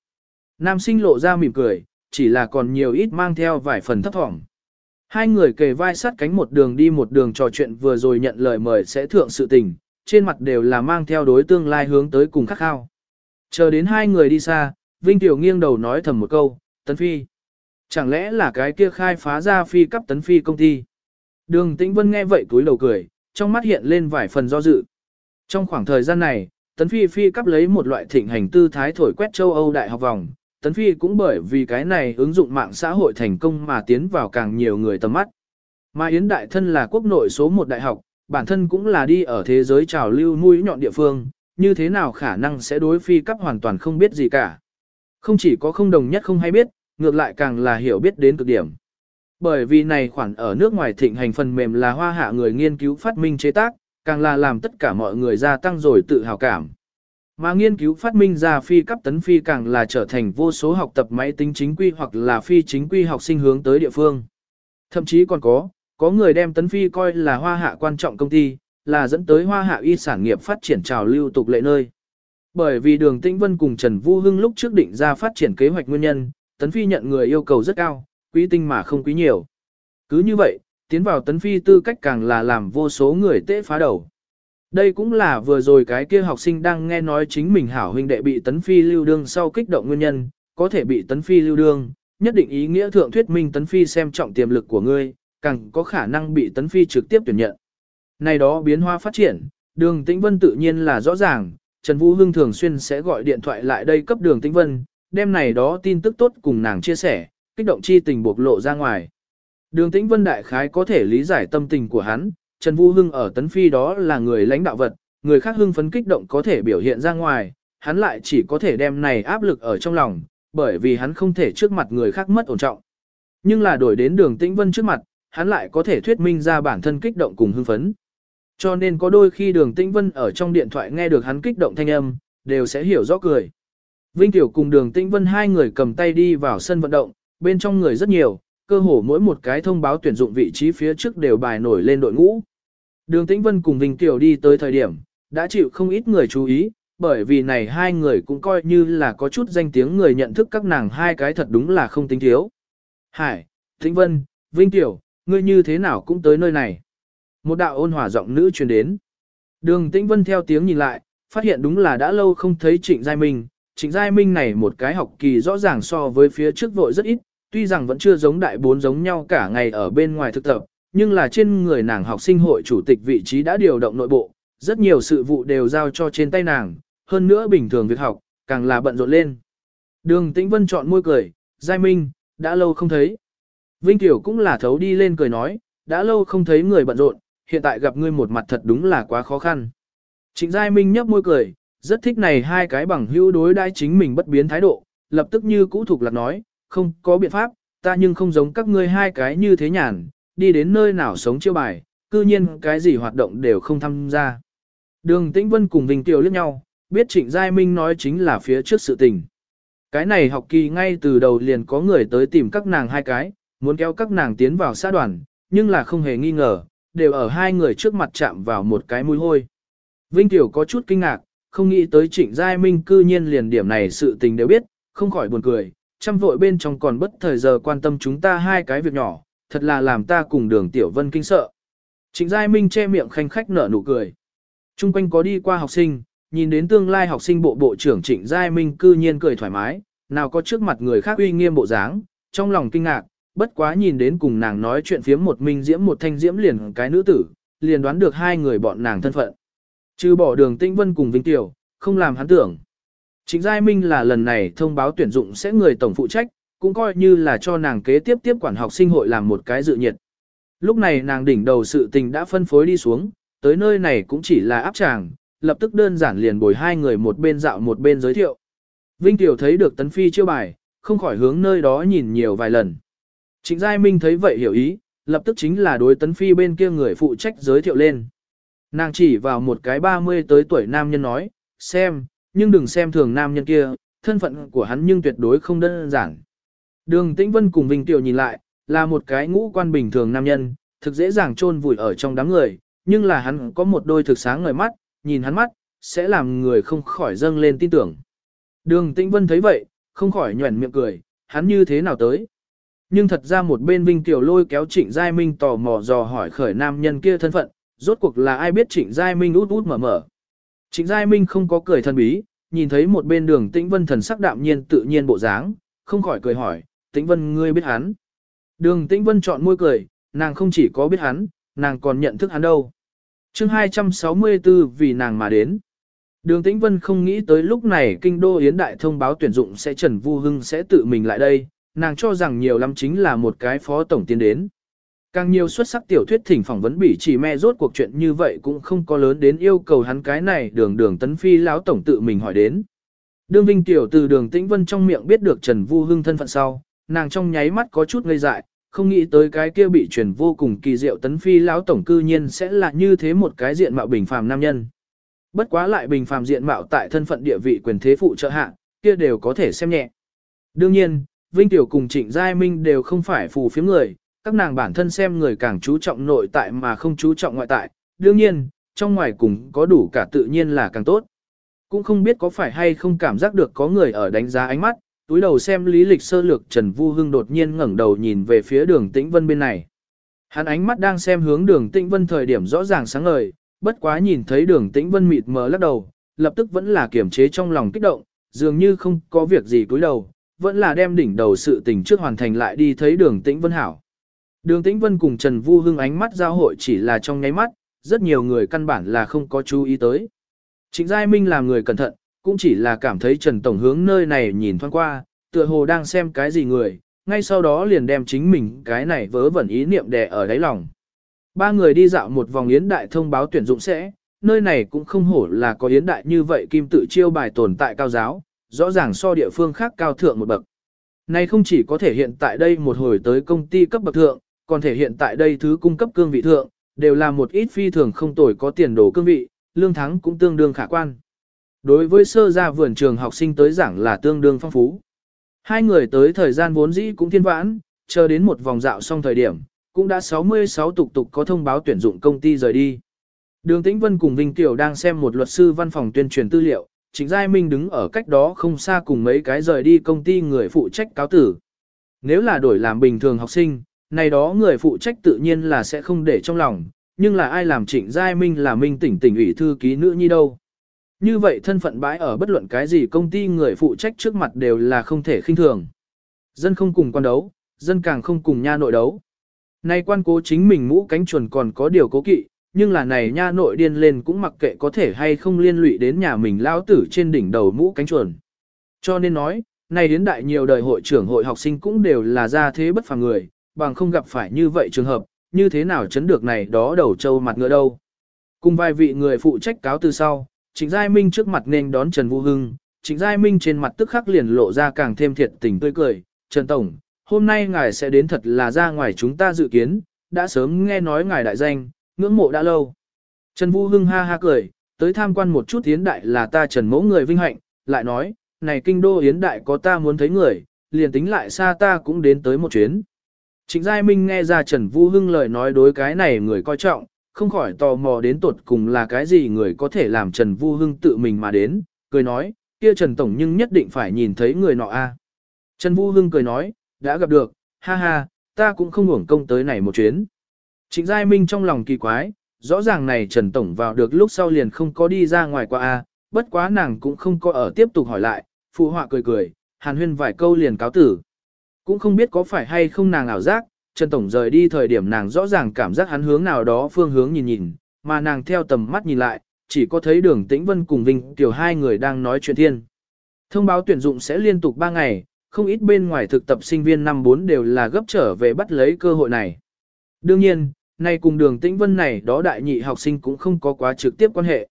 Nam sinh lộ ra mỉm cười, chỉ là còn nhiều ít mang theo vài phần thấp thỏm. Hai người kề vai sát cánh một đường đi một đường trò chuyện vừa rồi nhận lời mời sẽ thượng sự tình, trên mặt đều là mang theo đối tương lai hướng tới cùng khắc khao. Chờ đến hai người đi xa, Vinh Tiểu nghiêng đầu nói thầm một câu, Tấn Phi. Chẳng lẽ là cái kia khai phá ra phi cấp Tấn Phi công ty? Đường Tĩnh Vân nghe vậy túi đầu cười, trong mắt hiện lên vài phần do dự. Trong khoảng thời gian này, Tấn Phi phi cấp lấy một loại thịnh hành tư thái thổi quét châu Âu đại học vòng, Tấn Phi cũng bởi vì cái này ứng dụng mạng xã hội thành công mà tiến vào càng nhiều người tầm mắt. Mà Yến Đại Thân là quốc nội số một đại học, bản thân cũng là đi ở thế giới trào lưu nuôi nhọn địa phương, như thế nào khả năng sẽ đối phi cấp hoàn toàn không biết gì cả. Không chỉ có không đồng nhất không hay biết, ngược lại càng là hiểu biết đến cực điểm. Bởi vì này khoản ở nước ngoài thịnh hành phần mềm là hoa hạ người nghiên cứu phát minh chế tác, càng là làm tất cả mọi người gia tăng rồi tự hào cảm. Mà nghiên cứu phát minh ra phi cấp tấn phi càng là trở thành vô số học tập máy tính chính quy hoặc là phi chính quy học sinh hướng tới địa phương. Thậm chí còn có, có người đem tấn phi coi là hoa hạ quan trọng công ty, là dẫn tới hoa hạ y sản nghiệp phát triển trào lưu tục lệ nơi. Bởi vì đường Tĩnh Vân cùng Trần Vu Hưng lúc trước định ra phát triển kế hoạch nguyên nhân, Tấn Phi nhận người yêu cầu rất cao, quý tinh mà không quý nhiều. Cứ như vậy, tiến vào Tấn Phi tư cách càng là làm vô số người tễ phá đầu. Đây cũng là vừa rồi cái kia học sinh đang nghe nói chính mình hảo huynh đệ bị Tấn Phi lưu đương sau kích động nguyên nhân, có thể bị Tấn Phi lưu đương, nhất định ý nghĩa thượng thuyết minh Tấn Phi xem trọng tiềm lực của ngươi, càng có khả năng bị Tấn Phi trực tiếp tuyển nhận. Này đó biến hóa phát triển, đường Tĩnh Vân tự nhiên là rõ ràng, Trần Vũ Hưng thường xuyên sẽ gọi điện thoại lại đây cấp đường Tĩnh Vân, đem này đó tin tức tốt cùng nàng chia sẻ, kích động chi tình bộc lộ ra ngoài. Đường Tĩnh Vân đại khái có thể lý giải tâm tình của hắn, Trần Vũ Hưng ở Tấn Phi đó là người lãnh đạo vật, người khác hưng phấn kích động có thể biểu hiện ra ngoài, hắn lại chỉ có thể đem này áp lực ở trong lòng, bởi vì hắn không thể trước mặt người khác mất ổn trọng. Nhưng là đổi đến đường Tĩnh Vân trước mặt, hắn lại có thể thuyết minh ra bản thân kích động cùng hưng phấn. Cho nên có đôi khi đường Tĩnh Vân ở trong điện thoại nghe được hắn kích động thanh âm, đều sẽ hiểu rõ cười. Vinh Tiểu cùng đường Tĩnh Vân hai người cầm tay đi vào sân vận động, bên trong người rất nhiều, cơ hồ mỗi một cái thông báo tuyển dụng vị trí phía trước đều bài nổi lên đội ngũ. Đường Tĩnh Vân cùng Vinh Tiểu đi tới thời điểm, đã chịu không ít người chú ý, bởi vì này hai người cũng coi như là có chút danh tiếng người nhận thức các nàng hai cái thật đúng là không tính thiếu. Hải, Tĩnh Vân, Vinh Tiểu, ngươi như thế nào cũng tới nơi này. Một đạo ôn hòa giọng nữ truyền đến. Đường Tĩnh Vân theo tiếng nhìn lại, phát hiện đúng là đã lâu không thấy Trịnh Giai Minh. Trịnh Giai Minh này một cái học kỳ rõ ràng so với phía trước vội rất ít, tuy rằng vẫn chưa giống đại bốn giống nhau cả ngày ở bên ngoài thực tập, nhưng là trên người nàng học sinh hội chủ tịch vị trí đã điều động nội bộ, rất nhiều sự vụ đều giao cho trên tay nàng, hơn nữa bình thường việc học, càng là bận rộn lên. Đường Tĩnh Vân chọn môi cười, Giai Minh, đã lâu không thấy. Vinh Tiểu cũng là thấu đi lên cười nói, đã lâu không thấy người bận rộn, hiện tại gặp ngươi một mặt thật đúng là quá khó khăn. Trịnh Giai Minh nhấp môi cười, rất thích này hai cái bằng hữu đối đãi chính mình bất biến thái độ, lập tức như cũ thuộc lạc nói, không có biện pháp, ta nhưng không giống các ngươi hai cái như thế nhàn, đi đến nơi nào sống chiêu bài, cư nhiên cái gì hoạt động đều không tham gia. Đường Tĩnh Vân cùng Vinh Tiểu liếc nhau, biết Trịnh Giai Minh nói chính là phía trước sự tình. Cái này học kỳ ngay từ đầu liền có người tới tìm các nàng hai cái, muốn kéo các nàng tiến vào xã đoàn, nhưng là không hề nghi ngờ, đều ở hai người trước mặt chạm vào một cái mũi hôi. Vinh Tiểu có chút kinh ngạc, không nghĩ tới Trịnh Giai Minh cư nhiên liền điểm này sự tình đều biết, không khỏi buồn cười, chăm vội bên trong còn bất thời giờ quan tâm chúng ta hai cái việc nhỏ, thật là làm ta cùng đường Tiểu Vân kinh sợ. Trịnh Giai Minh che miệng khanh khách nở nụ cười. Trung quanh có đi qua học sinh, nhìn đến tương lai học sinh bộ bộ trưởng Trịnh Giai Minh cư nhiên cười thoải mái, nào có trước mặt người khác uy nghiêm bộ dáng, trong lòng kinh ngạc, bất quá nhìn đến cùng nàng nói chuyện phiếm một minh diễm một thanh diễm liền cái nữ tử, liền đoán được hai người bọn nàng thân phận. Trừ bỏ đường tinh vân cùng Vinh Tiểu, không làm hắn tưởng. Chính Giai Minh là lần này thông báo tuyển dụng sẽ người tổng phụ trách, cũng coi như là cho nàng kế tiếp tiếp quản học sinh hội làm một cái dự nhiệt. Lúc này nàng đỉnh đầu sự tình đã phân phối đi xuống, tới nơi này cũng chỉ là áp tràng, lập tức đơn giản liền bồi hai người một bên dạo một bên giới thiệu. Vinh Tiểu thấy được Tấn Phi chiêu bài, không khỏi hướng nơi đó nhìn nhiều vài lần. Trịnh Giai Minh thấy vậy hiểu ý, lập tức chính là đối Tấn Phi bên kia người phụ trách giới thiệu lên. Nàng chỉ vào một cái 30 tới tuổi nam nhân nói, xem, nhưng đừng xem thường nam nhân kia, thân phận của hắn nhưng tuyệt đối không đơn giản. Đường Tĩnh Vân cùng Vinh Tiểu nhìn lại, là một cái ngũ quan bình thường nam nhân, thực dễ dàng chôn vùi ở trong đám người, nhưng là hắn có một đôi thực sáng ngời mắt, nhìn hắn mắt, sẽ làm người không khỏi dâng lên tin tưởng. Đường Tĩnh Vân thấy vậy, không khỏi nhuẩn miệng cười, hắn như thế nào tới. Nhưng thật ra một bên Vinh Tiểu lôi kéo Trịnh Giai Minh tò mò dò hỏi khởi nam nhân kia thân phận, rốt cuộc là ai biết Trịnh Giai Minh út út mở mở. Trịnh Giai Minh không có cười thân bí, nhìn thấy một bên đường Tĩnh Vân thần sắc đạm nhiên tự nhiên bộ dáng, không khỏi cười hỏi, Tĩnh Vân ngươi biết hắn. Đường Tĩnh Vân chọn môi cười, nàng không chỉ có biết hắn, nàng còn nhận thức hắn đâu. chương 264 vì nàng mà đến. Đường Tĩnh Vân không nghĩ tới lúc này kinh đô Yến Đại thông báo tuyển dụng sẽ Trần Vu Hưng sẽ tự mình lại đây, nàng cho rằng nhiều lắm chính là một cái phó tổng tiến đến. Càng nhiều xuất sắc tiểu thuyết thỉnh phỏng vấn bỉ chỉ mẹ rốt cuộc chuyện như vậy cũng không có lớn đến yêu cầu hắn cái này đường đường tấn phi lão tổng tự mình hỏi đến. đương Vinh Tiểu từ đường Tĩnh Vân trong miệng biết được Trần Vu Hưng thân phận sau, nàng trong nháy mắt có chút ngây dại, không nghĩ tới cái kia bị truyền vô cùng kỳ diệu tấn phi lão tổng cư nhiên sẽ là như thế một cái diện mạo bình phàm nam nhân. Bất quá lại bình phàm diện mạo tại thân phận địa vị quyền thế phụ trợ hạ, kia đều có thể xem nhẹ. Đương nhiên, Vinh Tiểu cùng Trịnh Giai Minh đều không phải phù phiếm người, các nàng bản thân xem người càng chú trọng nội tại mà không chú trọng ngoại tại. Đương nhiên, trong ngoài cùng có đủ cả tự nhiên là càng tốt. Cũng không biết có phải hay không cảm giác được có người ở đánh giá ánh mắt, túi đầu xem lý lịch sơ lược Trần Vu Hưng đột nhiên ngẩng đầu nhìn về phía đường Tĩnh Vân bên này. Hắn ánh mắt đang xem hướng đường Tĩnh Vân thời điểm rõ ràng sáng ngời, bất quá nhìn thấy đường Tĩnh Vân mịt mờ lắc đầu, lập tức vẫn là kiềm chế trong lòng kích động, dường như không có việc gì cúi đầu, vẫn là đem đỉnh đầu sự tình trước hoàn thành lại đi thấy đường Tĩnh Vân hảo. Đường Tĩnh Vân cùng Trần Vu Hưng ánh mắt giao hội chỉ là trong nháy mắt, rất nhiều người căn bản là không có chú ý tới. Trịnh Giai Minh làm người cẩn thận, cũng chỉ là cảm thấy Trần Tổng hướng nơi này nhìn thoáng qua, tựa hồ đang xem cái gì người, ngay sau đó liền đem chính mình cái này vớ vẩn ý niệm đè ở đáy lòng. Ba người đi dạo một vòng yến đại thông báo tuyển dụng sẽ, nơi này cũng không hổ là có yến đại như vậy kim tự chiêu bài tồn tại cao giáo, rõ ràng so địa phương khác cao thượng một bậc. Này không chỉ có thể hiện tại đây một hồi tới công ty cấp bậc thượng, còn thể hiện tại đây thứ cung cấp cương vị thượng, đều là một ít phi thường không tồi có tiền đồ cương vị, lương thắng cũng tương đương khả quan. Đối với sơ gia vườn trường học sinh tới giảng là tương đương phong phú. Hai người tới thời gian vốn dĩ cũng thiên vãn, chờ đến một vòng dạo xong thời điểm, cũng đã 66 tục tục có thông báo tuyển dụng công ty rời đi. Đường Tĩnh Vân cùng Vinh Tiểu đang xem một luật sư văn phòng tuyên truyền tư liệu, Trịnh Giai Minh đứng ở cách đó không xa cùng mấy cái rời đi công ty người phụ trách cáo tử. Nếu là đổi làm bình thường học sinh, này đó người phụ trách tự nhiên là sẽ không để trong lòng, nhưng là ai làm Trịnh Giai Minh là Minh tỉnh tỉnh ủy thư ký nữ nhi đâu. Như vậy thân phận bãi ở bất luận cái gì công ty người phụ trách trước mặt đều là không thể khinh thường. Dân không cùng quan đấu, dân càng không cùng nha nội đấu. Nay quan cố chính mình mũ cánh chuồn còn có điều cố kỵ, nhưng là này nha nội điên lên cũng mặc kệ có thể hay không liên lụy đến nhà mình lao tử trên đỉnh đầu mũ cánh chuồn. Cho nên nói, này đến đại nhiều đời hội trưởng hội học sinh cũng đều là ra thế bất phàm người, bằng không gặp phải như vậy trường hợp, như thế nào chấn được này đó đầu trâu mặt ngựa đâu. Cùng vài vị người phụ trách cáo từ sau, Trịnh Giai Minh trước mặt nên đón Trần Vũ Hưng, Trịnh Giai Minh trên mặt tức khắc liền lộ ra càng thêm thiệt tình tươi cười, Trần Tổng, hôm nay ngài sẽ đến thật là ra ngoài chúng ta dự kiến, đã sớm nghe nói ngài đại danh, ngưỡng mộ đã lâu. Trần Vũ Hưng ha ha cười, tới tham quan một chút yến đại là ta Trần mẫu người vinh hạnh, lại nói, này kinh đô yến đại có ta muốn thấy người, liền tính lại xa ta cũng đến tới một chuyến. Trịnh Giai Minh nghe ra Trần Vũ Hưng lời nói đối cái này người coi trọng, không khỏi tò mò đến tuột cùng là cái gì người có thể làm Trần Vu Hưng tự mình mà đến, cười nói, kia Trần Tổng nhưng nhất định phải nhìn thấy người nọ a. À. Trần Vu Hưng cười nói, đã gặp được, ha ha, ta cũng không uổng công tới này một chuyến. Trịnh Giai Minh trong lòng kỳ quái, rõ ràng này Trần Tổng vào được lúc sau liền không có đi ra ngoài qua a, bất quá nàng cũng không có ở tiếp tục hỏi lại, phụ họa cười cười, hàn huyên vài câu liền cáo tử. Cũng không biết có phải hay không nàng ảo giác, Trần Tổng rời đi thời điểm nàng rõ ràng cảm giác hắn hướng nào đó phương hướng nhìn nhìn, mà nàng theo tầm mắt nhìn lại, chỉ có thấy đường Tĩnh Vân cùng Vinh Tiểu hai người đang nói chuyện thiên. Thông báo tuyển dụng sẽ liên tục 3 ngày, không ít bên ngoài thực tập sinh viên năm 4 đều là gấp trở về bắt lấy cơ hội này. Đương nhiên, nay cùng đường Tĩnh Vân này đó đại nhị học sinh cũng không có quá trực tiếp quan hệ.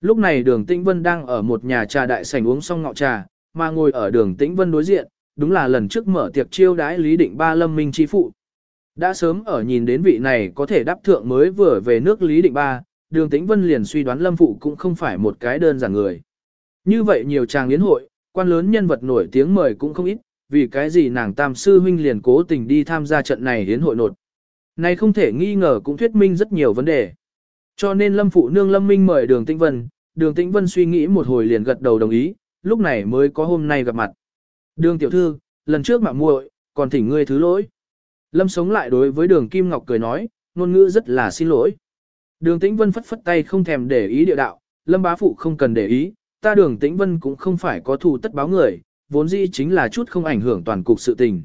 Lúc này đường Tĩnh Vân đang ở một nhà trà đại sảnh uống xong ngọ trà, mà ngồi ở đường Tĩnh Vân đối diện, đúng là lần trước mở tiệc chiêu đãi Lý Định Ba Lâm Minh Chi Phụ. Đã sớm ở nhìn đến vị này có thể đáp thượng mới vừa về nước Lý Định Ba, đường tĩnh vân liền suy đoán Lâm Phụ cũng không phải một cái đơn giản người. Như vậy nhiều chàng liên hội, quan lớn nhân vật nổi tiếng mời cũng không ít, vì cái gì nàng tam sư huynh liền cố tình đi tham gia trận này hiến hội nột. Này không thể nghi ngờ cũng thuyết minh rất nhiều vấn đề. Cho nên Lâm Phụ nương Lâm Minh mời đường tĩnh vân, đường tĩnh vân suy nghĩ một hồi liền gật đầu đồng ý, lúc này mới có hôm nay gặp mặt. Đường tiểu thư, lần trước mà muội, còn thỉnh ngươi thứ lỗi. Lâm sống lại đối với đường Kim Ngọc cười nói, ngôn ngữ rất là xin lỗi. Đường Tĩnh Vân phất phất tay không thèm để ý địa đạo, Lâm bá phụ không cần để ý, ta đường Tĩnh Vân cũng không phải có thù tất báo người, vốn dĩ chính là chút không ảnh hưởng toàn cục sự tình.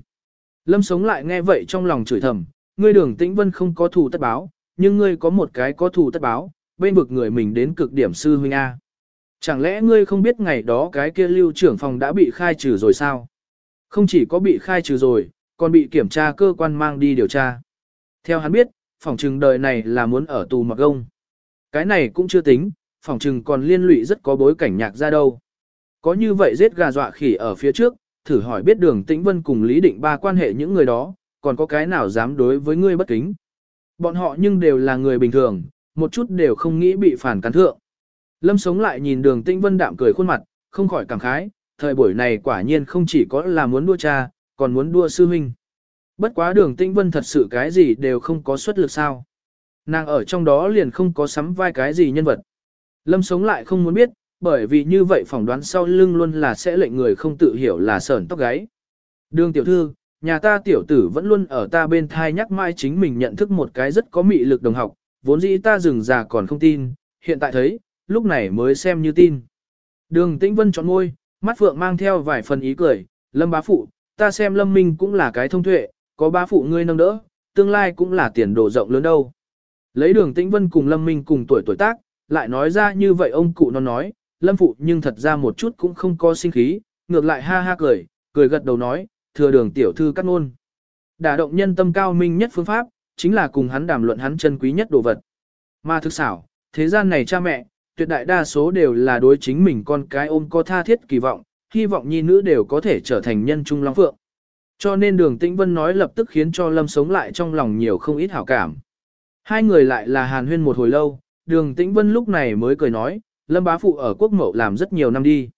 Lâm sống lại nghe vậy trong lòng chửi thầm, ngươi đường Tĩnh Vân không có thù tất báo, nhưng ngươi có một cái có thù tất báo, bên vực người mình đến cực điểm sư huynh A. Chẳng lẽ ngươi không biết ngày đó cái kia lưu trưởng phòng đã bị khai trừ rồi sao? Không chỉ có bị khai trừ rồi, còn bị kiểm tra cơ quan mang đi điều tra. Theo hắn biết, phòng trừng đời này là muốn ở tù mặc gông. Cái này cũng chưa tính, phòng trừng còn liên lụy rất có bối cảnh nhạc ra đâu. Có như vậy giết gà dọa khỉ ở phía trước, thử hỏi biết đường tĩnh vân cùng Lý Định ba quan hệ những người đó, còn có cái nào dám đối với ngươi bất kính. Bọn họ nhưng đều là người bình thường, một chút đều không nghĩ bị phản cắn thượng. Lâm sống lại nhìn đường tĩnh vân đạm cười khuôn mặt, không khỏi cảm khái, thời buổi này quả nhiên không chỉ có là muốn đua cha, còn muốn đua sư huynh. Bất quá đường tĩnh vân thật sự cái gì đều không có xuất lực sao. Nàng ở trong đó liền không có sắm vai cái gì nhân vật. Lâm sống lại không muốn biết, bởi vì như vậy phỏng đoán sau lưng luôn là sẽ lệnh người không tự hiểu là sởn tóc gáy. Đường tiểu thư, nhà ta tiểu tử vẫn luôn ở ta bên thai nhắc mai chính mình nhận thức một cái rất có mị lực đồng học, vốn dĩ ta dừng già còn không tin, hiện tại thấy, lúc này mới xem như tin. Đường tĩnh vân chọn ngôi, mắt phượng mang theo vài phần ý cười, lâm bá phụ, ta xem lâm minh cũng là cái thông tuệ, có bá phụ ngươi nâng đỡ, tương lai cũng là tiền đồ rộng lớn đâu. Lấy đường tĩnh vân cùng lâm minh cùng tuổi tuổi tác, lại nói ra như vậy ông cụ nó nói, lâm phụ nhưng thật ra một chút cũng không có sinh khí, ngược lại ha ha cười, cười gật đầu nói, thừa đường tiểu thư cắt ngôn. Đả động nhân tâm cao minh nhất phương pháp, chính là cùng hắn đàm luận hắn chân quý nhất đồ vật. Mà thực xảo, thế gian này cha mẹ, tuyệt đại đa số đều là đối chính mình con cái ôm có tha thiết kỳ vọng, hy vọng nhi nữ đều có thể trở thành nhân trung long phượng. Cho nên đường tĩnh vân nói lập tức khiến cho lâm sống lại trong lòng nhiều không ít hảo cảm. Hai người lại là hàn huyên một hồi lâu, đường tĩnh vân lúc này mới cười nói, lâm bá phụ ở quốc mậu làm rất nhiều năm đi.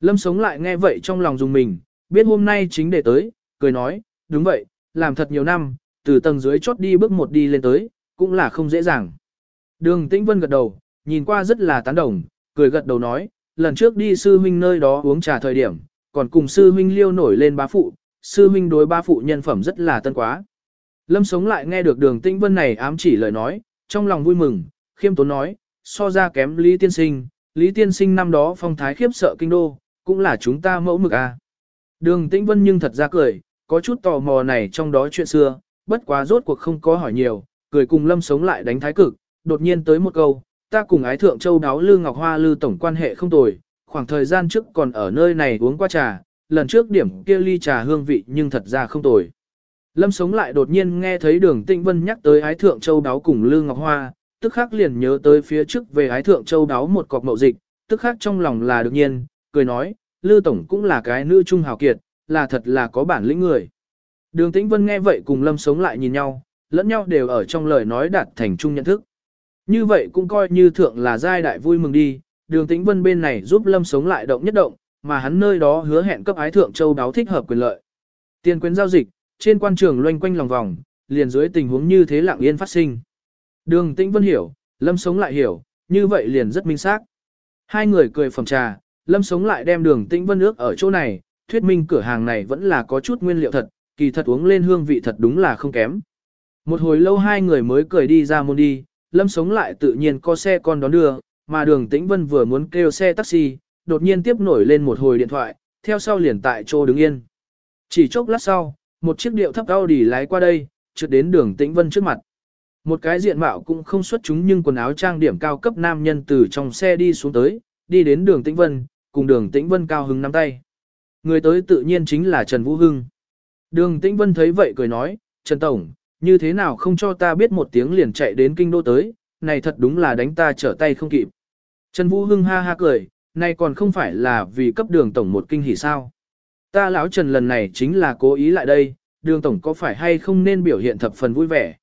Lâm sống lại nghe vậy trong lòng dùng mình, biết hôm nay chính để tới, cười nói, đúng vậy, làm thật nhiều năm, từ tầng dưới chót đi bước một đi lên tới, cũng là không dễ dàng. Đường tĩnh vân gật đầu, nhìn qua rất là tán đồng, cười gật đầu nói, lần trước đi sư huynh nơi đó uống trà thời điểm, còn cùng sư huynh liêu nổi lên bá phụ, sư huynh đối bá phụ nhân phẩm rất là tân quá. Lâm sống lại nghe được đường tĩnh vân này ám chỉ lời nói, trong lòng vui mừng, khiêm tốn nói, so ra kém Lý Tiên Sinh, Lý Tiên Sinh năm đó phong thái khiếp sợ kinh đô, cũng là chúng ta mẫu mực à. Đường tĩnh vân nhưng thật ra cười, có chút tò mò này trong đó chuyện xưa, bất quá rốt cuộc không có hỏi nhiều, cười cùng lâm sống lại đánh thái cực, đột nhiên tới một câu, ta cùng ái thượng châu đáo Lư Ngọc Hoa Lư tổng quan hệ không tồi, khoảng thời gian trước còn ở nơi này uống qua trà, lần trước điểm kia ly trà hương vị nhưng thật ra không tồi. Lâm sống lại đột nhiên nghe thấy đường tĩnh vân nhắc tới ái thượng châu đáo cùng Lư Ngọc Hoa, tức khắc liền nhớ tới phía trước về ái thượng châu đáo một cọc mậu dịch, tức khắc trong lòng là được nhiên, cười nói, Lư Tổng cũng là cái nữ trung hào kiệt, là thật là có bản lĩnh người. Đường Tĩnh Vân nghe vậy cùng Lâm Sống lại nhìn nhau, lẫn nhau đều ở trong lời nói đạt thành chung nhận thức. Như vậy cũng coi như thượng là giai đại vui mừng đi, đường Tĩnh Vân bên này giúp Lâm Sống lại động nhất động, mà hắn nơi đó hứa hẹn cấp ái thượng châu đáo thích hợp quyền lợi. Tiền quyến giao dịch, trên quan trường loanh quanh lòng vòng, liền dưới tình huống như thế lặng yên phát sinh. Đường Tĩnh Vân hiểu, Lâm Sống lại hiểu, như vậy liền rất minh xác. Hai người cười phẩm trà, Lâm Sống lại đem đường Tĩnh Vân ước ở chỗ này, thuyết minh cửa hàng này vẫn là có chút nguyên liệu thật, kỳ thật uống lên hương vị thật đúng là không kém. Một hồi lâu hai người mới cười đi ra môn đi, Lâm Sống lại tự nhiên có xe con đón đưa, mà đường Tĩnh Vân vừa muốn kêu xe taxi, đột nhiên tiếp nổi lên một hồi điện thoại, theo sau liền tại chỗ đứng yên. Chỉ chốc lát sau, một chiếc điệu thấp Audi lái qua đây, trượt đến đường Tĩnh Vân trước mặt. Một cái diện mạo cũng không xuất chúng nhưng quần áo trang điểm cao cấp nam nhân từ trong xe đi xuống tới, đi đến đường Tĩnh Vân, cùng đường Tĩnh Vân cao hứng nắm tay. Người tới tự nhiên chính là Trần Vũ Hưng. Đường Tĩnh Vân thấy vậy cười nói, Trần Tổng, như thế nào không cho ta biết một tiếng liền chạy đến kinh đô tới, này thật đúng là đánh ta trở tay không kịp. Trần Vũ Hưng ha ha cười, này còn không phải là vì cấp đường Tổng một kinh hỉ sao. Ta lão Trần lần này chính là cố ý lại đây, đường Tổng có phải hay không nên biểu hiện thập phần vui vẻ.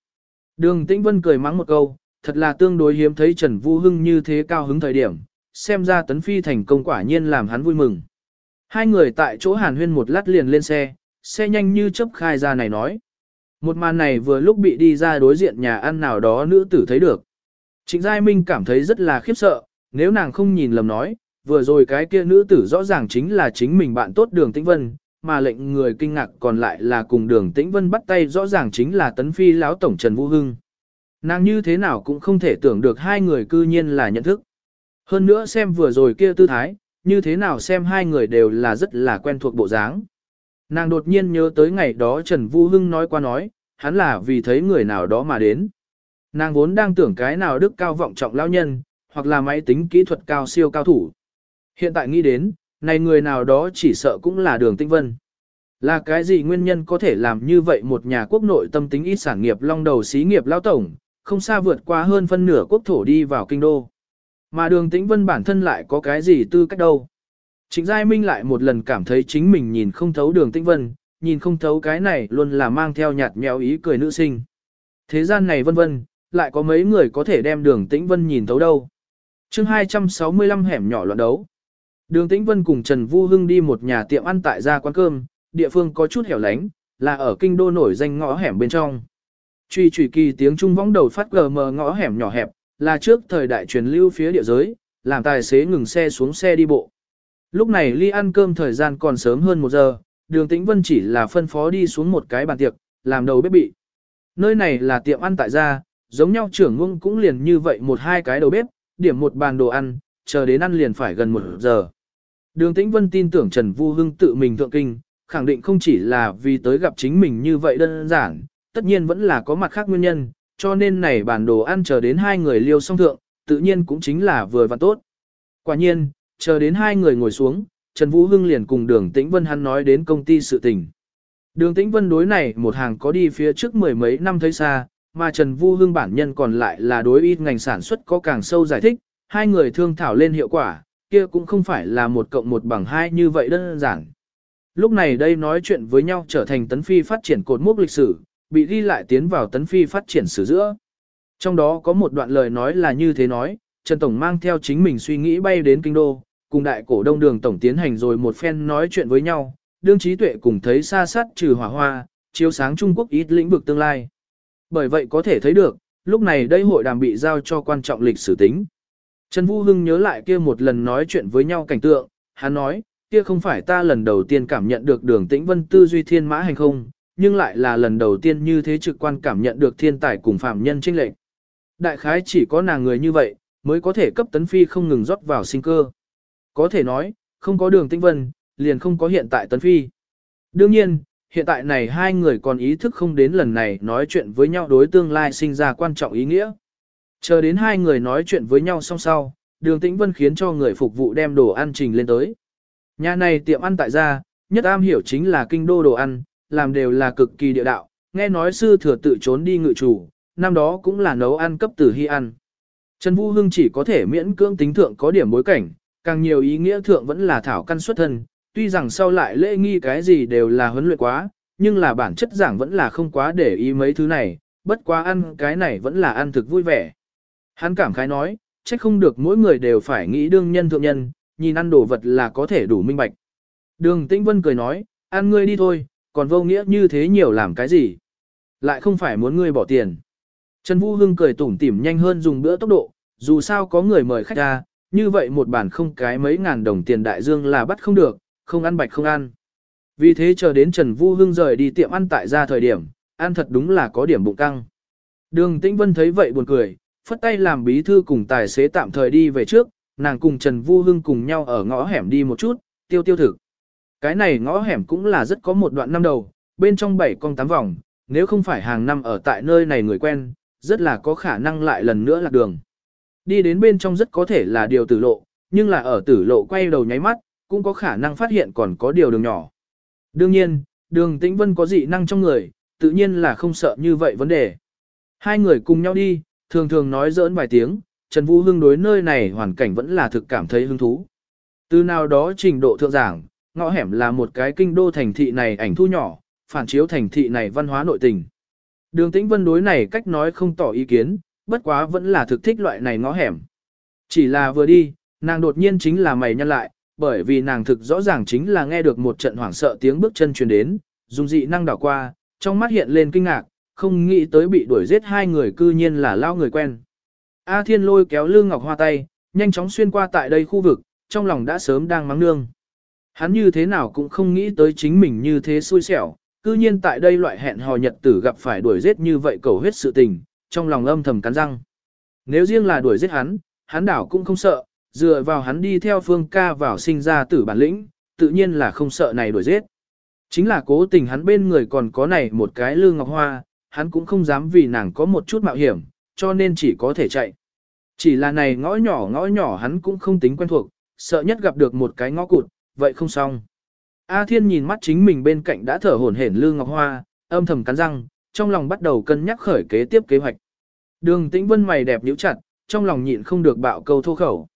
Đường Tĩnh Vân cười mắng một câu, thật là tương đối hiếm thấy Trần Vũ Hưng như thế cao hứng thời điểm, xem ra tấn phi thành công quả nhiên làm hắn vui mừng. Hai người tại chỗ hàn huyên một lát liền lên xe, xe nhanh như chớp khai ra này nói. Một màn này vừa lúc bị đi ra đối diện nhà ăn nào đó nữ tử thấy được. Trịnh Giai Minh cảm thấy rất là khiếp sợ, nếu nàng không nhìn lầm nói, vừa rồi cái kia nữ tử rõ ràng chính là chính mình bạn tốt đường tĩnh vân, mà lệnh người kinh ngạc còn lại là cùng đường tĩnh vân bắt tay rõ ràng chính là tấn phi lão tổng Trần Vũ Hưng. Nàng như thế nào cũng không thể tưởng được hai người cư nhiên là nhận thức. Hơn nữa xem vừa rồi kia tư thái, như thế nào xem hai người đều là rất là quen thuộc bộ dáng. Nàng đột nhiên nhớ tới ngày đó Trần Vũ Hưng nói qua nói, hắn là vì thấy người nào đó mà đến. Nàng vốn đang tưởng cái nào đức cao vọng trọng lão nhân, hoặc là máy tính kỹ thuật cao siêu cao thủ. Hiện tại nghĩ đến, này người nào đó chỉ sợ cũng là đường tinh vân. Là cái gì nguyên nhân có thể làm như vậy một nhà quốc nội tâm tính ít sản nghiệp long đầu xí nghiệp lao tổng, không xa vượt qua hơn phân nửa quốc thổ đi vào kinh đô. Mà đường tĩnh vân bản thân lại có cái gì tư cách đâu. Trịnh Giai Minh lại một lần cảm thấy chính mình nhìn không thấu đường tĩnh vân, nhìn không thấu cái này luôn là mang theo nhạt nhẽo ý cười nữ sinh. Thế gian này vân vân, lại có mấy người có thể đem đường tĩnh vân nhìn thấu đâu. chương 265 hẻm nhỏ loạn đấu. Đường tĩnh vân cùng Trần Vu Hưng đi một nhà tiệm ăn tại gia quán cơm, địa phương có chút hẻo lánh, là ở kinh đô nổi danh ngõ hẻm bên trong. Truy truy kỳ tiếng trung võng đầu phát gờ mờ ngõ hẻm nhỏ hẹp, là trước thời đại truyền lưu phía địa giới, làm tài xế ngừng xe xuống xe đi bộ. Lúc này ly ăn cơm thời gian còn sớm hơn một giờ, đường tĩnh vân chỉ là phân phó đi xuống một cái bàn tiệc, làm đầu bếp bị. Nơi này là tiệm ăn tại gia, giống nhau trưởng ngung cũng liền như vậy một hai cái đầu bếp, điểm một bàn đồ ăn, chờ đến ăn liền phải gần một giờ. Đường tĩnh vân tin tưởng Trần Vu Hưng tự mình thượng kinh, khẳng định không chỉ là vì tới gặp chính mình như vậy đơn giản, tất nhiên vẫn là có mặt khác nguyên nhân, cho nên này bản đồ ăn chờ đến hai người liêu xong thượng, tự nhiên cũng chính là vừa và tốt. Quả nhiên, chờ đến hai người ngồi xuống, Trần Vũ Hưng liền cùng đường Tĩnh Vân hắn nói đến công ty sự tình. Đường Tĩnh Vân đối này một hàng có đi phía trước mười mấy năm thấy xa, mà Trần Vũ Hưng bản nhân còn lại là đối ít ngành sản xuất có càng sâu giải thích, hai người thương thảo lên hiệu quả, kia cũng không phải là một cộng một bằng hai như vậy đơn giản. Lúc này đây nói chuyện với nhau trở thành tấn phi phát triển cột mốc lịch sử, bị ghi lại tiến vào tấn phi phát triển sử giữa. Trong đó có một đoạn lời nói là như thế nói, Trần Tổng mang theo chính mình suy nghĩ bay đến kinh đô, cùng đại cổ đông đường Tổng tiến hành rồi một phen nói chuyện với nhau, đương trí tuệ cùng thấy xa sát trừ hỏa hoa, chiếu sáng Trung Quốc ít lĩnh vực tương lai. Bởi vậy có thể thấy được, lúc này đây hội đàm bị giao cho quan trọng lịch sử tính. Trần Vũ Hưng nhớ lại kia một lần nói chuyện với nhau cảnh tượng, hắn nói, kia không phải ta lần đầu tiên cảm nhận được đường tĩnh vân tư duy thiên mã hành không, nhưng lại là lần đầu tiên như thế trực quan cảm nhận được thiên tài cùng phạm nhân trinh lệnh. Đại khái chỉ có nàng người như vậy, mới có thể cấp tấn phi không ngừng rót vào sinh cơ. Có thể nói, không có đường tĩnh vân, liền không có hiện tại tấn phi. Đương nhiên, hiện tại này hai người còn ý thức không đến lần này nói chuyện với nhau đối tương lai sinh ra quan trọng ý nghĩa. Chờ đến hai người nói chuyện với nhau xong sau, đường tĩnh vân khiến cho người phục vụ đem đồ ăn trình lên tới. Nhà này tiệm ăn tại gia, nhất am hiểu chính là kinh đô đồ ăn, làm đều là cực kỳ địa đạo, nghe nói sư thừa tự trốn đi ngự chủ, năm đó cũng là nấu ăn cấp tử hy ăn. Trần Vũ Hưng chỉ có thể miễn cưỡng tính thượng có điểm bối cảnh, càng nhiều ý nghĩa thượng vẫn là thảo căn xuất thân, tuy rằng sau lại lễ nghi cái gì đều là huấn luyện quá, nhưng là bản chất giảng vẫn là không quá để ý mấy thứ này, bất quá ăn cái này vẫn là ăn thực vui vẻ. Hắn cảm khái nói, trách không được mỗi người đều phải nghĩ đương nhân thượng nhân, nhìn ăn đồ vật là có thể đủ minh bạch. Đường Tĩnh Vân cười nói, ăn ngươi đi thôi, còn vô nghĩa như thế nhiều làm cái gì. Lại không phải muốn ngươi bỏ tiền. Trần Vũ Hưng cười tủm tỉm nhanh hơn dùng bữa tốc độ, dù sao có người mời khách ra, như vậy một bản không cái mấy ngàn đồng tiền đại dương là bắt không được, không ăn bạch không ăn. Vì thế chờ đến Trần Vũ Hưng rời đi tiệm ăn tại ra thời điểm, ăn thật đúng là có điểm bụng căng. Đường Tĩnh Vân thấy vậy buồn cười, phất tay làm bí thư cùng tài xế tạm thời đi về trước, nàng cùng Trần Vu Hưng cùng nhau ở ngõ hẻm đi một chút, tiêu tiêu thực. Cái này ngõ hẻm cũng là rất có một đoạn năm đầu, bên trong bảy con tám vòng, nếu không phải hàng năm ở tại nơi này người quen, rất là có khả năng lại lần nữa lạc đường. Đi đến bên trong rất có thể là điều tử lộ, nhưng là ở tử lộ quay đầu nháy mắt, cũng có khả năng phát hiện còn có điều đường nhỏ. Đương nhiên, đường tĩnh vân có dị năng trong người, tự nhiên là không sợ như vậy vấn đề. Hai người cùng nhau đi, thường thường nói giỡn vài tiếng, Trần Vũ Hưng đối nơi này hoàn cảnh vẫn là thực cảm thấy hứng thú. Từ nào đó trình độ thượng giảng, ngõ hẻm là một cái kinh đô thành thị này ảnh thu nhỏ, phản chiếu thành thị này văn hóa nội tình. Đường Tĩnh Vân đối này cách nói không tỏ ý kiến, bất quá vẫn là thực thích loại này ngõ hẻm. Chỉ là vừa đi, nàng đột nhiên chính là mày nhăn lại, bởi vì nàng thực rõ ràng chính là nghe được một trận hoảng sợ tiếng bước chân truyền đến, dùng dị năng đảo qua, trong mắt hiện lên kinh ngạc, không nghĩ tới bị đuổi giết hai người cư nhiên là lao người quen. A Thiên lôi kéo Lương Ngọc Hoa tay, nhanh chóng xuyên qua tại đây khu vực, trong lòng đã sớm đang mắng nương. Hắn như thế nào cũng không nghĩ tới chính mình như thế xui xẻo, cư nhiên tại đây loại hẹn hò nhật tử gặp phải đuổi giết như vậy cầu huyết sự tình, trong lòng âm thầm cắn răng. Nếu riêng là đuổi giết hắn, hắn đảo cũng không sợ, dựa vào hắn đi theo phương ca vào sinh ra tử bản lĩnh, tự nhiên là không sợ này đuổi giết. Chính là cố tình hắn bên người còn có này một cái lương ngọc hoa, hắn cũng không dám vì nàng có một chút mạo hiểm, cho nên chỉ có thể chạy. Chỉ là này ngõ nhỏ ngõ nhỏ hắn cũng không tính quen thuộc, sợ nhất gặp được một cái ngõ cụt, vậy không xong. A Thiên nhìn mắt chính mình bên cạnh đã thở hổn hển Lương Ngọc Hoa, âm thầm cắn răng, trong lòng bắt đầu cân nhắc khởi kế tiếp kế hoạch. Đường Tĩnh Vân mày đẹp nhíu chặt, trong lòng nhịn không được bạo câu thô khẩu.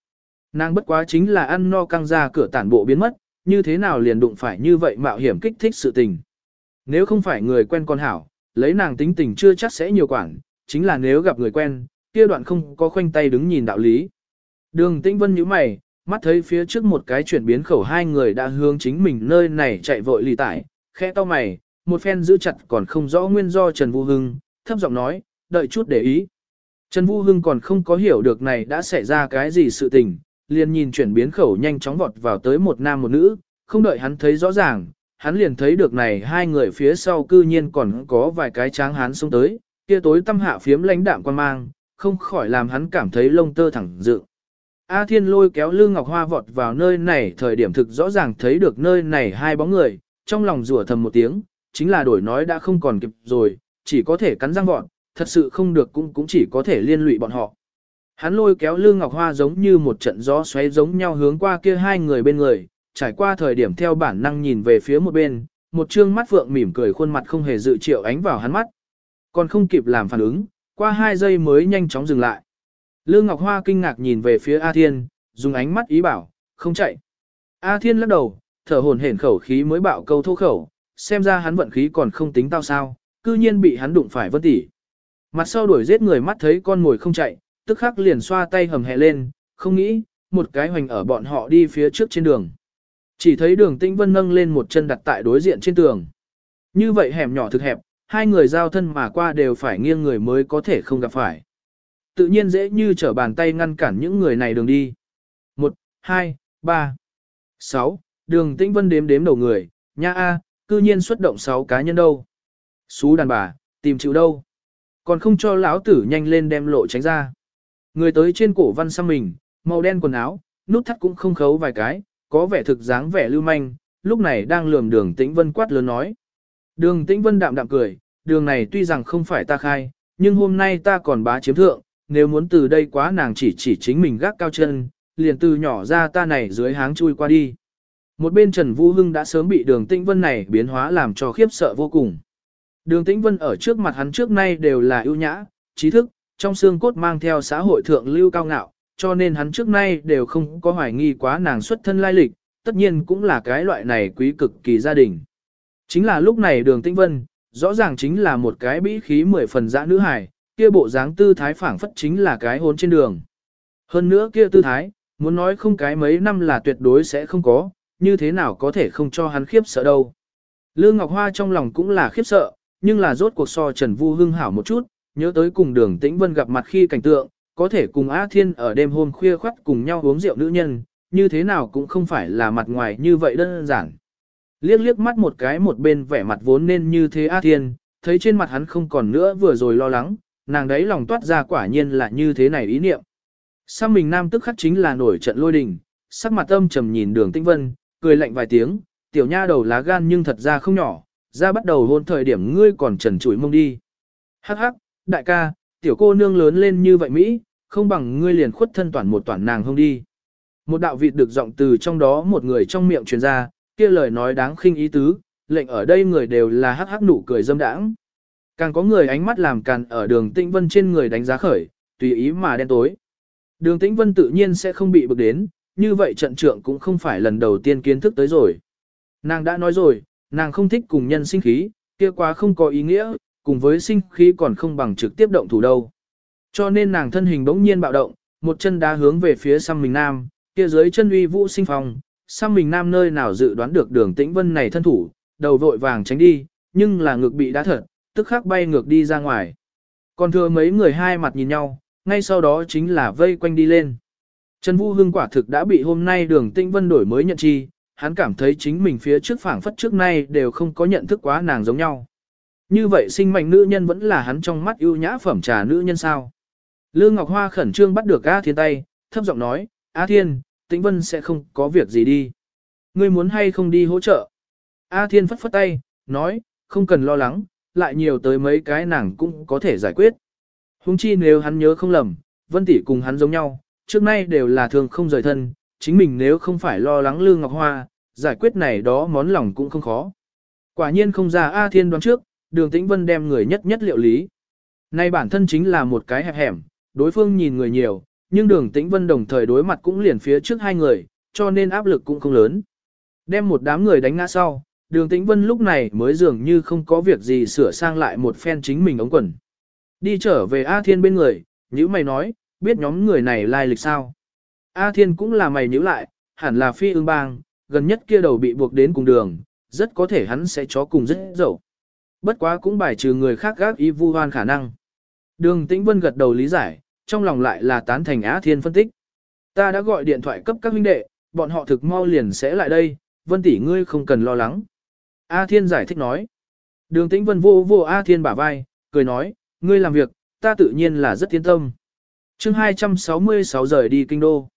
Nàng bất quá chính là ăn no căng ra cửa tản bộ biến mất, như thế nào liền đụng phải như vậy mạo hiểm kích thích sự tình. Nếu không phải người quen con hảo, lấy nàng tính tình chưa chắc sẽ nhiều quản, chính là nếu gặp người quen, kia đoạn không có khoanh tay đứng nhìn đạo lý. Đường Tĩnh Vân nhíu mày, mắt thấy phía trước một cái chuyển biến khẩu hai người đã hướng chính mình nơi này chạy vội lì tải, khẽ to mày, một phen giữ chặt còn không rõ nguyên do Trần Vũ Hưng, thấp giọng nói, đợi chút để ý. Trần Vũ Hưng còn không có hiểu được này đã xảy ra cái gì sự tình, liền nhìn chuyển biến khẩu nhanh chóng vọt vào tới một nam một nữ, không đợi hắn thấy rõ ràng, hắn liền thấy được này hai người phía sau cư nhiên còn có vài cái tráng hán xông tới, kia tối tâm hạ phiếm lãnh đạm quan mang, không khỏi làm hắn cảm thấy lông tơ thẳng dựng. A Thiên lôi kéo Lương Ngọc Hoa vọt vào nơi này thời điểm thực rõ ràng thấy được nơi này hai bóng người, trong lòng rủa thầm một tiếng, chính là đổi nói đã không còn kịp rồi, chỉ có thể cắn răng vọt, thật sự không được cũng cũng chỉ có thể liên lụy bọn họ. Hắn lôi kéo Lương Ngọc Hoa giống như một trận gió xoáy giống nhau hướng qua kia hai người bên người, trải qua thời điểm theo bản năng nhìn về phía một bên, một trương mắt phượng mỉm cười khuôn mặt không hề dự triệu ánh vào hắn mắt. Còn không kịp làm phản ứng, qua hai giây mới nhanh chóng dừng lại. Lương Ngọc Hoa kinh ngạc nhìn về phía A Thiên, dùng ánh mắt ý bảo, không chạy. A Thiên lắc đầu, thở hồn hển khẩu khí mới bạo câu thô khẩu, xem ra hắn vận khí còn không tính tao sao, cư nhiên bị hắn đụng phải vân tỉ. Mặt sau đuổi giết người mắt thấy con ngồi không chạy, tức khắc liền xoa tay hầm hẹ lên, không nghĩ, một cái hoành ở bọn họ đi phía trước trên đường. Chỉ thấy đường tĩnh vân nâng lên một chân đặt tại đối diện trên tường. Như vậy hẻm nhỏ thực hẹp, hai người giao thân mà qua đều phải nghiêng người mới có thể không gặp phải. Tự nhiên dễ như trở bàn tay ngăn cản những người này đường đi. 1, 2, 3, 6, đường tĩnh vân đếm đếm đầu người, nha a, cư nhiên xuất động 6 cá nhân đâu. Xú đàn bà, tìm chịu đâu. Còn không cho lão tử nhanh lên đem lộ tránh ra. Người tới trên cổ văn xăm mình, màu đen quần áo, nút thắt cũng không khấu vài cái, có vẻ thực dáng vẻ lưu manh, lúc này đang lườm đường tĩnh vân quát lớn nói. Đường tĩnh vân đạm đạm cười, đường này tuy rằng không phải ta khai, nhưng hôm nay ta còn bá chiếm thượng, nếu muốn từ đây quá nàng chỉ chỉ chính mình gác cao chân, liền từ nhỏ ra ta này dưới háng chui qua đi. Một bên Trần Vũ Hưng đã sớm bị đường tĩnh vân này biến hóa làm cho khiếp sợ vô cùng. Đường tĩnh vân ở trước mặt hắn trước nay đều là ưu nhã, trí thức, trong xương cốt mang theo xã hội thượng lưu cao ngạo, cho nên hắn trước nay đều không có hoài nghi quá nàng xuất thân lai lịch, tất nhiên cũng là cái loại này quý cực kỳ gia đình. Chính là lúc này đường tĩnh vân, rõ ràng chính là một cái bĩ khí mười phần dã nữ hài, kia bộ dáng tư thái phảng phất chính là cái hôn trên đường. Hơn nữa kia tư thái, muốn nói không cái mấy năm là tuyệt đối sẽ không có, như thế nào có thể không cho hắn khiếp sợ đâu. Lương Ngọc Hoa trong lòng cũng là khiếp sợ, nhưng là rốt cuộc so Trần Vu Hưng hảo một chút, nhớ tới cùng đường tĩnh vân gặp mặt khi cảnh tượng, có thể cùng Á Thiên ở đêm hôm khuya khoắt cùng nhau uống rượu nữ nhân, như thế nào cũng không phải là mặt ngoài như vậy đơn giản. Liếc liếc mắt một cái một bên vẻ mặt vốn nên như thế Á Thiên, thấy trên mặt hắn không còn nữa vừa rồi lo lắng, nàng đấy lòng toát ra quả nhiên là như thế này ý niệm. Sang mình nam tức khắc chính là nổi trận lôi đình, sắc mặt âm trầm nhìn đường tĩnh vân, cười lạnh vài tiếng, tiểu nha đầu lá gan nhưng thật ra không nhỏ, ra bắt đầu hôn thời điểm ngươi còn trần trụi mông đi. Hắc hắc, đại ca, tiểu cô nương lớn lên như vậy Mỹ, không bằng ngươi liền khuất thân toàn một toàn nàng không đi. Một đạo vịt được giọng từ trong đó một người trong miệng truyền ra, kia lời nói đáng khinh ý tứ, lệnh ở đây người đều là hắc hắc nụ cười dâm đãng. Càng có người ánh mắt làm càn ở đường tĩnh vân trên người đánh giá khởi, tùy ý mà đen tối. Đường tĩnh vân tự nhiên sẽ không bị bực đến, như vậy trận trượng cũng không phải lần đầu tiên kiến thức tới rồi. Nàng đã nói rồi, nàng không thích cùng nhân sinh khí, kia quá không có ý nghĩa, cùng với sinh khí còn không bằng trực tiếp động thủ đâu. Cho nên nàng thân hình bỗng nhiên bạo động, một chân đá hướng về phía xăm mình nam, kia dưới chân uy vũ sinh phòng xăm mình nam nơi nào dự đoán được đường tĩnh vân này thân thủ, đầu vội vàng tránh đi, nhưng là ngực bị đá thật, tức khắc bay ngược đi ra ngoài. Còn thừa mấy người hai mặt nhìn nhau, ngay sau đó chính là vây quanh đi lên. Trần Vũ Hưng quả thực đã bị hôm nay đường Tinh vân đổi mới nhận chi, hắn cảm thấy chính mình phía trước phảng phất trước nay đều không có nhận thức quá nàng giống nhau. Như vậy sinh mệnh nữ nhân vẫn là hắn trong mắt ưu nhã phẩm trà nữ nhân sao. Lương Ngọc Hoa khẩn trương bắt được A Thiên tay, thấp giọng nói, A Thiên, Tĩnh Vân sẽ không có việc gì đi. Ngươi muốn hay không đi hỗ trợ? A Thiên phất phất tay, nói, không cần lo lắng, lại nhiều tới mấy cái nàng cũng có thể giải quyết. Hùng chi nếu hắn nhớ không lầm, Vân Tỷ cùng hắn giống nhau, trước nay đều là thường không rời thân, chính mình nếu không phải lo lắng Lương Ngọc Hoa, giải quyết này đó món lòng cũng không khó. Quả nhiên không ra A Thiên đoán trước, đường tĩnh vân đem người nhất nhất liệu lý. Nay bản thân chính là một cái hẹp hẻm, đối phương nhìn người nhiều, nhưng đường tĩnh vân đồng thời đối mặt cũng liền phía trước hai người, cho nên áp lực cũng không lớn. Đem một đám người đánh ngã sau, đường tĩnh vân lúc này mới dường như không có việc gì sửa sang lại một phen chính mình ống quần. Đi trở về A Thiên bên người, nhữ mày nói, biết nhóm người này lai lịch sao. A Thiên cũng là mày nhữ lại, hẳn là phi ương bang, gần nhất kia đầu bị buộc đến cùng đường, rất có thể hắn sẽ chó cùng rất dậu. Bất quá cũng bài trừ người khác gác ý vu hoan khả năng. Đường Tĩnh Vân gật đầu lý giải, trong lòng lại là tán thành Á Thiên phân tích. Ta đã gọi điện thoại cấp các huynh đệ, bọn họ thực mau liền sẽ lại đây, Vân tỷ ngươi không cần lo lắng. A Thiên giải thích nói. Đường Tĩnh Vân vô vô A Thiên bả vai, cười nói, ngươi làm việc, ta tự nhiên là rất tiến tâm. chương 266 rời đi kinh đô.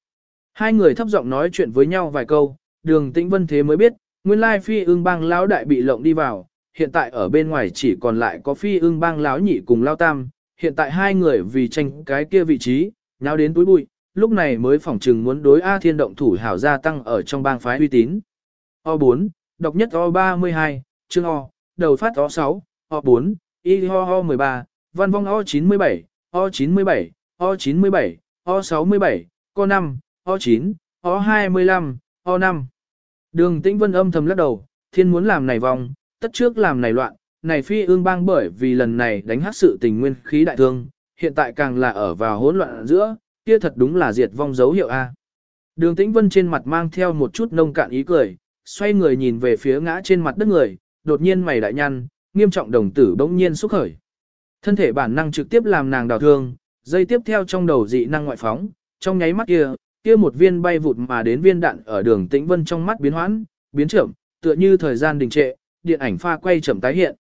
Hai người thấp giọng nói chuyện với nhau vài câu, đường Tĩnh Vân thế mới biết, nguyên lai phi ương bang lão đại bị lộng đi vào, hiện tại ở bên ngoài chỉ còn lại có phi ương bang lão nhị cùng lao tam, hiện tại hai người vì tranh cái kia vị trí, nháo đến túi bụi, lúc này mới phỏng chừng muốn đối A Thiên động thủ hảo gia tăng ở trong bang phái uy tín. O4, đọc nhất O32, chương O, đầu phát O6, O4, Y ho ho 13, văn vong O97, O97, O97, O67, Co5, O9, O25, O5. Đường tĩnh vân âm thầm lắc đầu, thiên muốn làm này vòng, tất trước làm này loạn, này phi ương bang bởi vì lần này đánh hát sự tình nguyên khí đại thương, hiện tại càng là ở vào hỗn loạn giữa, kia thật đúng là diệt vong dấu hiệu A. Đường tĩnh vân trên mặt mang theo một chút nông cạn ý cười, xoay người nhìn về phía ngã trên mặt đất người, đột nhiên mày đại nhăn, nghiêm trọng đồng tử bỗng nhiên xúc khởi. Thân thể bản năng trực tiếp làm nàng đào thương, dây tiếp theo trong đầu dị năng ngoại phóng, trong nháy mắt kia, kia một viên bay vụt mà đến viên đạn ở đường tĩnh vân trong mắt biến hoãn, biến chậm, tựa như thời gian đình trệ, điện ảnh pha quay chậm tái hiện.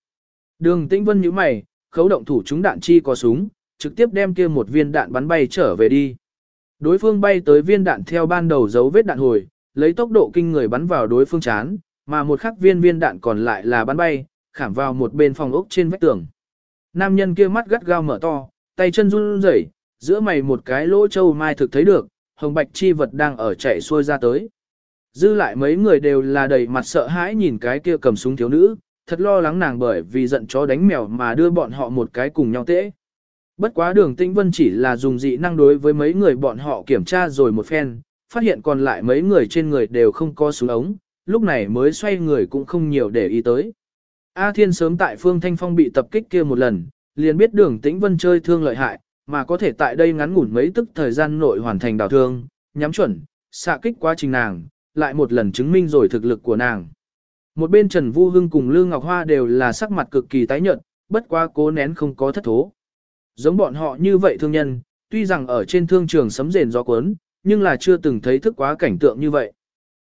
Đường tĩnh vân nhíu mày, khấu động thủ chúng đạn chi có súng, trực tiếp đem kia một viên đạn bắn bay trở về đi. Đối phương bay tới viên đạn theo ban đầu dấu vết đạn hồi, lấy tốc độ kinh người bắn vào đối phương chán, mà một khắc viên viên đạn còn lại là bắn bay, khảm vào một bên phòng ốc trên vách tường. Nam nhân kia mắt gắt gao mở to, tay chân run rẩy, giữa mày một cái lỗ châu mai thực thấy được, hồng bạch chi vật đang ở chạy xuôi ra tới. Dư lại mấy người đều là đầy mặt sợ hãi nhìn cái kia cầm súng thiếu nữ, thật lo lắng nàng bởi vì giận chó đánh mèo mà đưa bọn họ một cái cùng nhau tễ. Bất quá đường tinh vân chỉ là dùng dị năng đối với mấy người bọn họ kiểm tra rồi một phen, phát hiện còn lại mấy người trên người đều không có súng ống, lúc này mới xoay người cũng không nhiều để ý tới. A Thiên sớm tại Phương Thanh Phong bị tập kích kia một lần, liền biết đường tĩnh vân chơi thương lợi hại, mà có thể tại đây ngắn ngủn mấy tức thời gian nội hoàn thành đào thương, nhắm chuẩn, xạ kích quá trình nàng, lại một lần chứng minh rồi thực lực của nàng. Một bên Trần Vu Hưng cùng Lương Ngọc Hoa đều là sắc mặt cực kỳ tái nhợt, bất quá cố nén không có thất thố. Giống bọn họ như vậy thương nhân, tuy rằng ở trên thương trường sấm rền gió cuốn, nhưng là chưa từng thấy thức quá cảnh tượng như vậy.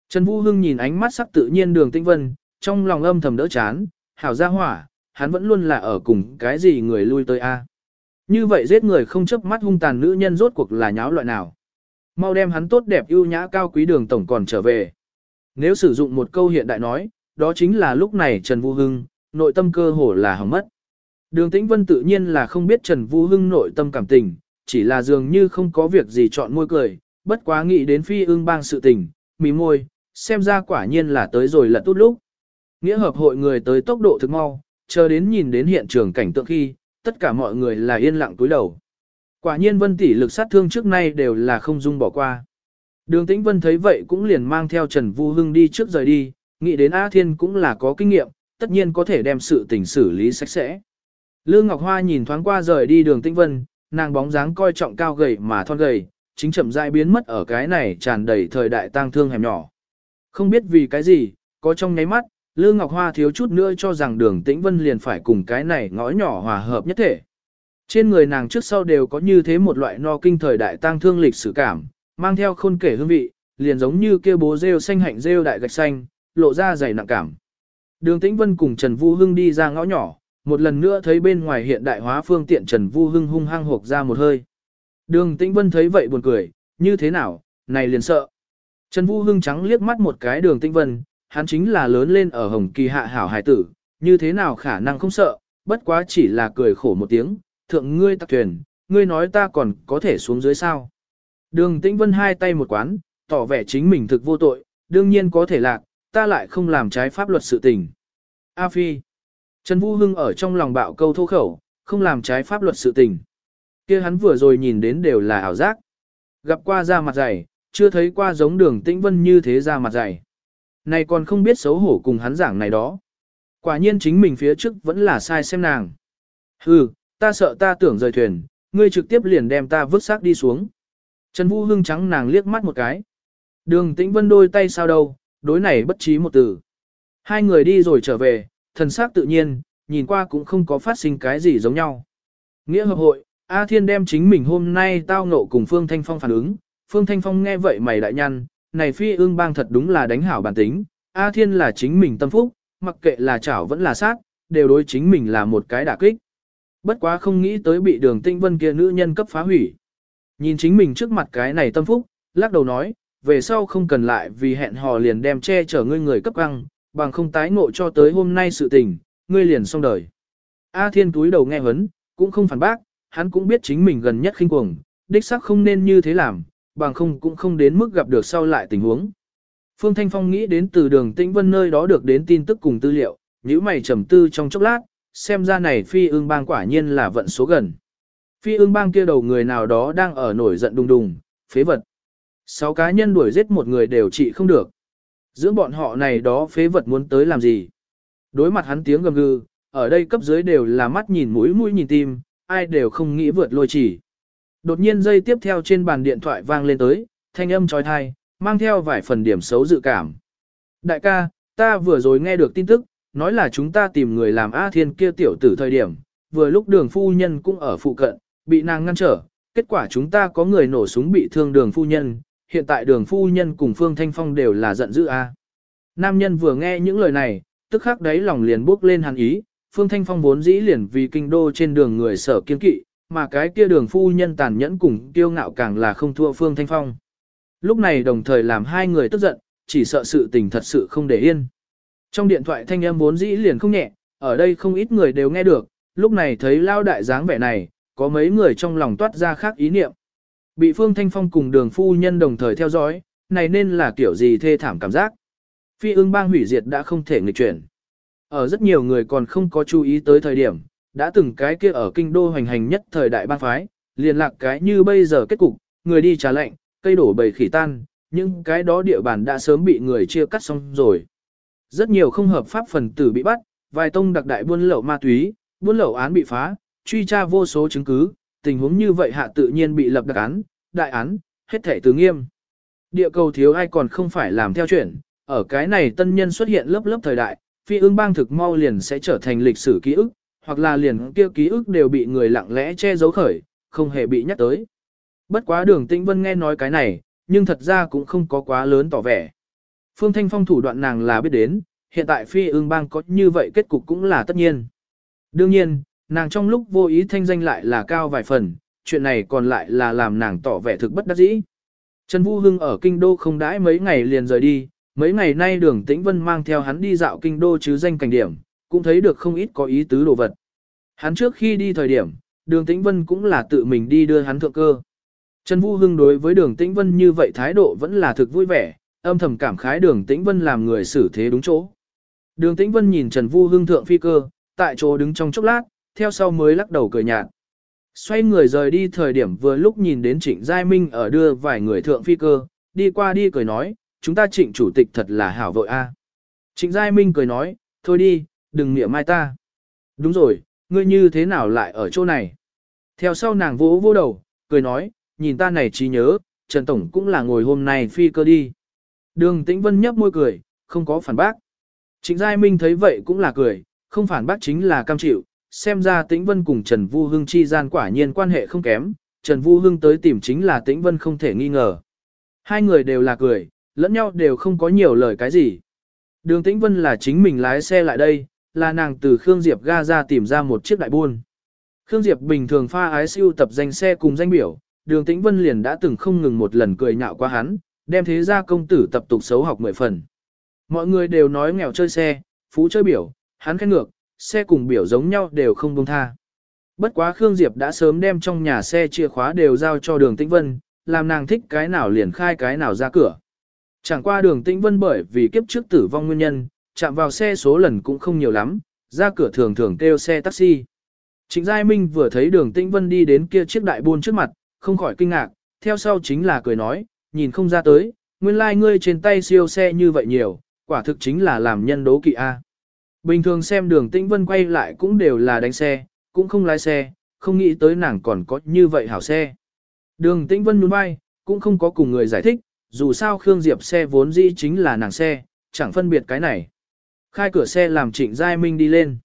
Trần Vũ Hưng nhìn ánh mắt sắc tự nhiên đường tinh vân, trong lòng âm thầm đỡ chán, hảo gia hỏa, hắn vẫn luôn là ở cùng cái gì người lui tới a. Như vậy giết người không chấp mắt hung tàn nữ nhân rốt cuộc là nháo loại nào. Mau đem hắn tốt đẹp ưu nhã cao quý đường tổng còn trở về. Nếu sử dụng một câu hiện đại nói, đó chính là lúc này Trần Vũ Hưng, nội tâm cơ hồ là hỏng mất. Đường Tĩnh Vân tự nhiên là không biết Trần Vũ Hưng nội tâm cảm tình, chỉ là dường như không có việc gì chọn môi cười, bất quá nghĩ đến phi ương bang sự tình, mí môi, xem ra quả nhiên là tới rồi là tốt lúc. Nghĩa hợp hội người tới tốc độ thực mau, chờ đến nhìn đến hiện trường cảnh tượng khi, tất cả mọi người là yên lặng túi đầu. Quả nhiên vân tỷ lực sát thương trước nay đều là không dung bỏ qua. Đường Tĩnh Vân thấy vậy cũng liền mang theo Trần Vu Hưng đi trước rời đi, nghĩ đến A Thiên cũng là có kinh nghiệm, tất nhiên có thể đem sự tình xử lý sạch sẽ. Lương Ngọc Hoa nhìn thoáng qua rời đi đường Tĩnh Vân, nàng bóng dáng coi trọng cao gầy mà thon gầy, chính chậm rãi biến mất ở cái này tràn đầy thời đại tang thương hẻm nhỏ. Không biết vì cái gì, có trong nháy mắt, Lương Ngọc Hoa thiếu chút nữa cho rằng đường Tĩnh Vân liền phải cùng cái này ngõ nhỏ hòa hợp nhất thể. Trên người nàng trước sau đều có như thế một loại no kinh thời đại tang thương lịch sử cảm, mang theo khôn kể hương vị, liền giống như kia bố rêu xanh hạnh rêu đại gạch xanh, lộ ra dày nặng cảm. Đường Tĩnh Vân cùng Trần Vu Hưng đi ra ngõ nhỏ, một lần nữa thấy bên ngoài hiện đại hóa phương tiện Trần Vu Hưng hung hăng hộp ra một hơi. Đường Tĩnh Vân thấy vậy buồn cười, như thế nào, này liền sợ. Trần Vu Hưng trắng liếc mắt một cái đường Tĩnh Vân, hắn chính là lớn lên ở Hồng Kỳ hạ hảo hải tử, như thế nào khả năng không sợ, bất quá chỉ là cười khổ một tiếng, thượng ngươi tặc thuyền, ngươi nói ta còn có thể xuống dưới sao. Đường Tĩnh Vân hai tay một quán, tỏ vẻ chính mình thực vô tội, đương nhiên có thể lạc, ta lại không làm trái pháp luật sự tình. A Phi. Trần Vũ Hưng ở trong lòng bạo câu thô khẩu, không làm trái pháp luật sự tình kia hắn vừa rồi nhìn đến đều là ảo giác. Gặp qua ra mặt dày, chưa thấy qua giống đường tĩnh vân như thế ra mặt dày. Này còn không biết xấu hổ cùng hắn giảng này đó. Quả nhiên chính mình phía trước vẫn là sai xem nàng. Hừ, ta sợ ta tưởng rời thuyền, ngươi trực tiếp liền đem ta vứt xác đi xuống. Trần Vũ Hưng trắng nàng liếc mắt một cái. Đường tĩnh vân đôi tay sao đâu, đối này bất trí một từ. Hai người đi rồi trở về, thần sắc tự nhiên, nhìn qua cũng không có phát sinh cái gì giống nhau. Nghĩa hợp hội, A Thiên đem chính mình hôm nay tao ngộ cùng Phương Thanh Phong phản ứng, Phương Thanh Phong nghe vậy mày đại nhăn, này phi ương bang thật đúng là đánh hảo bản tính, A Thiên là chính mình tâm phúc, mặc kệ là chảo vẫn là sát, đều đối chính mình là một cái đả kích. Bất quá không nghĩ tới bị đường tinh vân kia nữ nhân cấp phá hủy. Nhìn chính mình trước mặt cái này tâm phúc, lắc đầu nói, về sau không cần lại vì hẹn hò liền đem che chở ngươi người cấp căng, bằng không tái ngộ cho tới hôm nay sự tình, ngươi liền xong đời. A Thiên túi đầu nghe hấn, cũng không phản bác, hắn cũng biết chính mình gần nhất khinh cuồng, đích xác không nên như thế làm, bằng không cũng không đến mức gặp được sau lại tình huống. Phương Thanh Phong nghĩ đến từ đường Tĩnh Vân nơi đó được đến tin tức cùng tư liệu, nhíu mày trầm tư trong chốc lát, xem ra này phi ương bang quả nhiên là vận số gần. Phi ương bang kia đầu người nào đó đang ở nổi giận đùng đùng, phế vật. Sáu cá nhân đuổi giết một người đều trị không được. Giữa bọn họ này đó phế vật muốn tới làm gì? Đối mặt hắn tiếng gầm gừ, ở đây cấp dưới đều là mắt nhìn mũi mũi nhìn tim, ai đều không nghĩ vượt lôi chỉ. Đột nhiên dây tiếp theo trên bàn điện thoại vang lên tới, thanh âm trói thai, mang theo vài phần điểm xấu dự cảm. Đại ca, ta vừa rồi nghe được tin tức, nói là chúng ta tìm người làm A Thiên kia tiểu tử thời điểm, vừa lúc đường phu nhân cũng ở phụ cận, bị nàng ngăn trở, kết quả chúng ta có người nổ súng bị thương đường phu nhân, hiện tại đường phu nhân cùng Phương Thanh Phong đều là giận dữ A. Nam nhân vừa nghe những lời này, tức khắc đấy lòng liền bước lên hàn ý, Phương Thanh Phong vốn dĩ liền vì kinh đô trên đường người sở kiên kỵ, mà cái kia đường phu nhân tàn nhẫn cùng kiêu ngạo càng là không thua Phương Thanh Phong. Lúc này đồng thời làm hai người tức giận, chỉ sợ sự tình thật sự không để yên. Trong điện thoại thanh âm vốn dĩ liền không nhẹ, ở đây không ít người đều nghe được, lúc này thấy lao đại dáng vẻ này, có mấy người trong lòng toát ra khác ý niệm. Bị Phương Thanh Phong cùng đường phu nhân đồng thời theo dõi, này nên là kiểu gì thê thảm cảm giác. Phi ương bang hủy diệt đã không thể nghịch chuyển. Ở rất nhiều người còn không có chú ý tới thời điểm, đã từng cái kia ở kinh đô hoành hành nhất thời đại bang phái, liền lạc cái như bây giờ kết cục, người đi trả lệnh, cây đổ bầy khỉ tan, nhưng cái đó địa bàn đã sớm bị người chia cắt xong rồi. Rất nhiều không hợp pháp phần tử bị bắt, vài tông đặc đại buôn lậu ma túy, buôn lậu án bị phá, truy tra vô số chứng cứ, tình huống như vậy hạ tự nhiên bị lập đặc án, đại án, hết thể từ nghiêm. Địa cầu thiếu ai còn không phải làm theo chuyện, ở cái này tân nhân xuất hiện lớp lớp thời đại, phi ương bang thực mau liền sẽ trở thành lịch sử ký ức, hoặc là liền kia ký ức đều bị người lặng lẽ che giấu khởi, không hề bị nhắc tới. Bất quá đường tĩnh vân nghe nói cái này, nhưng thật ra cũng không có quá lớn tỏ vẻ. Phương Thanh Phong thủ đoạn nàng là biết đến, hiện tại phi ương bang có như vậy kết cục cũng là tất nhiên. Đương nhiên, nàng trong lúc vô ý thanh danh lại là cao vài phần, chuyện này còn lại là làm nàng tỏ vẻ thực bất đắc dĩ. Trần Vũ Hưng ở kinh đô không đãi mấy ngày liền rời đi, mấy ngày nay đường tĩnh vân mang theo hắn đi dạo kinh đô chứ danh cảnh điểm, cũng thấy được không ít có ý tứ đồ vật. Hắn trước khi đi thời điểm, đường tĩnh vân cũng là tự mình đi đưa hắn thượng cơ. Trần Vũ Hưng đối với đường tĩnh vân như vậy thái độ vẫn là thực vui vẻ, âm thầm cảm khái đường tĩnh vân làm người xử thế đúng chỗ. Đường tĩnh vân nhìn Trần Vũ Hưng thượng phi cơ, tại chỗ đứng trong chốc lát, theo sau mới lắc đầu cười nhạt. Xoay người rời đi thời điểm vừa lúc nhìn đến Trịnh Giai Minh ở đưa vài người thượng phi cơ, đi qua đi cười nói, chúng ta trịnh chủ tịch thật là hảo vội a. Trịnh Giai Minh cười nói, thôi đi, đừng mỉa mai ta. Đúng rồi, ngươi như thế nào lại ở chỗ này? Theo sau nàng vỗ vô đầu, cười nói, nhìn ta này trí nhớ, Trần Tổng cũng là ngồi hôm nay phi cơ đi. Đường Tĩnh Vân nhấp môi cười, không có phản bác. Trịnh Giai Minh thấy vậy cũng là cười, không phản bác chính là cam chịu, xem ra Tĩnh Vân cùng Trần Vu Hưng chi gian quả nhiên quan hệ không kém, Trần Vu Hưng tới tìm chính là Tĩnh Vân không thể nghi ngờ. Hai người đều là cười, lẫn nhau đều không có nhiều lời cái gì. Đường Tĩnh Vân là chính mình lái xe lại đây, là nàng từ Khương Diệp ga ra tìm ra một chiếc đại buôn. Khương Diệp bình thường pha ái siêu tập danh xe cùng danh biểu, đường Tĩnh Vân liền đã từng không ngừng một lần cười nhạo qua hắn, đem thế ra công tử tập tục xấu học mười phần. Mọi người đều nói nghèo chơi xe, phú chơi biểu, hắn khen ngược, xe cùng biểu giống nhau đều không buông tha. Bất quá Khương Diệp đã sớm đem trong nhà xe chìa khóa đều giao cho đường Tĩnh Vân, làm nàng thích cái nào liền khai cái nào ra cửa. Chẳng qua đường Tĩnh Vân bởi vì kiếp trước tử vong nguyên nhân, chạm vào xe số lần cũng không nhiều lắm, ra cửa thường thường kêu xe taxi. Trịnh Giai Minh vừa thấy đường Tĩnh Vân đi đến kia chiếc đại buôn trước mặt, không khỏi kinh ngạc, theo sau chính là cười nói, nhìn không ra tới, nguyên lai like ngươi trên tay siêu xe như vậy nhiều, quả thực chính là làm nhân đố kỵ A. Bình thường xem đường Tĩnh Vân quay lại cũng đều là đánh xe, cũng không lái xe, không nghĩ tới nàng còn có như vậy hảo xe. Đường Tĩnh Vân nhún vai, cũng không có cùng người giải thích, dù sao Khương Diệp xe vốn dĩ chính là nàng xe, chẳng phân biệt cái này. Khai cửa xe làm Trịnh Giai Minh đi lên.